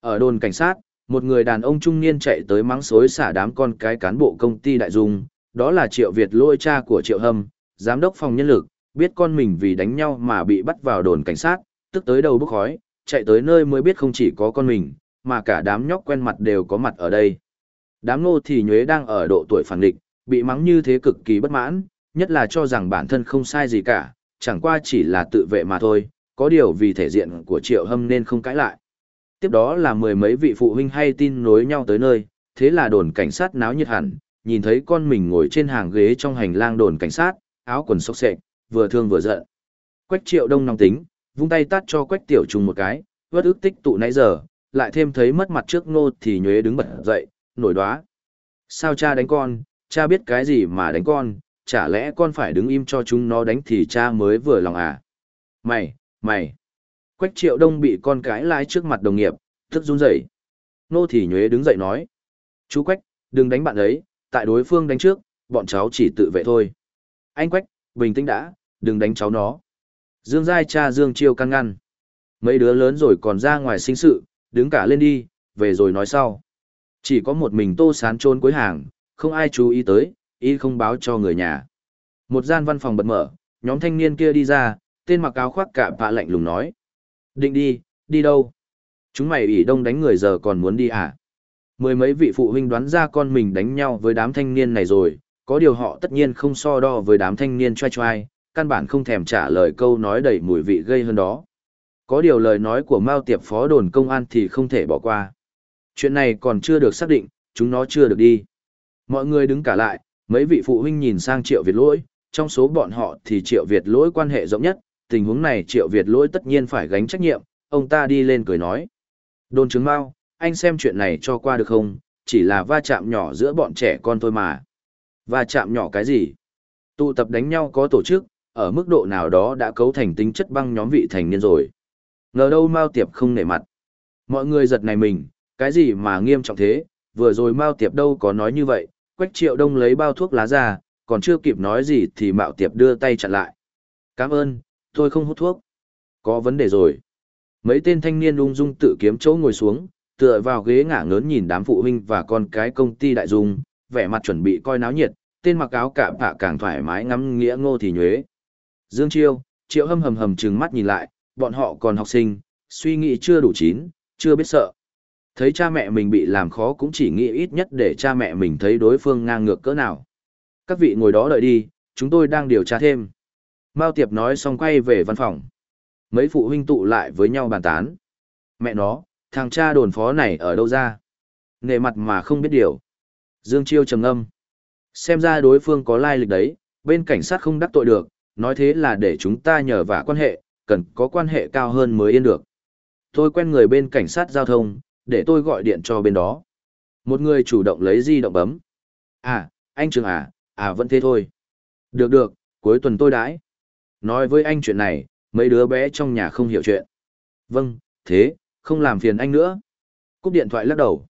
Ở đồn cảnh sát, một người đàn ông trung niên chạy tới mắng xối xả đám con cái cán bộ công ty đại dung, đó là Triệu Việt lôi cha của Triệu Hâm, giám đốc phòng nhân lực, biết con mình vì đánh nhau mà bị bắt vào đồn cảnh sát, tức tới đầu bốc khói, chạy tới nơi mới biết không chỉ có con mình, mà cả đám nhóc quen mặt đều có mặt ở đây. Đám nô thì nhuế đang ở độ tuổi phản địch, bị mắng như thế cực kỳ bất mãn, nhất là cho rằng bản thân không sai gì cả, chẳng qua chỉ là tự vệ mà thôi, có điều vì thể diện của Triệu Hâm nên không cãi lại. Tiếp đó là mười mấy vị phụ huynh hay tin nối nhau tới nơi, thế là đồn cảnh sát náo nhiệt hẳn, nhìn thấy con mình ngồi trên hàng ghế trong hành lang đồn cảnh sát, áo quần xốc xệch, vừa thương vừa giận. Quách Triệu Đông nóng tính, vung tay tát cho Quách Tiểu Trùng một cái, vất ức tích tụ nãy giờ, lại thêm thấy mất mặt trước ngô thì nhuế đứng bật dậy, nổi đoá. Sao cha đánh con, cha biết cái gì mà đánh con, chả lẽ con phải đứng im cho chúng nó đánh thì cha mới vừa lòng à? Mày, mày. Quách triệu đông bị con cái lái trước mặt đồng nghiệp, tức run rẩy. Nô thì nhuế đứng dậy nói. Chú Quách, đừng đánh bạn ấy, tại đối phương đánh trước, bọn cháu chỉ tự vệ thôi. Anh Quách, bình tĩnh đã, đừng đánh cháu nó. Dương Giai cha Dương Chiêu căn ngăn. Mấy đứa lớn rồi còn ra ngoài sinh sự, đứng cả lên đi, về rồi nói sau. Chỉ có một mình tô sán trôn cuối hàng, không ai chú ý tới, y không báo cho người nhà. Một gian văn phòng bật mở, nhóm thanh niên kia đi ra, tên mặc áo khoác cả bạ lạnh lùng nói. Định đi, đi đâu? Chúng mày ủy đông đánh người giờ còn muốn đi à? Mười mấy vị phụ huynh đoán ra con mình đánh nhau với đám thanh niên này rồi, có điều họ tất nhiên không so đo với đám thanh niên trai trai, căn bản không thèm trả lời câu nói đầy mùi vị gây hơn đó. Có điều lời nói của Mao Tiệp phó đồn công an thì không thể bỏ qua. Chuyện này còn chưa được xác định, chúng nó chưa được đi. Mọi người đứng cả lại, mấy vị phụ huynh nhìn sang Triệu Việt Lỗi, trong số bọn họ thì Triệu Việt Lỗi quan hệ rộng nhất, tình huống này Triệu Việt Lỗi tất nhiên phải gánh trách nhiệm, ông ta đi lên cười nói. Đồn chứng Mao, anh xem chuyện này cho qua được không, chỉ là va chạm nhỏ giữa bọn trẻ con thôi mà. Va chạm nhỏ cái gì? Tụ tập đánh nhau có tổ chức, ở mức độ nào đó đã cấu thành tính chất băng nhóm vị thành niên rồi. Ngờ đâu Mao Tiệp không nể mặt. Mọi người giật này mình, cái gì mà nghiêm trọng thế, vừa rồi Mao Tiệp đâu có nói như vậy, Quách Triệu Đông lấy bao thuốc lá ra, còn chưa kịp nói gì thì mạo Tiệp đưa tay chặn lại. Cảm ơn, tôi không hút thuốc. Có vấn đề rồi. Mấy tên thanh niên ung dung tự kiếm chỗ ngồi xuống, tựa vào ghế ngả ngớn nhìn đám phụ huynh và con cái công ty đại dung, vẻ mặt chuẩn bị coi náo nhiệt, tên mặc áo cả bạ càng thoải mái ngắm nghĩa ngô thì nhuế. Dương Chiêu, Triệu hâm hầm hầm trừng mắt nhìn lại, bọn họ còn học sinh, suy nghĩ chưa đủ chín, chưa biết sợ. Thấy cha mẹ mình bị làm khó cũng chỉ nghĩ ít nhất để cha mẹ mình thấy đối phương ngang ngược cỡ nào. Các vị ngồi đó đợi đi, chúng tôi đang điều tra thêm. Mao Tiệp nói xong quay về văn phòng. Mấy phụ huynh tụ lại với nhau bàn tán. Mẹ nó, thằng cha đồn phó này ở đâu ra? Nề mặt mà không biết điều. Dương Chiêu trầm âm. Xem ra đối phương có lai lịch đấy, bên cảnh sát không đắc tội được, nói thế là để chúng ta nhờ vả quan hệ, cần có quan hệ cao hơn mới yên được. Tôi quen người bên cảnh sát giao thông, để tôi gọi điện cho bên đó. Một người chủ động lấy di động bấm. À, anh Trường à, à vẫn thế thôi. Được được, cuối tuần tôi đãi. Nói với anh chuyện này, mấy đứa bé trong nhà không hiểu chuyện. Vâng, thế, không làm phiền anh nữa. Cúp điện thoại lắc đầu.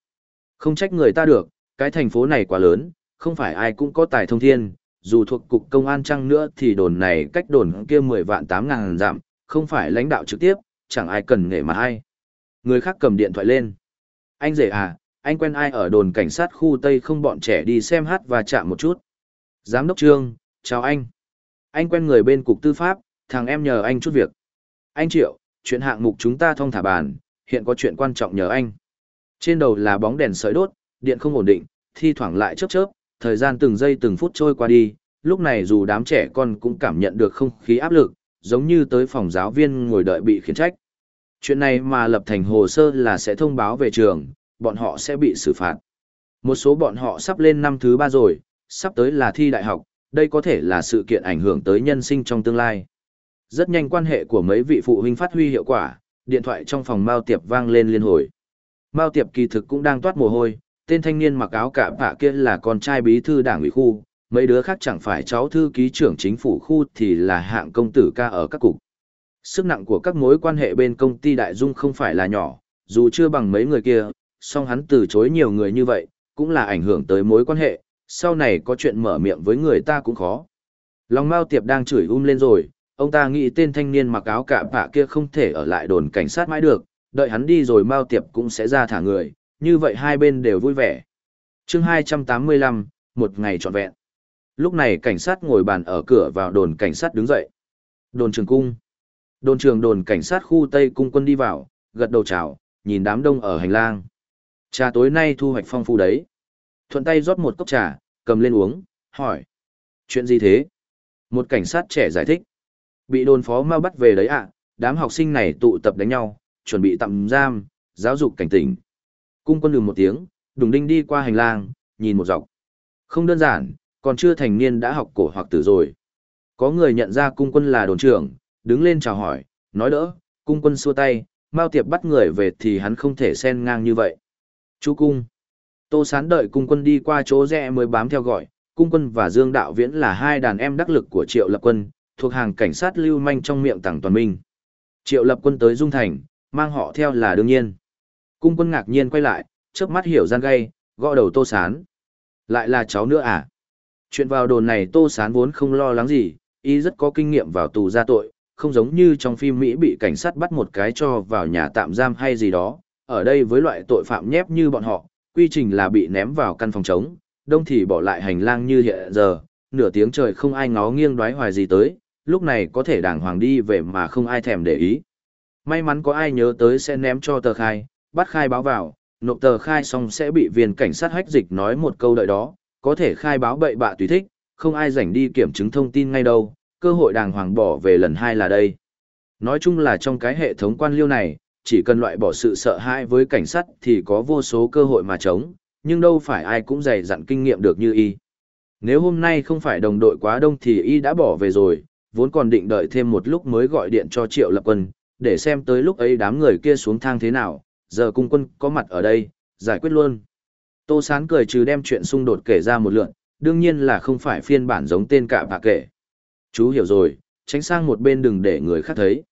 Không trách người ta được, cái thành phố này quá lớn, không phải ai cũng có tài thông thiên, dù thuộc cục công an chăng nữa thì đồn này cách đồn kia 10 vạn 8 ngàn giảm, không phải lãnh đạo trực tiếp, chẳng ai cần nghề mà ai. Người khác cầm điện thoại lên. Anh rể à, anh quen ai ở đồn cảnh sát khu Tây không bọn trẻ đi xem hát và chạm một chút. Giám đốc Trương, chào anh. Anh quen người bên cục tư pháp, thằng em nhờ anh chút việc. Anh Triệu, chuyện hạng mục chúng ta thông thả bàn, hiện có chuyện quan trọng nhờ anh. Trên đầu là bóng đèn sợi đốt, điện không ổn định, thi thoảng lại chớp chớp, thời gian từng giây từng phút trôi qua đi, lúc này dù đám trẻ con cũng cảm nhận được không khí áp lực, giống như tới phòng giáo viên ngồi đợi bị khiển trách. Chuyện này mà lập thành hồ sơ là sẽ thông báo về trường, bọn họ sẽ bị xử phạt. Một số bọn họ sắp lên năm thứ ba rồi, sắp tới là thi đại học, đây có thể là sự kiện ảnh hưởng tới nhân sinh trong tương lai. Rất nhanh quan hệ của mấy vị phụ huynh phát huy hiệu quả, điện thoại trong phòng Mao Tiệp vang lên liên hồi. Mao Tiệp kỳ thực cũng đang toát mồ hôi, tên thanh niên mặc áo cả bạ kia là con trai bí thư đảng ủy khu, mấy đứa khác chẳng phải cháu thư ký trưởng chính phủ khu thì là hạng công tử ca ở các cục. Sức nặng của các mối quan hệ bên công ty Đại Dung không phải là nhỏ, dù chưa bằng mấy người kia, song hắn từ chối nhiều người như vậy, cũng là ảnh hưởng tới mối quan hệ, sau này có chuyện mở miệng với người ta cũng khó. Lòng Mao Tiệp đang chửi um lên rồi, ông ta nghĩ tên thanh niên mặc áo cạ bạ kia không thể ở lại đồn cảnh sát mãi được, đợi hắn đi rồi Mao Tiệp cũng sẽ ra thả người, như vậy hai bên đều vui vẻ. chương 285, một ngày trọn vẹn. Lúc này cảnh sát ngồi bàn ở cửa vào đồn cảnh sát đứng dậy. Đồn trường cung. Đồn trường đồn cảnh sát khu Tây Cung quân đi vào, gật đầu chào, nhìn đám đông ở hành lang. Trà tối nay thu hoạch phong phú đấy. Thuận tay rót một cốc trà, cầm lên uống, hỏi. Chuyện gì thế? Một cảnh sát trẻ giải thích. Bị đồn phó mau bắt về đấy ạ, đám học sinh này tụ tập đánh nhau, chuẩn bị tạm giam, giáo dục cảnh tỉnh. Cung quân lường một tiếng, đùng đinh đi qua hành lang, nhìn một dọc. Không đơn giản, còn chưa thành niên đã học cổ hoặc tử rồi. Có người nhận ra cung quân là đồn trưởng, đứng lên chào hỏi, nói đỡ, cung quân xua tay, Mao Tiệp bắt người về thì hắn không thể xen ngang như vậy. Chú cung. Tô Sán đợi cung quân đi qua chỗ rẽ mới bám theo gọi, cung quân và Dương Đạo Viễn là hai đàn em đắc lực của Triệu Lập Quân, thuộc hàng cảnh sát lưu manh trong miệng tàng toàn minh. Triệu Lập Quân tới Dung Thành, mang họ theo là đương nhiên. Cung quân ngạc nhiên quay lại, chớp mắt hiểu gian gay, gõ đầu Tô Sán. Lại là cháu nữa à? Chuyện vào đồn này Tô Sán vốn không lo lắng gì, y rất có kinh nghiệm vào tù ra tội, không giống như trong phim Mỹ bị cảnh sát bắt một cái cho vào nhà tạm giam hay gì đó. Ở đây với loại tội phạm nhép như bọn họ, quy trình là bị ném vào căn phòng trống, đông thì bỏ lại hành lang như hiện giờ, nửa tiếng trời không ai ngó nghiêng đoái hoài gì tới, lúc này có thể đàng hoàng đi về mà không ai thèm để ý. May mắn có ai nhớ tới sẽ ném cho tờ khai, bắt khai báo vào, nộp tờ khai xong sẽ bị viên cảnh sát hách dịch nói một câu đợi đó, có thể khai báo bậy bạ tùy thích, không ai rảnh đi kiểm chứng thông tin ngay đâu, cơ hội đàng hoàng bỏ về lần hai là đây. Nói chung là trong cái hệ thống quan liêu này, chỉ cần loại bỏ sự sợ hãi với cảnh sát thì có vô số cơ hội mà chống, nhưng đâu phải ai cũng dày dặn kinh nghiệm được như y. Nếu hôm nay không phải đồng đội quá đông thì y đã bỏ về rồi, vốn còn định đợi thêm một lúc mới gọi điện cho Triệu Lập Quân, để xem tới lúc ấy đám người kia xuống thang thế nào, giờ cung quân có mặt ở đây, giải quyết luôn. Tô Sán cười trừ đem chuyện xung đột kể ra một lượn, đương nhiên là không phải phiên bản giống tên cả bà kể. Chú hiểu rồi, tránh sang một bên đừng để người khác thấy.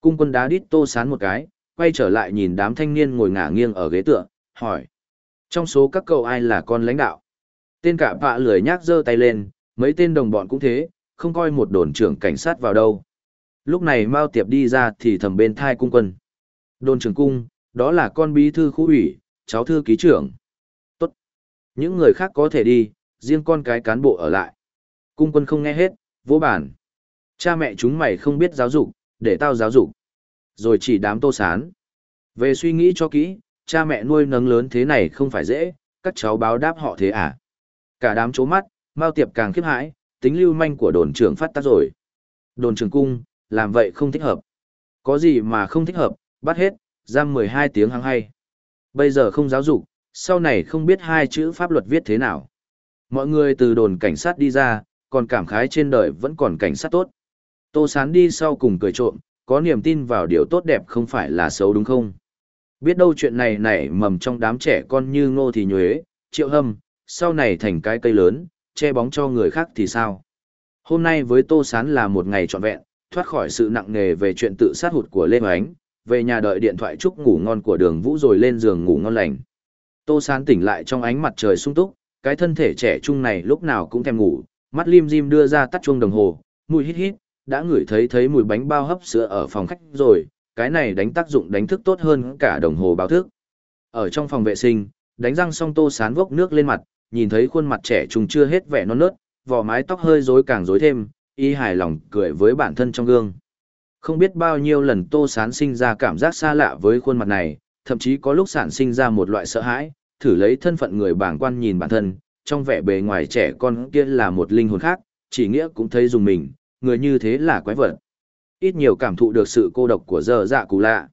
Cung quân đá đít Tô Sán một cái, quay trở lại nhìn đám thanh niên ngồi ngả nghiêng ở ghế tựa, hỏi. Trong số các cậu ai là con lãnh đạo? Tên cả bạ lười nhác giơ tay lên, mấy tên đồng bọn cũng thế, không coi một đồn trưởng cảnh sát vào đâu. Lúc này Mao Tiệp đi ra thì thầm bên thai cung quân. Đồn trưởng cung, đó là con bí thư khu ủy, cháu thư ký trưởng. Tốt. Những người khác có thể đi, riêng con cái cán bộ ở lại. Cung quân không nghe hết, vỗ bản. Cha mẹ chúng mày không biết giáo dục, để tao giáo dục. Rồi chỉ đám tô sán. Về suy nghĩ cho kỹ, cha mẹ nuôi nấng lớn thế này không phải dễ, các cháu báo đáp họ thế à. Cả đám chố mắt, Mao Tiệp càng khiếp hãi, tính lưu manh của đồn trưởng phát tác rồi. Đồn trưởng cung, làm vậy không thích hợp. Có gì mà không thích hợp, bắt hết, giam 12 tiếng hăng hay. Bây giờ không giáo dục, sau này không biết hai chữ pháp luật viết thế nào. Mọi người từ đồn cảnh sát đi ra, còn cảm khái trên đời vẫn còn cảnh sát tốt. Tô Sán đi sau cùng cười trộm, có niềm tin vào điều tốt đẹp không phải là xấu đúng không? Biết đâu chuyện này nảy mầm trong đám trẻ con như ngô thì nhuế, triệu hâm, sau này thành cái cây lớn, che bóng cho người khác thì sao? Hôm nay với Tô Sán là một ngày trọn vẹn, thoát khỏi sự nặng nề về chuyện tự sát hụt của Lê Hoánh, về nhà đợi điện thoại chúc ngủ ngon của đường vũ rồi lên giường ngủ ngon lành. Tô Sán tỉnh lại trong ánh mặt trời sung túc, cái thân thể trẻ trung này lúc nào cũng thèm ngủ, mắt lim dim đưa ra tắt chuông đồng hồ, mùi hít hít, đã ngửi thấy thấy mùi bánh bao hấp sữa ở phòng khách rồi, cái này đánh tác dụng đánh thức tốt hơn cả đồng hồ báo thức. Ở trong phòng vệ sinh, đánh răng xong Tô Sán vốc nước lên mặt, nhìn thấy khuôn mặt trẻ trung chưa hết vẻ non nớt, vỏ mái tóc hơi rối càng rối thêm, y hài lòng cười với bản thân trong gương. Không biết bao nhiêu lần Tô Sán sinh ra cảm giác xa lạ với khuôn mặt này, thậm chí có lúc sản sinh ra một loại sợ hãi, thử lấy thân phận người bảng quan nhìn bản thân, trong vẻ bề ngoài trẻ con kia là một linh hồn khác, chỉ nghĩa cũng thấy dùng mình, người như thế là quái vật. Ít nhiều cảm thụ được sự cô độc của giờ dạ cụ lạ.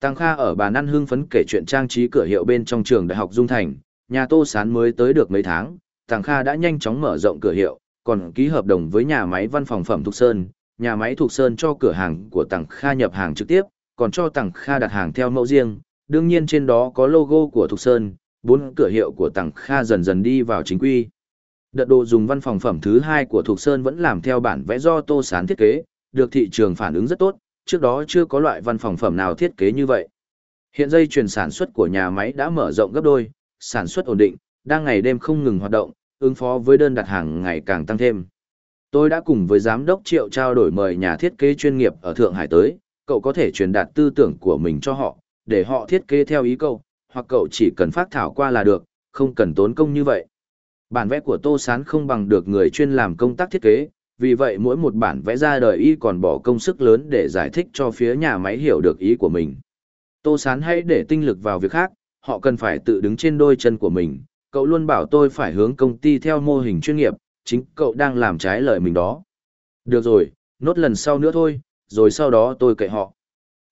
Tăng Kha ở bàn ăn hưng phấn kể chuyện trang trí cửa hiệu bên trong trường đại học Dung Thành, nhà Tô Sán mới tới được mấy tháng, Tăng Kha đã nhanh chóng mở rộng cửa hiệu, còn ký hợp đồng với nhà máy văn phòng phẩm Thục Sơn, nhà máy Thục Sơn cho cửa hàng của Tăng Kha nhập hàng trực tiếp, còn cho Tăng Kha đặt hàng theo mẫu riêng, đương nhiên trên đó có logo của Thục Sơn, bốn cửa hiệu của Tặng Kha dần dần đi vào chính quy. Đợt đồ dùng văn phòng phẩm thứ hai của Thục Sơn vẫn làm theo bản vẽ do Tô Sán thiết kế, được thị trường phản ứng rất tốt, trước đó chưa có loại văn phòng phẩm nào thiết kế như vậy. Hiện dây chuyển sản xuất của nhà máy đã mở rộng gấp đôi, sản xuất ổn định, đang ngày đêm không ngừng hoạt động, ứng phó với đơn đặt hàng ngày càng tăng thêm. Tôi đã cùng với giám đốc Triệu trao đổi mời nhà thiết kế chuyên nghiệp ở Thượng Hải tới, cậu có thể truyền đạt tư tưởng của mình cho họ, để họ thiết kế theo ý cậu, hoặc cậu chỉ cần phát thảo qua là được, không cần tốn công như vậy. Bản vẽ của Tô Sán không bằng được người chuyên làm công tác thiết kế, vì vậy mỗi một bản vẽ ra đời y còn bỏ công sức lớn để giải thích cho phía nhà máy hiểu được ý của mình. Tô Sán hãy để tinh lực vào việc khác, họ cần phải tự đứng trên đôi chân của mình. Cậu luôn bảo tôi phải hướng công ty theo mô hình chuyên nghiệp, chính cậu đang làm trái lời mình đó. Được rồi, nốt lần sau nữa thôi, rồi sau đó tôi kệ họ.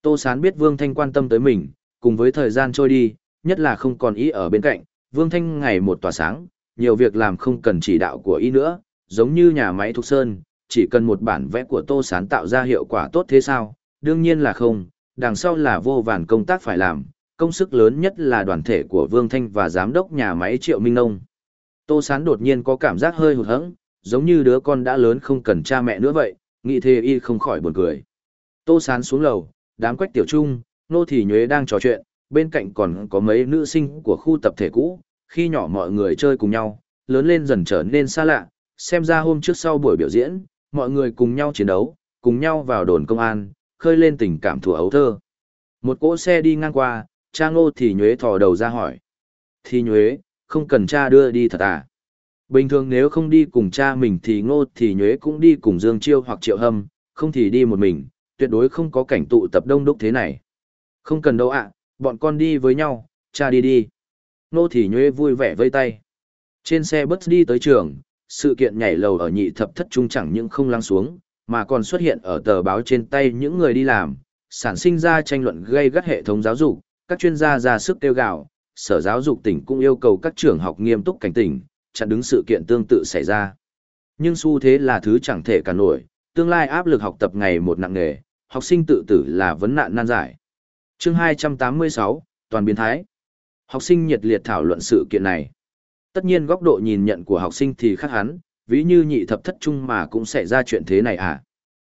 Tô Sán biết Vương Thanh quan tâm tới mình, cùng với thời gian trôi đi, nhất là không còn ý ở bên cạnh, Vương Thanh ngày một tỏa sáng, nhiều việc làm không cần chỉ đạo của ý nữa, giống như nhà máy Thục Sơn, chỉ cần một bản vẽ của Tô Sán tạo ra hiệu quả tốt thế sao? Đương nhiên là không, đằng sau là vô vàn công tác phải làm, công sức lớn nhất là đoàn thể của Vương Thanh và giám đốc nhà máy Triệu Minh Nông. Tô Sán đột nhiên có cảm giác hơi hụt hẫng, giống như đứa con đã lớn không cần cha mẹ nữa vậy, nghĩ thề y không khỏi buồn cười. Tô Sán xuống lầu, đám quách tiểu trung, nô thì nhuế đang trò chuyện, bên cạnh còn có mấy nữ sinh của khu tập thể cũ, khi nhỏ mọi người chơi cùng nhau, lớn lên dần trở nên xa lạ, xem ra hôm trước sau buổi biểu diễn, mọi người cùng nhau chiến đấu, cùng nhau vào đồn công an, khơi lên tình cảm thủ ấu thơ. Một cỗ xe đi ngang qua, cha ngô thì nhuế thò đầu ra hỏi. Thì nhuế, không cần cha đưa đi thật à? Bình thường nếu không đi cùng cha mình thì ngô thì nhuế cũng đi cùng Dương Chiêu hoặc Triệu Hâm, không thì đi một mình, tuyệt đối không có cảnh tụ tập đông đúc thế này. Không cần đâu ạ, bọn con đi với nhau, cha đi đi. Nô thị nhuế vui vẻ vây tay. Trên xe bus đi tới trường, sự kiện nhảy lầu ở nhị thập thất trung chẳng những không lắng xuống, mà còn xuất hiện ở tờ báo trên tay những người đi làm, sản sinh ra tranh luận gây gắt hệ thống giáo dục, các chuyên gia ra sức kêu gào, sở giáo dục tỉnh cũng yêu cầu các trường học nghiêm túc cảnh tỉnh, chặn đứng sự kiện tương tự xảy ra. Nhưng xu thế là thứ chẳng thể cả nổi, tương lai áp lực học tập ngày một nặng nề, học sinh tự tử là vấn nạn nan giải. Chương 286, toàn biến thái. Học sinh nhiệt liệt thảo luận sự kiện này. Tất nhiên góc độ nhìn nhận của học sinh thì khác hắn, ví như nhị thập thất trung mà cũng xảy ra chuyện thế này à.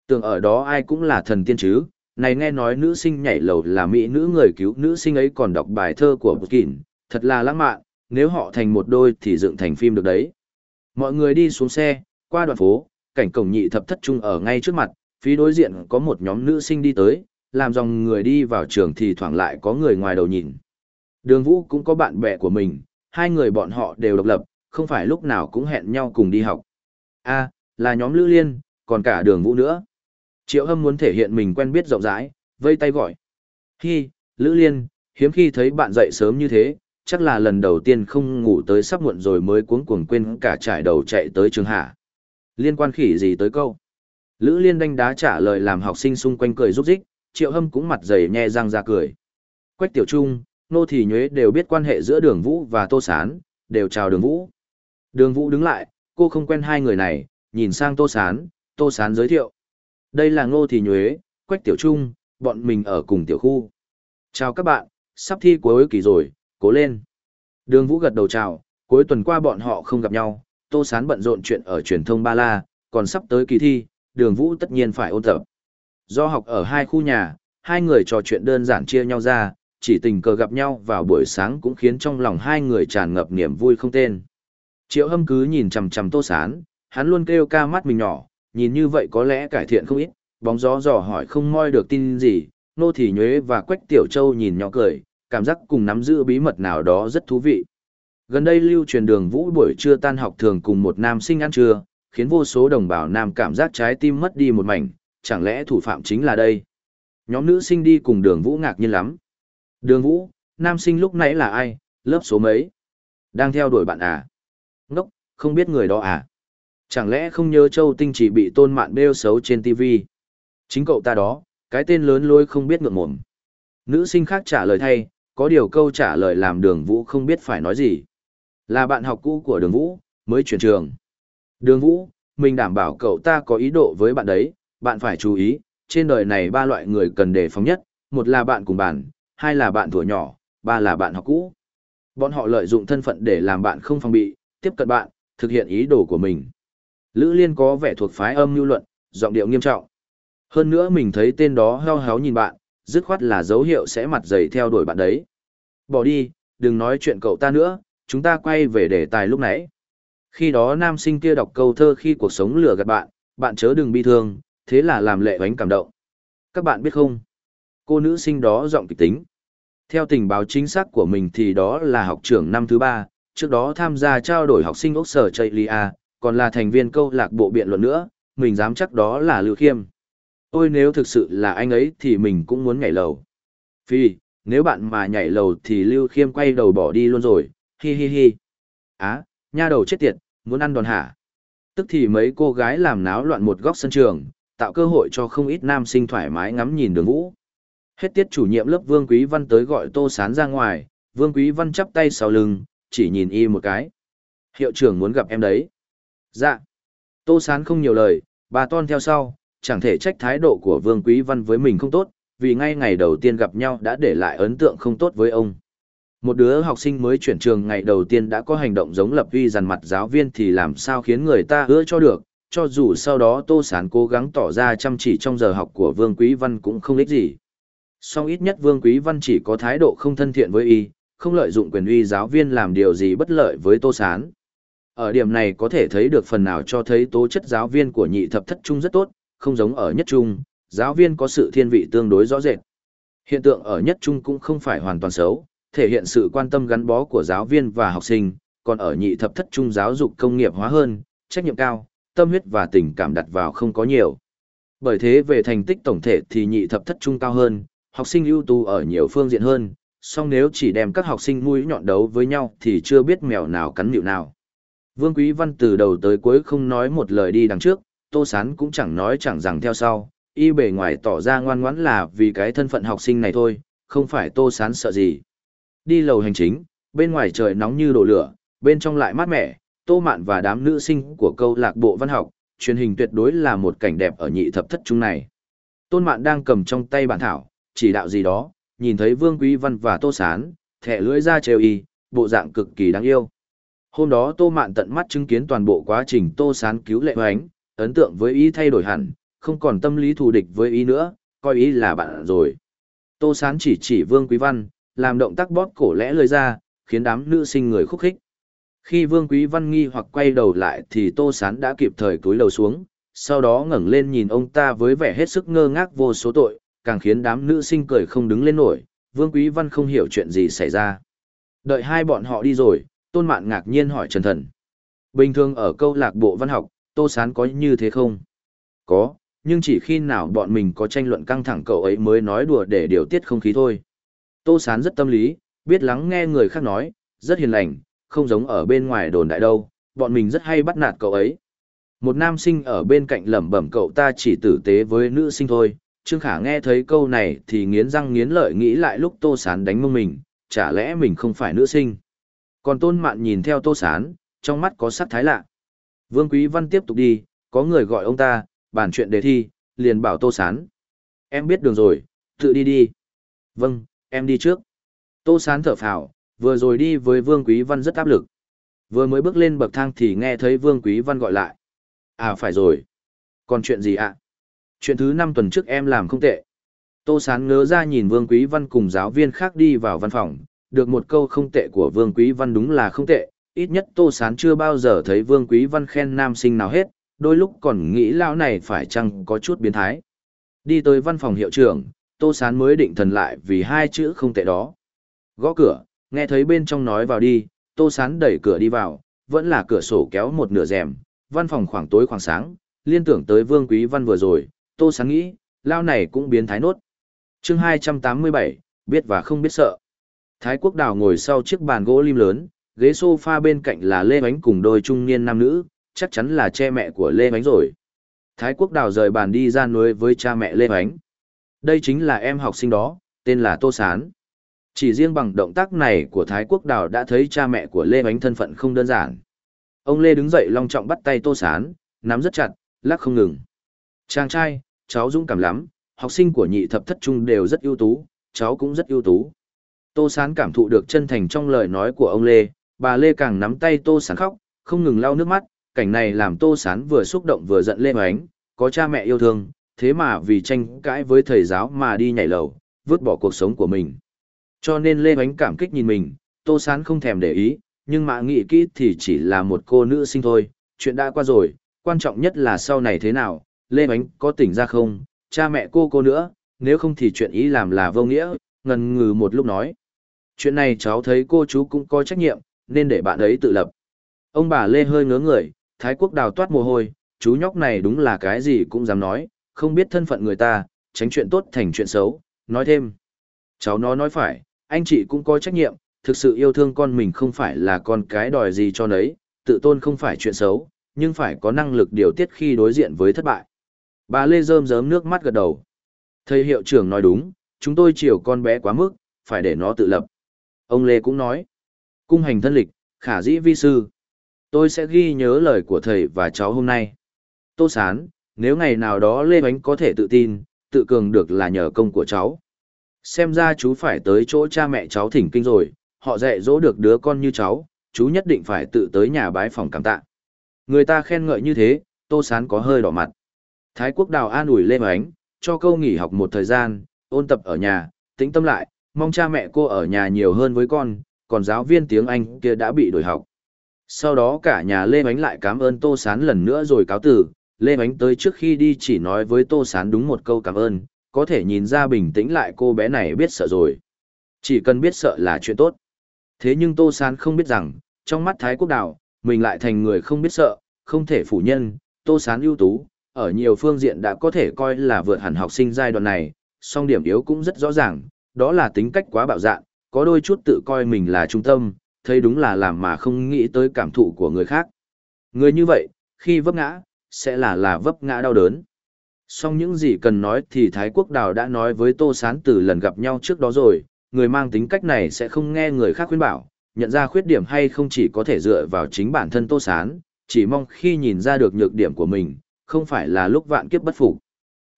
Tưởng ở đó ai cũng là thần tiên chứ, này nghe nói nữ sinh nhảy lầu là mỹ nữ người cứu nữ sinh ấy còn đọc bài thơ của Buskin, thật là lãng mạn, nếu họ thành một đôi thì dựng thành phim được đấy. Mọi người đi xuống xe, qua đoạn phố, cảnh cổng nhị thập thất trung ở ngay trước mặt, phía đối diện có một nhóm nữ sinh đi tới, làm dòng người đi vào trường thì thoảng lại có người ngoài đầu nhìn. Đường Vũ cũng có bạn bè của mình, hai người bọn họ đều độc lập, không phải lúc nào cũng hẹn nhau cùng đi học. A, là nhóm Lữ Liên, còn cả đường Vũ nữa. Triệu Hâm muốn thể hiện mình quen biết rộng rãi, vây tay gọi. Hi, Lữ Liên, hiếm khi thấy bạn dậy sớm như thế, chắc là lần đầu tiên không ngủ tới sắp muộn rồi mới cuống cuồng quên cả trải đầu chạy tới trường hạ. Liên quan khỉ gì tới câu? Lữ Liên đánh đá trả lời làm học sinh xung quanh cười rúc rích, Triệu Hâm cũng mặt dày nhe răng ra cười. Quách Tiểu Trung, Nô Thị Nhuế đều biết quan hệ giữa Đường Vũ và Tô Sán, đều chào Đường Vũ. Đường Vũ đứng lại, cô không quen hai người này, nhìn sang Tô Sán, Tô Sán giới thiệu. Đây là Ngô Thị Nhuế, Quách Tiểu Trung, bọn mình ở cùng tiểu khu. Chào các bạn, sắp thi cuối kỳ rồi, cố lên. Đường Vũ gật đầu chào, cuối tuần qua bọn họ không gặp nhau, Tô Sán bận rộn chuyện ở truyền thông Ba La, còn sắp tới kỳ thi, Đường Vũ tất nhiên phải ôn tập. Do học ở hai khu nhà, hai người trò chuyện đơn giản chia nhau ra, chỉ tình cờ gặp nhau vào buổi sáng cũng khiến trong lòng hai người tràn ngập niềm vui không tên. Triệu Hâm cứ nhìn chằm chằm Tô Sán, hắn luôn kêu ca mắt mình nhỏ, nhìn như vậy có lẽ cải thiện không ít, bóng gió dò hỏi không moi được tin gì, nô thị nhuế và quách tiểu châu nhìn nhỏ cười, cảm giác cùng nắm giữ bí mật nào đó rất thú vị. Gần đây lưu truyền đường vũ buổi trưa tan học thường cùng một nam sinh ăn trưa, khiến vô số đồng bào nam cảm giác trái tim mất đi một mảnh, chẳng lẽ thủ phạm chính là đây? Nhóm nữ sinh đi cùng đường vũ ngạc nhiên lắm. Đường vũ, nam sinh lúc nãy là ai, lớp số mấy? Đang theo đuổi bạn à? Ngốc, không biết người đó à? Chẳng lẽ không nhớ Châu Tinh chỉ bị tôn mạn bêu xấu trên TV? Chính cậu ta đó, cái tên lớn lôi không biết ngượng mồm. Nữ sinh khác trả lời thay, có điều câu trả lời làm đường vũ không biết phải nói gì. Là bạn học cũ của đường vũ, mới chuyển trường. Đường vũ, mình đảm bảo cậu ta có ý độ với bạn đấy, bạn phải chú ý, trên đời này ba loại người cần đề phòng nhất, một là bạn cùng bàn, hai là bạn tuổi nhỏ, ba là bạn học cũ. Bọn họ lợi dụng thân phận để làm bạn không phòng bị, tiếp cận bạn, thực hiện ý đồ của mình. Lữ Liên có vẻ thuộc phái âm lưu luận, giọng điệu nghiêm trọng. Hơn nữa mình thấy tên đó heo héo nhìn bạn, dứt khoát là dấu hiệu sẽ mặt dày theo đuổi bạn đấy. Bỏ đi, đừng nói chuyện cậu ta nữa, chúng ta quay về đề tài lúc nãy. Khi đó nam sinh kia đọc câu thơ khi cuộc sống lừa gạt bạn, bạn chớ đừng bi thương, thế là làm lệ vánh cảm động. Các bạn biết không? Cô nữ sinh đó giọng kịch tính. Theo tình báo chính xác của mình thì đó là học trưởng năm thứ ba, trước đó tham gia trao đổi học sinh Oxford Sở Chaylia, còn là thành viên câu lạc bộ biện luận nữa, mình dám chắc đó là Lưu Khiêm. Ôi nếu thực sự là anh ấy thì mình cũng muốn nhảy lầu. Phi, nếu bạn mà nhảy lầu thì Lưu Khiêm quay đầu bỏ đi luôn rồi, hi hi hi. Á, nha đầu chết tiệt, muốn ăn đòn hả? Tức thì mấy cô gái làm náo loạn một góc sân trường, tạo cơ hội cho không ít nam sinh thoải mái ngắm nhìn đường vũ. Hết tiết chủ nhiệm lớp Vương Quý Văn tới gọi Tô Sán ra ngoài, Vương Quý Văn chắp tay sau lưng, chỉ nhìn y một cái. Hiệu trưởng muốn gặp em đấy. Dạ. Tô Sán không nhiều lời, bà Ton theo sau, chẳng thể trách thái độ của Vương Quý Văn với mình không tốt, vì ngay ngày đầu tiên gặp nhau đã để lại ấn tượng không tốt với ông. Một đứa học sinh mới chuyển trường ngày đầu tiên đã có hành động giống lập vi dằn mặt giáo viên thì làm sao khiến người ta ưa cho được, cho dù sau đó Tô Sán cố gắng tỏ ra chăm chỉ trong giờ học của Vương Quý Văn cũng không ích gì. Song ít nhất Vương Quý Văn chỉ có thái độ không thân thiện với y, không lợi dụng quyền uy giáo viên làm điều gì bất lợi với Tô Sán. Ở điểm này có thể thấy được phần nào cho thấy tố chất giáo viên của nhị thập thất trung rất tốt, không giống ở nhất trung, giáo viên có sự thiên vị tương đối rõ rệt. Hiện tượng ở nhất trung cũng không phải hoàn toàn xấu, thể hiện sự quan tâm gắn bó của giáo viên và học sinh, còn ở nhị thập thất trung giáo dục công nghiệp hóa hơn, trách nhiệm cao, tâm huyết và tình cảm đặt vào không có nhiều. Bởi thế về thành tích tổng thể thì nhị thập thất trung cao hơn, học sinh ưu tú ở nhiều phương diện hơn, song nếu chỉ đem các học sinh mũi nhọn đấu với nhau thì chưa biết mèo nào cắn nhịu nào. Vương Quý Văn từ đầu tới cuối không nói một lời đi đằng trước, Tô Sán cũng chẳng nói chẳng rằng theo sau, y bề ngoài tỏ ra ngoan ngoãn là vì cái thân phận học sinh này thôi, không phải Tô Sán sợ gì. Đi lầu hành chính, bên ngoài trời nóng như đổ lửa, bên trong lại mát mẻ, Tô Mạn và đám nữ sinh của câu lạc bộ văn học, truyền hình tuyệt đối là một cảnh đẹp ở nhị thập thất trung này. Tôn Mạn đang cầm trong tay bản thảo, chỉ đạo gì đó, nhìn thấy Vương Quý Văn và Tô Sán, thẻ lưỡi ra trêu y, bộ dạng cực kỳ đáng yêu. Hôm đó Tô Mạn tận mắt chứng kiến toàn bộ quá trình Tô Sán cứu lệ hoánh, ấn tượng với ý thay đổi hẳn, không còn tâm lý thù địch với ý nữa, coi ý là bạn rồi. Tô Sán chỉ chỉ Vương Quý Văn, làm động tác bóp cổ lẽ lưỡi ra, khiến đám nữ sinh người khúc khích. Khi Vương Quý Văn nghi hoặc quay đầu lại thì Tô Sán đã kịp thời cúi đầu xuống, sau đó ngẩng lên nhìn ông ta với vẻ hết sức ngơ ngác vô số tội, càng khiến đám nữ sinh cười không đứng lên nổi, Vương Quý Văn không hiểu chuyện gì xảy ra. Đợi hai bọn họ đi rồi, Tôn Mạn ngạc nhiên hỏi Trần Thần. Bình thường ở câu lạc bộ văn học, Tô Sán có như thế không? Có, nhưng chỉ khi nào bọn mình có tranh luận căng thẳng cậu ấy mới nói đùa để điều tiết không khí thôi. Tô Sán rất tâm lý, biết lắng nghe người khác nói, rất hiền lành, không giống ở bên ngoài đồn đại đâu, bọn mình rất hay bắt nạt cậu ấy. Một nam sinh ở bên cạnh lẩm bẩm cậu ta chỉ tử tế với nữ sinh thôi. Trương Khả nghe thấy câu này thì nghiến răng nghiến lợi nghĩ lại lúc Tô Sán đánh mông mình, chả lẽ mình không phải nữ sinh. Còn Tôn Mạn nhìn theo Tô Sán, trong mắt có sắc thái lạ. Vương Quý Văn tiếp tục đi, có người gọi ông ta, bàn chuyện đề thi, liền bảo Tô Sán. Em biết đường rồi, tự đi đi. Vâng, em đi trước. Tô Sán thở phào, vừa rồi đi với Vương Quý Văn rất áp lực. Vừa mới bước lên bậc thang thì nghe thấy Vương Quý Văn gọi lại. À phải rồi. Còn chuyện gì ạ? Chuyện thứ năm tuần trước em làm không tệ. Tô Sán ngớ ra nhìn Vương Quý Văn cùng giáo viên khác đi vào văn phòng, được một câu không tệ của Vương Quý Văn đúng là không tệ, ít nhất Tô Sán chưa bao giờ thấy Vương Quý Văn khen nam sinh nào hết, đôi lúc còn nghĩ lão này phải chăng có chút biến thái. Đi tới văn phòng hiệu trưởng, Tô Sán mới định thần lại vì hai chữ không tệ đó. Gõ cửa, nghe thấy bên trong nói vào đi, Tô Sán đẩy cửa đi vào, vẫn là cửa sổ kéo một nửa rèm, văn phòng khoảng tối khoảng sáng, liên tưởng tới Vương Quý Văn vừa rồi, Tô Sán nghĩ, lao này cũng biến thái nốt. chương 287, biết và không biết sợ. Thái Quốc Đào ngồi sau chiếc bàn gỗ lim lớn, ghế sofa bên cạnh là Lê Bánh cùng đôi trung niên nam nữ, chắc chắn là che mẹ của Lê Bánh rồi. Thái Quốc Đào rời bàn đi ra núi với cha mẹ Lê Bánh. Đây chính là em học sinh đó, tên là Tô Sán. Chỉ riêng bằng động tác này của Thái Quốc Đào đã thấy cha mẹ của Lê Bánh thân phận không đơn giản. Ông Lê đứng dậy long trọng bắt tay Tô Sán, nắm rất chặt, lắc không ngừng. Chàng trai, cháu dũng cảm lắm, học sinh của nhị thập thất trung đều rất ưu tú, cháu cũng rất ưu tú. Tô Sán cảm thụ được chân thành trong lời nói của ông Lê, bà Lê càng nắm tay Tô Sán khóc, không ngừng lau nước mắt, cảnh này làm Tô Sán vừa xúc động vừa giận Lê Ánh có cha mẹ yêu thương, thế mà vì tranh cãi với thầy giáo mà đi nhảy lầu, vứt bỏ cuộc sống của mình. Cho nên Lê Bánh cảm kích nhìn mình, Tô Sán không thèm để ý, nhưng mà nghĩ kỹ thì chỉ là một cô nữ sinh thôi, chuyện đã qua rồi, quan trọng nhất là sau này thế nào, Lê Bánh có tỉnh ra không, cha mẹ cô cô nữa, nếu không thì chuyện ý làm là vô nghĩa, ngần ngừ một lúc nói. Chuyện này cháu thấy cô chú cũng có trách nhiệm, nên để bạn ấy tự lập. Ông bà Lê hơi ngớ người, Thái Quốc đào toát mồ hôi, chú nhóc này đúng là cái gì cũng dám nói, không biết thân phận người ta, tránh chuyện tốt thành chuyện xấu, nói thêm. Cháu nó nói phải, anh chị cũng có trách nhiệm, thực sự yêu thương con mình không phải là con cái đòi gì cho nấy, tự tôn không phải chuyện xấu, nhưng phải có năng lực điều tiết khi đối diện với thất bại. Bà Lê rơm rớm nước mắt gật đầu. Thầy hiệu trưởng nói đúng, chúng tôi chiều con bé quá mức, phải để nó tự lập. Ông Lê cũng nói, cung hành thân lịch, khả dĩ vi sư. Tôi sẽ ghi nhớ lời của thầy và cháu hôm nay. Tô Sán, nếu ngày nào đó Lê Bánh có thể tự tin, tự cường được là nhờ công của cháu. Xem ra chú phải tới chỗ cha mẹ cháu thỉnh kinh rồi, họ dạy dỗ được đứa con như cháu, chú nhất định phải tự tới nhà bái phòng cảm tạ. Người ta khen ngợi như thế, Tô Sán có hơi đỏ mặt. Thái Quốc Đào an ủi Lê Bánh, cho câu nghỉ học một thời gian, ôn tập ở nhà, tĩnh tâm lại, mong cha mẹ cô ở nhà nhiều hơn với con, còn giáo viên tiếng Anh kia đã bị đổi học. Sau đó cả nhà Lê Bánh lại cảm ơn Tô Sán lần nữa rồi cáo từ, Lê Bánh tới trước khi đi chỉ nói với Tô Sán đúng một câu cảm ơn, có thể nhìn ra bình tĩnh lại cô bé này biết sợ rồi. Chỉ cần biết sợ là chuyện tốt. Thế nhưng Tô Sán không biết rằng, trong mắt Thái Quốc Đạo, mình lại thành người không biết sợ, không thể phủ nhân, Tô Sán ưu tú, ở nhiều phương diện đã có thể coi là vượt hẳn học sinh giai đoạn này, song điểm yếu cũng rất rõ ràng, đó là tính cách quá bạo dạn, có đôi chút tự coi mình là trung tâm, thấy đúng là làm mà không nghĩ tới cảm thụ của người khác, Người như vậy, khi vấp ngã, sẽ là là vấp ngã đau đớn. Song những gì cần nói thì Thái Quốc Đào đã nói với Tô Sán từ lần gặp nhau trước đó rồi, người mang tính cách này sẽ không nghe người khác khuyên bảo, nhận ra khuyết điểm hay không chỉ có thể dựa vào chính bản thân Tô Sán, chỉ mong khi nhìn ra được nhược điểm của mình, không phải là lúc vạn kiếp bất phục.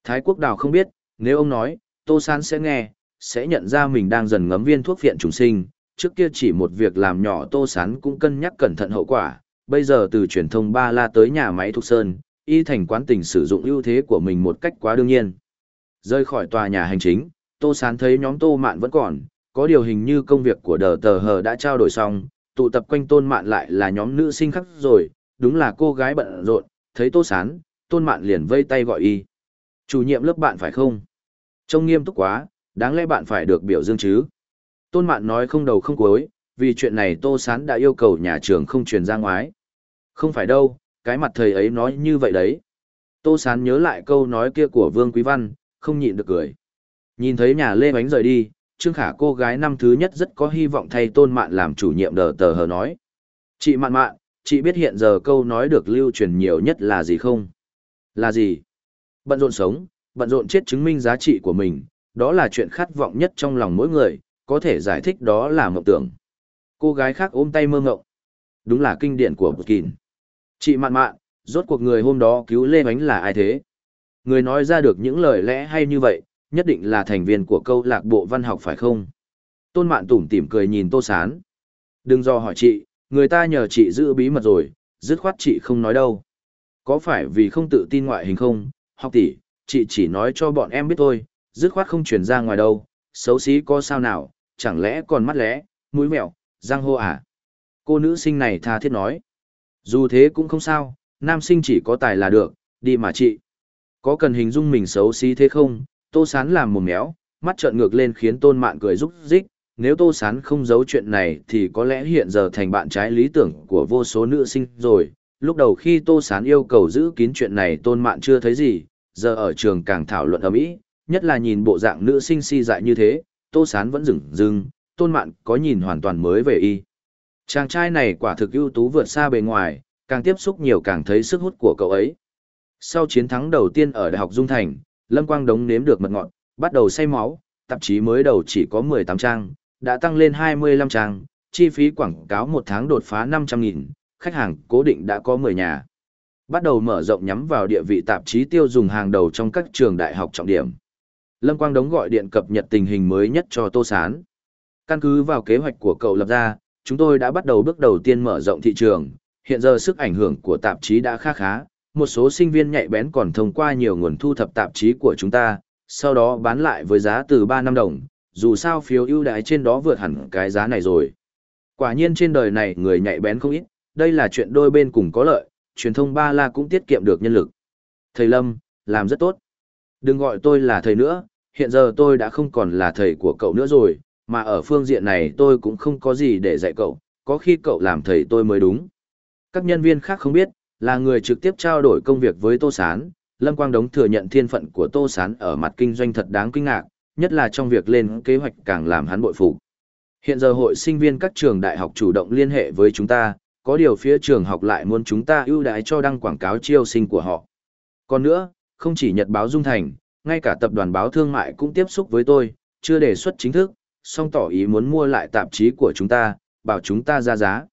Thái Quốc Đào không biết, nếu ông nói, Tô Sán sẽ nghe, sẽ nhận ra mình đang dần ngấm viên thuốc phiện trùng sinh, trước kia chỉ một việc làm nhỏ Tô Sán cũng cân nhắc cẩn thận hậu quả, bây giờ từ truyền thông ba la tới nhà máy Thục Sơn, y thành quán tình sử dụng ưu thế của mình một cách quá đương nhiên. Rơi khỏi tòa nhà hành chính, Tô Sán thấy nhóm Tô Mạn vẫn còn, có điều hình như công việc của đờ tờ hờ đã trao đổi xong, tụ tập quanh Tôn Mạn lại là nhóm nữ sinh khác rồi, đúng là cô gái bận rộn, thấy Tô Sán, Tôn Mạn liền vây tay gọi y. Chủ nhiệm lớp bạn phải không? Trông nghiêm túc quá, đáng lẽ bạn phải được biểu dương chứ. Tôn Mạn nói không đầu không cuối, vì chuyện này Tô Sán đã yêu cầu nhà trường không truyền ra ngoài. Không phải đâu, cái mặt thầy ấy nói như vậy đấy. Tô Sán nhớ lại câu nói kia của Vương Quý Văn, không nhịn được cười. Nhìn thấy nhà Lê Bánh rời đi, Trương Khả cô gái năm thứ nhất rất có hy vọng thay Tôn Mạn làm chủ nhiệm đờ tờ hờ nói. Chị Mạn Mạn, chị biết hiện giờ câu nói được lưu truyền nhiều nhất là gì không? Là gì? Bận rộn sống, bận rộn chết chứng minh giá trị của mình, đó là chuyện khát vọng nhất trong lòng mỗi người, có thể giải thích đó là mộng tưởng. Cô gái khác ôm tay mơ ngộng. Đúng là kinh điển của Bực Chị mạn mạn, rốt cuộc người hôm đó cứu Lê Bánh là ai thế? Người nói ra được những lời lẽ hay như vậy, nhất định là thành viên của câu lạc bộ văn học phải không? Tôn mạn tủm tỉm cười nhìn Tô Sán. Đừng do hỏi chị, người ta nhờ chị giữ bí mật rồi, dứt khoát chị không nói đâu. Có phải vì không tự tin ngoại hình không? Học tỷ, chị chỉ nói cho bọn em biết thôi, dứt khoát không truyền ra ngoài đâu, xấu xí có sao nào, chẳng lẽ còn mắt lẽ, mũi mẹo, răng hô à? Cô nữ sinh này tha thiết nói. Dù thế cũng không sao, nam sinh chỉ có tài là được, đi mà chị. Có cần hình dung mình xấu xí thế không? Tô Sán làm mồm méo, mắt trợn ngược lên khiến Tôn Mạn cười rúc rích. Nếu Tô Sán không giấu chuyện này thì có lẽ hiện giờ thành bạn trái lý tưởng của vô số nữ sinh rồi. Lúc đầu khi Tô Sán yêu cầu giữ kín chuyện này Tôn Mạn chưa thấy gì, giờ ở trường càng thảo luận ầm ĩ, nhất là nhìn bộ dạng nữ sinh si dại như thế, Tô Sán vẫn dừng dừng, Tôn Mạn có nhìn hoàn toàn mới về y. Chàng trai này quả thực ưu tú vượt xa bề ngoài, càng tiếp xúc nhiều càng thấy sức hút của cậu ấy. Sau chiến thắng đầu tiên ở Đại học Dung Thành, Lâm Quang Đống nếm được mật ngọt, bắt đầu say máu, tạp chí mới đầu chỉ có 18 trang, đã tăng lên 25 trang, chi phí quảng cáo một tháng đột phá 500.000, khách hàng cố định đã có 10 nhà. Bắt đầu mở rộng nhắm vào địa vị tạp chí tiêu dùng hàng đầu trong các trường đại học trọng điểm. Lâm Quang Đống gọi điện cập nhật tình hình mới nhất cho Tô Sán. Căn cứ vào kế hoạch của cậu lập ra, chúng tôi đã bắt đầu bước đầu tiên mở rộng thị trường, hiện giờ sức ảnh hưởng của tạp chí đã khá khá, một số sinh viên nhạy bén còn thông qua nhiều nguồn thu thập tạp chí của chúng ta, sau đó bán lại với giá từ 3 năm đồng, dù sao phiếu ưu đãi trên đó vượt hẳn cái giá này rồi. Quả nhiên trên đời này người nhạy bén không ít, đây là chuyện đôi bên cùng có lợi, truyền thông ba la cũng tiết kiệm được nhân lực. Thầy Lâm, làm rất tốt. Đừng gọi tôi là thầy nữa, hiện giờ tôi đã không còn là thầy của cậu nữa rồi, mà ở phương diện này tôi cũng không có gì để dạy cậu, có khi cậu làm thầy tôi mới đúng. Các nhân viên khác không biết, là người trực tiếp trao đổi công việc với Tô Sán, Lâm Quang Đống thừa nhận thiên phận của Tô Sán ở mặt kinh doanh thật đáng kinh ngạc, nhất là trong việc lên kế hoạch càng làm hắn bội phục. Hiện giờ hội sinh viên các trường đại học chủ động liên hệ với chúng ta, có điều phía trường học lại muốn chúng ta ưu đãi cho đăng quảng cáo chiêu sinh của họ. Còn nữa, không chỉ Nhật báo Dung Thành, ngay cả tập đoàn báo thương mại cũng tiếp xúc với tôi, chưa đề xuất chính thức, song tỏ ý muốn mua lại tạp chí của chúng ta, bảo chúng ta ra giá.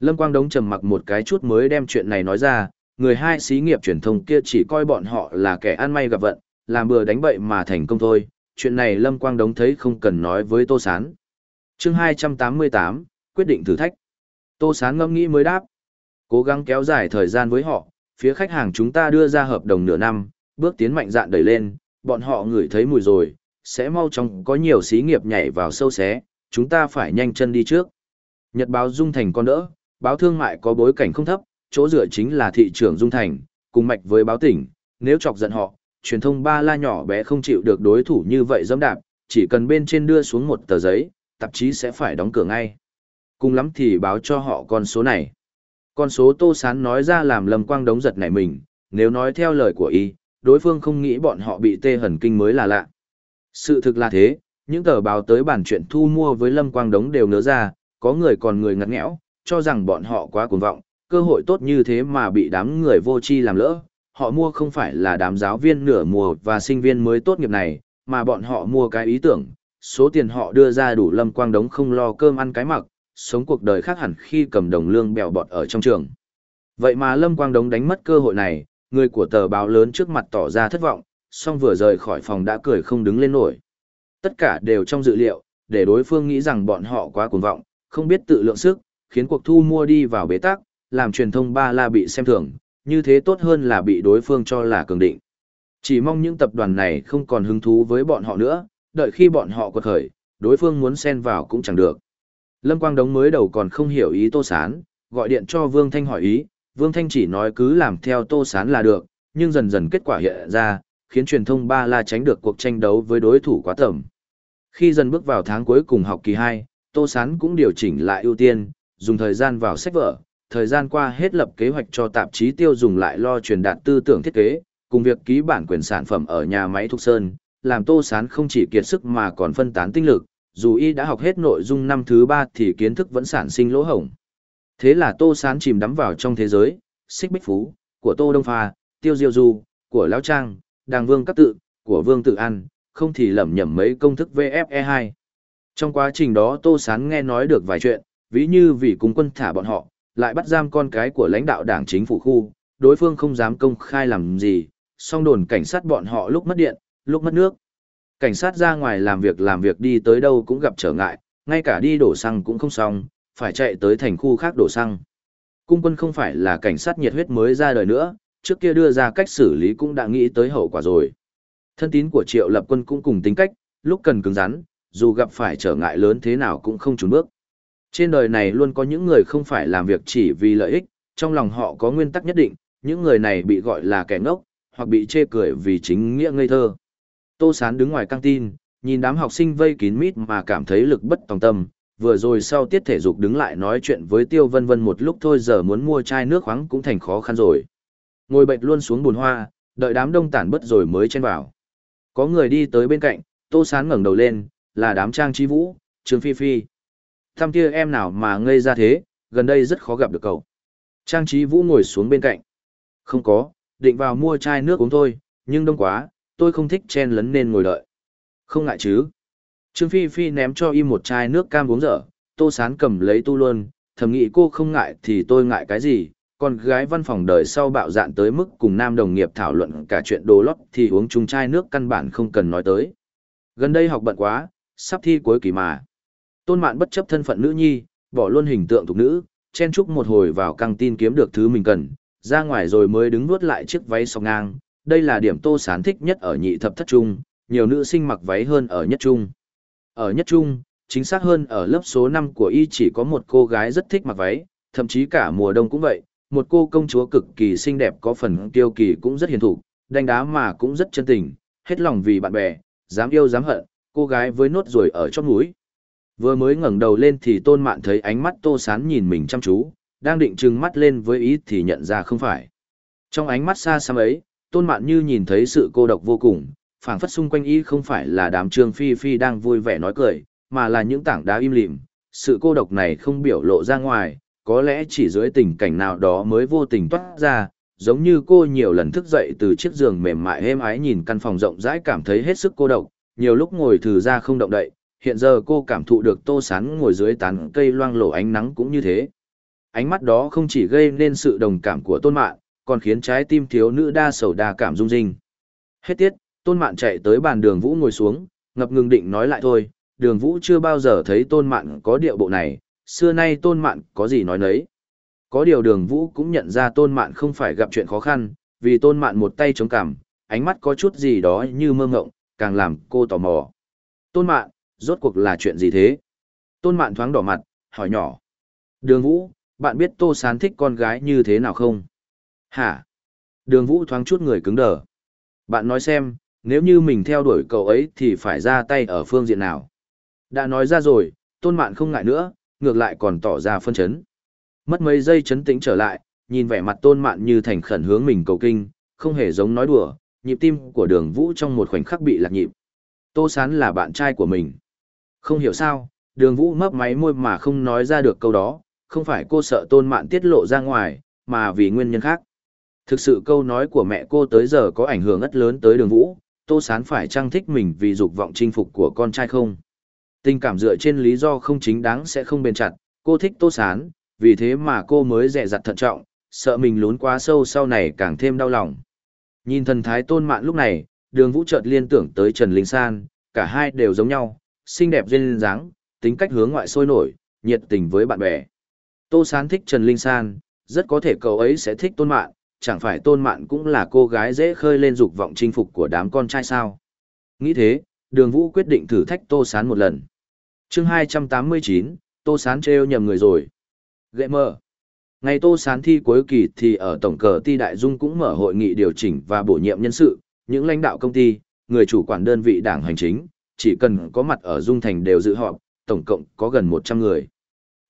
Lâm Quang Đống trầm mặc một cái chút mới đem chuyện này nói ra, người hai xí nghiệp truyền thông kia chỉ coi bọn họ là kẻ ăn may gặp vận, làm bừa đánh bậy mà thành công thôi, chuyện này Lâm Quang Đống thấy không cần nói với Tô Sán. chương 288, quyết định thử thách. Tô Sán ngẫm nghĩ mới đáp. Cố gắng kéo dài thời gian với họ, phía khách hàng chúng ta đưa ra hợp đồng nửa năm, bước tiến mạnh dạn đẩy lên, bọn họ ngửi thấy mùi rồi, sẽ mau chóng có nhiều xí nghiệp nhảy vào sâu xé, chúng ta phải nhanh chân đi trước. Nhật báo Dung Thành con đỡ, báo thương mại có bối cảnh không thấp, chỗ dựa chính là thị trường Dung Thành, cùng mạch với báo tỉnh, nếu chọc giận họ, truyền thông ba la nhỏ bé không chịu được đối thủ như vậy dẫm đạp, chỉ cần bên trên đưa xuống một tờ giấy, tạp chí sẽ phải đóng cửa ngay. Cùng lắm thì báo cho họ con số này. Con số Tô Sán nói ra làm Lâm Quang đống giật nảy mình, nếu nói theo lời của y, đối phương không nghĩ bọn họ bị tê hẩn kinh mới là lạ. Sự thực là thế, những tờ báo tới bản chuyện thu mua với Lâm Quang Đống đều nỡ ra, có người còn người ngặt nghẽo, cho rằng bọn họ quá cuồng vọng, cơ hội tốt như thế mà bị đám người vô tri làm lỡ. Họ mua không phải là đám giáo viên nửa mùa và sinh viên mới tốt nghiệp này, mà bọn họ mua cái ý tưởng, số tiền họ đưa ra đủ lâm quang đống không lo cơm ăn cái mặc, sống cuộc đời khác hẳn khi cầm đồng lương bèo bọt ở trong trường. Vậy mà lâm quang đống đánh mất cơ hội này, người của tờ báo lớn trước mặt tỏ ra thất vọng, song vừa rời khỏi phòng đã cười không đứng lên nổi. Tất cả đều trong dự liệu, để đối phương nghĩ rằng bọn họ quá cuồng vọng, không biết tự lượng sức, khiến cuộc thu mua đi vào bế tắc, làm truyền thông ba la bị xem thường, như thế tốt hơn là bị đối phương cho là cường định. Chỉ mong những tập đoàn này không còn hứng thú với bọn họ nữa, đợi khi bọn họ quật khởi, đối phương muốn xen vào cũng chẳng được. Lâm Quang Đống mới đầu còn không hiểu ý Tô Sán, gọi điện cho Vương Thanh hỏi ý, Vương Thanh chỉ nói cứ làm theo Tô Sán là được, nhưng dần dần kết quả hiện ra, khiến truyền thông ba la tránh được cuộc tranh đấu với đối thủ quá tầm. Khi dần bước vào tháng cuối cùng học kỳ 2, Tô Sán cũng điều chỉnh lại ưu tiên, dùng thời gian vào sách vở, thời gian qua hết lập kế hoạch cho tạp chí tiêu dùng lại lo truyền đạt tư tưởng thiết kế, cùng việc ký bản quyền sản phẩm ở nhà máy Thục Sơn, làm Tô Sán không chỉ kiệt sức mà còn phân tán tinh lực, dù y đã học hết nội dung năm thứ ba thì kiến thức vẫn sản sinh lỗ hổng. Thế là Tô Sán chìm đắm vào trong thế giới, xích bích phú, của Tô Đông Pha, Tiêu Diêu Du, của Lão Trang, Đàng Vương các Tự, của Vương Tự An, không thì lầm nhầm mấy công thức VFE2. Trong quá trình đó Tô Sán nghe nói được vài chuyện, ví như vì cùng quân thả bọn họ, lại bắt giam con cái của lãnh đạo đảng chính phủ khu, đối phương không dám công khai làm gì, song đồn cảnh sát bọn họ lúc mất điện, lúc mất nước. Cảnh sát ra ngoài làm việc làm việc đi tới đâu cũng gặp trở ngại, ngay cả đi đổ xăng cũng không xong, phải chạy tới thành khu khác đổ xăng. Cung quân không phải là cảnh sát nhiệt huyết mới ra đời nữa, trước kia đưa ra cách xử lý cũng đã nghĩ tới hậu quả rồi. Thân tín của triệu lập quân cũng cùng tính cách, lúc cần cứng rắn, dù gặp phải trở ngại lớn thế nào cũng không trốn bước. Trên đời này luôn có những người không phải làm việc chỉ vì lợi ích, trong lòng họ có nguyên tắc nhất định, những người này bị gọi là kẻ ngốc, hoặc bị chê cười vì chính nghĩa ngây thơ. Tô Sán đứng ngoài căng tin, nhìn đám học sinh vây kín mít mà cảm thấy lực bất tòng tâm, vừa rồi sau tiết thể dục đứng lại nói chuyện với Tiêu Vân Vân một lúc thôi giờ muốn mua chai nước khoáng cũng thành khó khăn rồi. Ngồi bệnh luôn xuống bùn hoa, đợi đám đông tản bất rồi mới chen vào. Có người đi tới bên cạnh, Tô Sán ngẩng đầu lên, là đám trang trí vũ, Trương Phi Phi. Thăm kia em nào mà ngây ra thế, gần đây rất khó gặp được cậu. Trang trí vũ ngồi xuống bên cạnh. Không có, định vào mua chai nước uống thôi, nhưng đông quá, tôi không thích chen lấn nên ngồi đợi. Không ngại chứ. Trương Phi Phi ném cho y một chai nước cam uống dở, Tô Sán cầm lấy tu luôn, thầm nghĩ cô không ngại thì tôi ngại cái gì, con gái văn phòng đời sau bạo dạn tới mức cùng nam đồng nghiệp thảo luận cả chuyện đồ lót thì uống chung chai nước căn bản không cần nói tới. Gần đây học bận quá, sắp thi cuối kỳ mà. Tôn Mạn bất chấp thân phận nữ nhi, bỏ luôn hình tượng thuộc nữ, chen chúc một hồi vào căng tin kiếm được thứ mình cần, ra ngoài rồi mới đứng nuốt lại chiếc váy sọc ngang. Đây là điểm Tô Sán thích nhất ở nhị thập thất trung, nhiều nữ sinh mặc váy hơn ở nhất trung. Ở nhất trung, chính xác hơn ở lớp số 5 của y chỉ có một cô gái rất thích mặc váy, thậm chí cả mùa đông cũng vậy, một cô công chúa cực kỳ xinh đẹp có phần kiêu kỳ cũng rất hiền thục, đánh đá mà cũng rất chân tình, hết lòng vì bạn bè, dám yêu dám hận, cô gái với nốt ruồi ở trong mũi. Vừa mới ngẩng đầu lên thì Tôn Mạn thấy ánh mắt Tô Sán nhìn mình chăm chú, đang định trừng mắt lên với ý thì nhận ra không phải. Trong ánh mắt xa xăm ấy, Tôn Mạn như nhìn thấy sự cô độc vô cùng, phảng phất xung quanh y không phải là đám trương phi phi đang vui vẻ nói cười, mà là những tảng đá im lìm. Sự cô độc này không biểu lộ ra ngoài, có lẽ chỉ dưới tình cảnh nào đó mới vô tình toát ra, giống như cô nhiều lần thức dậy từ chiếc giường mềm mại êm ái nhìn căn phòng rộng rãi cảm thấy hết sức cô độc, nhiều lúc ngồi thử ra không động đậy, hiện giờ cô cảm thụ được tô sán ngồi dưới tán cây loang lổ ánh nắng cũng như thế. Ánh mắt đó không chỉ gây nên sự đồng cảm của tôn mạng còn khiến trái tim thiếu nữ đa sầu đa cảm rung rinh. Hết tiết, tôn mạn chạy tới bàn đường vũ ngồi xuống, ngập ngừng định nói lại thôi, đường vũ chưa bao giờ thấy tôn mạn có điệu bộ này, xưa nay tôn mạn có gì nói nấy. Có điều đường vũ cũng nhận ra tôn mạn không phải gặp chuyện khó khăn, vì tôn mạn một tay chống cằm, ánh mắt có chút gì đó như mơ ngộng, càng làm cô tò mò. Tôn mạn, rốt cuộc là chuyện gì thế? Tôn mạn thoáng đỏ mặt, hỏi nhỏ. Đường vũ, bạn biết tô sán thích con gái như thế nào không? Hả? Đường vũ thoáng chút người cứng đờ. Bạn nói xem, nếu như mình theo đuổi cậu ấy thì phải ra tay ở phương diện nào? Đã nói ra rồi, tôn mạn không ngại nữa, ngược lại còn tỏ ra phân chấn. Mất mấy giây chấn tĩnh trở lại, nhìn vẻ mặt tôn mạn như thành khẩn hướng mình cầu kinh, không hề giống nói đùa, nhịp tim của đường vũ trong một khoảnh khắc bị lạc nhịp. Tô Sán là bạn trai của mình. Không hiểu sao, đường vũ mấp máy môi mà không nói ra được câu đó, không phải cô sợ tôn mạn tiết lộ ra ngoài, mà vì nguyên nhân khác. Thực sự câu nói của mẹ cô tới giờ có ảnh hưởng rất lớn tới đường vũ, Tô Sán phải trang thích mình vì dục vọng chinh phục của con trai không. Tình cảm dựa trên lý do không chính đáng sẽ không bền chặt, cô thích Tô Sán, vì thế mà cô mới dè dặt thận trọng, sợ mình lún quá sâu sau này càng thêm đau lòng. Nhìn thần thái tôn mạn lúc này, đường vũ chợt liên tưởng tới Trần Linh San, cả hai đều giống nhau, xinh đẹp duyên dáng, tính cách hướng ngoại sôi nổi, nhiệt tình với bạn bè. Tô Sán thích Trần Linh San, rất có thể cậu ấy sẽ thích tôn mạn, chẳng phải tôn mạn cũng là cô gái dễ khơi lên dục vọng chinh phục của đám con trai sao. Nghĩ thế, đường vũ quyết định thử thách Tô Sán một lần chương 289, Tô Sán trêu nhầm người rồi. Gệ mơ. Ngày Tô Sán thi cuối kỳ thì ở Tổng cờ Ti Đại Dung cũng mở hội nghị điều chỉnh và bổ nhiệm nhân sự, những lãnh đạo công ty, người chủ quản đơn vị đảng hành chính, chỉ cần có mặt ở Dung Thành đều dự họp, tổng cộng có gần 100 người.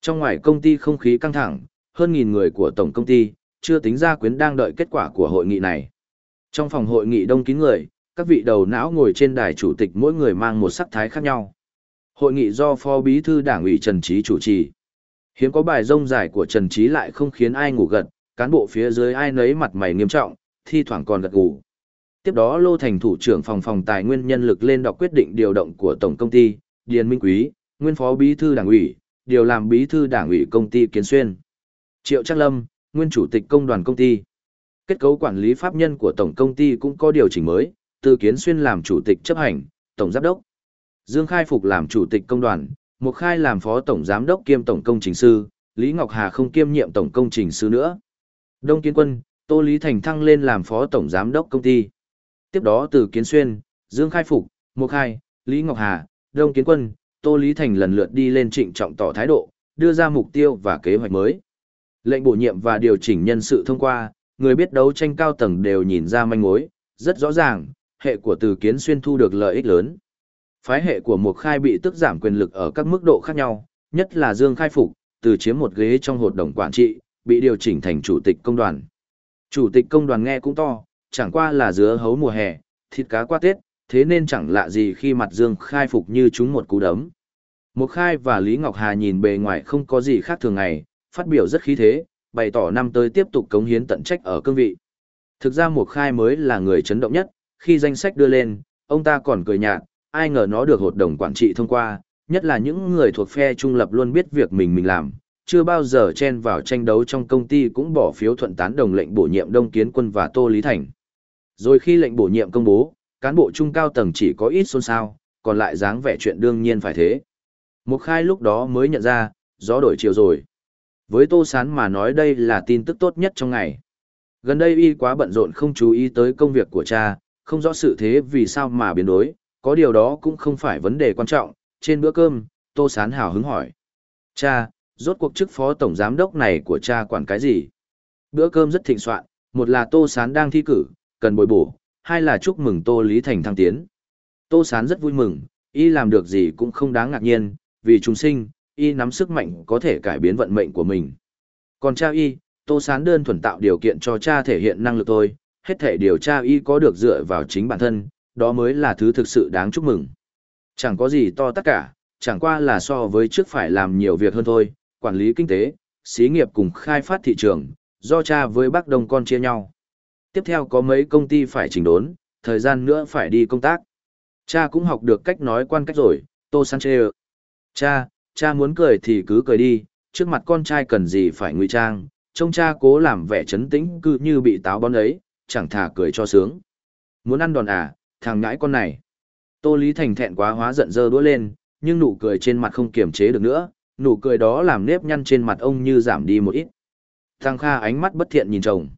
Trong ngoài công ty không khí căng thẳng, hơn nghìn người của tổng công ty, chưa tính ra quyến đang đợi kết quả của hội nghị này. Trong phòng hội nghị đông kín người, các vị đầu não ngồi trên đài chủ tịch mỗi người mang một sắc thái khác nhau. Hội nghị do Phó Bí thư Đảng ủy Trần Trí chủ trì. Hiếm có bài rông dài của Trần Trí lại không khiến ai ngủ gật, cán bộ phía dưới ai nấy mặt mày nghiêm trọng, thi thoảng còn gật gù. Tiếp đó Lô Thành thủ trưởng phòng phòng tài nguyên nhân lực lên đọc quyết định điều động của tổng công ty, Điền Minh Quý, nguyên phó bí thư đảng ủy, điều làm bí thư đảng ủy công ty Kiến Xuyên. Triệu Trác Lâm, nguyên chủ tịch công đoàn công ty. Kết cấu quản lý pháp nhân của tổng công ty cũng có điều chỉnh mới, từ Kiến Xuyên làm chủ tịch chấp hành, tổng giám đốc. Dương Khai Phục làm chủ tịch công đoàn, Mục Khai làm phó tổng giám đốc kiêm tổng công trình sư, Lý Ngọc Hà không kiêm nhiệm tổng công trình sư nữa. Đông Kiến Quân, Tô Lý Thành thăng lên làm phó tổng giám đốc công ty. Tiếp đó từ Kiến Xuyên, Dương Khai Phục, Mục Khai, Lý Ngọc Hà, Đông Kiến Quân, Tô Lý Thành lần lượt đi lên trịnh trọng tỏ thái độ, đưa ra mục tiêu và kế hoạch mới. Lệnh bổ nhiệm và điều chỉnh nhân sự thông qua, người biết đấu tranh cao tầng đều nhìn ra manh mối, rất rõ ràng, hệ của từ kiến xuyên thu được lợi ích lớn. Phái hệ của Mục Khai bị tức giảm quyền lực ở các mức độ khác nhau, nhất là Dương Khai Phục, từ chiếm một ghế trong hội đồng quản trị, bị điều chỉnh thành chủ tịch công đoàn. Chủ tịch công đoàn nghe cũng to, chẳng qua là dứa hấu mùa hè, thịt cá qua Tết, thế nên chẳng lạ gì khi mặt Dương Khai Phục như chúng một cú đấm. Mục Khai và Lý Ngọc Hà nhìn bề ngoài không có gì khác thường ngày, phát biểu rất khí thế, bày tỏ năm tới tiếp tục cống hiến tận trách ở cương vị. Thực ra Mục Khai mới là người chấn động nhất, khi danh sách đưa lên, ông ta còn cười nhạt, ai ngờ nó được hội đồng quản trị thông qua, nhất là những người thuộc phe trung lập luôn biết việc mình mình làm, chưa bao giờ chen vào tranh đấu trong công ty cũng bỏ phiếu thuận tán đồng lệnh bổ nhiệm Đông Kiến Quân và Tô Lý Thành. Rồi khi lệnh bổ nhiệm công bố, cán bộ trung cao tầng chỉ có ít xôn xao, còn lại dáng vẻ chuyện đương nhiên phải thế. Mục Khai lúc đó mới nhận ra, gió đổi chiều rồi. Với Tô Sán mà nói đây là tin tức tốt nhất trong ngày. Gần đây y quá bận rộn không chú ý tới công việc của cha, không rõ sự thế vì sao mà biến đối, có điều đó cũng không phải vấn đề quan trọng. Trên bữa cơm, Tô Sán hào hứng hỏi. Cha, rốt cuộc chức phó tổng giám đốc này của cha quản cái gì? Bữa cơm rất thịnh soạn, một là Tô Sán đang thi cử, cần bồi bổ, hai là chúc mừng Tô Lý Thành thăng tiến. Tô Sán rất vui mừng, y làm được gì cũng không đáng ngạc nhiên, vì chúng sinh, y nắm sức mạnh có thể cải biến vận mệnh của mình. Còn cha y, Tô Sán đơn thuần tạo điều kiện cho cha thể hiện năng lực thôi, hết thể điều tra y có được dựa vào chính bản thân, đó mới là thứ thực sự đáng chúc mừng. Chẳng có gì to tất cả, chẳng qua là so với trước phải làm nhiều việc hơn thôi, quản lý kinh tế, xí nghiệp cùng khai phát thị trường, do cha với bác đồng con chia nhau. Tiếp theo có mấy công ty phải chỉnh đốn, thời gian nữa phải đi công tác. Cha cũng học được cách nói quan cách rồi, Tô San chê Cha, cha muốn cười thì cứ cười đi, trước mặt con trai cần gì phải ngụy trang, trông cha cố làm vẻ chấn tĩnh cứ như bị táo bón ấy, chẳng thà cười cho sướng. Muốn ăn đòn à, thằng ngãi con này. Tô Lý Thành thẹn quá hóa giận dơ đũa lên, nhưng nụ cười trên mặt không kiềm chế được nữa, nụ cười đó làm nếp nhăn trên mặt ông như giảm đi một ít. Thằng Kha ánh mắt bất thiện nhìn chồng.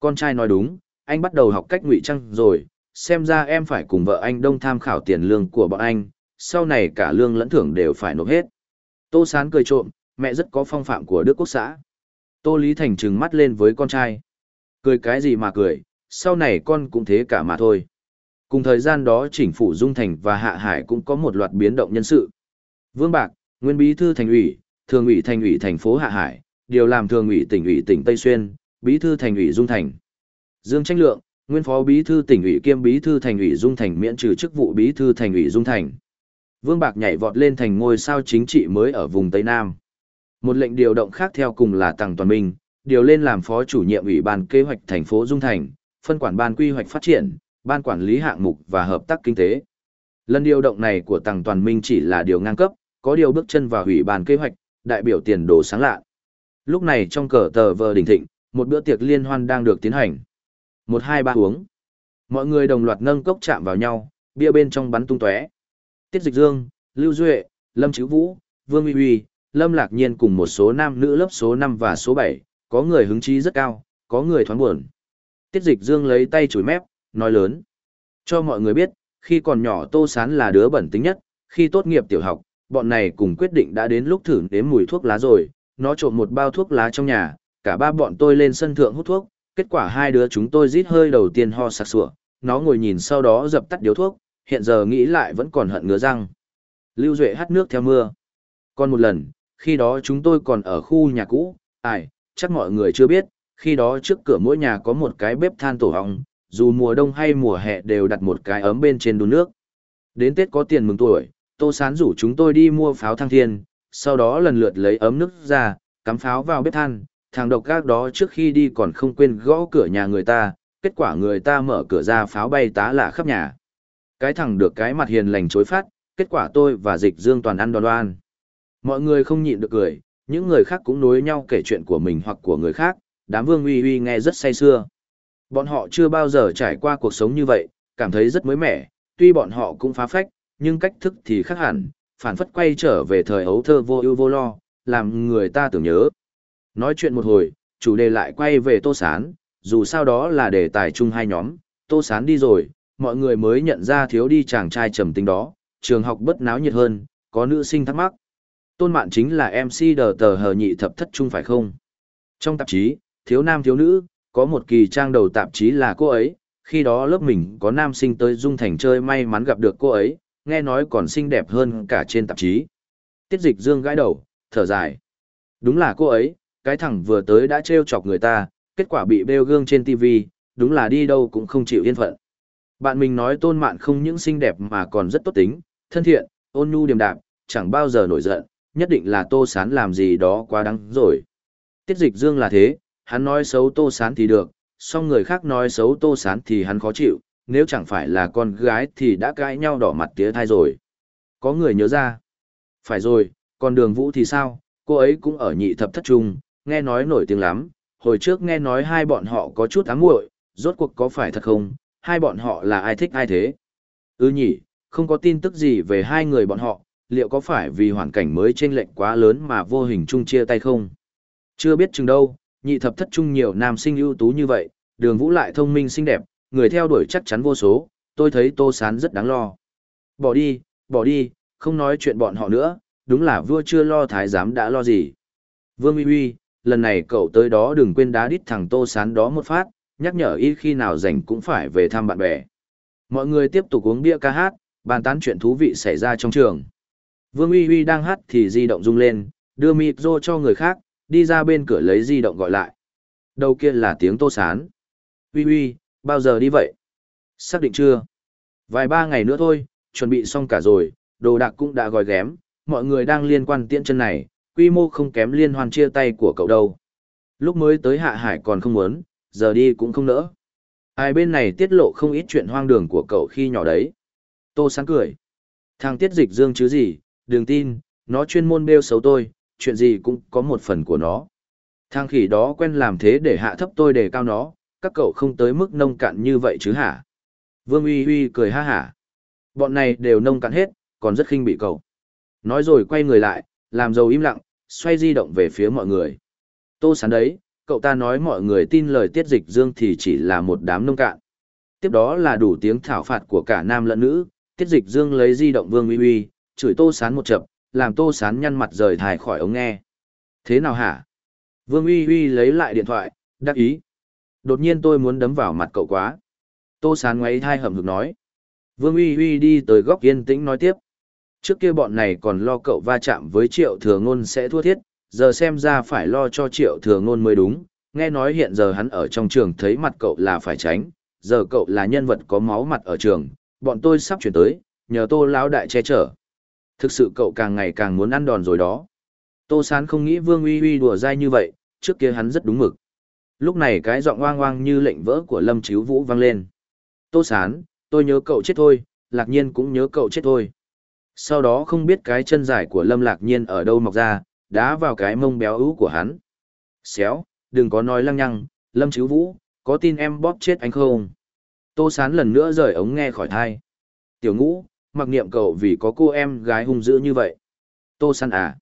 Con trai nói đúng, anh bắt đầu học cách ngụy trang rồi, xem ra em phải cùng vợ anh đông tham khảo tiền lương của bọn anh, sau này cả lương lẫn thưởng đều phải nộp hết. Tô Sán cười trộm, mẹ rất có phong phạm của Đức Quốc xã. Tô Lý Thành trừng mắt lên với con trai. Cười cái gì mà cười, sau này con cũng thế cả mà thôi. Cùng thời gian đó chỉnh phủ Dung Thành và Hạ Hải cũng có một loạt biến động nhân sự. Vương Bạc, nguyên bí thư thành ủy, thường ủy thành ủy thành phố Hạ Hải, điều làm thường ủy tỉnh ủy tỉnh Tây Xuyên, bí thư thành ủy Dung Thành. Dương Tranh Lượng, nguyên phó bí thư tỉnh ủy kiêm bí thư thành ủy Dung Thành miễn trừ chức vụ bí thư thành ủy Dung Thành. Vương Bạc nhảy vọt lên thành ngôi sao chính trị mới ở vùng Tây Nam. Một lệnh điều động khác theo cùng là Tăng Toàn Minh, điều lên làm phó chủ nhiệm ủy ban kế hoạch thành phố Dung Thành, phân quản ban quy hoạch phát triển, ban quản lý hạng mục và hợp tác kinh tế. Lần điều động này của Tằng Toàn Minh chỉ là điều ngang cấp, có điều bước chân vào ủy ban kế hoạch, đại biểu tiền đồ sáng lạ. Lúc này trong cờ tờ vờ đỉnh thịnh, một bữa tiệc liên hoan đang được tiến hành. Một hai ba uống. Mọi người đồng loạt nâng cốc chạm vào nhau, bia bên trong bắn tung tóe. Tiết Dịch Dương, Lưu Duệ, Lâm Chữ Vũ, Vương Uy Uy, Lâm Lạc Nhiên cùng một số nam nữ lớp số 5 và số 7, có người hứng chí rất cao, có người thoáng buồn. Tiết Dịch Dương lấy tay chùi mép, nói lớn. Cho mọi người biết, khi còn nhỏ Tô Sán là đứa bẩn tính nhất, khi tốt nghiệp tiểu học, bọn này cùng quyết định đã đến lúc thử nếm mùi thuốc lá rồi, nó trộm một bao thuốc lá trong nhà, cả ba bọn tôi lên sân thượng hút thuốc, kết quả hai đứa chúng tôi rít hơi đầu tiên ho sặc sủa, nó ngồi nhìn sau đó dập tắt điếu thuốc, hiện giờ nghĩ lại vẫn còn hận ngứa răng. Lưu Duệ hắt nước theo mưa. Còn một lần, khi đó chúng tôi còn ở khu nhà cũ, ai, chắc mọi người chưa biết, khi đó trước cửa mỗi nhà có một cái bếp than tổ hong, dù mùa đông hay mùa hè đều đặt một cái ấm bên trên đun nước. Đến Tết có tiền mừng tuổi, Tô Sán rủ chúng tôi đi mua pháo thăng thiên, sau đó lần lượt lấy ấm nước ra, cắm pháo vào bếp than, thằng độc gác đó trước khi đi còn không quên gõ cửa nhà người ta, kết quả người ta mở cửa ra pháo bay tá lạ khắp nhà. Cái thằng được cái mặt hiền lành chối phát, kết quả tôi và dịch dương toàn ăn đoan đoan. Mọi người không nhịn được cười, những người khác cũng nối nhau kể chuyện của mình hoặc của người khác, đám vương uy uy nghe rất say sưa. Bọn họ chưa bao giờ trải qua cuộc sống như vậy, cảm thấy rất mới mẻ, tuy bọn họ cũng phá phách, nhưng cách thức thì khác hẳn, phản phất quay trở về thời ấu thơ vô ưu vô lo, làm người ta tưởng nhớ. Nói chuyện một hồi, chủ đề lại quay về Tô Sán, dù sao đó là đề tài chung hai nhóm, Tô Sán đi rồi, mọi người mới nhận ra thiếu đi chàng trai trầm tính đó, trường học bất náo nhiệt hơn, có nữ sinh thắc mắc. Tôn Mạn chính là MC đờ tờ hờ nhị thập thất chung phải không? Trong tạp chí, thiếu nam thiếu nữ, có một kỳ trang đầu tạp chí là cô ấy, khi đó lớp mình có nam sinh tới Dung Thành chơi may mắn gặp được cô ấy, nghe nói còn xinh đẹp hơn cả trên tạp chí. Tiết dịch dương gãi đầu, thở dài. Đúng là cô ấy, cái thằng vừa tới đã trêu chọc người ta, kết quả bị bêu gương trên TV, đúng là đi đâu cũng không chịu yên phận. Bạn mình nói tôn mạn không những xinh đẹp mà còn rất tốt tính, thân thiện, ôn nhu điềm đạm, chẳng bao giờ nổi giận, nhất định là tô sán làm gì đó quá đáng rồi. Tiết dịch dương là thế, hắn nói xấu tô sán thì được, song người khác nói xấu tô sán thì hắn khó chịu, nếu chẳng phải là con gái thì đã cãi nhau đỏ mặt tía thai rồi. Có người nhớ ra. Phải rồi, còn đường vũ thì sao, cô ấy cũng ở nhị thập thất trung, nghe nói nổi tiếng lắm, hồi trước nghe nói hai bọn họ có chút ám muội, rốt cuộc có phải thật không, hai bọn họ là ai thích ai thế? Ừ nhỉ, không có tin tức gì về hai người bọn họ, liệu có phải vì hoàn cảnh mới chênh lệch quá lớn mà vô hình chung chia tay không? Chưa biết chừng đâu, nhị thập thất trung nhiều nam sinh ưu tú như vậy, đường vũ lại thông minh xinh đẹp, người theo đuổi chắc chắn vô số, tôi thấy tô sán rất đáng lo. Bỏ đi, bỏ đi, không nói chuyện bọn họ nữa, đúng là vua chưa lo thái giám đã lo gì. Vương uy uy, lần này cậu tới đó đừng quên đá đít thằng tô sán đó một phát, nhắc nhở y khi nào rảnh cũng phải về thăm bạn bè. Mọi người tiếp tục uống bia ca hát, bàn tán chuyện thú vị xảy ra trong trường. Vương Uy Uy đang hát thì di động rung lên, đưa micro cho người khác, đi ra bên cửa lấy di động gọi lại. Đầu kia là tiếng tô sán. Uy Uy, bao giờ đi vậy? Xác định chưa? Vài ba ngày nữa thôi, chuẩn bị xong cả rồi, đồ đạc cũng đã gói ghém, mọi người đang liên quan tiễn chân này, quy mô không kém liên hoan chia tay của cậu đâu. Lúc mới tới hạ hải còn không muốn, giờ đi cũng không nỡ. Ai bên này tiết lộ không ít chuyện hoang đường của cậu khi nhỏ đấy. Tô sáng cười. Thằng tiết dịch dương chứ gì, đừng tin, nó chuyên môn bêu xấu tôi, chuyện gì cũng có một phần của nó. Thang khỉ đó quen làm thế để hạ thấp tôi để cao nó, các cậu không tới mức nông cạn như vậy chứ hả? Vương uy uy cười ha hả. Bọn này đều nông cạn hết, còn rất khinh bị cậu. Nói rồi quay người lại, làm dầu im lặng, xoay di động về phía mọi người. Tô sán đấy, cậu ta nói mọi người tin lời tiết dịch dương thì chỉ là một đám nông cạn. Tiếp đó là đủ tiếng thảo phạt của cả nam lẫn nữ, tiết dịch dương lấy di động vương uy uy, chửi tô sán một chập, làm tô sán nhăn mặt rời thải khỏi ống nghe. Thế nào hả? Vương uy uy lấy lại điện thoại, đắc ý. Đột nhiên tôi muốn đấm vào mặt cậu quá. Tô sán ngoáy thai hầm hực nói. Vương uy uy đi tới góc yên tĩnh nói tiếp. Trước kia bọn này còn lo cậu va chạm với triệu thừa ngôn sẽ thua thiết, giờ xem ra phải lo cho triệu thừa ngôn mới đúng. Nghe nói hiện giờ hắn ở trong trường thấy mặt cậu là phải tránh, giờ cậu là nhân vật có máu mặt ở trường, bọn tôi sắp chuyển tới, nhờ tô lão đại che chở. Thực sự cậu càng ngày càng muốn ăn đòn rồi đó. Tô Sán không nghĩ Vương Uy Uy đùa dai như vậy, trước kia hắn rất đúng mực. Lúc này cái giọng oang oang như lệnh vỡ của Lâm Chíu Vũ vang lên. Tô Sán, tôi nhớ cậu chết thôi, lạc nhiên cũng nhớ cậu chết thôi. Sau đó không biết cái chân dài của Lâm lạc nhiên ở đâu mọc ra, đá vào cái mông béo ú của hắn. Xéo, đừng có nói lăng nhăng, Lâm Chíu Vũ, có tin em bóp chết anh không? Tô Sán lần nữa rời ống nghe khỏi thai. Tiểu ngũ, mặc niệm cậu vì có cô em gái hung dữ như vậy. Tô Sán à?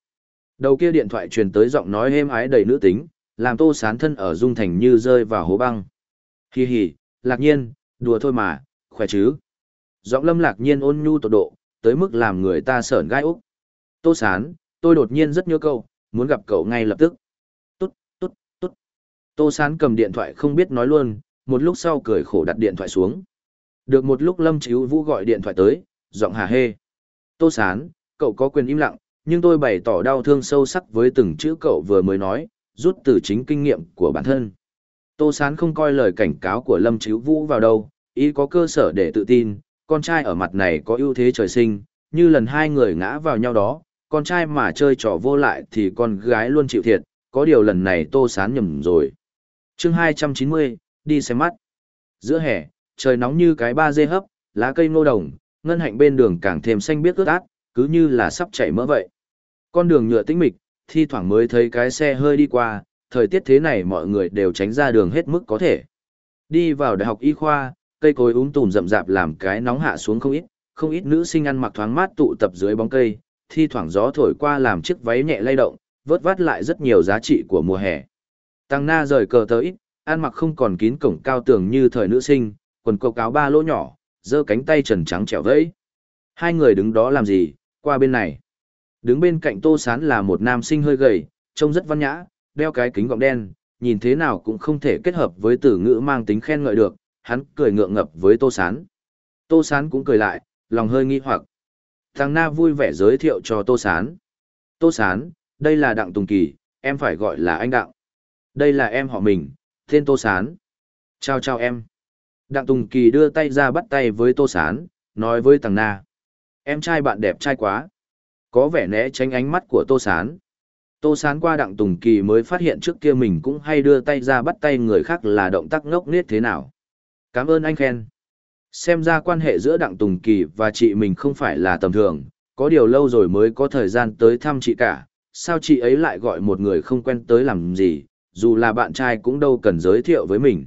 Đầu kia điện thoại truyền tới giọng nói êm ái đầy nữ tính, làm Tô Sán thân ở dung thành như rơi vào hố băng. Hi hi, lạc nhiên, đùa thôi mà, khỏe chứ. Giọng lâm lạc nhiên ôn nhu tột độ, tới mức làm người ta sởn gai úc. Tô Sán, tôi đột nhiên rất nhớ cậu, muốn gặp cậu ngay lập tức. Tốt, tốt, tốt. Tô Sán cầm điện thoại không biết nói luôn, một lúc sau cười khổ đặt điện thoại xuống. Được một lúc Lâm Chíu Vũ gọi điện thoại tới, giọng hà hê. Tô Sán, cậu có quyền im lặng, nhưng tôi bày tỏ đau thương sâu sắc với từng chữ cậu vừa mới nói, rút từ chính kinh nghiệm của bản thân. Tô Sán không coi lời cảnh cáo của Lâm Chíu Vũ vào đâu, ý có cơ sở để tự tin, con trai ở mặt này có ưu thế trời sinh, như lần hai người ngã vào nhau đó, con trai mà chơi trò vô lại thì con gái luôn chịu thiệt, có điều lần này Tô Sán nhầm rồi. chương 290, đi xem mắt. Giữa hè, trời nóng như cái ba dê hấp, lá cây ngô đồng, ngân hạnh bên đường càng thêm xanh biếc ướt át, cứ như là sắp chảy mỡ vậy. Con đường nhựa tĩnh mịch, thi thoảng mới thấy cái xe hơi đi qua, thời tiết thế này mọi người đều tránh ra đường hết mức có thể. Đi vào đại học y khoa, cây cối úng tùm rậm rạp làm cái nóng hạ xuống không ít, không ít nữ sinh ăn mặc thoáng mát tụ tập dưới bóng cây, thi thoảng gió thổi qua làm chiếc váy nhẹ lay động, vớt vát lại rất nhiều giá trị của mùa hè. Tăng Na rời cờ tới, ăn mặc không còn kín cổng cao tường như thời nữ sinh, quần cộc áo ba lỗ nhỏ, giơ cánh tay trần trắng trẻo vẫy. Hai người đứng đó làm gì, qua bên này. Đứng bên cạnh Tô Sán là một nam sinh hơi gầy, trông rất văn nhã, đeo cái kính gọng đen, nhìn thế nào cũng không thể kết hợp với từ ngữ mang tính khen ngợi được, hắn cười ngượng ngập với Tô Sán. Tô Sán cũng cười lại, lòng hơi nghi hoặc. Thằng Na vui vẻ giới thiệu cho Tô Sán. Tô Sán, đây là Đặng Tùng Kỳ, em phải gọi là anh Đặng. Đây là em họ mình, tên Tô Sán. Chào chào em. Đặng Tùng Kỳ đưa tay ra bắt tay với Tô Sán, nói với Tằng Na. Em trai bạn đẹp trai quá. Có vẻ né tránh ánh mắt của Tô Sán. Tô Sán qua Đặng Tùng Kỳ mới phát hiện trước kia mình cũng hay đưa tay ra bắt tay người khác là động tác ngốc nghếch thế nào. Cảm ơn anh khen. Xem ra quan hệ giữa Đặng Tùng Kỳ và chị mình không phải là tầm thường, có điều lâu rồi mới có thời gian tới thăm chị cả, sao chị ấy lại gọi một người không quen tới làm gì, dù là bạn trai cũng đâu cần giới thiệu với mình.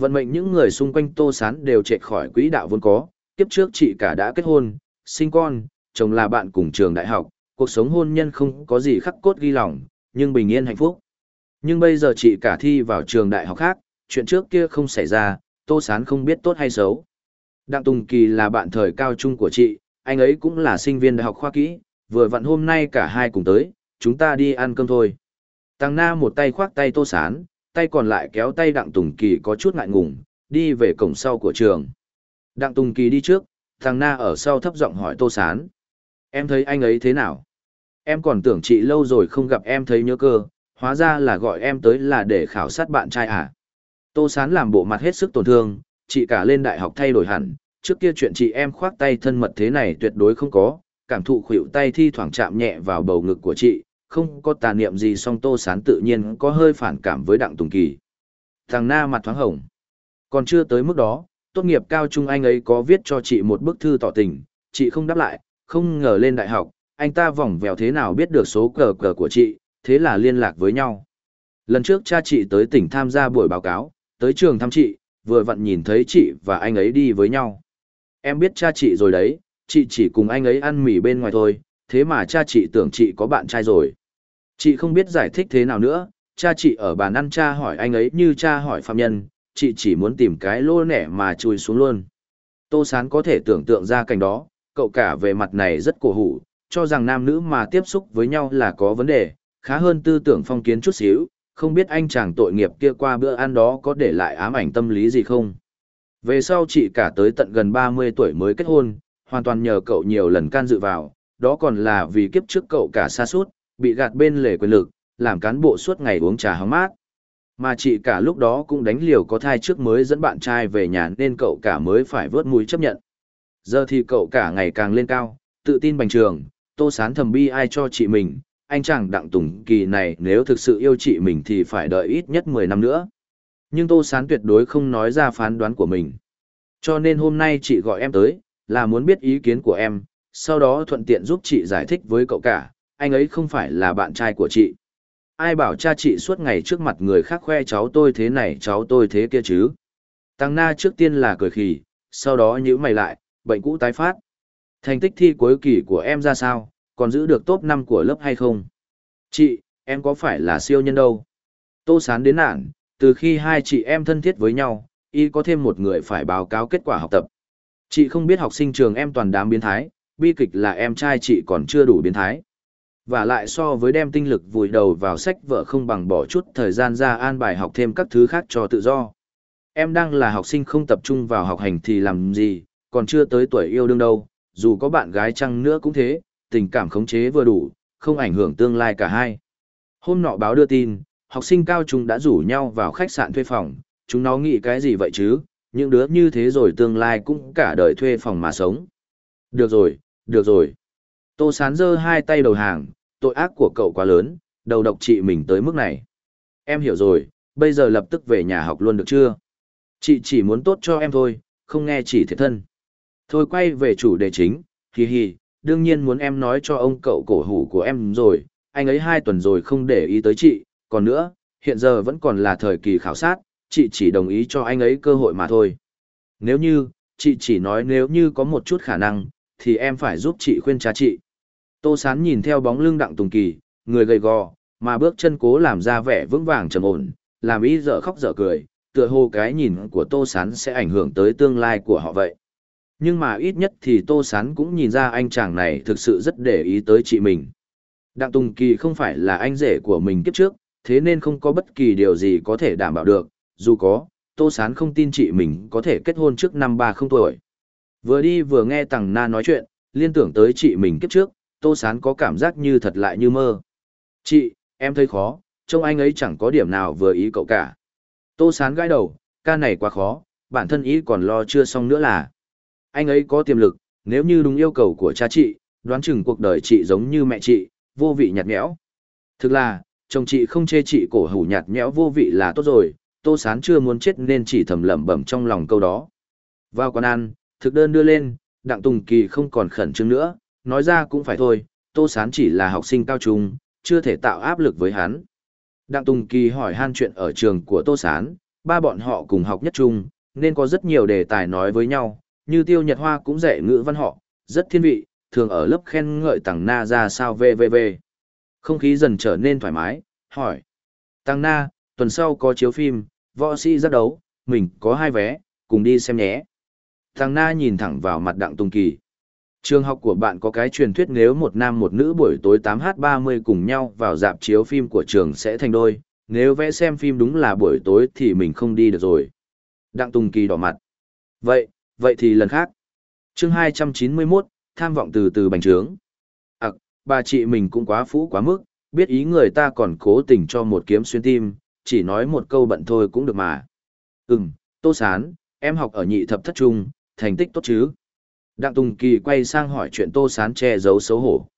Vận mệnh những người xung quanh Tô Sán đều chạy khỏi quỹ đạo vốn có, kiếp trước chị cả đã kết hôn, sinh con, chồng là bạn cùng trường đại học, cuộc sống hôn nhân không có gì khắc cốt ghi lòng, nhưng bình yên hạnh phúc. Nhưng bây giờ chị cả thi vào trường đại học khác, chuyện trước kia không xảy ra, Tô Sán không biết tốt hay xấu. Đặng Tùng Kỳ là bạn thời cao trung của chị, anh ấy cũng là sinh viên đại học khoa kỹ, vừa vặn hôm nay cả hai cùng tới, chúng ta đi ăn cơm thôi. Tăng Na một tay khoác tay Tô Sán, tay còn lại kéo tay Đặng Tùng Kỳ có chút ngại ngùng, đi về cổng sau của trường. Đặng Tùng Kỳ đi trước, thằng Na ở sau thấp giọng hỏi Tô Sán. Em thấy anh ấy thế nào? Em còn tưởng chị lâu rồi không gặp em thấy nhớ cơ, hóa ra là gọi em tới là để khảo sát bạn trai à? Tô Sán làm bộ mặt hết sức tổn thương, chị cả lên đại học thay đổi hẳn, trước kia chuyện chị em khoác tay thân mật thế này tuyệt đối không có, cảm thụ khuỷu tay thi thoảng chạm nhẹ vào bầu ngực của chị, không có tà niệm gì song Tô Sán tự nhiên có hơi phản cảm với Đặng Tùng Kỳ. Thằng Na mặt thoáng hồng. Còn chưa tới mức đó, tốt nghiệp cao trung anh ấy có viết cho chị một bức thư tỏ tình, chị không đáp lại, không ngờ lên đại học, anh ta vòng vèo thế nào biết được số cờ cờ của chị, thế là liên lạc với nhau. Lần trước cha chị tới tỉnh tham gia buổi báo cáo, tới trường thăm chị, vừa vặn nhìn thấy chị và anh ấy đi với nhau. Em biết cha chị rồi đấy, chị chỉ cùng anh ấy ăn mì bên ngoài thôi, thế mà cha chị tưởng chị có bạn trai rồi. Chị không biết giải thích thế nào nữa, cha chị ở bàn ăn cha hỏi anh ấy như cha hỏi phạm nhân, chị chỉ muốn tìm cái lô nẻ mà chui xuống luôn. Tô Sán có thể tưởng tượng ra cảnh đó, cậu cả về mặt này rất cổ hủ, cho rằng nam nữ mà tiếp xúc với nhau là có vấn đề, khá hơn tư tưởng phong kiến chút xíu, không biết anh chàng tội nghiệp kia qua bữa ăn đó có để lại ám ảnh tâm lý gì không. Về sau chị cả tới tận gần 30 tuổi mới kết hôn, hoàn toàn nhờ cậu nhiều lần can dự vào, đó còn là vì kiếp trước cậu cả xa suốt, bị gạt bên lề quyền lực, làm cán bộ suốt ngày uống trà hóng mát. Mà chị cả lúc đó cũng đánh liều có thai trước mới dẫn bạn trai về nhà nên cậu cả mới phải vớt mũi chấp nhận. Giờ thì cậu cả ngày càng lên cao, tự tin bành trường, tô sán thầm bi ai cho chị mình, anh chàng Đặng Tùng Kỳ này nếu thực sự yêu chị mình thì phải đợi ít nhất 10 năm nữa. Nhưng Tô Sán tuyệt đối không nói ra phán đoán của mình. Cho nên hôm nay chị gọi em tới, là muốn biết ý kiến của em, sau đó thuận tiện giúp chị giải thích với cậu cả, anh ấy không phải là bạn trai của chị. Ai bảo cha chị suốt ngày trước mặt người khác khoe cháu tôi thế này cháu tôi thế kia chứ. Tăng Na trước tiên là cười khì, sau đó nhữ mày lại, bệnh cũ tái phát. Thành tích thi cuối kỳ của em ra sao, còn giữ được top 5 của lớp hay không? Chị, em có phải là siêu nhân đâu? Tô sán đến nản, từ khi hai chị em thân thiết với nhau, y có thêm một người phải báo cáo kết quả học tập. Chị không biết học sinh trường em toàn đám biến thái, bi kịch là em trai chị còn chưa đủ biến thái. Và lại so với đem tinh lực vùi đầu vào sách vợ không bằng bỏ chút thời gian ra an bài học thêm các thứ khác cho tự do. Em đang là học sinh không tập trung vào học hành thì làm gì, còn chưa tới tuổi yêu đương đâu, dù có bạn gái chăng nữa cũng thế, tình cảm khống chế vừa đủ, không ảnh hưởng tương lai cả hai. Hôm nọ báo đưa tin, học sinh cao trung đã rủ nhau vào khách sạn thuê phòng, chúng nó nghĩ cái gì vậy chứ, những đứa như thế rồi tương lai cũng cả đời thuê phòng mà sống. Được rồi, được rồi. Tô sán giơ hai tay đầu hàng, tội ác của cậu quá lớn, đầu độc chị mình tới mức này. Em hiểu rồi, bây giờ lập tức về nhà học luôn được chưa? Chị chỉ muốn tốt cho em thôi, không nghe chỉ thiệt thân. Thôi quay về chủ đề chính, hì hì, đương nhiên muốn em nói cho ông cậu cổ hủ của em rồi, anh ấy hai tuần rồi không để ý tới chị, còn nữa, hiện giờ vẫn còn là thời kỳ khảo sát, chị chỉ đồng ý cho anh ấy cơ hội mà thôi. Nếu như, chị chỉ nói nếu như có một chút khả năng, thì em phải giúp chị khuyên cha chị. Tô Sán nhìn theo bóng lưng Đặng Tùng Kỳ, người gầy gò, mà bước chân cố làm ra vẻ vững vàng trầm ổn, làm ý dở khóc dở cười, tựa hồ cái nhìn của Tô Sán sẽ ảnh hưởng tới tương lai của họ vậy. Nhưng mà ít nhất thì Tô Sán cũng nhìn ra anh chàng này thực sự rất để ý tới chị mình. Đặng Tùng Kỳ không phải là anh rể của mình kiếp trước, thế nên không có bất kỳ điều gì có thể đảm bảo được, dù có, Tô Sán không tin chị mình có thể kết hôn trước năm ba không tuổi. Vừa đi vừa nghe Tằng Na nói chuyện, liên tưởng tới chị mình kiếp trước, Tô Sán có cảm giác như thật lại như mơ. Chị, em thấy khó, trông anh ấy chẳng có điểm nào vừa ý cậu cả. Tô Sán gãi đầu, ca này quá khó, bản thân ý còn lo chưa xong nữa là. Anh ấy có tiềm lực, nếu như đúng yêu cầu của cha chị, đoán chừng cuộc đời chị giống như mẹ chị, vô vị nhạt nhẽo. Thực là, chồng chị không chê chị cổ hủ nhạt nhẽo vô vị là tốt rồi, Tô Sán chưa muốn chết nên chỉ thầm lẩm bẩm trong lòng câu đó. Vào quán ăn, thực đơn đưa lên, Đặng Tùng Kỳ không còn khẩn trương nữa, nói ra cũng phải thôi, Tô Sán chỉ là học sinh cao trung, chưa thể tạo áp lực với hắn. Đặng Tùng Kỳ hỏi han chuyện ở trường của Tô Sán, ba bọn họ cùng học nhất trung, nên có rất nhiều đề tài nói với nhau, như Tiêu Nhật Hoa cũng dạy ngữ văn họ, rất thiên vị, thường ở lớp khen ngợi Tằng Na ra sao vvv. Không khí dần trở nên thoải mái, hỏi. Tằng Na, tuần sau có chiếu phim, võ sĩ giác đấu, mình có hai vé, cùng đi xem nhé. Thằng Na nhìn thẳng vào mặt Đặng Tùng Kỳ. Trường học của bạn có cái truyền thuyết nếu một nam một nữ buổi tối 8h30 cùng nhau vào dạp chiếu phim của trường sẽ thành đôi, nếu vẽ xem phim đúng là buổi tối thì mình không đi được rồi. Đặng Tùng Kỳ đỏ mặt. Vậy, vậy thì lần khác. chương 291, tham vọng từ từ bành trướng. À, bà chị mình cũng quá phũ quá mức, biết ý người ta còn cố tình cho một kiếm xuyên tim, chỉ nói một câu bận thôi cũng được mà. Ừm, Tô Sán, em học ở nhị thập thất trung, thành tích tốt chứ? Đặng Tùng Kỳ quay sang hỏi chuyện Tô Sán che giấu xấu hổ.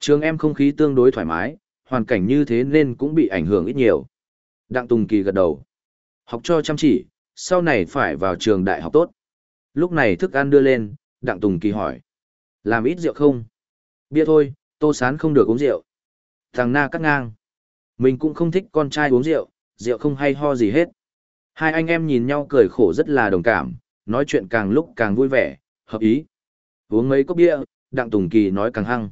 Trường em không khí tương đối thoải mái, hoàn cảnh như thế nên cũng bị ảnh hưởng ít nhiều. Đặng Tùng Kỳ gật đầu. Học cho chăm chỉ, sau này phải vào trường đại học tốt. Lúc này thức ăn đưa lên, Đặng Tùng Kỳ hỏi. Làm ít rượu không? Bia thôi, Tô Sán không được uống rượu. Thằng Na cắt ngang. Mình cũng không thích con trai uống rượu, rượu không hay ho gì hết. Hai anh em nhìn nhau cười khổ rất là đồng cảm, nói chuyện càng lúc càng vui vẻ, hợp ý. Uống mấy cốc bia, Đặng Tùng Kỳ nói càng hăng.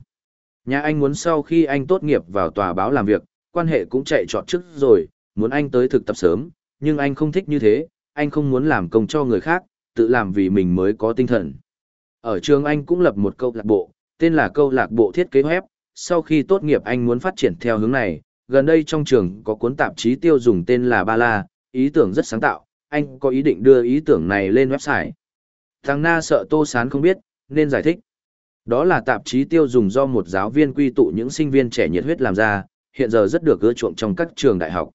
Nhà anh muốn sau khi anh tốt nghiệp vào tòa báo làm việc, quan hệ cũng chạy trọt trước rồi, muốn anh tới thực tập sớm, nhưng anh không thích như thế, anh không muốn làm công cho người khác, tự làm vì mình mới có tinh thần. Ở trường anh cũng lập một câu lạc bộ, tên là câu lạc bộ thiết kế web, sau khi tốt nghiệp anh muốn phát triển theo hướng này, gần đây trong trường có cuốn tạp chí tiêu dùng tên là Ba La, ý tưởng rất sáng tạo, anh có ý định đưa ý tưởng này lên website. Thằng Na sợ Tô Sán không biết, nên giải thích. Đó là tạp chí tiêu dùng do một giáo viên quy tụ những sinh viên trẻ nhiệt huyết làm ra, hiện giờ rất được ưa chuộng trong các trường đại học.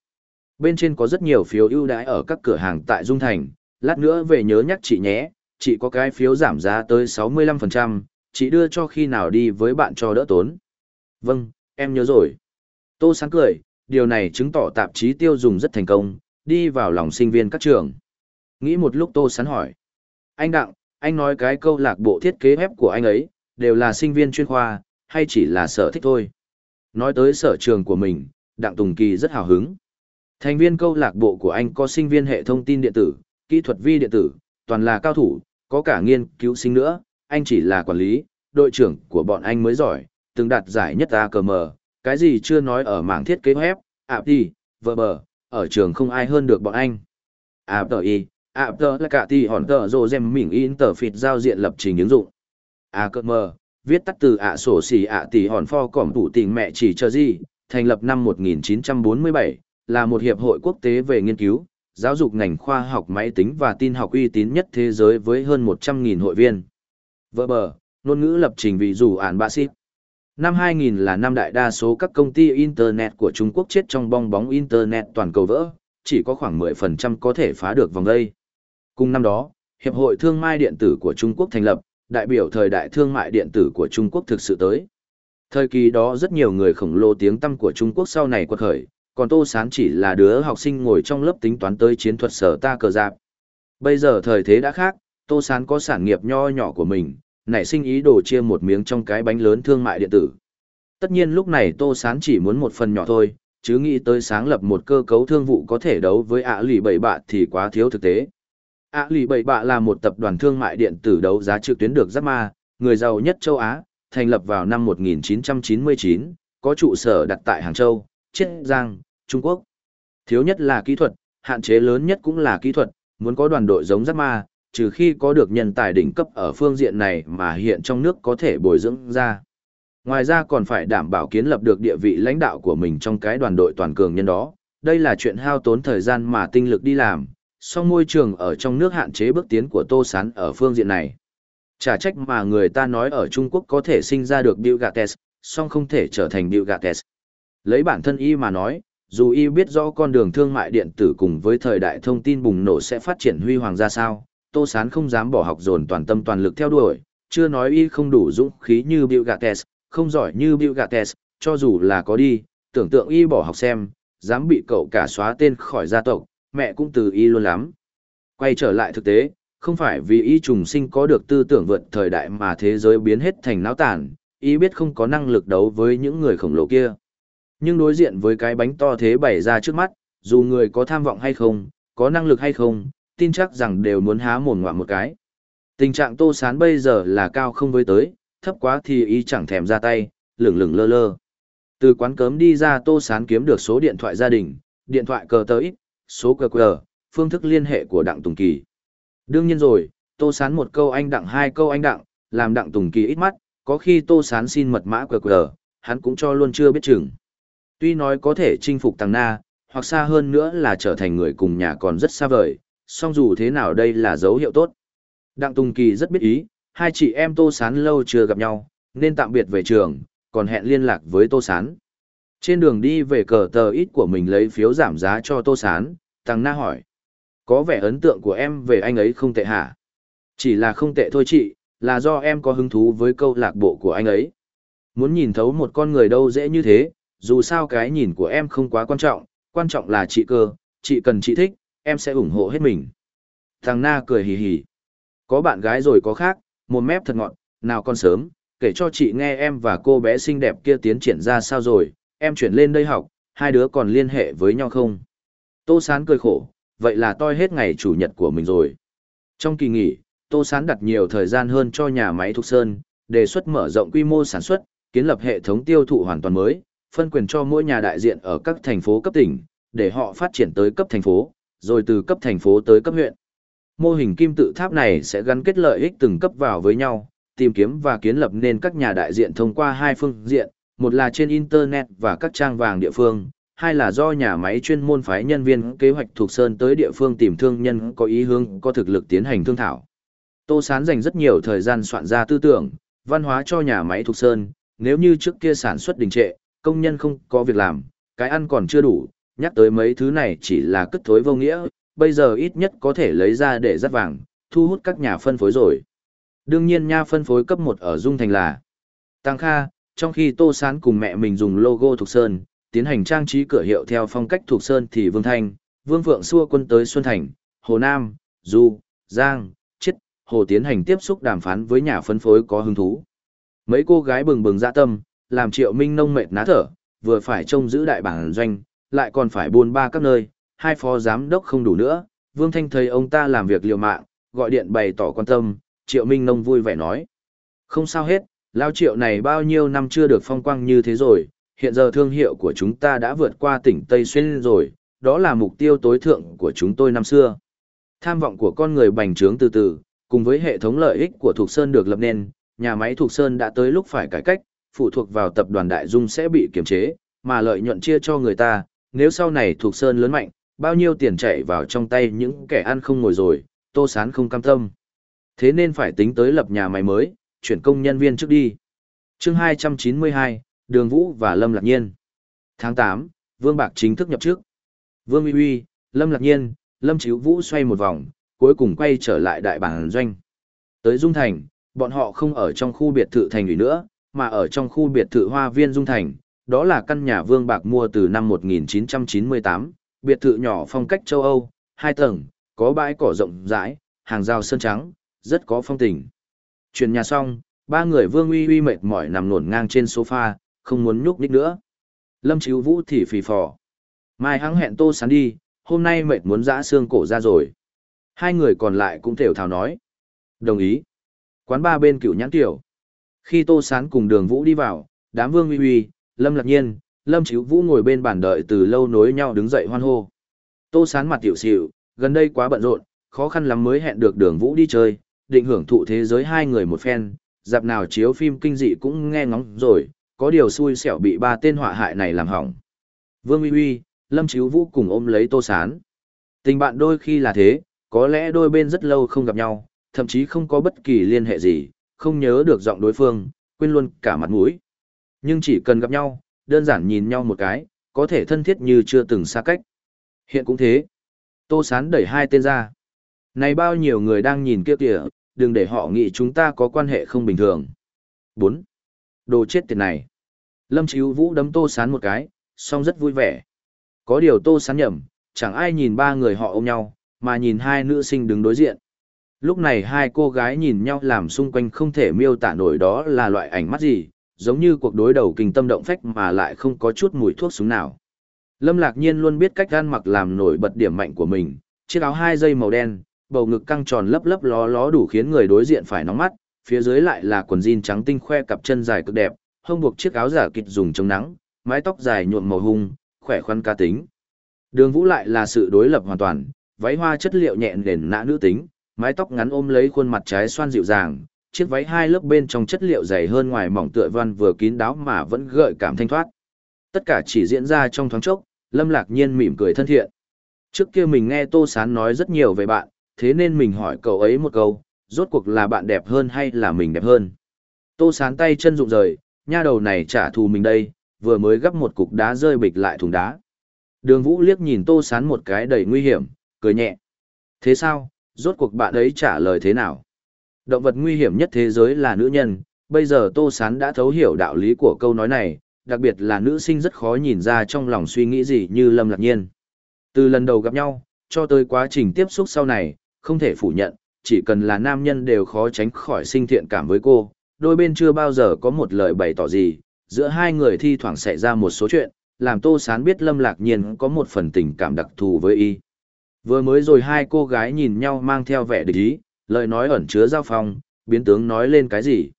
Bên trên có rất nhiều phiếu ưu đãi ở các cửa hàng tại Dung Thành, lát nữa về nhớ nhắc chị nhé, chị có cái phiếu giảm giá tới 65%, chị đưa cho khi nào đi với bạn cho đỡ tốn. Vâng, em nhớ rồi. Tô Sáng cười, điều này chứng tỏ tạp chí tiêu dùng rất thành công, đi vào lòng sinh viên các trường. Nghĩ một lúc Tô Sán hỏi. Anh Đặng, anh nói cái câu lạc bộ thiết kế web của anh ấy, đều là sinh viên chuyên khoa, hay chỉ là sở thích thôi? Nói tới sở trường của mình, Đặng Tùng Kỳ rất hào hứng. Thành viên câu lạc bộ của anh có sinh viên hệ thông tin điện tử, kỹ thuật vi điện tử, toàn là cao thủ, có cả nghiên cứu sinh nữa, anh chỉ là quản lý, đội trưởng của bọn anh mới giỏi, từng đạt giải nhất AKM, cái gì chưa nói ở mảng thiết kế web, ạp đi, vợ bờ, ở trường không ai hơn được bọn anh. Ạp tờ y, tờ là cả tỷ hòn tờ rồ dèm mình in tờ phịt giao diện lập trình ứng dụng. AKM, viết tắt từ ạ sổ xỉ ạ tỷ hòn pho cỏm tủ tình mẹ chỉ cho gì, thành lập năm 1947, là một hiệp hội quốc tế về nghiên cứu, giáo dục ngành khoa học máy tính và tin học uy tín nhất thế giới với hơn 100.000 hội viên. Vợ bờ, ngôn ngữ lập trình vị dù ản bạ xịp. Năm 2000 là năm đại đa số các công ty Internet của Trung Quốc chết trong bong bóng Internet toàn cầu vỡ, chỉ có khoảng 10% có thể phá được vòng đây. Cùng năm đó, Hiệp hội Thương mại Điện tử của Trung Quốc thành lập, đại biểu thời đại thương mại điện tử của Trung Quốc thực sự tới. Thời kỳ đó rất nhiều người khổng lồ tiếng tăm của Trung Quốc sau này quật khởi, còn Tô Sán chỉ là đứa học sinh ngồi trong lớp tính toán tới chiến thuật sở ta cờ giáp. Bây giờ thời thế đã khác, Tô Sán có sản nghiệp nho nhỏ của mình, nảy sinh ý đồ chia một miếng trong cái bánh lớn thương mại điện tử. Tất nhiên lúc này Tô Sán chỉ muốn một phần nhỏ thôi, chứ nghĩ tới sáng lập một cơ cấu thương vụ có thể đấu với ạ lì bảy bạ thì quá thiếu thực tế. ạ lì bảy bạ là một tập đoàn thương mại điện tử đấu giá trực tuyến được giáp ma, người giàu nhất châu Á, thành lập vào năm 1999, có trụ sở đặt tại Hàng Châu, Chiết Giang, Trung Quốc. Thiếu nhất là kỹ thuật, hạn chế lớn nhất cũng là kỹ thuật, muốn có đoàn đội giống giáp ma, trừ khi có được nhân tài đỉnh cấp ở phương diện này mà hiện trong nước có thể bồi dưỡng ra. Ngoài ra còn phải đảm bảo kiến lập được địa vị lãnh đạo của mình trong cái đoàn đội toàn cường nhân đó, đây là chuyện hao tốn thời gian mà tinh lực đi làm, song môi trường ở trong nước hạn chế bước tiến của Tô Sán ở phương diện này. Chả trách mà người ta nói ở Trung Quốc có thể sinh ra được Bill Gates, song không thể trở thành Bill Gates. Lấy bản thân y mà nói, dù y biết rõ con đường thương mại điện tử cùng với thời đại thông tin bùng nổ sẽ phát triển huy hoàng ra sao, Tô Sán không dám bỏ học dồn toàn tâm toàn lực theo đuổi, chưa nói y không đủ dũng khí như Bill Gates, không giỏi như Bill Gates, cho dù là có đi, tưởng tượng y bỏ học xem, dám bị cậu cả xóa tên khỏi gia tộc, mẹ cũng từ y luôn lắm. Quay trở lại thực tế, không phải vì y trùng sinh có được tư tưởng vượt thời đại mà thế giới biến hết thành náo tản, y biết không có năng lực đấu với những người khổng lồ kia. Nhưng đối diện với cái bánh to thế bày ra trước mắt, dù người có tham vọng hay không, có năng lực hay không, tin chắc rằng đều muốn há mồm ngoạm một cái. Tình trạng tô sán bây giờ là cao không với tới, thấp quá thì y chẳng thèm ra tay, lửng lửng lơ lơ. Từ quán cấm đi ra tô sán kiếm được số điện thoại gia đình, điện thoại cờ tới số cờ cờ, phương thức liên hệ của Đặng Tùng Kỳ. Đương nhiên rồi, tô sán một câu anh đặng hai câu anh đặng, làm Đặng Tùng Kỳ ít mắt, có khi tô sán xin mật mã cờ cờ, hắn cũng cho luôn chưa biết chừng. Tuy nói có thể chinh phục tàng na, hoặc xa hơn nữa là trở thành người cùng nhà còn rất xa vời, song dù thế nào đây là dấu hiệu tốt. Đặng Tùng Kỳ rất biết ý, hai chị em Tô Sán lâu chưa gặp nhau, nên tạm biệt về trường, còn hẹn liên lạc với Tô Sán. Trên đường đi về cờ tờ ít của mình lấy phiếu giảm giá cho Tô Sán, Tăng Na hỏi. Có vẻ ấn tượng của em về anh ấy không tệ hả? Chỉ là không tệ thôi chị, là do em có hứng thú với câu lạc bộ của anh ấy. Muốn nhìn thấu một con người đâu dễ như thế, dù sao cái nhìn của em không quá quan trọng, quan trọng là chị cơ, chị cần chị thích, em sẽ ủng hộ hết mình. Thằng Na cười hì hì. Có bạn gái rồi có khác, một mép thật ngọn, nào con sớm, kể cho chị nghe em và cô bé xinh đẹp kia tiến triển ra sao rồi, em chuyển lên đây học, hai đứa còn liên hệ với nhau không? Tô Sán cười khổ, vậy là toi hết ngày chủ nhật của mình rồi. Trong kỳ nghỉ, Tô Sán đặt nhiều thời gian hơn cho nhà máy Thục Sơn, đề xuất mở rộng quy mô sản xuất, kiến lập hệ thống tiêu thụ hoàn toàn mới, phân quyền cho mỗi nhà đại diện ở các thành phố cấp tỉnh, để họ phát triển tới cấp thành phố, rồi từ cấp thành phố tới cấp huyện. Mô hình kim tự tháp này sẽ gắn kết lợi ích từng cấp vào với nhau, tìm kiếm và kiến lập nên các nhà đại diện thông qua hai phương diện, một là trên Internet và các trang vàng địa phương, hai là do nhà máy chuyên môn phái nhân viên kế hoạch thuộc sơn tới địa phương tìm thương nhân có ý hướng có thực lực tiến hành thương thảo. Tô Sán dành rất nhiều thời gian soạn ra tư tưởng, văn hóa cho nhà máy thuộc sơn, nếu như trước kia sản xuất đình trệ, công nhân không có việc làm, cái ăn còn chưa đủ, nhắc tới mấy thứ này chỉ là cất thối vô nghĩa, bây giờ ít nhất có thể lấy ra để dắt vàng, thu hút các nhà phân phối rồi. Đương nhiên nha phân phối cấp 1 ở Dung Thành là Tăng Kha, trong khi Tô Sán cùng mẹ mình dùng logo Thục Sơn, tiến hành trang trí cửa hiệu theo phong cách Thục Sơn thì Vương Thanh, Vương Phượng xua quân tới Xuân Thành, Hồ Nam, Du, Giang, Chiết, Hồ tiến hành tiếp xúc đàm phán với nhà phân phối có hứng thú. Mấy cô gái bừng bừng dạ tâm, làm triệu minh nông mệt ná thở, vừa phải trông giữ đại bản doanh, lại còn phải buôn ba các nơi, hai phó giám đốc không đủ nữa. Vương Thanh thấy ông ta làm việc liều mạng, gọi điện bày tỏ quan tâm, triệu minh nông vui vẻ nói. Không sao hết, lao triệu này bao nhiêu năm chưa được phong quang như thế rồi, hiện giờ thương hiệu của chúng ta đã vượt qua tỉnh Tây Xuyên rồi, đó là mục tiêu tối thượng của chúng tôi năm xưa. Tham vọng của con người bành trướng từ từ, cùng với hệ thống lợi ích của Thục Sơn được lập nên, nhà máy Thục Sơn đã tới lúc phải cải cách, phụ thuộc vào tập đoàn Đại Dung sẽ bị kiềm chế, mà lợi nhuận chia cho người ta, nếu sau này thuộc Sơn lớn mạnh, bao nhiêu tiền chạy vào trong tay những kẻ ăn không ngồi rồi, Tô Sán không cam tâm. Thế nên phải tính tới lập nhà máy mới, chuyển công nhân viên trước đi. chương 292, Đường Vũ và Lâm Lạc Nhiên. Tháng 8, Vương Bạc chính thức nhập trước. Vương Uy Uy, Lâm Lạc Nhiên, Lâm Chíu Vũ xoay một vòng, cuối cùng quay trở lại đại bản doanh. Tới Dung Thành, bọn họ không ở trong khu biệt thự thành ủy nữa, mà ở trong khu biệt thự Hoa Viên Dung Thành, đó là căn nhà Vương Bạc mua từ năm 1998, biệt thự nhỏ phong cách châu Âu, hai tầng, có bãi cỏ rộng rãi, hàng rào sơn trắng, rất có phong tình. Chuyển nhà xong, ba người Vương Uy Uy mệt mỏi nằm nổn ngang trên sofa, không muốn nhúc nhích nữa. Lâm Chíu Vũ thì phì phò. Mai hắn hẹn Tô Sán đi, hôm nay mệt muốn dã xương cổ ra rồi. Hai người còn lại cũng thều thào nói. Đồng ý. Quán ba bên cựu nhãn tiểu. Khi Tô Sán cùng đường Vũ đi vào, đám Vương Uy Uy, Lâm Lạc Nhiên, Lâm Chíu Vũ ngồi bên bàn đợi từ lâu nối nhau đứng dậy hoan hô. Tô Sán mặt tiểu xỉu, gần đây quá bận rộn, khó khăn lắm mới hẹn được đường Vũ đi chơi, định hưởng thụ thế giới hai người một phen, dạp nào chiếu phim kinh dị cũng nghe ngóng rồi, có điều xui xẻo bị ba tên họa hại này làm hỏng. Vương Uy Uy, Lâm Chíu Vũ cùng ôm lấy Tô Sán. Tình bạn đôi khi là thế, có lẽ đôi bên rất lâu không gặp nhau, thậm chí không có bất kỳ liên hệ gì, không nhớ được giọng đối phương, quên luôn cả mặt mũi. Nhưng chỉ cần gặp nhau, đơn giản nhìn nhau một cái, có thể thân thiết như chưa từng xa cách. Hiện cũng thế. Tô Sán đẩy hai tên ra. Này bao nhiêu người đang nhìn kia kìa, đừng để họ nghĩ chúng ta có quan hệ không bình thường. 4. Đồ chết tiệt này. Lâm Chíu Vũ đấm Tô Sán một cái, song rất vui vẻ. Có điều Tô Sán nhầm, chẳng ai nhìn ba người họ ôm nhau, mà nhìn hai nữ sinh đứng đối diện. Lúc này hai cô gái nhìn nhau làm xung quanh không thể miêu tả nổi đó là loại ảnh mắt gì, giống như cuộc đối đầu kinh tâm động phách mà lại không có chút mùi thuốc súng nào. Lâm Lạc Nhiên luôn biết cách gan mặc làm nổi bật điểm mạnh của mình, chiếc áo hai dây màu đen, bầu ngực căng tròn lấp lấp ló ló đủ khiến người đối diện phải nóng mắt, phía dưới lại là quần jean trắng tinh khoe cặp chân dài cực đẹp, hông buộc chiếc áo giả kịch dùng chống nắng, mái tóc dài nhuộm màu hung, khỏe khoắn ca tính. Đường Vũ lại là sự đối lập hoàn toàn, váy hoa chất liệu nhẹ nền nã nữ tính, mái tóc ngắn ôm lấy khuôn mặt trái xoan dịu dàng, chiếc váy hai lớp bên trong chất liệu dày hơn ngoài mỏng tựa văn vừa kín đáo mà vẫn gợi cảm thanh thoát. Tất cả chỉ diễn ra trong thoáng chốc, Lâm Lạc Nhiên mỉm cười thân thiện. Trước kia mình nghe Tô Sán nói rất nhiều về bạn, thế nên mình hỏi cậu ấy một câu, rốt cuộc là bạn đẹp hơn hay là mình đẹp hơn. Tô Sán tay chân rụng rời, nha đầu này trả thù mình đây, vừa mới gấp một cục đá rơi bịch lại thùng đá. Đường Vũ liếc nhìn Tô Sán một cái đầy nguy hiểm, cười nhẹ. Thế sao, rốt cuộc bạn ấy trả lời thế nào? Động vật nguy hiểm nhất thế giới là nữ nhân, bây giờ Tô Sán đã thấu hiểu đạo lý của câu nói này, đặc biệt là nữ sinh rất khó nhìn ra trong lòng suy nghĩ gì như Lâm Lạc Nhiên. Từ lần đầu gặp nhau, cho tới quá trình tiếp xúc sau này, không thể phủ nhận, chỉ cần là nam nhân đều khó tránh khỏi sinh thiện cảm với cô, đôi bên chưa bao giờ có một lời bày tỏ gì, giữa hai người thi thoảng xảy ra một số chuyện, làm Tô Sán biết Lâm Lạc Nhiên có một phần tình cảm đặc thù với y. Vừa mới rồi hai cô gái nhìn nhau mang theo vẻ địch ý, lời nói ẩn chứa giao phong, biến tướng nói lên cái gì.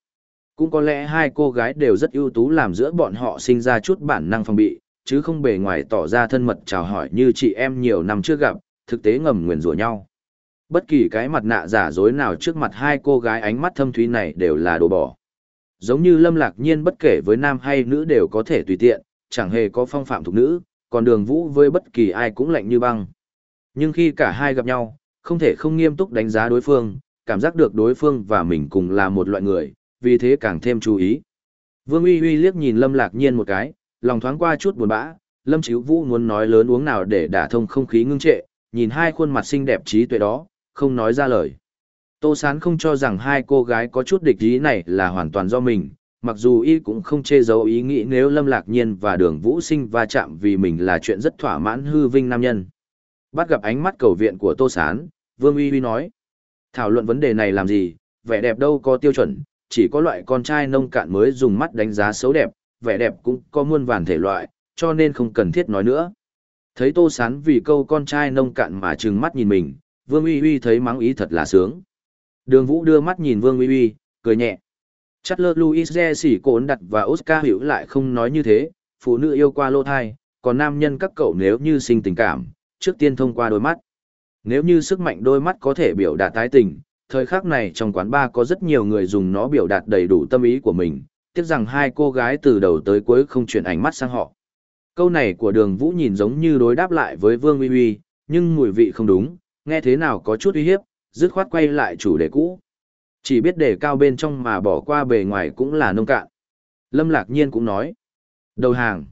Cũng có lẽ hai cô gái đều rất ưu tú làm giữa bọn họ sinh ra chút bản năng phòng bị, chứ không bề ngoài tỏ ra thân mật chào hỏi như chị em nhiều năm trước gặp, thực tế ngầm nguyền rủa nhau. Bất kỳ cái mặt nạ giả dối nào trước mặt hai cô gái ánh mắt thâm thúy này đều là đồ bỏ. Giống như lâm lạc nhiên bất kể với nam hay nữ đều có thể tùy tiện, chẳng hề có phong phạm thuộc nữ, còn đường vũ với bất kỳ ai cũng lạnh như băng. Nhưng khi cả hai gặp nhau, không thể không nghiêm túc đánh giá đối phương, cảm giác được đối phương và mình cùng là một loại người, vì thế càng thêm chú ý. Vương Uy Uy liếc nhìn Lâm Lạc Nhiên một cái, lòng thoáng qua chút buồn bã, Lâm Chíu Vũ muốn nói lớn uống nào để đả thông không khí ngưng trệ, nhìn hai khuôn mặt xinh đẹp trí tuệ đó, không nói ra lời. Tô Sán không cho rằng hai cô gái có chút địch ý này là hoàn toàn do mình, mặc dù y cũng không chê giấu ý nghĩ nếu Lâm Lạc Nhiên và Đường Vũ Sinh va chạm vì mình là chuyện rất thỏa mãn hư vinh nam nhân. Bắt gặp ánh mắt cầu viện của Tô Sán, Vương Uy Uy nói. Thảo luận vấn đề này làm gì, vẻ đẹp đâu có tiêu chuẩn, chỉ có loại con trai nông cạn mới dùng mắt đánh giá xấu đẹp, vẻ đẹp cũng có muôn vàn thể loại, cho nên không cần thiết nói nữa. Thấy Tô Sán vì câu con trai nông cạn mà trừng mắt nhìn mình, Vương Uy Uy thấy mắng ý thật là sướng. Đường Vũ đưa mắt nhìn Vương Uy Uy, cười nhẹ. Chatler Louis Jesse Cổn đặt và Oscar hiểu lại không nói như thế, phụ nữ yêu qua lô thai, còn nam nhân các cậu nếu như sinh tình cảm, trước tiên thông qua đôi mắt. Nếu như sức mạnh đôi mắt có thể biểu đạt tái tình, thời khắc này trong quán bar có rất nhiều người dùng nó biểu đạt đầy đủ tâm ý của mình, tiếc rằng hai cô gái từ đầu tới cuối không chuyển ánh mắt sang họ. Câu này của đường vũ nhìn giống như đối đáp lại với Vương Uy Uy, nhưng mùi vị không đúng, nghe thế nào có chút uy hiếp, dứt khoát quay lại chủ đề cũ. Chỉ biết đề cao bên trong mà bỏ qua bề ngoài cũng là nông cạn. Lâm Lạc Nhiên cũng nói. Đầu hàng.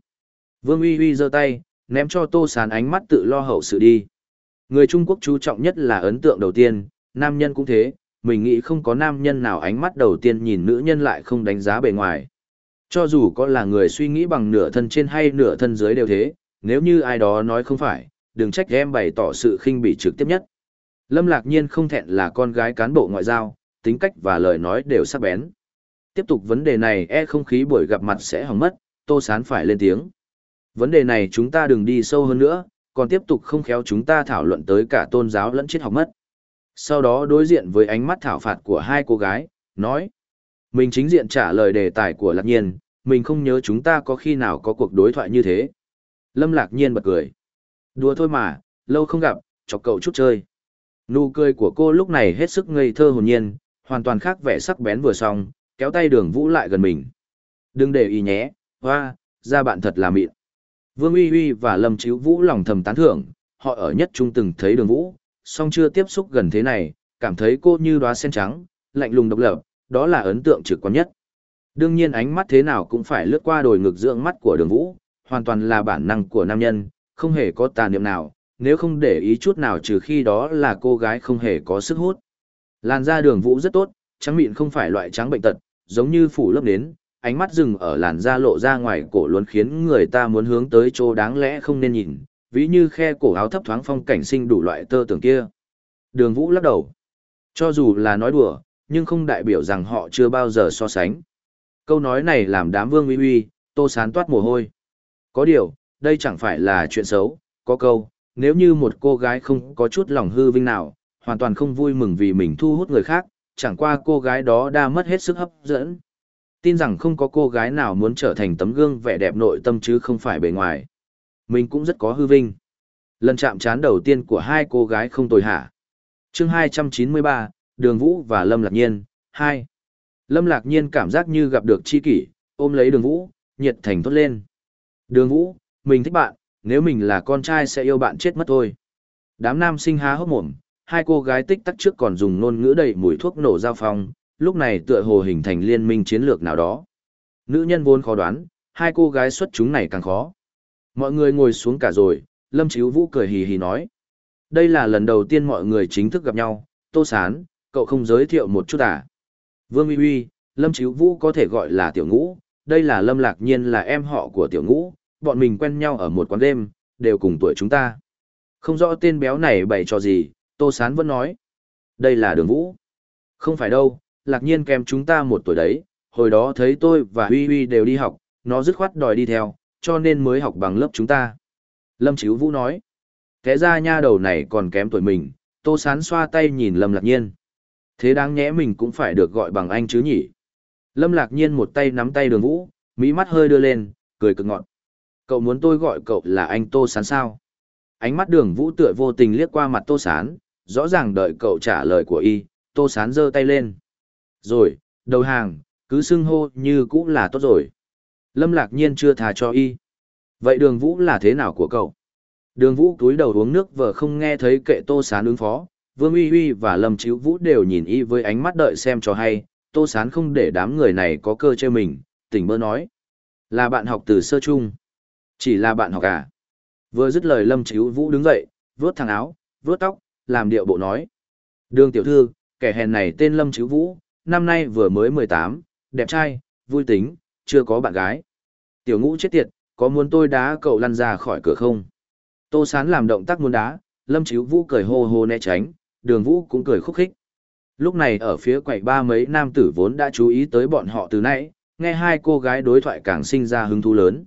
Vương Uy Uy giơ tay, ném cho Tô Sán ánh mắt tự lo hậu sự đi. Người Trung Quốc chú trọng nhất là ấn tượng đầu tiên, nam nhân cũng thế, mình nghĩ không có nam nhân nào ánh mắt đầu tiên nhìn nữ nhân lại không đánh giá bề ngoài. Cho dù có là người suy nghĩ bằng nửa thân trên hay nửa thân dưới đều thế, nếu như ai đó nói không phải, đừng trách em bày tỏ sự khinh bỉ trực tiếp nhất. Lâm Lạc Nhiên không thẹn là con gái cán bộ ngoại giao, tính cách và lời nói đều sắc bén. Tiếp tục vấn đề này e không khí buổi gặp mặt sẽ hỏng mất, Tô Sán phải lên tiếng. Vấn đề này chúng ta đừng đi sâu hơn nữa, còn tiếp tục không khéo chúng ta thảo luận tới cả tôn giáo lẫn triết học mất. Sau đó đối diện với ánh mắt thảo phạt của hai cô gái, nói. Mình chính diện trả lời đề tài của Lạc Nhiên, mình không nhớ chúng ta có khi nào có cuộc đối thoại như thế. Lâm Lạc Nhiên bật cười. Đùa thôi mà, lâu không gặp, chọc cậu chút chơi. Nụ cười của cô lúc này hết sức ngây thơ hồn nhiên, hoàn toàn khác vẻ sắc bén vừa xong, kéo tay đường vũ lại gần mình. Đừng để ý nhé, hoa, ra bạn thật là mịn. Vương Uy Uy và Lâm Chíu Vũ lòng thầm tán thưởng, họ ở nhất trung từng thấy đường vũ, song chưa tiếp xúc gần thế này, cảm thấy cô như đóa sen trắng, lạnh lùng độc lập, đó là ấn tượng trực quan nhất. Đương nhiên ánh mắt thế nào cũng phải lướt qua đồi ngực dưỡng mắt của đường vũ, hoàn toàn là bản năng của nam nhân, không hề có tà niệm nào, nếu không để ý chút nào trừ khi đó là cô gái không hề có sức hút. Làn da đường vũ rất tốt, trắng mịn không phải loại trắng bệnh tật, giống như phủ lớp nến, ánh mắt dừng ở làn da lộ ra ngoài cổ luôn khiến người ta muốn hướng tới chỗ đáng lẽ không nên nhìn, ví như khe cổ áo thấp thoáng phong cảnh sinh đủ loại tơ tưởng kia. Đường vũ lắc đầu. Cho dù là nói đùa, nhưng không đại biểu rằng họ chưa bao giờ so sánh. Câu nói này làm đám vương uy uy, tô sán toát mồ hôi. Có điều, đây chẳng phải là chuyện xấu, có câu, nếu như một cô gái không có chút lòng hư vinh nào, hoàn toàn không vui mừng vì mình thu hút người khác, chẳng qua cô gái đó đã mất hết sức hấp dẫn. Tin rằng không có cô gái nào muốn trở thành tấm gương vẻ đẹp nội tâm chứ không phải bề ngoài. Mình cũng rất có hư vinh. Lần chạm trán đầu tiên của hai cô gái không tồi hả. chương 293, Đường Vũ và Lâm Lạc Nhiên, 2. Lâm Lạc Nhiên cảm giác như gặp được chi kỷ, ôm lấy đường Vũ, nhiệt thành tốt lên. Đường Vũ, mình thích bạn, nếu mình là con trai sẽ yêu bạn chết mất thôi. Đám nam sinh há hốc mồm, hai cô gái tích tắc trước còn dùng ngôn ngữ đầy mùi thuốc nổ giao phong, lúc này tựa hồ hình thành liên minh chiến lược nào đó. Nữ nhân vốn khó đoán, hai cô gái xuất chúng này càng khó. Mọi người ngồi xuống cả rồi, Lâm Chíu Vũ cười hì hì nói. Đây là lần đầu tiên mọi người chính thức gặp nhau, Tô Sán, cậu không giới thiệu một chút à? Vương Uy Uy, Lâm Chíu Vũ có thể gọi là tiểu ngũ, đây là Lâm Lạc Nhiên là em họ của tiểu ngũ, bọn mình quen nhau ở một quán đêm, đều cùng tuổi chúng ta. Không rõ tên béo này bày cho gì, Tô Sán vẫn nói. Đây là đường vũ. Không phải đâu, lạc nhiên kèm chúng ta một tuổi đấy, hồi đó thấy tôi và Huy Huy đều đi học, nó dứt khoát đòi đi theo, cho nên mới học bằng lớp chúng ta. Lâm Chíu Vũ nói. Thế ra nha đầu này còn kém tuổi mình, Tô Sán xoa tay nhìn Lâm Lạc Nhiên. Thế đáng nhẽ mình cũng phải được gọi bằng anh chứ nhỉ. Lâm Lạc Nhiên một tay nắm tay đường vũ, mỹ mắt hơi đưa lên, cười cực ngọn. Cậu muốn tôi gọi cậu là anh Tô Sán sao? Ánh mắt đường vũ tựa vô tình liếc qua mặt Tô Sán, rõ ràng đợi cậu trả lời của y, Tô Sán giơ tay lên. Rồi, đầu hàng, cứ xưng hô như cũng là tốt rồi. Lâm Lạc Nhiên chưa thà cho y. Vậy đường vũ là thế nào của cậu? Đường vũ túi đầu uống nước vợ không nghe thấy kệ Tô Sán ứng phó. Vương Uy Uy và Lâm Chíu Vũ đều nhìn y với ánh mắt đợi xem cho hay. Tô Sán không để đám người này có cơ chơi mình, tỉnh bơ nói. Là bạn học từ sơ chung. Chỉ là bạn học à? Vừa dứt lời Lâm Chíu Vũ đứng dậy, vướt thằng áo, vướt tóc, làm điệu bộ nói. Đường tiểu thư, kẻ hèn này tên Lâm Chíu Vũ, năm nay vừa mới 18, đẹp trai, vui tính, chưa có bạn gái. Tiểu ngũ chết tiệt, có muốn tôi đá cậu lăn ra khỏi cửa không? Tô Sán làm động tác muốn đá, Lâm Chíu Vũ cười hô hô né tránh, đường Vũ cũng cười khúc khích. Lúc này ở phía quầy ba mấy nam tử vốn đã chú ý tới bọn họ từ nãy, nghe hai cô gái đối thoại càng sinh ra hứng thú lớn.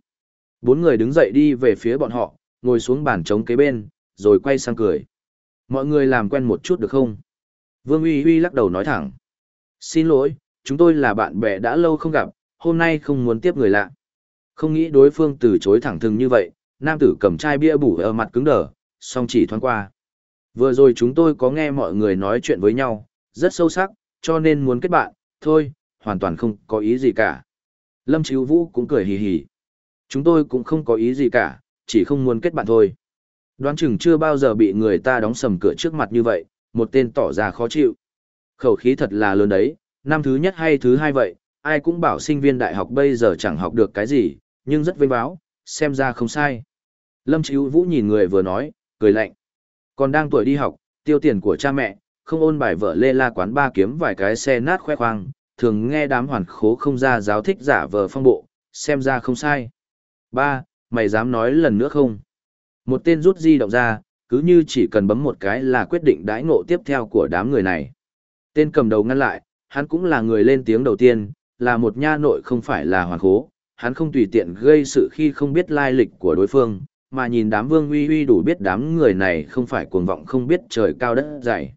Bốn người đứng dậy đi về phía bọn họ, ngồi xuống bàn trống kế bên, rồi quay sang cười. Mọi người làm quen một chút được không? Vương Uy Uy lắc đầu nói thẳng. Xin lỗi, chúng tôi là bạn bè đã lâu không gặp, hôm nay không muốn tiếp người lạ. Không nghĩ đối phương từ chối thẳng thừng như vậy, nam tử cầm chai bia bủ ở mặt cứng đờ, song chỉ thoáng qua. Vừa rồi chúng tôi có nghe mọi người nói chuyện với nhau, rất sâu sắc, cho nên muốn kết bạn, thôi, hoàn toàn không có ý gì cả. Lâm Chíu Vũ cũng cười hì hì. Chúng tôi cũng không có ý gì cả, chỉ không muốn kết bạn thôi. Đoán chừng chưa bao giờ bị người ta đóng sầm cửa trước mặt như vậy, một tên tỏ ra khó chịu. Khẩu khí thật là lớn đấy, năm thứ nhất hay thứ hai vậy, ai cũng bảo sinh viên đại học bây giờ chẳng học được cái gì, nhưng rất vinh báo, xem ra không sai. Lâm Chíu Vũ nhìn người vừa nói, cười lạnh. Còn đang tuổi đi học, tiêu tiền của cha mẹ, không ôn bài vợ lê la quán ba kiếm vài cái xe nát khoe khoang, thường nghe đám hoàn khố không ra giáo thích giả vờ phong bộ, xem ra không sai. Ba, mày dám nói lần nữa không? Một tên rút di động ra, cứ như chỉ cần bấm một cái là quyết định đãi ngộ tiếp theo của đám người này. Tên cầm đầu ngăn lại, hắn cũng là người lên tiếng đầu tiên, là một nha nội không phải là hoàn khố, hắn không tùy tiện gây sự khi không biết lai lịch của đối phương, mà nhìn đám vương uy uy đủ biết đám người này không phải cuồng vọng không biết trời cao đất dày.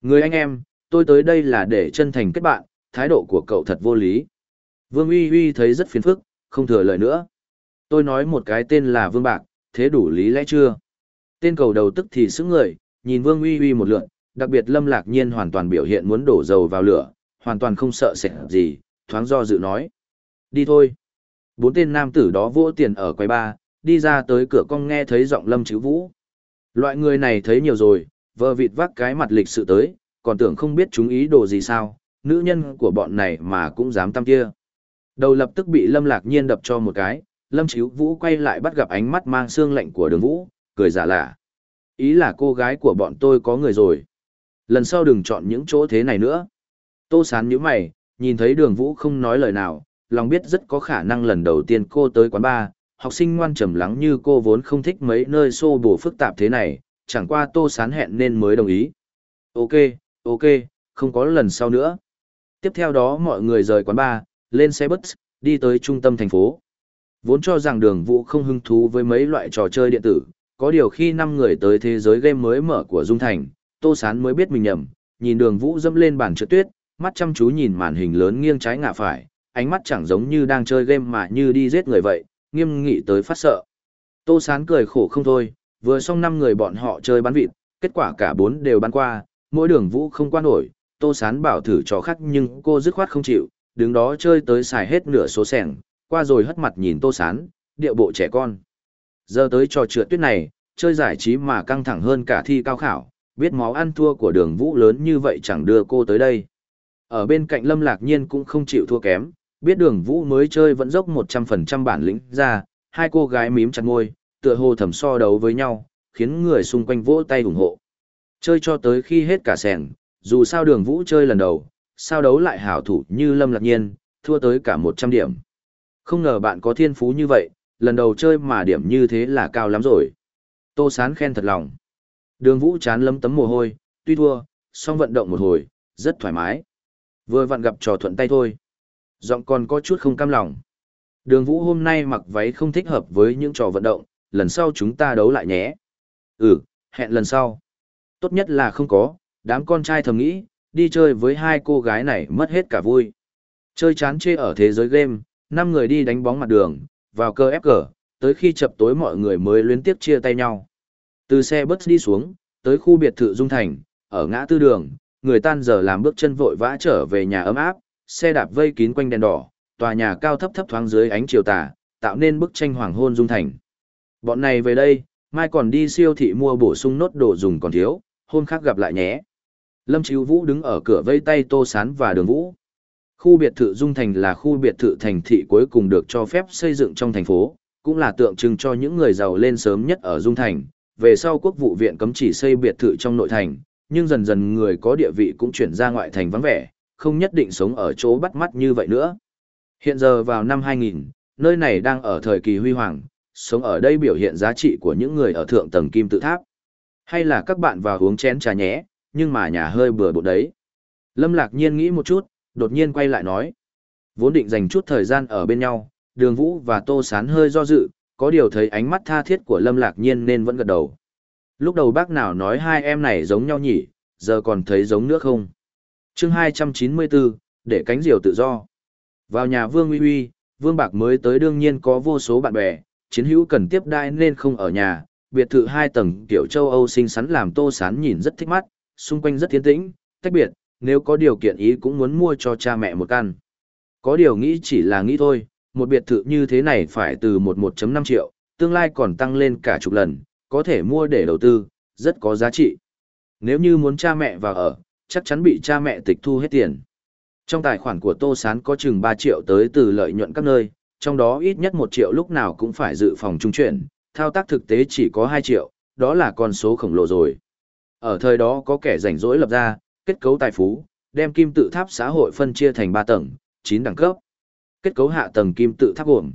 Người anh em, tôi tới đây là để chân thành kết bạn, thái độ của cậu thật vô lý. Vương uy uy thấy rất phiền phức, không thừa lời nữa. Tôi nói một cái tên là Vương Bạc, thế đủ lý lẽ chưa? Tên cầu đầu tức thì sững người, nhìn Vương uy uy một lượn, đặc biệt Lâm Lạc Nhiên hoàn toàn biểu hiện muốn đổ dầu vào lửa, hoàn toàn không sợ sệt gì, thoáng do dự nói. Đi thôi. Bốn tên nam tử đó vỗ tiền ở quầy ba, đi ra tới cửa cong nghe thấy giọng Lâm Chữ Vũ. Loại người này thấy nhiều rồi, vợ vịt vác cái mặt lịch sự tới, còn tưởng không biết chúng ý đồ gì sao, nữ nhân của bọn này mà cũng dám tăm kia. Đầu lập tức bị Lâm Lạc Nhiên đập cho một cái, Lâm Chíu Vũ quay lại bắt gặp ánh mắt mang xương lạnh của đường Vũ, cười giả lạ. Ý là cô gái của bọn tôi có người rồi. Lần sau đừng chọn những chỗ thế này nữa. Tô sán như mày, nhìn thấy đường Vũ không nói lời nào, lòng biết rất có khả năng lần đầu tiên cô tới quán bar, học sinh ngoan trầm lắng như cô vốn không thích mấy nơi xô bổ phức tạp thế này, chẳng qua tô sán hẹn nên mới đồng ý. Ok, ok, không có lần sau nữa. Tiếp theo đó mọi người rời quán bar, lên xe bus, đi tới trung tâm thành phố. Vốn cho rằng đường vũ không hứng thú với mấy loại trò chơi điện tử, có điều khi năm người tới thế giới game mới mở của Dung Thành, Tô Sán mới biết mình nhầm, nhìn đường vũ dâm lên bàn trượt tuyết, mắt chăm chú nhìn màn hình lớn nghiêng trái ngả phải, ánh mắt chẳng giống như đang chơi game mà như đi giết người vậy, nghiêm nghị tới phát sợ. Tô Sán cười khổ không thôi, vừa xong năm người bọn họ chơi bắn vịt, kết quả cả bốn đều bắn qua, mỗi đường vũ không qua nổi, Tô Sán bảo thử trò khác nhưng cô dứt khoát không chịu, đứng đó chơi tới xài hết nửa số sẻng, qua rồi hất mặt nhìn Tô Sán, điệu bộ trẻ con. Giờ tới trò trượt tuyết này, chơi giải trí mà căng thẳng hơn cả thi cao khảo, biết máu ăn thua của đường vũ lớn như vậy chẳng đưa cô tới đây. Ở bên cạnh Lâm Lạc Nhiên cũng không chịu thua kém, biết đường vũ mới chơi vẫn dốc 100% bản lĩnh ra, hai cô gái mím chặt môi, tựa hồ thầm so đấu với nhau, khiến người xung quanh vỗ tay ủng hộ. Chơi cho tới khi hết cả sẻng, dù sao đường vũ chơi lần đầu, sao đấu lại hảo thủ như Lâm Lạc Nhiên, thua tới cả 100 điểm. Không ngờ bạn có thiên phú như vậy, lần đầu chơi mà điểm như thế là cao lắm rồi. Tô Sán khen thật lòng. Đường vũ chán lấm tấm mồ hôi, tuy thua, song vận động một hồi, rất thoải mái. Vừa vặn gặp trò thuận tay thôi. Giọng còn có chút không cam lòng. Đường vũ hôm nay mặc váy không thích hợp với những trò vận động, lần sau chúng ta đấu lại nhé. Ừ, hẹn lần sau. Tốt nhất là không có, đám con trai thầm nghĩ, đi chơi với hai cô gái này mất hết cả vui. Chơi chán chê ở thế giới game, năm người đi đánh bóng mặt đường, vào cơ ép cờ, tới khi chập tối mọi người mới luyến tiếp chia tay nhau. Từ xe bus đi xuống, tới khu biệt thự Dung Thành, ở ngã tư đường, người tan giờ làm bước chân vội vã trở về nhà ấm áp, xe đạp vây kín quanh đèn đỏ, tòa nhà cao thấp thấp thoáng dưới ánh chiều tà, tạo nên bức tranh hoàng hôn Dung Thành. Bọn này về đây, mai còn đi siêu thị mua bổ sung nốt đồ dùng còn thiếu, hôm khác gặp lại nhé. Lâm Chíu Vũ đứng ở cửa vây tay Tô Sán và Đường Vũ. Khu biệt thự Dung Thành là khu biệt thự thành thị cuối cùng được cho phép xây dựng trong thành phố, cũng là tượng trưng cho những người giàu lên sớm nhất ở Dung Thành. Về sau quốc vụ viện cấm chỉ xây biệt thự trong nội thành, nhưng dần dần người có địa vị cũng chuyển ra ngoại thành vắng vẻ, không nhất định sống ở chỗ bắt mắt như vậy nữa. Hiện giờ vào năm 2000, nơi này đang ở thời kỳ huy hoàng, sống ở đây biểu hiện giá trị của những người ở thượng tầng kim tự tháp. Hay là các bạn vào uống chén trà nhé, nhưng mà nhà hơi bừa bộn đấy. Lâm Lạc Nhiên nghĩ một chút, đột nhiên quay lại nói. Vốn định dành chút thời gian ở bên nhau, đường vũ và tô sán hơi do dự, có điều thấy ánh mắt tha thiết của Lâm Lạc Nhiên nên vẫn gật đầu. Lúc đầu bác nào nói hai em này giống nhau nhỉ, giờ còn thấy giống nữa không? chương 294, để cánh diều tự do. Vào nhà Vương Uy Uy, Vương Bạc mới tới đương nhiên có vô số bạn bè, chiến hữu cần tiếp đai nên không ở nhà, biệt thự hai tầng kiểu châu Âu xinh xắn làm tô sán nhìn rất thích mắt, xung quanh rất thiên tĩnh, tách biệt, nếu có điều kiện ý cũng muốn mua cho cha mẹ một căn. Có điều nghĩ chỉ là nghĩ thôi, một biệt thự như thế này phải từ một 1.5 triệu, tương lai còn tăng lên cả chục lần, có thể mua để đầu tư, rất có giá trị. Nếu như muốn cha mẹ vào ở, chắc chắn bị cha mẹ tịch thu hết tiền. Trong tài khoản của Tô Sán có chừng 3 triệu tới từ lợi nhuận các nơi, trong đó ít nhất 1 triệu lúc nào cũng phải dự phòng trung chuyển, thao tác thực tế chỉ có 2 triệu, đó là con số khổng lồ rồi. Ở thời đó có kẻ rảnh rỗi lập ra, kết cấu tài phú, đem kim tự tháp xã hội phân chia thành 3 tầng, 9 đẳng cấp. Kết cấu hạ tầng kim tự tháp gồm.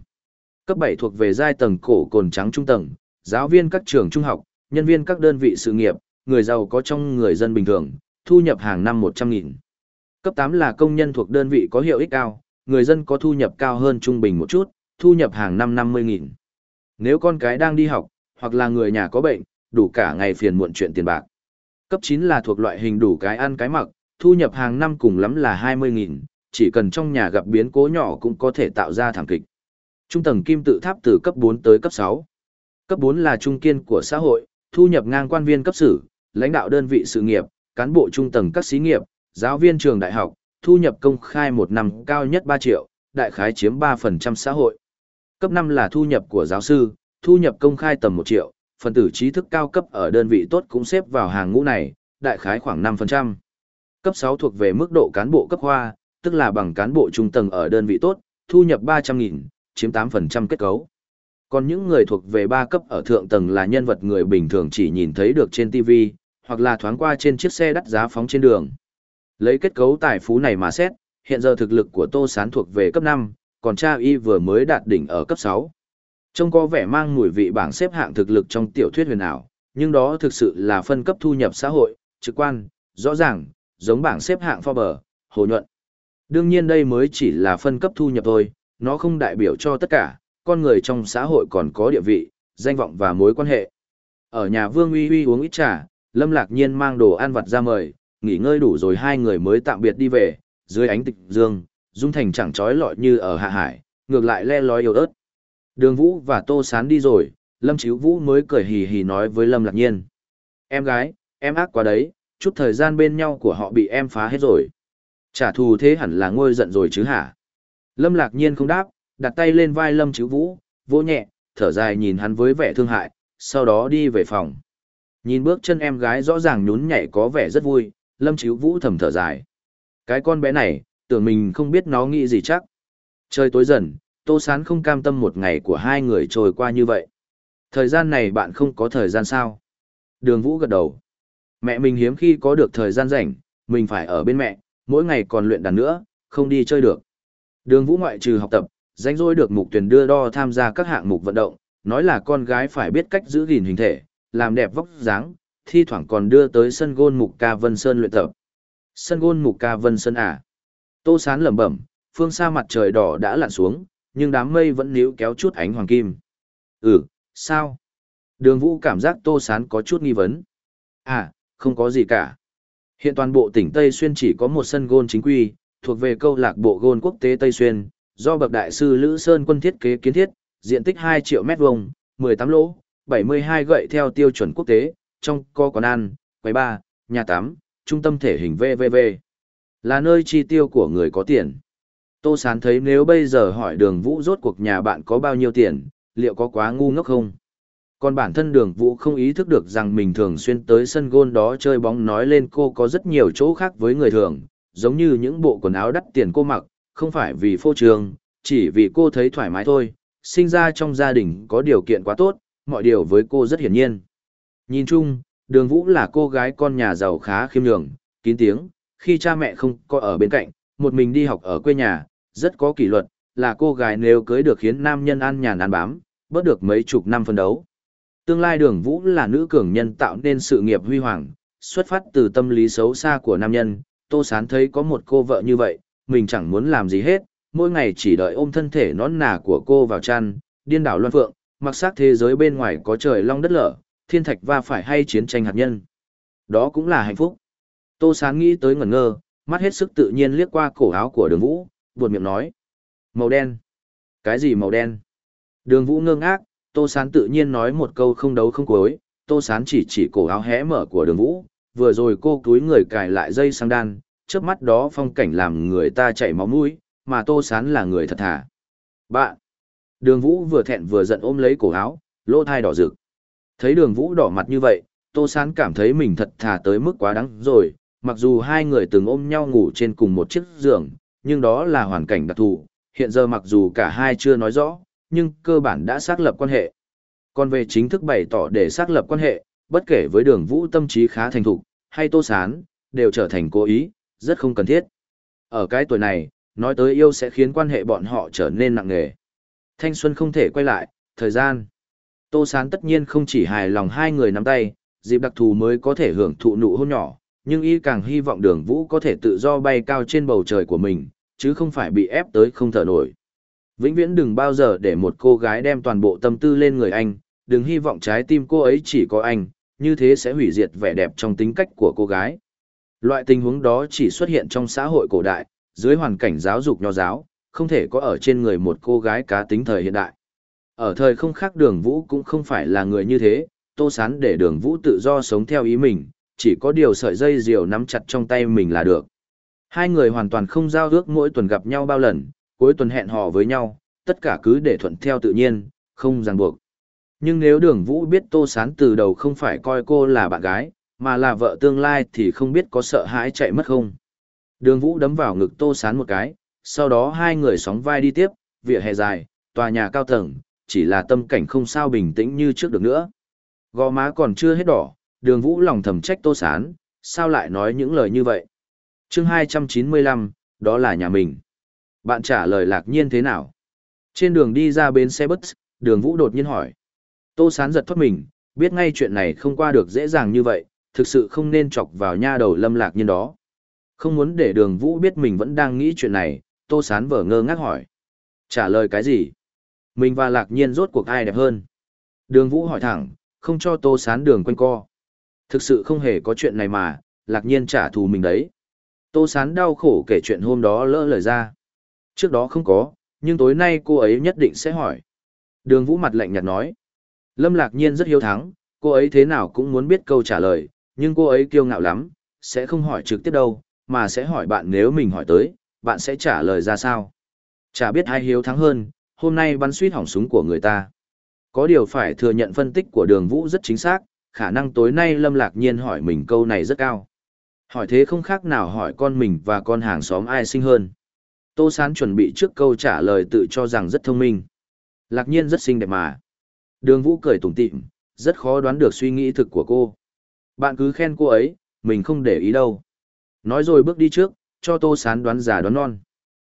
Cấp 7 thuộc về giai tầng cổ cồn trắng trung tầng, giáo viên các trường trung học, nhân viên các đơn vị sự nghiệp, người giàu có trong người dân bình thường, thu nhập hàng năm 100.000. Cấp 8 là công nhân thuộc đơn vị có hiệu ích cao, người dân có thu nhập cao hơn trung bình một chút, thu nhập hàng năm 50.000. Nếu con cái đang đi học, hoặc là người nhà có bệnh, đủ cả ngày phiền muộn chuyện tiền bạc. Cấp 9 là thuộc loại hình đủ cái ăn cái mặc, thu nhập hàng năm cùng lắm là 20.000, chỉ cần trong nhà gặp biến cố nhỏ cũng có thể tạo ra thảm kịch. Trung tầng kim tự tháp từ cấp 4 tới cấp 6. Cấp 4 là trung kiên của xã hội, thu nhập ngang quan viên cấp sử, lãnh đạo đơn vị sự nghiệp, cán bộ trung tầng các xí nghiệp, giáo viên trường đại học, thu nhập công khai một năm cao nhất 3 triệu, đại khái chiếm 3% xã hội. Cấp 5 là thu nhập của giáo sư, thu nhập công khai tầm 1 triệu, phần tử trí thức cao cấp ở đơn vị tốt cũng xếp vào hàng ngũ này, đại khái khoảng 5%. Cấp 6 thuộc về mức độ cán bộ cấp hoa, tức là bằng cán bộ trung tầng ở đơn vị tốt, thu nhập 300.000, chiếm 8% kết cấu. Còn những người thuộc về ba cấp ở thượng tầng là nhân vật người bình thường chỉ nhìn thấy được trên TV, hoặc là thoáng qua trên chiếc xe đắt giá phóng trên đường. Lấy kết cấu tài phú này mà xét, hiện giờ thực lực của Tô Sán thuộc về cấp 5, còn cha y vừa mới đạt đỉnh ở cấp 6. Trông có vẻ mang mùi vị bảng xếp hạng thực lực trong tiểu thuyết huyền ảo, nhưng đó thực sự là phân cấp thu nhập xã hội, trực quan, rõ ràng, giống bảng xếp hạng Forbes, hồ nhuận. Đương nhiên đây mới chỉ là phân cấp thu nhập thôi, nó không đại biểu cho tất cả, con người trong xã hội còn có địa vị, danh vọng và mối quan hệ. Ở nhà Vương Uy Uy uống ít trà, Lâm Lạc Nhiên mang đồ ăn vặt ra mời, nghỉ ngơi đủ rồi hai người mới tạm biệt đi về, dưới ánh tịch dương, Dung Thành chẳng trói lọi như ở hạ hải, ngược lại le lói yếu ớt. Đường Vũ và Tô Sán đi rồi, Lâm Chíu Vũ mới cười hì hì nói với Lâm Lạc Nhiên. Em gái, em ác quá đấy, chút thời gian bên nhau của họ bị em phá hết rồi. Trả thù thế hẳn là ngôi giận rồi chứ hả? Lâm Lạc Nhiên không đáp, đặt tay lên vai Lâm chữ Vũ, vỗ nhẹ, thở dài nhìn hắn với vẻ thương hại, sau đó đi về phòng. Nhìn bước chân em gái rõ ràng nhún nhảy có vẻ rất vui, Lâm chữ Vũ thầm thở dài. Cái con bé này, tưởng mình không biết nó nghĩ gì chắc. Trời tối dần, Tô Sán không cam tâm một ngày của hai người trôi qua như vậy. Thời gian này bạn không có thời gian sao? Đường Vũ gật đầu. Mẹ mình hiếm khi có được thời gian rảnh, mình phải ở bên mẹ, mỗi ngày còn luyện đàn nữa, không đi chơi được. Đường Vũ ngoại trừ học tập, danh rỗi được mục tuyển đưa đo tham gia các hạng mục vận động, nói là con gái phải biết cách giữ gìn hình thể, làm đẹp vóc dáng, thi thoảng còn đưa tới sân gôn mục ca Vân Sơn luyện tập. Sân gôn mục ca Vân Sơn à? Tô Sán lẩm bẩm, phương xa mặt trời đỏ đã lặn xuống, nhưng đám mây vẫn níu kéo chút ánh hoàng kim. Ừ, sao? Đường Vũ cảm giác Tô Sán có chút nghi vấn. À, không có gì cả. Hiện toàn bộ tỉnh Tây Xuyên chỉ có một sân gôn chính quy, thuộc về câu lạc bộ gôn quốc tế Tây Xuyên, do bậc đại sư Lữ Sơn quân thiết kế kiến thiết, diện tích 2 triệu mét vuông, 18 lỗ, 72 gậy theo tiêu chuẩn quốc tế, trong có quán ăn, quầy bar, nhà tắm, trung tâm thể hình VVV. Là nơi chi tiêu của người có tiền. Tô Sán thấy nếu bây giờ hỏi đường vũ rốt cuộc nhà bạn có bao nhiêu tiền, liệu có quá ngu ngốc không? Còn bản thân đường vũ không ý thức được rằng mình thường xuyên tới sân gôn đó chơi bóng nói lên cô có rất nhiều chỗ khác với người thường, giống như những bộ quần áo đắt tiền cô mặc, không phải vì phô trường, chỉ vì cô thấy thoải mái thôi, sinh ra trong gia đình có điều kiện quá tốt, mọi điều với cô rất hiển nhiên. Nhìn chung, đường vũ là cô gái con nhà giàu khá khiêm nhường, kín tiếng, khi cha mẹ không có ở bên cạnh, một mình đi học ở quê nhà, rất có kỷ luật, là cô gái nếu cưới được khiến nam nhân ăn nhàn ăn bám, bớt được mấy chục năm phân đấu. Tương lai đường vũ là nữ cường nhân tạo nên sự nghiệp huy hoàng, xuất phát từ tâm lý xấu xa của nam nhân, Tô Sán thấy có một cô vợ như vậy, mình chẳng muốn làm gì hết, mỗi ngày chỉ đợi ôm thân thể nón nà của cô vào chăn, điên đảo loan phượng, mặc xác thế giới bên ngoài có trời long đất lở, thiên thạch va phải hay chiến tranh hạt nhân. Đó cũng là hạnh phúc. Tô Sán nghĩ tới ngẩn ngơ, mắt hết sức tự nhiên liếc qua cổ áo của đường vũ, buột miệng nói. Màu đen. Cái gì màu đen? Đường vũ ngơ ngác, Tô Sán tự nhiên nói một câu không đấu không cuối, Tô Sán chỉ chỉ cổ áo hé mở của đường vũ, vừa rồi cô túi người cài lại dây sang đan, trước mắt đó phong cảnh làm người ta chảy máu mũi, mà Tô Sán là người thật thà. Bạn! Đường Vũ vừa thẹn vừa giận ôm lấy cổ áo, lỗ thai đỏ rực. Thấy đường Vũ đỏ mặt như vậy, Tô Sán cảm thấy mình thật thà tới mức quá đáng rồi, mặc dù hai người từng ôm nhau ngủ trên cùng một chiếc giường, nhưng đó là hoàn cảnh đặc thù, hiện giờ mặc dù cả hai chưa nói rõ, nhưng cơ bản đã xác lập quan hệ. Còn về chính thức bày tỏ để xác lập quan hệ, bất kể với đường Vũ tâm trí khá thành thục, hay Tô Sán, đều trở thành cố ý, rất không cần thiết. Ở cái tuổi này, nói tới yêu sẽ khiến quan hệ bọn họ trở nên nặng nề. Thanh xuân không thể quay lại, thời gian. Tô Sán tất nhiên không chỉ hài lòng hai người nắm tay, dịp đặc thù mới có thể hưởng thụ nụ hôn nhỏ, nhưng y càng hy vọng đường vũ có thể tự do bay cao trên bầu trời của mình, chứ không phải bị ép tới không thở nổi. Vĩnh viễn đừng bao giờ để một cô gái đem toàn bộ tâm tư lên người anh, đừng hy vọng trái tim cô ấy chỉ có anh, như thế sẽ hủy diệt vẻ đẹp trong tính cách của cô gái. Loại tình huống đó chỉ xuất hiện trong xã hội cổ đại, dưới hoàn cảnh giáo dục nho giáo, không thể có ở trên người một cô gái cá tính thời hiện đại. Ở thời không khác đường vũ cũng không phải là người như thế, tô sán để đường vũ tự do sống theo ý mình, chỉ có điều sợi dây diều nắm chặt trong tay mình là được. Hai người hoàn toàn không giao ước mỗi tuần gặp nhau bao lần, cuối tuần hẹn hò với nhau, tất cả cứ để thuận theo tự nhiên, không ràng buộc. Nhưng nếu đường vũ biết tô sán từ đầu không phải coi cô là bạn gái, mà là vợ tương lai thì không biết có sợ hãi chạy mất không. Đường vũ đấm vào ngực tô sán một cái, sau đó hai người sóng vai đi tiếp, vỉa hè dài, tòa nhà cao tầng, chỉ là tâm cảnh không sao bình tĩnh như trước được nữa. Gò má còn chưa hết đỏ, đường vũ lòng thầm trách tô sán, sao lại nói những lời như vậy. chương 295, đó là nhà mình. Bạn trả lời lạc nhiên thế nào? Trên đường đi ra bến xe bus, đường vũ đột nhiên hỏi. Tô sán giật thoát mình, biết ngay chuyện này không qua được dễ dàng như vậy, thực sự không nên chọc vào nha đầu lâm lạc nhiên đó. Không muốn để đường vũ biết mình vẫn đang nghĩ chuyện này, tô sán vờ ngơ ngác hỏi. Trả lời cái gì? Mình và lạc nhiên rốt cuộc ai đẹp hơn? Đường vũ hỏi thẳng, không cho tô sán đường quanh co. Thực sự không hề có chuyện này mà, lạc nhiên trả thù mình đấy. Tô sán đau khổ kể chuyện hôm đó lỡ lời ra. Trước đó không có, nhưng tối nay cô ấy nhất định sẽ hỏi. Đường vũ mặt lạnh nhạt nói. Lâm lạc nhiên rất hiếu thắng, cô ấy thế nào cũng muốn biết câu trả lời, nhưng cô ấy kiêu ngạo lắm, sẽ không hỏi trực tiếp đâu, mà sẽ hỏi bạn nếu mình hỏi tới, bạn sẽ trả lời ra sao. Chả biết ai hiếu thắng hơn, hôm nay bắn suýt hỏng súng của người ta. Có điều phải thừa nhận phân tích của đường vũ rất chính xác, khả năng tối nay Lâm Lạc Nhiên hỏi mình câu này rất cao. Hỏi thế không khác nào hỏi con mình và con hàng xóm ai sinh hơn. Tô Sán chuẩn bị trước câu trả lời tự cho rằng rất thông minh. Lạc Nhiên rất xinh đẹp mà. Đường Vũ cười tủm tỉm, rất khó đoán được suy nghĩ thực của cô. Bạn cứ khen cô ấy, mình không để ý đâu. Nói rồi bước đi trước, cho Tô Sán đoán già đoán non.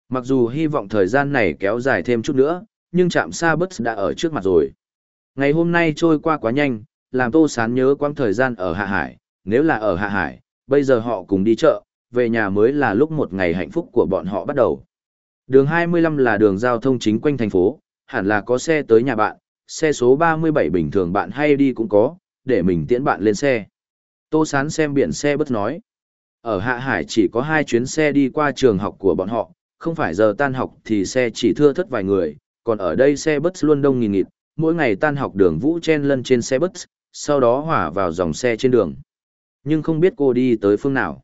Mặc dù hy vọng thời gian này kéo dài thêm chút nữa, nhưng chạm xa bất đã ở trước mặt rồi. Ngày hôm nay trôi qua quá nhanh, làm Tô Sán nhớ quãng thời gian ở Hạ Hải. Nếu là ở Hạ Hải, bây giờ họ cùng đi chợ, về nhà mới là lúc một ngày hạnh phúc của bọn họ bắt đầu. Đường 25 là đường giao thông chính quanh thành phố, hẳn là có xe tới nhà bạn, xe số 37 bình thường bạn hay đi cũng có, để mình tiễn bạn lên xe. Tô Sán xem biển xe bất nói. Ở Hạ Hải chỉ có hai chuyến xe đi qua trường học của bọn họ, không phải giờ tan học thì xe chỉ thưa thất vài người, còn ở đây xe bus luôn đông nghìn nghịt, mỗi ngày tan học đường vũ chen lân trên xe bus, sau đó hỏa vào dòng xe trên đường. Nhưng không biết cô đi tới phương nào.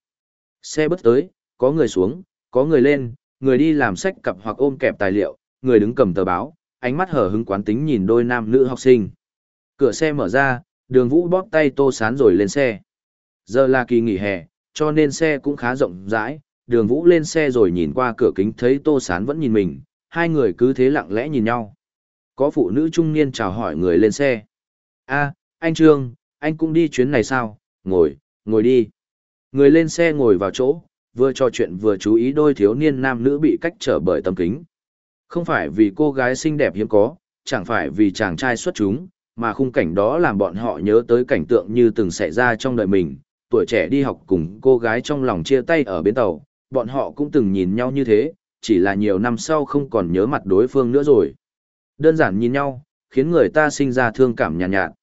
Xe bus tới, có người xuống, có người lên, người đi làm sách cặp hoặc ôm kẹp tài liệu, người đứng cầm tờ báo, ánh mắt hở hứng quán tính nhìn đôi nam nữ học sinh. Cửa xe mở ra, đường vũ bóp tay tô sán rồi lên xe. Giờ là kỳ nghỉ hè, cho nên xe cũng khá rộng rãi, đường vũ lên xe rồi nhìn qua cửa kính thấy tô sán vẫn nhìn mình, hai người cứ thế lặng lẽ nhìn nhau. Có phụ nữ trung niên chào hỏi người lên xe. a anh Trương, anh cũng đi chuyến này sao? Ngồi, ngồi đi. Người lên xe ngồi vào chỗ, vừa trò chuyện vừa chú ý đôi thiếu niên nam nữ bị cách trở bởi tấm kính. Không phải vì cô gái xinh đẹp hiếm có, chẳng phải vì chàng trai xuất chúng, mà khung cảnh đó làm bọn họ nhớ tới cảnh tượng như từng xảy ra trong đời mình, tuổi trẻ đi học cùng cô gái trong lòng chia tay ở bến tàu, bọn họ cũng từng nhìn nhau như thế, chỉ là nhiều năm sau không còn nhớ mặt đối phương nữa rồi. Đơn giản nhìn nhau, khiến người ta sinh ra thương cảm nhàn nhạt, nhạt.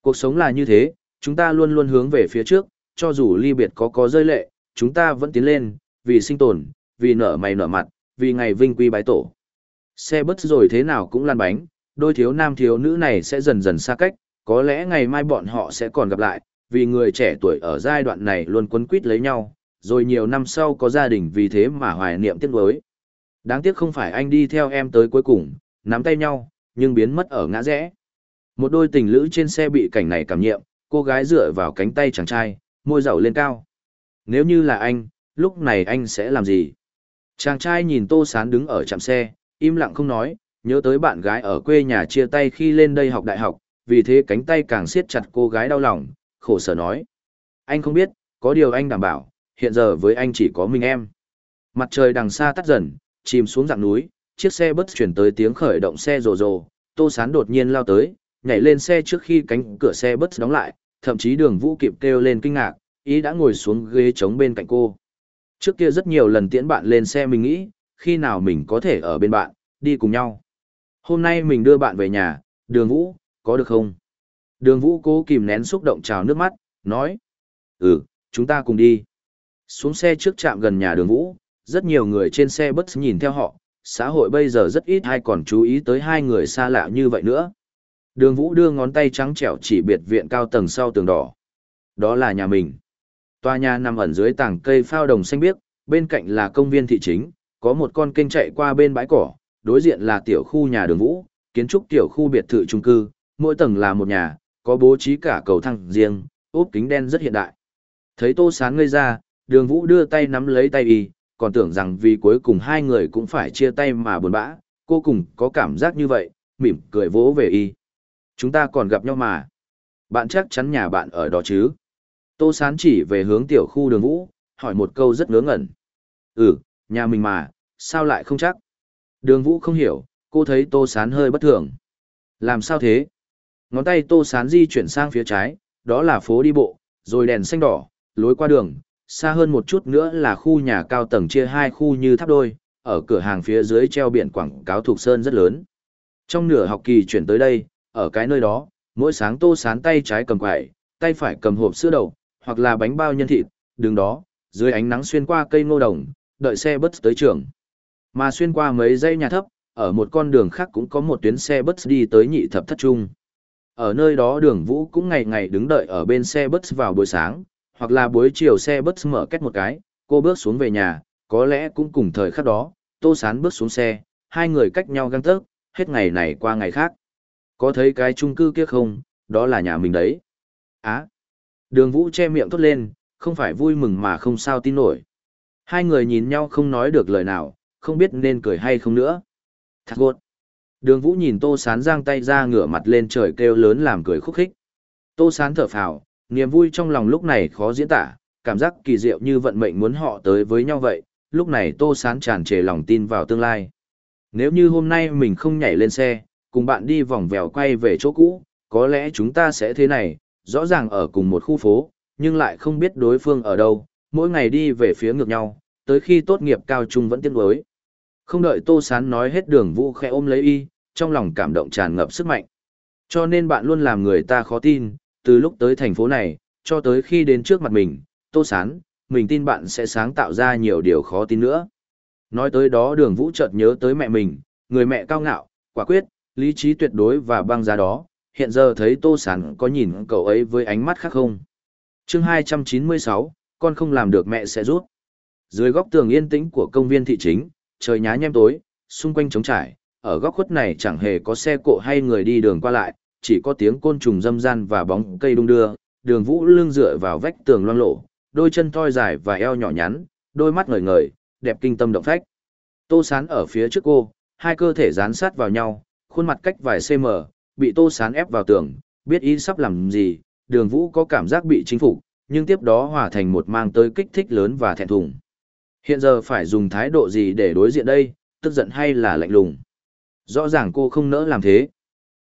Cuộc sống là như thế, chúng ta luôn luôn hướng về phía trước, cho dù ly biệt có có rơi lệ, chúng ta vẫn tiến lên, vì sinh tồn, vì nở mày nở mặt, vì ngày vinh quy bái tổ. Xe bus rồi thế nào cũng lăn bánh, đôi thiếu nam thiếu nữ này sẽ dần dần xa cách, có lẽ ngày mai bọn họ sẽ còn gặp lại, vì người trẻ tuổi ở giai đoạn này luôn quấn quýt lấy nhau, rồi nhiều năm sau có gia đình vì thế mà hoài niệm tiếc nuối. Đáng tiếc không phải anh đi theo em tới cuối cùng, nắm tay nhau, nhưng biến mất ở ngã rẽ. Một đôi tình lữ trên xe bị cảnh này cảm nhiệm, cô gái dựa vào cánh tay chàng trai, môi dầu lên cao. Nếu như là anh, lúc này anh sẽ làm gì? Chàng trai nhìn Tô Sán đứng ở trạm xe, im lặng không nói, nhớ tới bạn gái ở quê nhà chia tay khi lên đây học đại học, vì thế cánh tay càng siết chặt cô gái đau lòng, khổ sở nói. Anh không biết, có điều anh đảm bảo, hiện giờ với anh chỉ có mình em. Mặt trời đằng xa tắt dần, chìm xuống dạng núi, chiếc xe bất chuyển tới tiếng khởi động xe rồ rồ, Tô Sán đột nhiên lao tới, nhảy lên xe trước khi cánh cửa xe bất đóng lại, thậm chí đường vũ kịp kêu lên kinh ngạc, ý đã ngồi xuống ghế trống bên cạnh cô. Trước kia rất nhiều lần tiễn bạn lên xe mình nghĩ, khi nào mình có thể ở bên bạn, đi cùng nhau. Hôm nay mình đưa bạn về nhà, đường vũ, có được không? Đường vũ cố kìm nén xúc động trào nước mắt, nói. Ừ, chúng ta cùng đi. Xuống xe trước trạm gần nhà đường vũ, rất nhiều người trên xe bất nhìn theo họ, xã hội bây giờ rất ít ai còn chú ý tới hai người xa lạ như vậy nữa. Đường vũ đưa ngón tay trắng trẻo chỉ biệt viện cao tầng sau tường đỏ. Đó là nhà mình. Tòa nhà nằm ẩn dưới tảng cây phao đồng xanh biếc, bên cạnh là công viên thị chính, có một con kênh chạy qua bên bãi cỏ, đối diện là tiểu khu nhà đường vũ, kiến trúc tiểu khu biệt thự trung cư, mỗi tầng là một nhà, có bố trí cả cầu thang riêng, ốp kính đen rất hiện đại. Thấy Tô Sán ngây ra, đường vũ đưa tay nắm lấy tay y, còn tưởng rằng vì cuối cùng hai người cũng phải chia tay mà buồn bã, cô cùng có cảm giác như vậy, mỉm cười vỗ về y. Chúng ta còn gặp nhau mà. Bạn chắc chắn nhà bạn ở đó chứ. Tô Sán chỉ về hướng tiểu khu đường vũ, hỏi một câu rất ngớ ngẩn. Ừ, nhà mình mà, sao lại không chắc? Đường vũ không hiểu, cô thấy Tô Sán hơi bất thường. Làm sao thế? Ngón tay Tô Sán di chuyển sang phía trái, đó là phố đi bộ, rồi đèn xanh đỏ, lối qua đường, xa hơn một chút nữa là khu nhà cao tầng chia hai khu như tháp đôi, ở cửa hàng phía dưới treo biển quảng cáo thuộc sơn rất lớn. Trong nửa học kỳ chuyển tới đây, ở cái nơi đó, mỗi sáng Tô Sán tay trái cầm quải, tay phải cầm hộp sữa đậu, hoặc là bánh bao nhân thịt, đường đó, dưới ánh nắng xuyên qua cây ngô đồng, đợi xe bus tới trường. Mà xuyên qua mấy dãy nhà thấp, ở một con đường khác cũng có một tuyến xe bus đi tới nhị thập thất trung. Ở nơi đó đường vũ cũng ngày ngày đứng đợi ở bên xe bus vào buổi sáng, hoặc là buổi chiều xe bus mở kết một cái, cô bước xuống về nhà, có lẽ cũng cùng thời khắc đó, tô sán bước xuống xe, hai người cách nhau găng tớc, hết ngày này qua ngày khác. Có thấy cái chung cư kia không, đó là nhà mình đấy. Á, Đường Vũ che miệng thốt lên, không phải vui mừng mà không sao tin nổi. Hai người nhìn nhau không nói được lời nào, không biết nên cười hay không nữa. Thật gột. Đường Vũ nhìn Tô Sán giang tay ra ngửa mặt lên trời kêu lớn làm cười khúc khích. Tô Sán thở phào, niềm vui trong lòng lúc này khó diễn tả, cảm giác kỳ diệu như vận mệnh muốn họ tới với nhau vậy. Lúc này Tô Sán tràn trề lòng tin vào tương lai. Nếu như hôm nay mình không nhảy lên xe, cùng bạn đi vòng vèo quay về chỗ cũ, có lẽ chúng ta sẽ thế này, rõ ràng ở cùng một khu phố, nhưng lại không biết đối phương ở đâu, mỗi ngày đi về phía ngược nhau, tới khi tốt nghiệp cao trung vẫn tiếc nuối. Không đợi Tô Sán nói hết đường vũ khẽ ôm lấy y, trong lòng cảm động tràn ngập sức mạnh. Cho nên bạn luôn làm người ta khó tin, từ lúc tới thành phố này, cho tới khi đến trước mặt mình, Tô Sán, mình tin bạn sẽ sáng tạo ra nhiều điều khó tin nữa. Nói tới đó đường vũ chợt nhớ tới mẹ mình, người mẹ cao ngạo, quả quyết, lý trí tuyệt đối và băng giá đó, hiện giờ thấy tô sán có nhìn cậu ấy với ánh mắt khác không? Chương 296, con không làm được mẹ sẽ rút. Dưới góc tường yên tĩnh của công viên thị chính trời nhá nhem tối xung quanh trống trải ở góc khuất này chẳng hề có xe cộ hay người đi đường qua lại chỉ có tiếng côn trùng râm ran và bóng cây đung đưa đường vũ lưng dựa vào vách tường loang lộ đôi chân thoi dài và eo nhỏ nhắn đôi mắt ngời ngời đẹp kinh tâm động phách. Tô sán ở phía trước cô hai cơ thể dán sát vào nhau khuôn mặt cách vài cm bị tô sán ép vào tường, biết ý sắp làm gì, đường vũ có cảm giác bị chính phục, nhưng tiếp đó hòa thành một mang tới kích thích lớn và thẹn thùng. Hiện giờ phải dùng thái độ gì để đối diện đây, tức giận hay là lạnh lùng. Rõ ràng cô không nỡ làm thế.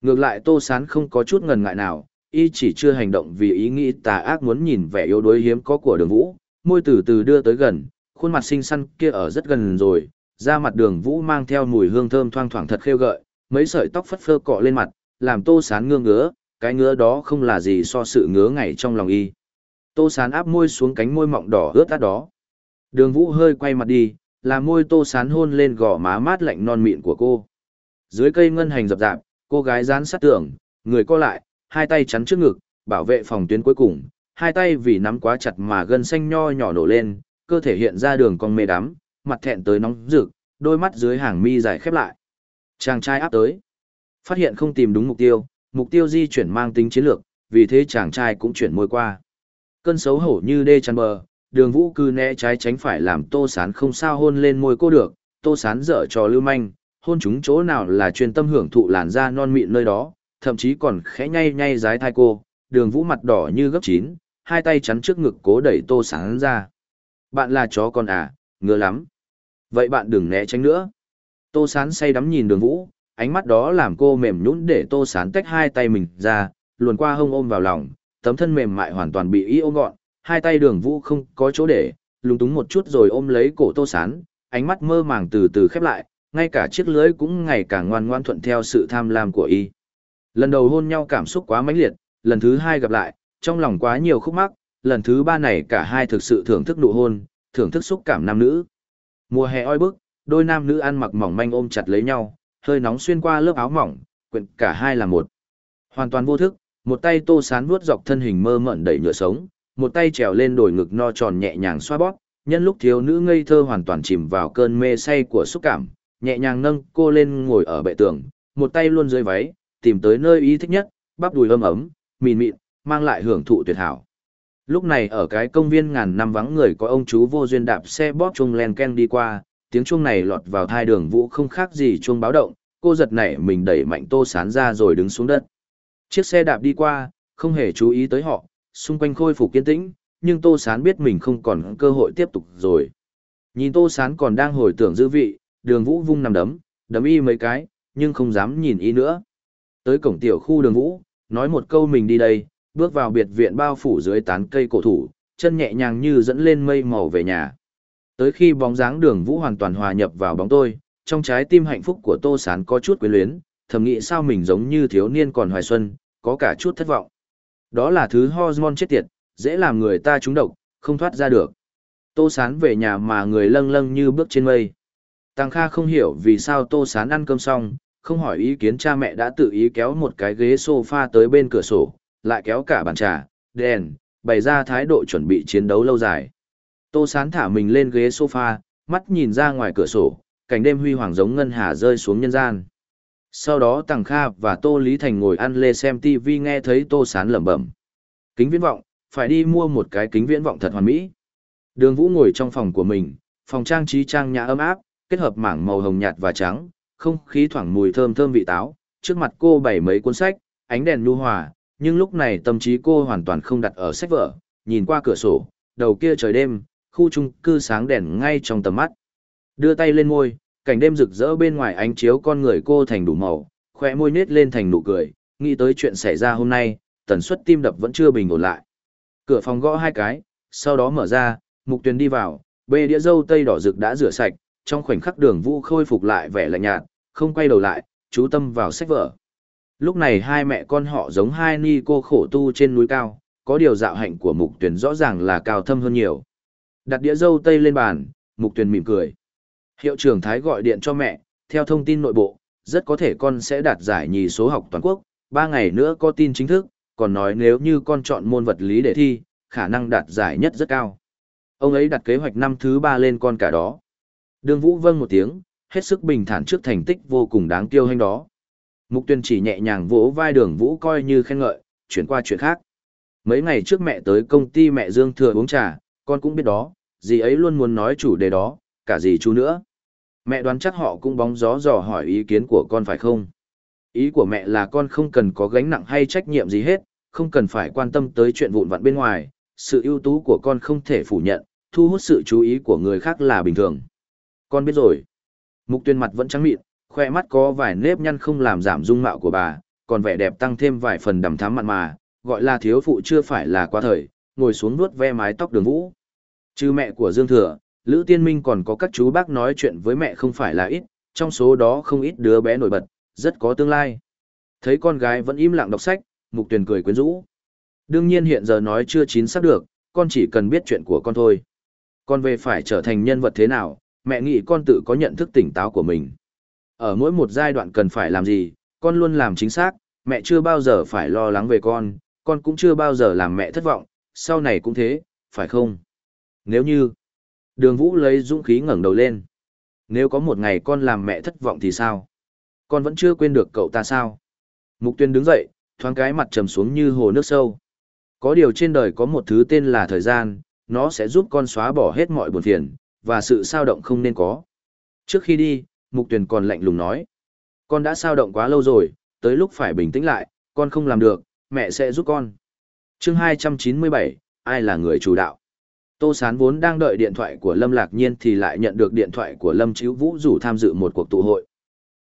Ngược lại Tô Sán không có chút ngần ngại nào, y chỉ chưa hành động vì ý nghĩ tà ác muốn nhìn vẻ yếu đuối hiếm có của đường vũ, môi từ từ đưa tới gần, khuôn mặt xinh xắn kia ở rất gần rồi, da mặt đường vũ mang theo mùi hương thơm thoang thoảng thật khêu gợi, mấy sợi tóc phất phơ cọ lên mặt, làm Tô Sán ngơ ngứa, cái ngứa đó không là gì so sự ngứa ngày trong lòng y. Tô Sán áp môi xuống cánh môi mọng đỏ ướt át đó. Đường Vũ hơi quay mặt đi, làm môi Tô Sán hôn lên gò má mát lạnh non mịn của cô. Dưới cây ngân hành rập rạp, cô gái dán sát tường, người co lại, hai tay chắn trước ngực, bảo vệ phòng tuyến cuối cùng, hai tay vì nắm quá chặt mà gân xanh nho nhỏ nổ lên, cơ thể hiện ra đường cong mê đắm, mặt thẹn tới nóng rực, đôi mắt dưới hàng mi dài khép lại. Chàng trai áp tới. Phát hiện không tìm đúng mục tiêu, mục tiêu di chuyển mang tính chiến lược, vì thế chàng trai cũng chuyển môi qua. Cơn xấu hổ như đê chăn bờ, đường vũ cư né trái tránh phải làm tô sán không sao hôn lên môi cô được, tô sán dở trò lưu manh, hôn chúng chỗ nào là chuyên tâm hưởng thụ làn da non mịn nơi đó, thậm chí còn khẽ nhay nhay dái thai cô, đường vũ mặt đỏ như gấp chín, hai tay chắn trước ngực cố đẩy tô sán ra. Bạn là chó con à, ngứa lắm. Vậy bạn đừng né tránh nữa. Tô sán say đắm nhìn đường vũ, ánh mắt đó làm cô mềm nhũn để tô sán tách hai tay mình ra, luồn qua hông ôm vào lòng, tấm thân mềm mại hoàn toàn bị y ôm gọn, hai tay đường vũ không có chỗ để, lúng túng một chút rồi ôm lấy cổ tô sán, ánh mắt mơ màng từ từ khép lại, ngay cả chiếc lưới cũng ngày càng ngoan ngoan thuận theo sự tham lam của y. Lần đầu hôn nhau cảm xúc quá mãnh liệt, lần thứ hai gặp lại, trong lòng quá nhiều khúc mắc, lần thứ ba này cả hai thực sự thưởng thức nụ hôn, thưởng thức xúc cảm nam nữ. Mùa hè oi bức, đôi nam nữ ăn mặc mỏng manh ôm chặt lấy nhau, hơi nóng xuyên qua lớp áo mỏng, quyện cả hai là một. Hoàn toàn vô thức, một tay tô sán vuốt dọc thân hình mơ mẩn đầy nhựa sống, một tay trèo lên đồi ngực no tròn nhẹ nhàng xoa bóp, nhân lúc thiếu nữ ngây thơ hoàn toàn chìm vào cơn mê say của xúc cảm, nhẹ nhàng nâng cô lên ngồi ở bệ tường, một tay luôn dưới váy, tìm tới nơi ý thích nhất, bắp đùi ấm ấm, mịn mịn, mang lại hưởng thụ tuyệt hảo. Lúc này ở cái công viên ngàn năm vắng người có ông chú vô duyên đạp xe bóp chung len ken đi qua, tiếng chuông này lọt vào thai đường vũ không khác gì chuông báo động, cô giật nảy mình đẩy mạnh tô sán ra rồi đứng xuống đất. Chiếc xe đạp đi qua, không hề chú ý tới họ, xung quanh khôi phục kiên tĩnh, nhưng tô sán biết mình không còn cơ hội tiếp tục rồi. Nhìn tô sán còn đang hồi tưởng dư vị, đường vũ vung nằm đấm, đấm y mấy cái, nhưng không dám nhìn y nữa. Tới cổng tiểu khu đường vũ, nói một câu mình đi đây, bước vào biệt viện bao phủ dưới tán cây cổ thủ, chân nhẹ nhàng như dẫn lên mây màu về nhà. Tới khi bóng dáng đường vũ hoàn toàn hòa nhập vào bóng tôi, trong trái tim hạnh phúc của Tô Sán có chút quyến luyến, thầm nghĩ sao mình giống như thiếu niên còn hoài xuân, có cả chút thất vọng. Đó là thứ hormone chết tiệt, dễ làm người ta trúng độc, không thoát ra được. Tô Sán về nhà mà người lâng lâng như bước trên mây. Tăng Kha không hiểu vì sao Tô Sán ăn cơm xong, không hỏi ý kiến cha mẹ đã tự ý kéo một cái ghế sofa tới bên cửa sổ, lại kéo cả bàn trà, đèn, bày ra thái độ chuẩn bị chiến đấu lâu dài. Tô Sán thả mình lên ghế sofa, mắt nhìn ra ngoài cửa sổ, cảnh đêm huy hoàng giống ngân hà rơi xuống nhân gian. Sau đó Tằng Kha và Tô Lý Thành ngồi ăn lê xem TV nghe thấy Tô Sán lẩm bẩm. Kính viễn vọng, phải đi mua một cái kính viễn vọng thật hoàn mỹ. Đường Vũ ngồi trong phòng của mình, phòng trang trí trang nhã ấm áp, kết hợp mảng màu hồng nhạt và trắng, không khí thoảng mùi thơm thơm vị táo. Trước mặt cô bày mấy cuốn sách, ánh đèn nhu hòa, nhưng lúc này tâm trí cô hoàn toàn không đặt ở sách vở, nhìn qua cửa sổ, đầu kia trời đêm, khu trung cư sáng đèn ngay trong tầm mắt. Đưa tay lên môi, cảnh đêm rực rỡ bên ngoài ánh chiếu con người cô thành đủ màu, khỏe môi nết lên thành nụ cười, nghĩ tới chuyện xảy ra hôm nay, tần suất tim đập vẫn chưa bình ổn lại. Cửa phòng gõ hai cái, sau đó mở ra, mục tuyền đi vào, bê đĩa dâu tây đỏ rực đã rửa sạch, trong khoảnh khắc đường vũ khôi phục lại vẻ lạnh nhạt, không quay đầu lại, chú tâm vào sách vở. Lúc này hai mẹ con họ giống hai ni cô khổ tu trên núi cao, có điều dạo hạnh của mục tuyền rõ ràng là cao thâm hơn nhiều. Đặt đĩa dâu tây lên bàn, mục tuyền mỉm cười. Hiệu trưởng Thái gọi điện cho mẹ, theo thông tin nội bộ, rất có thể con sẽ đạt giải nhì số học toàn quốc, ba ngày nữa có tin chính thức, còn nói nếu như con chọn môn vật lý để thi, khả năng đạt giải nhất rất cao. Ông ấy đặt kế hoạch năm thứ ba lên con cả đó. Đường Vũ vâng một tiếng, hết sức bình thản trước thành tích vô cùng đáng tiêu hành đó. Mục tuyên chỉ nhẹ nhàng vỗ vai đường Vũ coi như khen ngợi, chuyển qua chuyện khác. Mấy ngày trước mẹ tới công ty mẹ Dương Thừa uống trà, con cũng biết đó, dì ấy luôn muốn nói chủ đề đó, cả dì chú nữa. Mẹ đoán chắc họ cũng bóng gió dò hỏi ý kiến của con phải không? Ý của mẹ là con không cần có gánh nặng hay trách nhiệm gì hết, không cần phải quan tâm tới chuyện vụn vặt bên ngoài, sự ưu tú của con không thể phủ nhận, thu hút sự chú ý của người khác là bình thường. Con biết rồi. Mục tuyên mặt vẫn trắng mịn, khoe mắt có vài nếp nhăn không làm giảm dung mạo của bà, còn vẻ đẹp tăng thêm vài phần đầm thắm mặn mà, gọi là thiếu phụ chưa phải là quá thời, ngồi xuống nuốt ve mái tóc đường vũ. Chứ mẹ của Dương Thừa, Lữ Tiên Minh còn có các chú bác nói chuyện với mẹ không phải là ít, trong số đó không ít đứa bé nổi bật, rất có tương lai. Thấy con gái vẫn im lặng đọc sách, Mục Tuyền cười quyến rũ. Đương nhiên hiện giờ nói chưa chín xác được, con chỉ cần biết chuyện của con thôi. Con về phải trở thành nhân vật thế nào, mẹ nghĩ con tự có nhận thức tỉnh táo của mình. Ở mỗi một giai đoạn cần phải làm gì, con luôn làm chính xác, mẹ chưa bao giờ phải lo lắng về con, con cũng chưa bao giờ làm mẹ thất vọng, sau này cũng thế, phải không? Nếu như, đường vũ lấy dũng khí ngẩng đầu lên. Nếu có một ngày con làm mẹ thất vọng thì sao? Con vẫn chưa quên được cậu ta sao? Mục tuyên đứng dậy, thoáng cái mặt trầm xuống như hồ nước sâu. Có điều trên đời có một thứ tên là thời gian, nó sẽ giúp con xóa bỏ hết mọi buồn phiền, và sự sao động không nên có. Trước khi đi, Mục Tuyền còn lạnh lùng nói. Con đã sao động quá lâu rồi, tới lúc phải bình tĩnh lại, con không làm được, mẹ sẽ giúp con chương 297, ai là người chủ đạo? Tô Sán vốn đang đợi điện thoại của Lâm Lạc Nhiên thì lại nhận được điện thoại của Lâm Chíu Vũ rủ tham dự một cuộc tụ hội.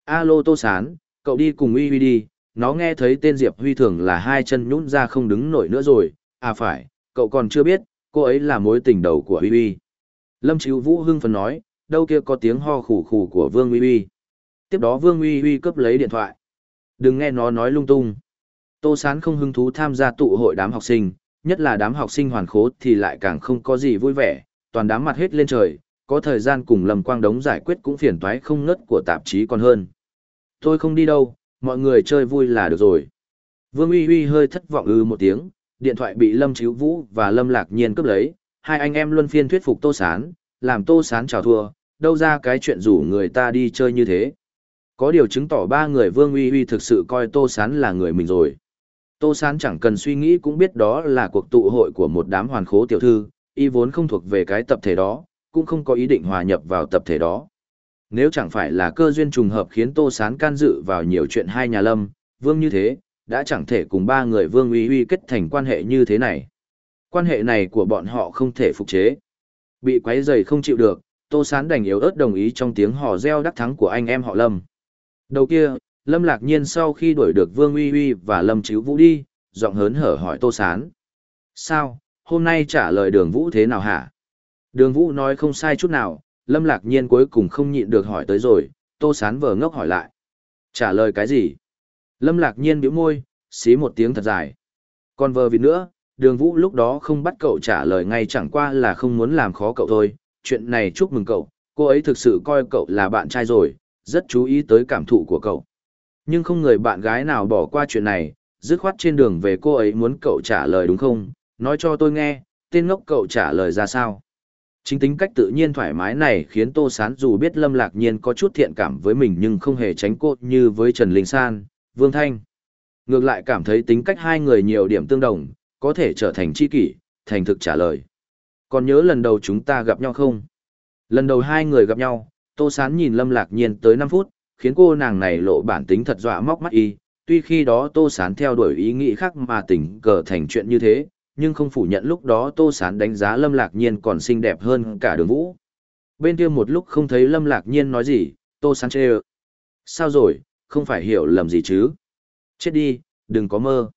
Alo Tô Sán, cậu đi cùng Uy Uy đi, nó nghe thấy tên Diệp Huy thường là hai chân nhún ra không đứng nổi nữa rồi, à phải, cậu còn chưa biết, cô ấy là mối tình đầu của Uy Uy. Lâm Chíu Vũ hưng phấn nói, đâu kia có tiếng ho khủ khủ của Vương Uy Uy. Tiếp đó Vương Uy Uy cướp lấy điện thoại. Đừng nghe nó nói lung tung. Tô Sán không hứng thú tham gia tụ hội đám học sinh, nhất là đám học sinh hoàn khố thì lại càng không có gì vui vẻ, toàn đám mặt hết lên trời, có thời gian cùng Lâm Quang Đống giải quyết cũng phiền toái không ngất của tạp chí còn hơn. Tôi không đi đâu, mọi người chơi vui là được rồi. Vương Uy Uy hơi thất vọng ư một tiếng, điện thoại bị Lâm Chíu Vũ và Lâm Lạc Nhiên cướp lấy, hai anh em luân phiên thuyết phục Tô Sán, làm Tô Sán chào thua, đâu ra cái chuyện rủ người ta đi chơi như thế. Có điều chứng tỏ ba người Vương Uy Uy thực sự coi Tô Sán là người mình rồi. Tô Sán chẳng cần suy nghĩ cũng biết đó là cuộc tụ hội của một đám hoàn khố tiểu thư, y vốn không thuộc về cái tập thể đó, cũng không có ý định hòa nhập vào tập thể đó. Nếu chẳng phải là cơ duyên trùng hợp khiến Tô Sán can dự vào nhiều chuyện hai nhà lâm, Vương như thế, đã chẳng thể cùng ba người Vương Uy Uy kết thành quan hệ như thế này. Quan hệ này của bọn họ không thể phục chế. Bị quấy rầy không chịu được, Tô Sán đành yếu ớt đồng ý trong tiếng hò reo đắc thắng của anh em họ Lâm. Đầu kia, Lâm Lạc Nhiên sau khi đuổi được Vương Uy Uy và Lâm Chíu Vũ đi, giọng hớn hở hỏi Tô Sán. Sao, hôm nay trả lời đường Vũ thế nào hả? Đường Vũ nói không sai chút nào, Lâm Lạc Nhiên cuối cùng không nhịn được hỏi tới rồi, Tô Sán vờ ngốc hỏi lại. Trả lời cái gì? Lâm Lạc Nhiên bĩu môi, xí một tiếng thật dài. Còn vờ vì nữa, đường Vũ lúc đó không bắt cậu trả lời ngay chẳng qua là không muốn làm khó cậu thôi. Chuyện này chúc mừng cậu, cô ấy thực sự coi cậu là bạn trai rồi, rất chú ý tới cảm thụ của cậu. Nhưng không người bạn gái nào bỏ qua chuyện này, dứt khoát trên đường về cô ấy muốn cậu trả lời đúng không? Nói cho tôi nghe, tên ngốc cậu trả lời ra sao? Chính tính cách tự nhiên thoải mái này khiến Tô Sán dù biết Lâm Lạc Nhiên có chút thiện cảm với mình nhưng không hề tránh cô như với Trần Linh San, Vương Thanh. Ngược lại cảm thấy tính cách hai người nhiều điểm tương đồng, có thể trở thành tri kỷ, thành thực trả lời. Còn nhớ lần đầu chúng ta gặp nhau không? Lần đầu hai người gặp nhau, Tô Sán nhìn Lâm Lạc Nhiên tới 5 phút, khiến cô nàng này lộ bản tính thật dọa móc mắt y. Tuy khi đó Tô Sán theo đuổi ý nghĩ khác mà tình cờ thành chuyện như thế, nhưng không phủ nhận lúc đó Tô Sán đánh giá Lâm Lạc Nhiên còn xinh đẹp hơn cả đường vũ. Bên kia một lúc không thấy Lâm Lạc Nhiên nói gì, Tô Sán chê Sao rồi, không phải hiểu lầm gì chứ? Chết đi, đừng có mơ.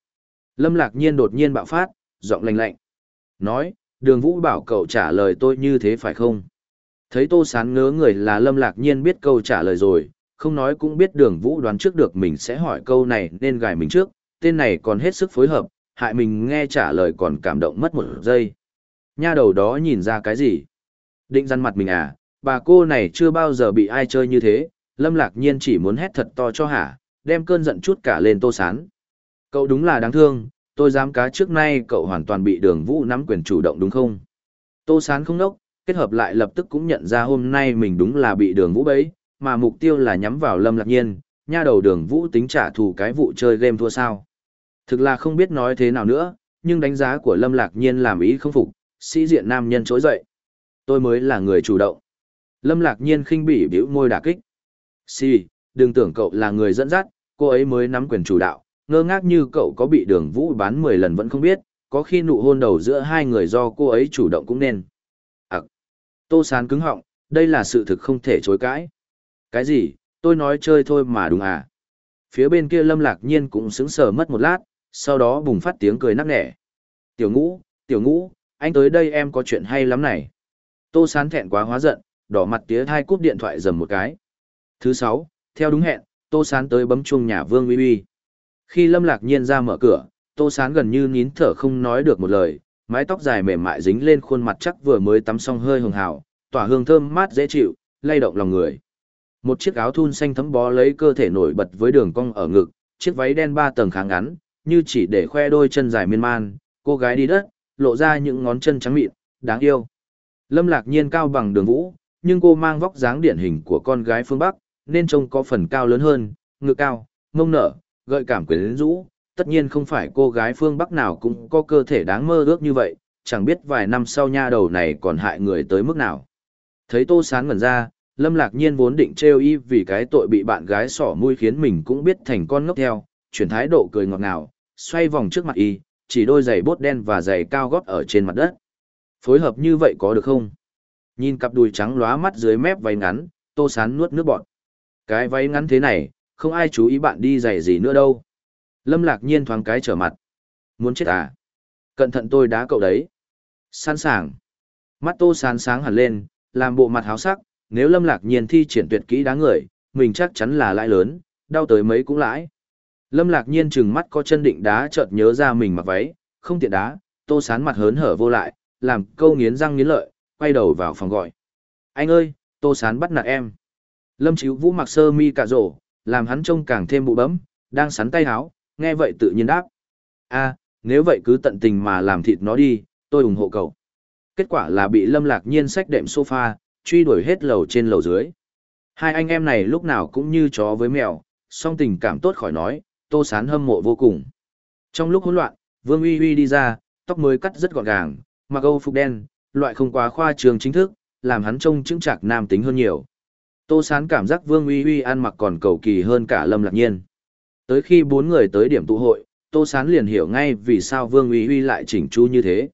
Lâm Lạc Nhiên đột nhiên bạo phát, giọng lạnh lạnh. Nói, đường vũ bảo cậu trả lời tôi như thế phải không? Thấy Tô Sán ngớ người là Lâm Lạc Nhiên biết câu trả lời rồi, không nói cũng biết đường vũ đoán trước được mình sẽ hỏi câu này nên gài mình trước, tên này còn hết sức phối hợp, hại mình nghe trả lời còn cảm động mất một giây. Nha đầu đó nhìn ra cái gì? Định răn mặt mình à, bà cô này chưa bao giờ bị ai chơi như thế, Lâm Lạc Nhiên chỉ muốn hét thật to cho hả, đem cơn giận chút cả lên Tô Sán. Cậu đúng là đáng thương, tôi dám cá trước nay cậu hoàn toàn bị đường vũ nắm quyền chủ động đúng không? Tô Sán không nốc, kết hợp lại lập tức cũng nhận ra hôm nay mình đúng là bị đường vũ bấy, mà mục tiêu là nhắm vào Lâm Lạc Nhiên, nha đầu đường vũ tính trả thù cái vụ chơi game thua sao. Thực là không biết nói thế nào nữa, nhưng đánh giá của Lâm Lạc Nhiên làm ý không phục, sĩ diện nam nhân trỗi dậy. Tôi mới là người chủ động. Lâm Lạc Nhiên khinh bỉ biểu môi đả kích. Si, đừng tưởng cậu là người dẫn dắt, cô ấy mới nắm quyền chủ đạo, ngơ ngác như cậu có bị đường vũ bán 10 lần vẫn không biết, có khi nụ hôn đầu giữa hai người do cô ấy chủ động cũng nên. À, Tô Sán cứng họng, đây là sự thực không thể chối cãi. Cái gì, tôi nói chơi thôi mà đúng à? Phía bên kia Lâm Lạc Nhiên cũng sững sờ mất một lát, sau đó bùng phát tiếng cười nắc nẻ. Tiểu ngũ, tiểu ngũ, anh tới đây em có chuyện hay lắm này. Tô sán thẹn quá hóa giận, đỏ mặt tía thai cúp điện thoại dầm một cái. Thứ sáu, theo đúng hẹn, Tô sán tới bấm chuông nhà Vương Uy Uy. Khi Lâm Lạc Nhiên ra mở cửa, Tô sán gần như nín thở không nói được một lời, mái tóc dài mềm mại dính lên khuôn mặt chắc vừa mới tắm xong hơi hường hào, tỏa hương thơm mát dễ chịu, lay động lòng người. Một chiếc áo thun xanh thấm bó lấy cơ thể nổi bật với đường cong ở ngực, chiếc váy đen ba tầng kháng ngắn, như chỉ để khoe đôi chân dài miên man, cô gái đi đất, lộ ra những ngón chân trắng mịn, đáng yêu. Lâm lạc nhiên cao bằng đường vũ, nhưng cô mang vóc dáng điển hình của con gái phương Bắc, nên trông có phần cao lớn hơn, ngực cao, mông nở, gợi cảm quyến rũ. Tất nhiên không phải cô gái phương Bắc nào cũng có cơ thể đáng mơ ước như vậy, chẳng biết vài năm sau nha đầu này còn hại người tới mức nào. Thấy tô sán ngẩn ra, Lâm Lạc Nhiên vốn định trêu y vì cái tội bị bạn gái sỏ mũi khiến mình cũng biết thành con ngốc theo, chuyển thái độ cười ngọt ngào, xoay vòng trước mặt y, chỉ đôi giày bốt đen và giày cao gót ở trên mặt đất. Phối hợp như vậy có được không? Nhìn cặp đùi trắng lóa mắt dưới mép váy ngắn, Tô Sán nuốt nước bọt. Cái váy ngắn thế này, không ai chú ý bạn đi giày gì nữa đâu. Lâm Lạc Nhiên thoáng cái trở mặt. Muốn chết à? Cẩn thận tôi đá cậu đấy. Sẵn sàng. Mắt Tô Sán sáng hẳn lên, làm bộ mặt háo sắc, nếu Lâm Lạc Nhiên thi triển tuyệt kỹ đá người, mình chắc chắn là lãi lớn, đau tới mấy cũng lãi. Lâm Lạc Nhiên trừng mắt có chân định đá chợt nhớ ra mình mặc váy, không tiện đá, Tô Sán mặt hớn hở vô lại, làm câu nghiến răng nghiến lợi, quay đầu vào phòng gọi. Anh ơi, Tô Sán bắt nạt em. Lâm Chíu Vũ mặc sơ mi cà rổ, làm hắn trông càng thêm bụ bấm, đang sắn tay háo, nghe vậy tự nhiên đáp. a nếu vậy cứ tận tình mà làm thịt nó đi, tôi ủng hộ cậu. Kết quả là bị Lâm Lạc Nhiên sách đệm sofa, truy đuổi hết lầu trên lầu dưới. Hai anh em này lúc nào cũng như chó với mèo, song tình cảm tốt khỏi nói, tô sán hâm mộ vô cùng. Trong lúc hỗn loạn, Vương Uy Uy đi ra, tóc mới cắt rất gọn gàng, mặc âu phục đen, loại không quá khoa trường chính thức, làm hắn trông chứng trạc nam tính hơn nhiều. Tô sán cảm giác Vương Uy Uy ăn mặc còn cầu kỳ hơn cả Lâm Lạc Nhiên. Tới khi bốn người tới điểm tụ hội, Tô sán liền hiểu ngay vì sao Vương Uy Uy lại chỉnh chu như thế.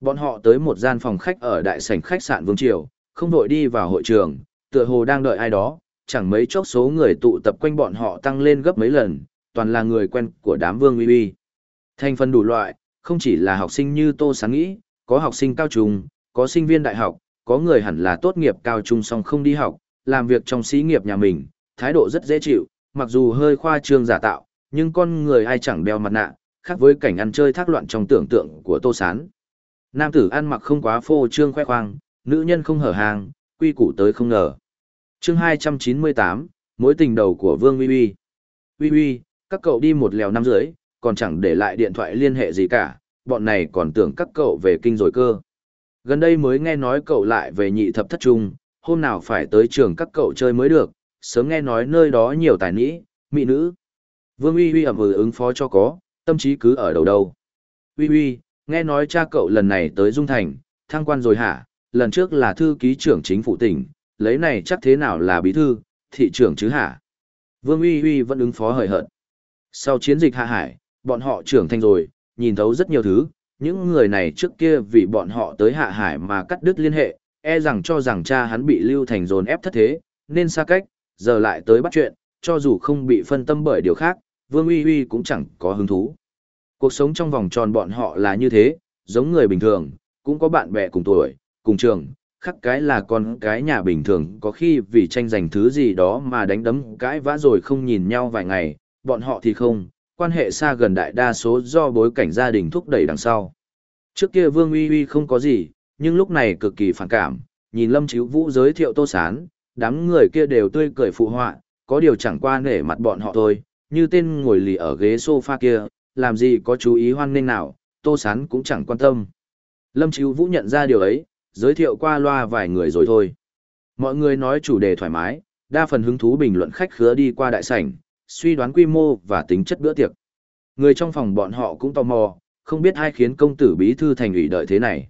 Bọn họ tới một gian phòng khách ở đại sảnh khách sạn Vương Triều, không vội đi vào hội trường, tựa hồ đang đợi ai đó, chẳng mấy chốc số người tụ tập quanh bọn họ tăng lên gấp mấy lần, toàn là người quen của đám vương uy uy. Thành phần đủ loại, không chỉ là học sinh như Tô Sáng nghĩ, có học sinh cao trung, có sinh viên đại học, có người hẳn là tốt nghiệp cao trung song không đi học, làm việc trong xí nghiệp nhà mình, thái độ rất dễ chịu, mặc dù hơi khoa trương giả tạo, nhưng con người ai chẳng đeo mặt nạ, khác với cảnh ăn chơi thác loạn trong tưởng tượng của Tô Sán. Nam tử ăn mặc không quá phô trương khoe khoang, nữ nhân không hở hàng, quy củ tới không ngờ. chương 298, mối tình đầu của Vương Uy Uy. Uy Uy, các cậu đi một lèo năm dưới, còn chẳng để lại điện thoại liên hệ gì cả, bọn này còn tưởng các cậu về kinh rồi cơ. Gần đây mới nghe nói cậu lại về nhị thập thất trung, hôm nào phải tới trường các cậu chơi mới được, sớm nghe nói nơi đó nhiều tài nĩ, mỹ nữ. Vương Uy Uy ẩm ừ ứng phó cho có, tâm trí cứ ở đầu đầu Uy Uy, nghe nói cha cậu lần này tới Dung Thành, thăng quan rồi hả, lần trước là thư ký trưởng chính phủ tỉnh, lấy này chắc thế nào là bí thư, thị trưởng chứ hả? Vương Uy Uy vẫn ứng phó hời hợt. Sau chiến dịch hạ hải, bọn họ trưởng thành rồi, nhìn thấu rất nhiều thứ, những người này trước kia vì bọn họ tới hạ hải mà cắt đứt liên hệ, e rằng cho rằng cha hắn bị lưu thành dồn ép thất thế, nên xa cách, giờ lại tới bắt chuyện, cho dù không bị phân tâm bởi điều khác, Vương Uy Uy cũng chẳng có hứng thú. Cuộc sống trong vòng tròn bọn họ là như thế, giống người bình thường, cũng có bạn bè cùng tuổi, cùng trường, khắc cái là con cái nhà bình thường có khi vì tranh giành thứ gì đó mà đánh đấm cãi vã rồi không nhìn nhau vài ngày, bọn họ thì không, quan hệ xa gần đại đa số do bối cảnh gia đình thúc đẩy đằng sau. Trước kia Vương Uy Uy không có gì, nhưng lúc này cực kỳ phản cảm, nhìn Lâm Chíu Vũ giới thiệu Tô Sán, đám người kia đều tươi cười phụ họa, có điều chẳng qua nể mặt bọn họ thôi, như tên ngồi lì ở ghế sofa kia, làm gì có chú ý hoan nghênh nào, Tô Sán cũng chẳng quan tâm. Lâm Chíu Vũ nhận ra điều ấy, giới thiệu qua loa vài người rồi thôi. Mọi người nói chủ đề thoải mái, đa phần hứng thú bình luận khách khứa đi qua đại sảnh, suy đoán quy mô và tính chất bữa tiệc. Người trong phòng bọn họ cũng tò mò, không biết ai khiến công tử bí thư thành ủy đợi thế này.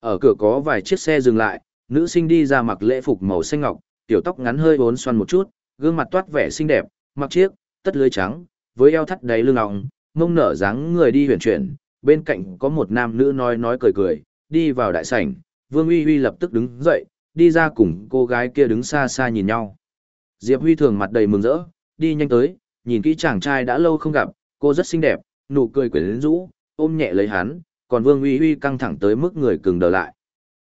Ở cửa có vài chiếc xe dừng lại, nữ sinh đi ra mặc lễ phục màu xanh ngọc, tiểu tóc ngắn hơi bốn xoăn một chút, gương mặt toát vẻ xinh đẹp, mặc chiếc, tất lưới trắng, với eo thắt đáy lưng ong, mông nở dáng người đi huyền chuyển, bên cạnh có một nam nữ nói nói cười cười, đi vào đại sảnh, Vương Uy Uy lập tức đứng dậy, đi ra cùng cô gái kia đứng xa xa nhìn nhau. Diệp Huy thường mặt đầy mừng rỡ, đi nhanh tới, nhìn kỹ chàng trai đã lâu không gặp, cô rất xinh đẹp, nụ cười quyến rũ, ôm nhẹ lấy hắn, còn Vương Uy Uy căng thẳng tới mức người cứng đờ lại.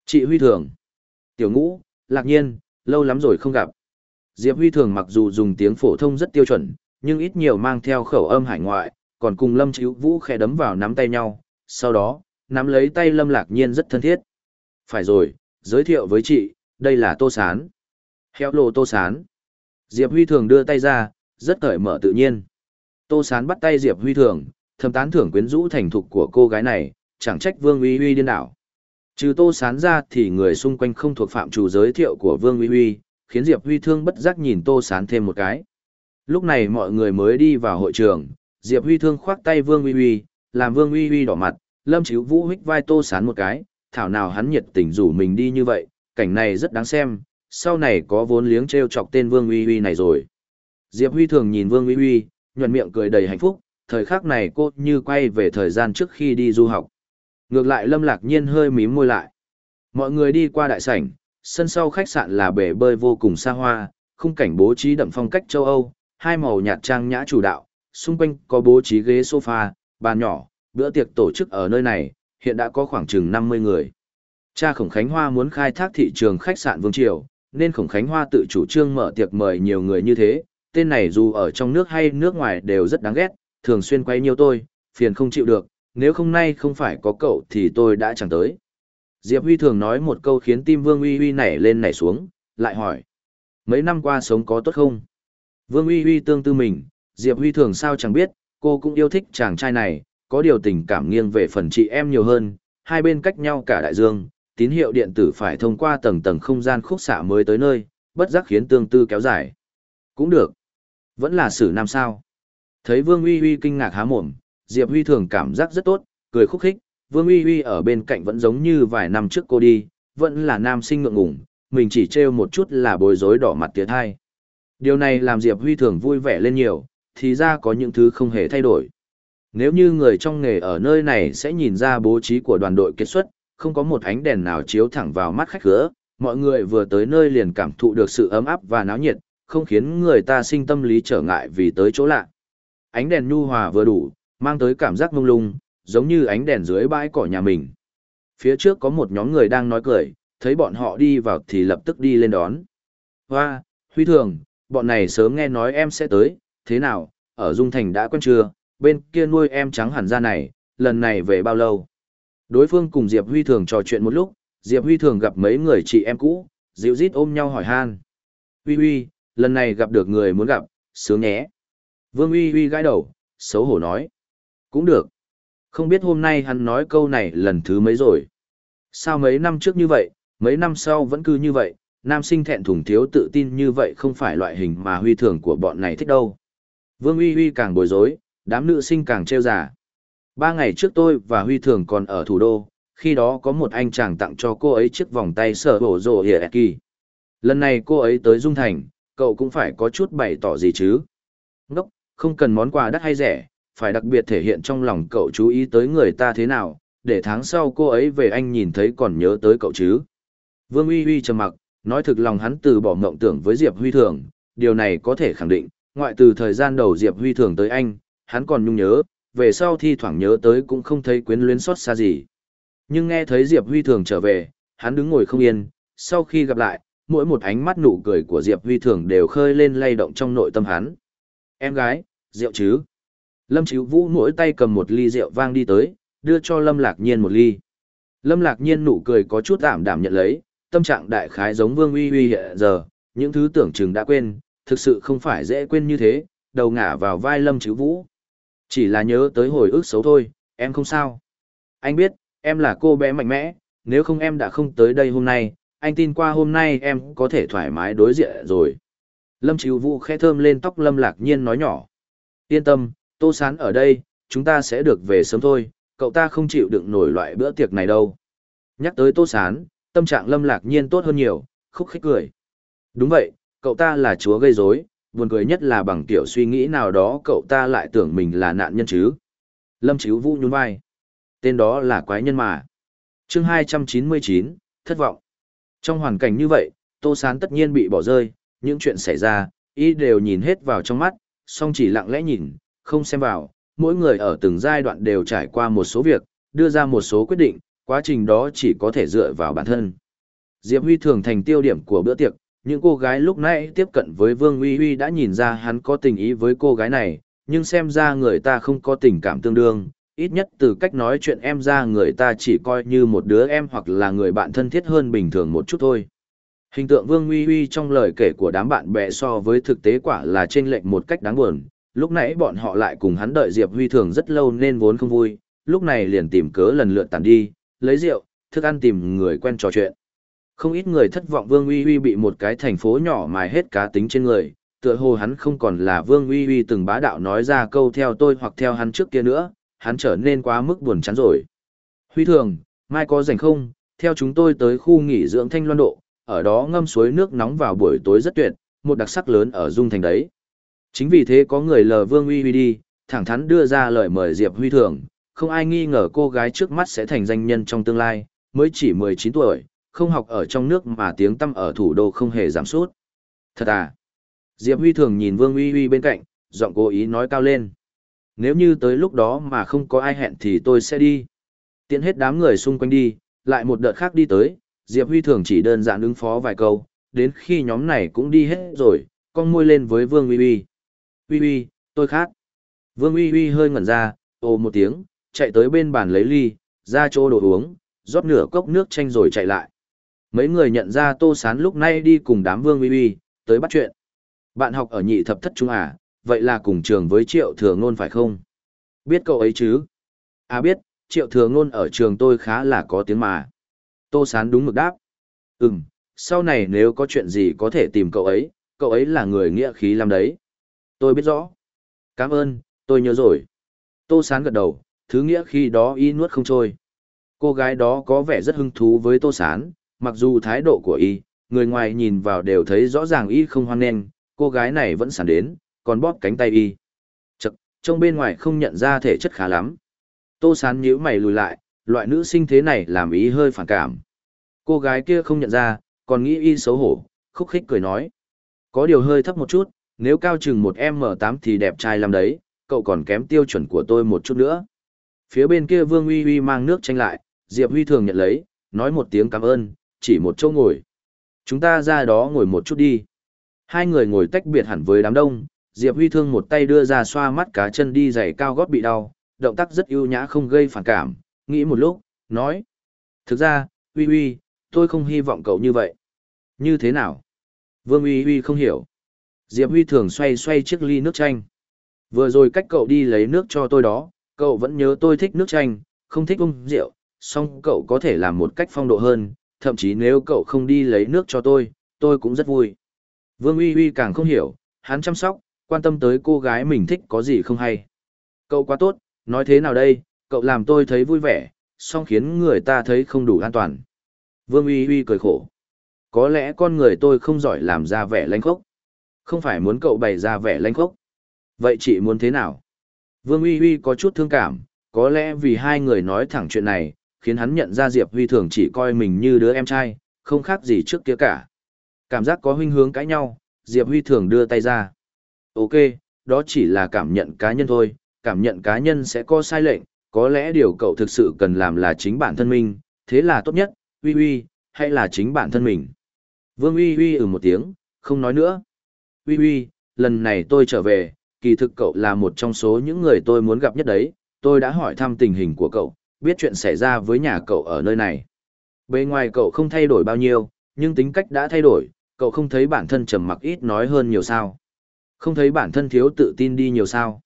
Chị Huy thường. Tiểu ngũ, lạc nhiên, lâu lắm rồi không gặp. Diệp Huy thường mặc dù dùng tiếng phổ thông rất tiêu chuẩn, nhưng ít nhiều mang theo khẩu âm hải ngoại, còn cùng Lâm Chíu Vũ khẽ đấm vào nắm tay nhau, sau đó, nắm lấy tay Lâm Lạc Nhiên rất thân thiết. Phải rồi, giới thiệu với chị, đây là Tô Sán. Héo lộ Tô Sán. Diệp Huy thường đưa tay ra, rất cởi mở tự nhiên. Tô Sán bắt tay Diệp Huy thường, thầm tán thưởng quyến rũ thành thục của cô gái này, chẳng trách Vương Uy Uy điên đảo. Trừ Tô Sán ra thì người xung quanh không thuộc phạm chủ giới thiệu của Vương Uy Uy, khiến Diệp Huy Thương bất giác nhìn Tô Sán thêm một cái. Lúc này mọi người mới đi vào hội trường, Diệp Huy Thương khoác tay Vương Uy Uy, làm Vương Uy Uy đỏ mặt, Lâm Chíu Vũ hích vai Tô Sán một cái, thảo nào hắn nhiệt tình rủ mình đi như vậy, cảnh này rất đáng xem, sau này có vốn liếng treo chọc tên Vương Uy Uy này rồi. Diệp Huy thường nhìn Vương Uy Uy, nhuận miệng cười đầy hạnh phúc, thời khắc này cô như quay về thời gian trước khi đi du học. Ngược lại Lâm Lạc Nhiên hơi mím môi lại. Mọi người đi qua đại sảnh, sân sau khách sạn là bể bơi vô cùng xa hoa, khung cảnh bố trí đậm phong cách châu Âu, hai màu nhạt trang nhã chủ đạo, xung quanh có bố trí ghế sofa, bàn nhỏ, bữa tiệc tổ chức ở nơi này, hiện đã có khoảng chừng 50 người. Cha Khổng Khánh Hoa muốn khai thác thị trường khách sạn Vương Triều, nên Khổng Khánh Hoa tự chủ trương mở tiệc mời nhiều người như thế, tên này dù ở trong nước hay nước ngoài đều rất đáng ghét, thường xuyên quay nhiều tôi, phiền không chịu được, nếu không nay không phải có cậu thì tôi đã chẳng tới. Diệp Huy thường nói một câu khiến tim Vương Uy Uy nảy lên nảy xuống, lại hỏi. Mấy năm qua sống có tốt không? Vương Uy Uy tương tư mình, Diệp Huy thường sao chẳng biết, cô cũng yêu thích chàng trai này, có điều tình cảm nghiêng về phần chị em nhiều hơn, hai bên cách nhau cả đại dương, tín hiệu điện tử phải thông qua tầng tầng không gian khúc xạ mới tới nơi, bất giác khiến tương tư kéo dài. Cũng được. Vẫn là sử nam sao. Thấy Vương Uy Uy kinh ngạc há mồm, Diệp Huy thường cảm giác rất tốt, cười khúc khích, Vương Uy Uy ở bên cạnh vẫn giống như vài năm trước cô đi, vẫn là nam sinh ngượng ngùng, mình chỉ trêu một chút là bối rối đỏ mặt tiệt hai. Điều này làm Diệp Huy thường vui vẻ lên nhiều, thì ra có những thứ không hề thay đổi. Nếu như người trong nghề ở nơi này sẽ nhìn ra bố trí của đoàn đội kết xuất, không có một ánh đèn nào chiếu thẳng vào mắt khách khứa, mọi người vừa tới nơi liền cảm thụ được sự ấm áp và náo nhiệt, không khiến người ta sinh tâm lý trở ngại vì tới chỗ lạ. Ánh đèn nhu hòa vừa đủ, mang tới cảm giác mông lung, giống như ánh đèn dưới bãi cỏ nhà mình. Phía trước có một nhóm người đang nói cười, thấy bọn họ đi vào thì lập tức đi lên đón. Hoa, Huy Thường, bọn này sớm nghe nói em sẽ tới, thế nào, ở Dung Thành đã quen chưa, bên kia nuôi em trắng hẳn ra này, lần này về bao lâu? Đối phương cùng Diệp Huy Thường trò chuyện một lúc, Diệp Huy Thường gặp mấy người chị em cũ, dịu rít ôm nhau hỏi han. Huy Huy, lần này gặp được người muốn gặp, sướng nhé. Vương Huy Huy gãi đầu, xấu hổ nói. Cũng được. Không biết hôm nay hắn nói câu này lần thứ mấy rồi. Sao mấy năm trước như vậy, mấy năm sau vẫn cứ như vậy, nam sinh thẹn thùng thiếu tự tin như vậy không phải loại hình mà huy thường của bọn này thích đâu. Vương Huy Huy càng bối rối, đám nữ sinh càng trêu giả. Ba ngày trước tôi và Huy thường còn ở thủ đô, khi đó có một anh chàng tặng cho cô ấy chiếc vòng tay sở bổ rồ hiệp kỳ. Lần này cô ấy tới Dung Thành, cậu cũng phải có chút bày tỏ gì chứ. Ngốc, không cần món quà đắt hay rẻ, phải đặc biệt thể hiện trong lòng cậu chú ý tới người ta thế nào, để tháng sau cô ấy về anh nhìn thấy còn nhớ tới cậu chứ. Vương Uy Uy trầm mặc, nói thực lòng hắn từ bỏ mộng tưởng với Diệp Huy Thường, điều này có thể khẳng định, ngoại từ thời gian đầu Diệp Huy Thường tới anh, hắn còn nhung nhớ, về sau thi thoảng nhớ tới cũng không thấy quyến luyến xót xa gì. Nhưng nghe thấy Diệp Huy Thường trở về, hắn đứng ngồi không yên, sau khi gặp lại, mỗi một ánh mắt nụ cười của Diệp Huy Thường đều khơi lên lay động trong nội tâm hắn. Em gái, rượu chứ? Lâm Chíu Vũ mỗi tay cầm một ly rượu vang đi tới, đưa cho Lâm Lạc Nhiên một ly. Lâm Lạc Nhiên nụ cười có chút ảm đạm nhận lấy, tâm trạng đại khái giống Vương Uy Uy hiện giờ, những thứ tưởng chừng đã quên, thực sự không phải dễ quên như thế, đầu ngả vào vai Lâm Chíu Vũ. Chỉ là nhớ tới hồi ức xấu thôi, em không sao. Anh biết, em là cô bé mạnh mẽ, nếu không em đã không tới đây hôm nay, anh tin qua hôm nay em có thể thoải mái đối diện rồi. Lâm Chíu Vũ khẽ thơm lên tóc Lâm Lạc Nhiên nói nhỏ. Yên tâm, Tô Sán ở đây, chúng ta sẽ được về sớm thôi, cậu ta không chịu đựng nổi loại bữa tiệc này đâu. Nhắc tới Tô Sán, tâm trạng Lâm Lạc Nhiên tốt hơn nhiều, khúc khích cười. Đúng vậy, cậu ta là chúa gây rối, buồn cười nhất là bằng tiểu suy nghĩ nào đó cậu ta lại tưởng mình là nạn nhân chứ. Lâm Chíu Vũ nhún vai. Tên đó là quái nhân mà. chương 299, thất vọng. Trong hoàn cảnh như vậy, Tô Sán tất nhiên bị bỏ rơi, những chuyện xảy ra, y đều nhìn hết vào trong mắt, song chỉ lặng lẽ nhìn, không xem vào, mỗi người ở từng giai đoạn đều trải qua một số việc, đưa ra một số quyết định, quá trình đó chỉ có thể dựa vào bản thân. Diệp Huy thường thành tiêu điểm của bữa tiệc, những cô gái lúc nãy tiếp cận với Vương Uy Uy đã nhìn ra hắn có tình ý với cô gái này, nhưng xem ra người ta không có tình cảm tương đương, ít nhất từ cách nói chuyện em ra người ta chỉ coi như một đứa em hoặc là người bạn thân thiết hơn bình thường một chút thôi. Hình tượng Vương Uy Uy trong lời kể của đám bạn bè so với thực tế quả là trên lệch một cách đáng buồn, lúc nãy bọn họ lại cùng hắn đợi Diệp Huy thường rất lâu nên vốn không vui, lúc này liền tìm cớ lần lượt tàn đi, lấy rượu, thức ăn tìm người quen trò chuyện. Không ít người thất vọng Vương Uy Uy bị một cái thành phố nhỏ mài hết cá tính trên người, tựa hồ hắn không còn là Vương Uy Uy từng bá đạo nói ra câu theo tôi hoặc theo hắn trước kia nữa, hắn trở nên quá mức buồn chán rồi. Huy thường, mai có rảnh không, theo chúng tôi tới khu nghỉ dưỡng Thanh Loan Độ, ở đó ngâm suối nước nóng vào buổi tối rất tuyệt, một đặc sắc lớn ở Dung Thành đấy. Chính vì thế có người lờ Vương Uy Uy đi, thẳng thắn đưa ra lời mời Diệp Huy thường, không ai nghi ngờ cô gái trước mắt sẽ thành danh nhân trong tương lai, mới chỉ 19 tuổi, không học ở trong nước mà tiếng tâm ở thủ đô không hề giảm sút. Thật à? Diệp Huy thường nhìn Vương Uy Uy bên cạnh, giọng cố ý nói cao lên. Nếu như tới lúc đó mà không có ai hẹn thì tôi sẽ đi. Tiện hết đám người xung quanh đi, lại một đợt khác đi tới, Diệp Huy thường chỉ đơn giản ứng phó vài câu, đến khi nhóm này cũng đi hết rồi, con môi lên với Vương Uy Uy. Uy Uy, tôi khát. Vương Uy Uy hơi ngẩn ra, ồ một tiếng, chạy tới bên bàn lấy ly, ra chỗ đồ uống, rót nửa cốc nước chanh rồi chạy lại. Mấy người nhận ra Tô Sán lúc nay đi cùng đám Vương Uy Uy, tới bắt chuyện. Bạn học ở nhị thập thất trung à, vậy là cùng trường với Triệu Thừa Ngôn phải không? Biết cậu ấy chứ? À biết, Triệu Thừa Ngôn ở trường tôi khá là có tiếng mà. Tô Sán đúng mực đáp. Ừm, sau này nếu có chuyện gì có thể tìm cậu ấy, cậu ấy là người nghĩa khí làm đấy. Tôi biết rõ. Cảm ơn, tôi nhớ rồi. Tô Sán gật đầu, thứ nghĩa khi đó y nuốt không trôi. Cô gái đó có vẻ rất hứng thú với Tô Sán, mặc dù thái độ của y, người ngoài nhìn vào đều thấy rõ ràng y không hoan nghênh, cô gái này vẫn sẵn đến, còn bóp cánh tay y. Chật, trông bên ngoài không nhận ra thể chất khá lắm. Tô Sán nhíu mày lùi lại, loại nữ sinh thế này làm ý hơi phản cảm. Cô gái kia không nhận ra, còn nghĩ y xấu hổ, khúc khích cười nói. Có điều hơi thấp một chút, nếu cao chừng một m tám thì đẹp trai lắm đấy, cậu còn kém tiêu chuẩn của tôi một chút nữa. Phía bên kia Vương Uy Uy mang nước tranh lại, Diệp Huy thường nhận lấy, nói một tiếng cảm ơn, chỉ một chỗ ngồi. Chúng ta ra đó ngồi một chút đi. Hai người ngồi tách biệt hẳn với đám đông, Diệp Huy thương một tay đưa ra xoa mắt cá chân đi giày cao gót bị đau, động tác rất ưu nhã không gây phản cảm, nghĩ một lúc, nói. Thực ra, Huy Huy, tôi không hy vọng cậu như vậy. Như thế nào? Vương Huy Huy không hiểu. Diệp Huy thường xoay xoay chiếc ly nước chanh. Vừa rồi cách cậu đi lấy nước cho tôi đó, cậu vẫn nhớ tôi thích nước chanh, không thích uống rượu, song cậu có thể làm một cách phong độ hơn, thậm chí nếu cậu không đi lấy nước cho tôi, tôi cũng rất vui. Vương Uy Uy càng không hiểu, hắn chăm sóc, quan tâm tới cô gái mình thích có gì không hay. Cậu quá tốt, nói thế nào đây, cậu làm tôi thấy vui vẻ, song khiến người ta thấy không đủ an toàn. Vương Uy Uy cười khổ. Có lẽ con người tôi không giỏi làm ra vẻ lanh khốc. Không phải muốn cậu bày ra vẻ lanh khốc. Vậy chị muốn thế nào? Vương Uy Uy có chút thương cảm, có lẽ vì hai người nói thẳng chuyện này, khiến hắn nhận ra Diệp Huy thường chỉ coi mình như đứa em trai, không khác gì trước kia cả. Cảm giác có huynh hướng cãi nhau, Diệp Huy thường đưa tay ra. Ok, đó chỉ là cảm nhận cá nhân thôi, cảm nhận cá nhân sẽ có sai lệnh, có lẽ điều cậu thực sự cần làm là chính bản thân mình, thế là tốt nhất, Huy Huy, hay là chính bản thân mình. Vương Huy Huy ừ một tiếng, không nói nữa. Huy Huy, lần này tôi trở về, kỳ thực cậu là một trong số những người tôi muốn gặp nhất đấy, tôi đã hỏi thăm tình hình của cậu, biết chuyện xảy ra với nhà cậu ở nơi này. Bề ngoài cậu không thay đổi bao nhiêu, nhưng tính cách đã thay đổi, cậu không thấy bản thân trầm mặc ít nói hơn nhiều sao. Không thấy bản thân thiếu tự tin đi nhiều sao.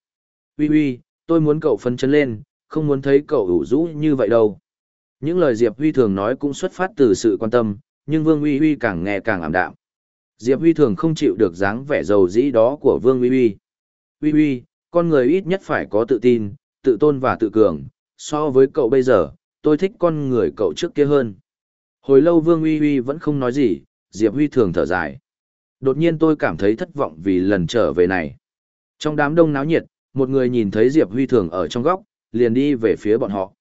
Ui ui, tôi muốn cậu phấn chấn lên, không muốn thấy cậu ủ rũ như vậy đâu. Những lời Diệp Huy thường nói cũng xuất phát từ sự quan tâm, nhưng Vương Uy Uy càng nghe càng ảm đạm. Diệp Huy thường không chịu được dáng vẻ giàu dĩ đó của Vương Uy Uy. Uy Uy, con người ít nhất phải có tự tin, tự tôn và tự cường, so với cậu bây giờ, tôi thích con người cậu trước kia hơn. Hồi lâu Vương Uy Uy vẫn không nói gì, Diệp Huy thường thở dài. Đột nhiên tôi cảm thấy thất vọng vì lần trở về này. Trong đám đông náo nhiệt, một người nhìn thấy Diệp Huy thường ở trong góc, liền đi về phía bọn họ.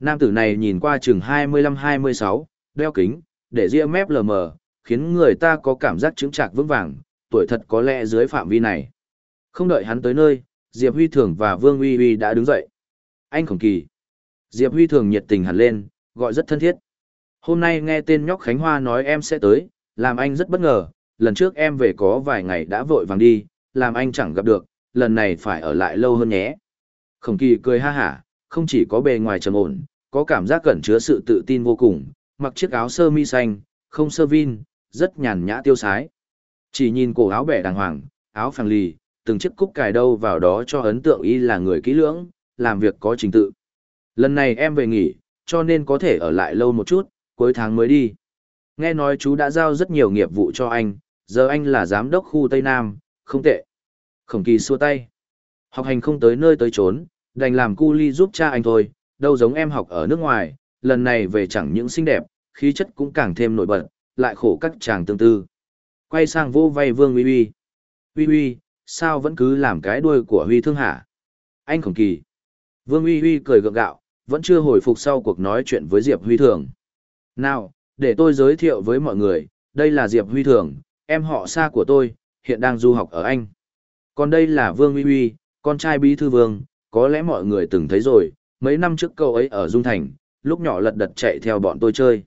Nam tử này nhìn qua chừng 25-26, đeo kính, để ria mép lờ mờ, khiến người ta có cảm giác chứng trạc vững vàng, tuổi thật có lẽ dưới phạm vi này. Không đợi hắn tới nơi, Diệp Huy Thường và Vương Uy Uy đã đứng dậy. Anh khổng kỳ. Diệp Huy Thường nhiệt tình hẳn lên, gọi rất thân thiết. Hôm nay nghe tên nhóc Khánh Hoa nói em sẽ tới, làm anh rất bất ngờ, lần trước em về có vài ngày đã vội vàng đi, làm anh chẳng gặp được, lần này phải ở lại lâu hơn nhé. Khổng kỳ cười ha hả, không chỉ có bề ngoài trầm ổn, có cảm giác cẩn chứa sự tự tin vô cùng, mặc chiếc áo sơ mi xanh, không sơ vin, rất nhàn nhã tiêu sái. Chỉ nhìn cổ áo bẻ đàng hoàng, áo phẳng lì, từng chiếc cúc cài đâu vào đó cho ấn tượng y là người kỹ lưỡng, làm việc có trình tự. Lần này em về nghỉ, cho nên có thể ở lại lâu một chút, cuối tháng mới đi. Nghe nói chú đã giao rất nhiều nghiệp vụ cho anh, giờ anh là giám đốc khu Tây Nam, không tệ. Khổng kỳ xua tay. Học hành không tới nơi tới trốn, đành làm cu ly giúp cha anh thôi, đâu giống em học ở nước ngoài, lần này về chẳng những xinh đẹp, khí chất cũng càng thêm nổi bật, lại khổ các chàng tương tư. Quay sang vô vay Vương Uy Uy. Uy Uy, sao vẫn cứ làm cái đuôi của Huy Thương hả? Anh khổng kỳ. Vương Uy Uy cười gượng gạo, vẫn chưa hồi phục sau cuộc nói chuyện với Diệp Huy Thường. Nào, để tôi giới thiệu với mọi người, đây là Diệp Huy Thường, em họ xa của tôi, hiện đang du học ở Anh. Còn đây là Vương Huy Huy, con trai bí thư vương, có lẽ mọi người từng thấy rồi, mấy năm trước cậu ấy ở Dung Thành, lúc nhỏ lật đật chạy theo bọn tôi chơi.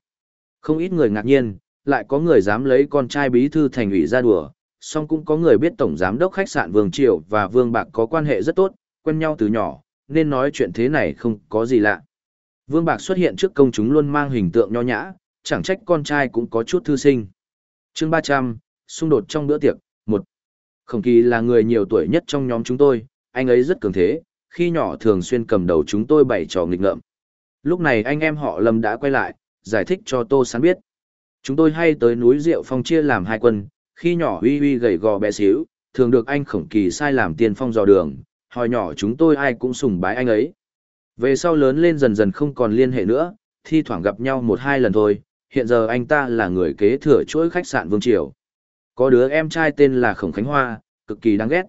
Không ít người ngạc nhiên, lại có người dám lấy con trai bí thư thành ủy ra đùa, song cũng có người biết tổng giám đốc khách sạn Vương Triều và Vương Bạc có quan hệ rất tốt, quen nhau từ nhỏ, nên nói chuyện thế này không có gì lạ. Vương Bạc xuất hiện trước công chúng luôn mang hình tượng nho nhã, chẳng trách con trai cũng có chút thư sinh. chương 300, xung đột trong bữa tiệc, một Khổng kỳ là người nhiều tuổi nhất trong nhóm chúng tôi, anh ấy rất cường thế, khi nhỏ thường xuyên cầm đầu chúng tôi bày trò nghịch ngợm. Lúc này anh em họ Lâm đã quay lại, giải thích cho Tô Sán biết. Chúng tôi hay tới núi Diệu Phong chia làm hai quân, khi nhỏ huy huy gầy gò bé xíu, thường được anh khổng kỳ sai làm tiền phong dò đường, hồi nhỏ chúng tôi ai cũng sùng bái anh ấy. Về sau lớn lên dần dần không còn liên hệ nữa, thi thoảng gặp nhau một hai lần thôi, hiện giờ anh ta là người kế thừa chuỗi khách sạn Vương Triều. Có đứa em trai tên là Khổng Khánh Hoa, cực kỳ đáng ghét.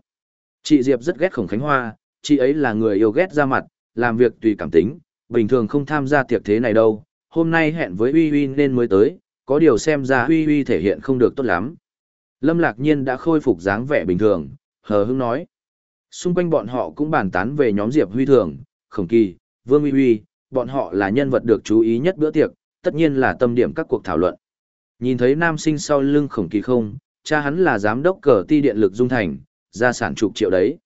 Chị Diệp rất ghét Khổng Khánh Hoa, chị ấy là người yêu ghét ra mặt, làm việc tùy cảm tính, bình thường không tham gia tiệc thế này đâu. Hôm nay hẹn với Uy Uy nên mới tới, có điều xem ra Uy Uy thể hiện không được tốt lắm. Lâm Lạc Nhiên đã khôi phục dáng vẻ bình thường, hờ hững nói. Xung quanh bọn họ cũng bàn tán về nhóm Diệp Huy Thường, Khổng Kỳ, Vương Huy Huy, bọn họ là nhân vật được chú ý nhất bữa tiệc, tất nhiên là tâm điểm các cuộc thảo luận. Nhìn thấy nam sinh sau lưng Khổng Kỳ không, cha hắn là giám đốc cờ ti điện lực Dung Thành, gia sản chục triệu đấy.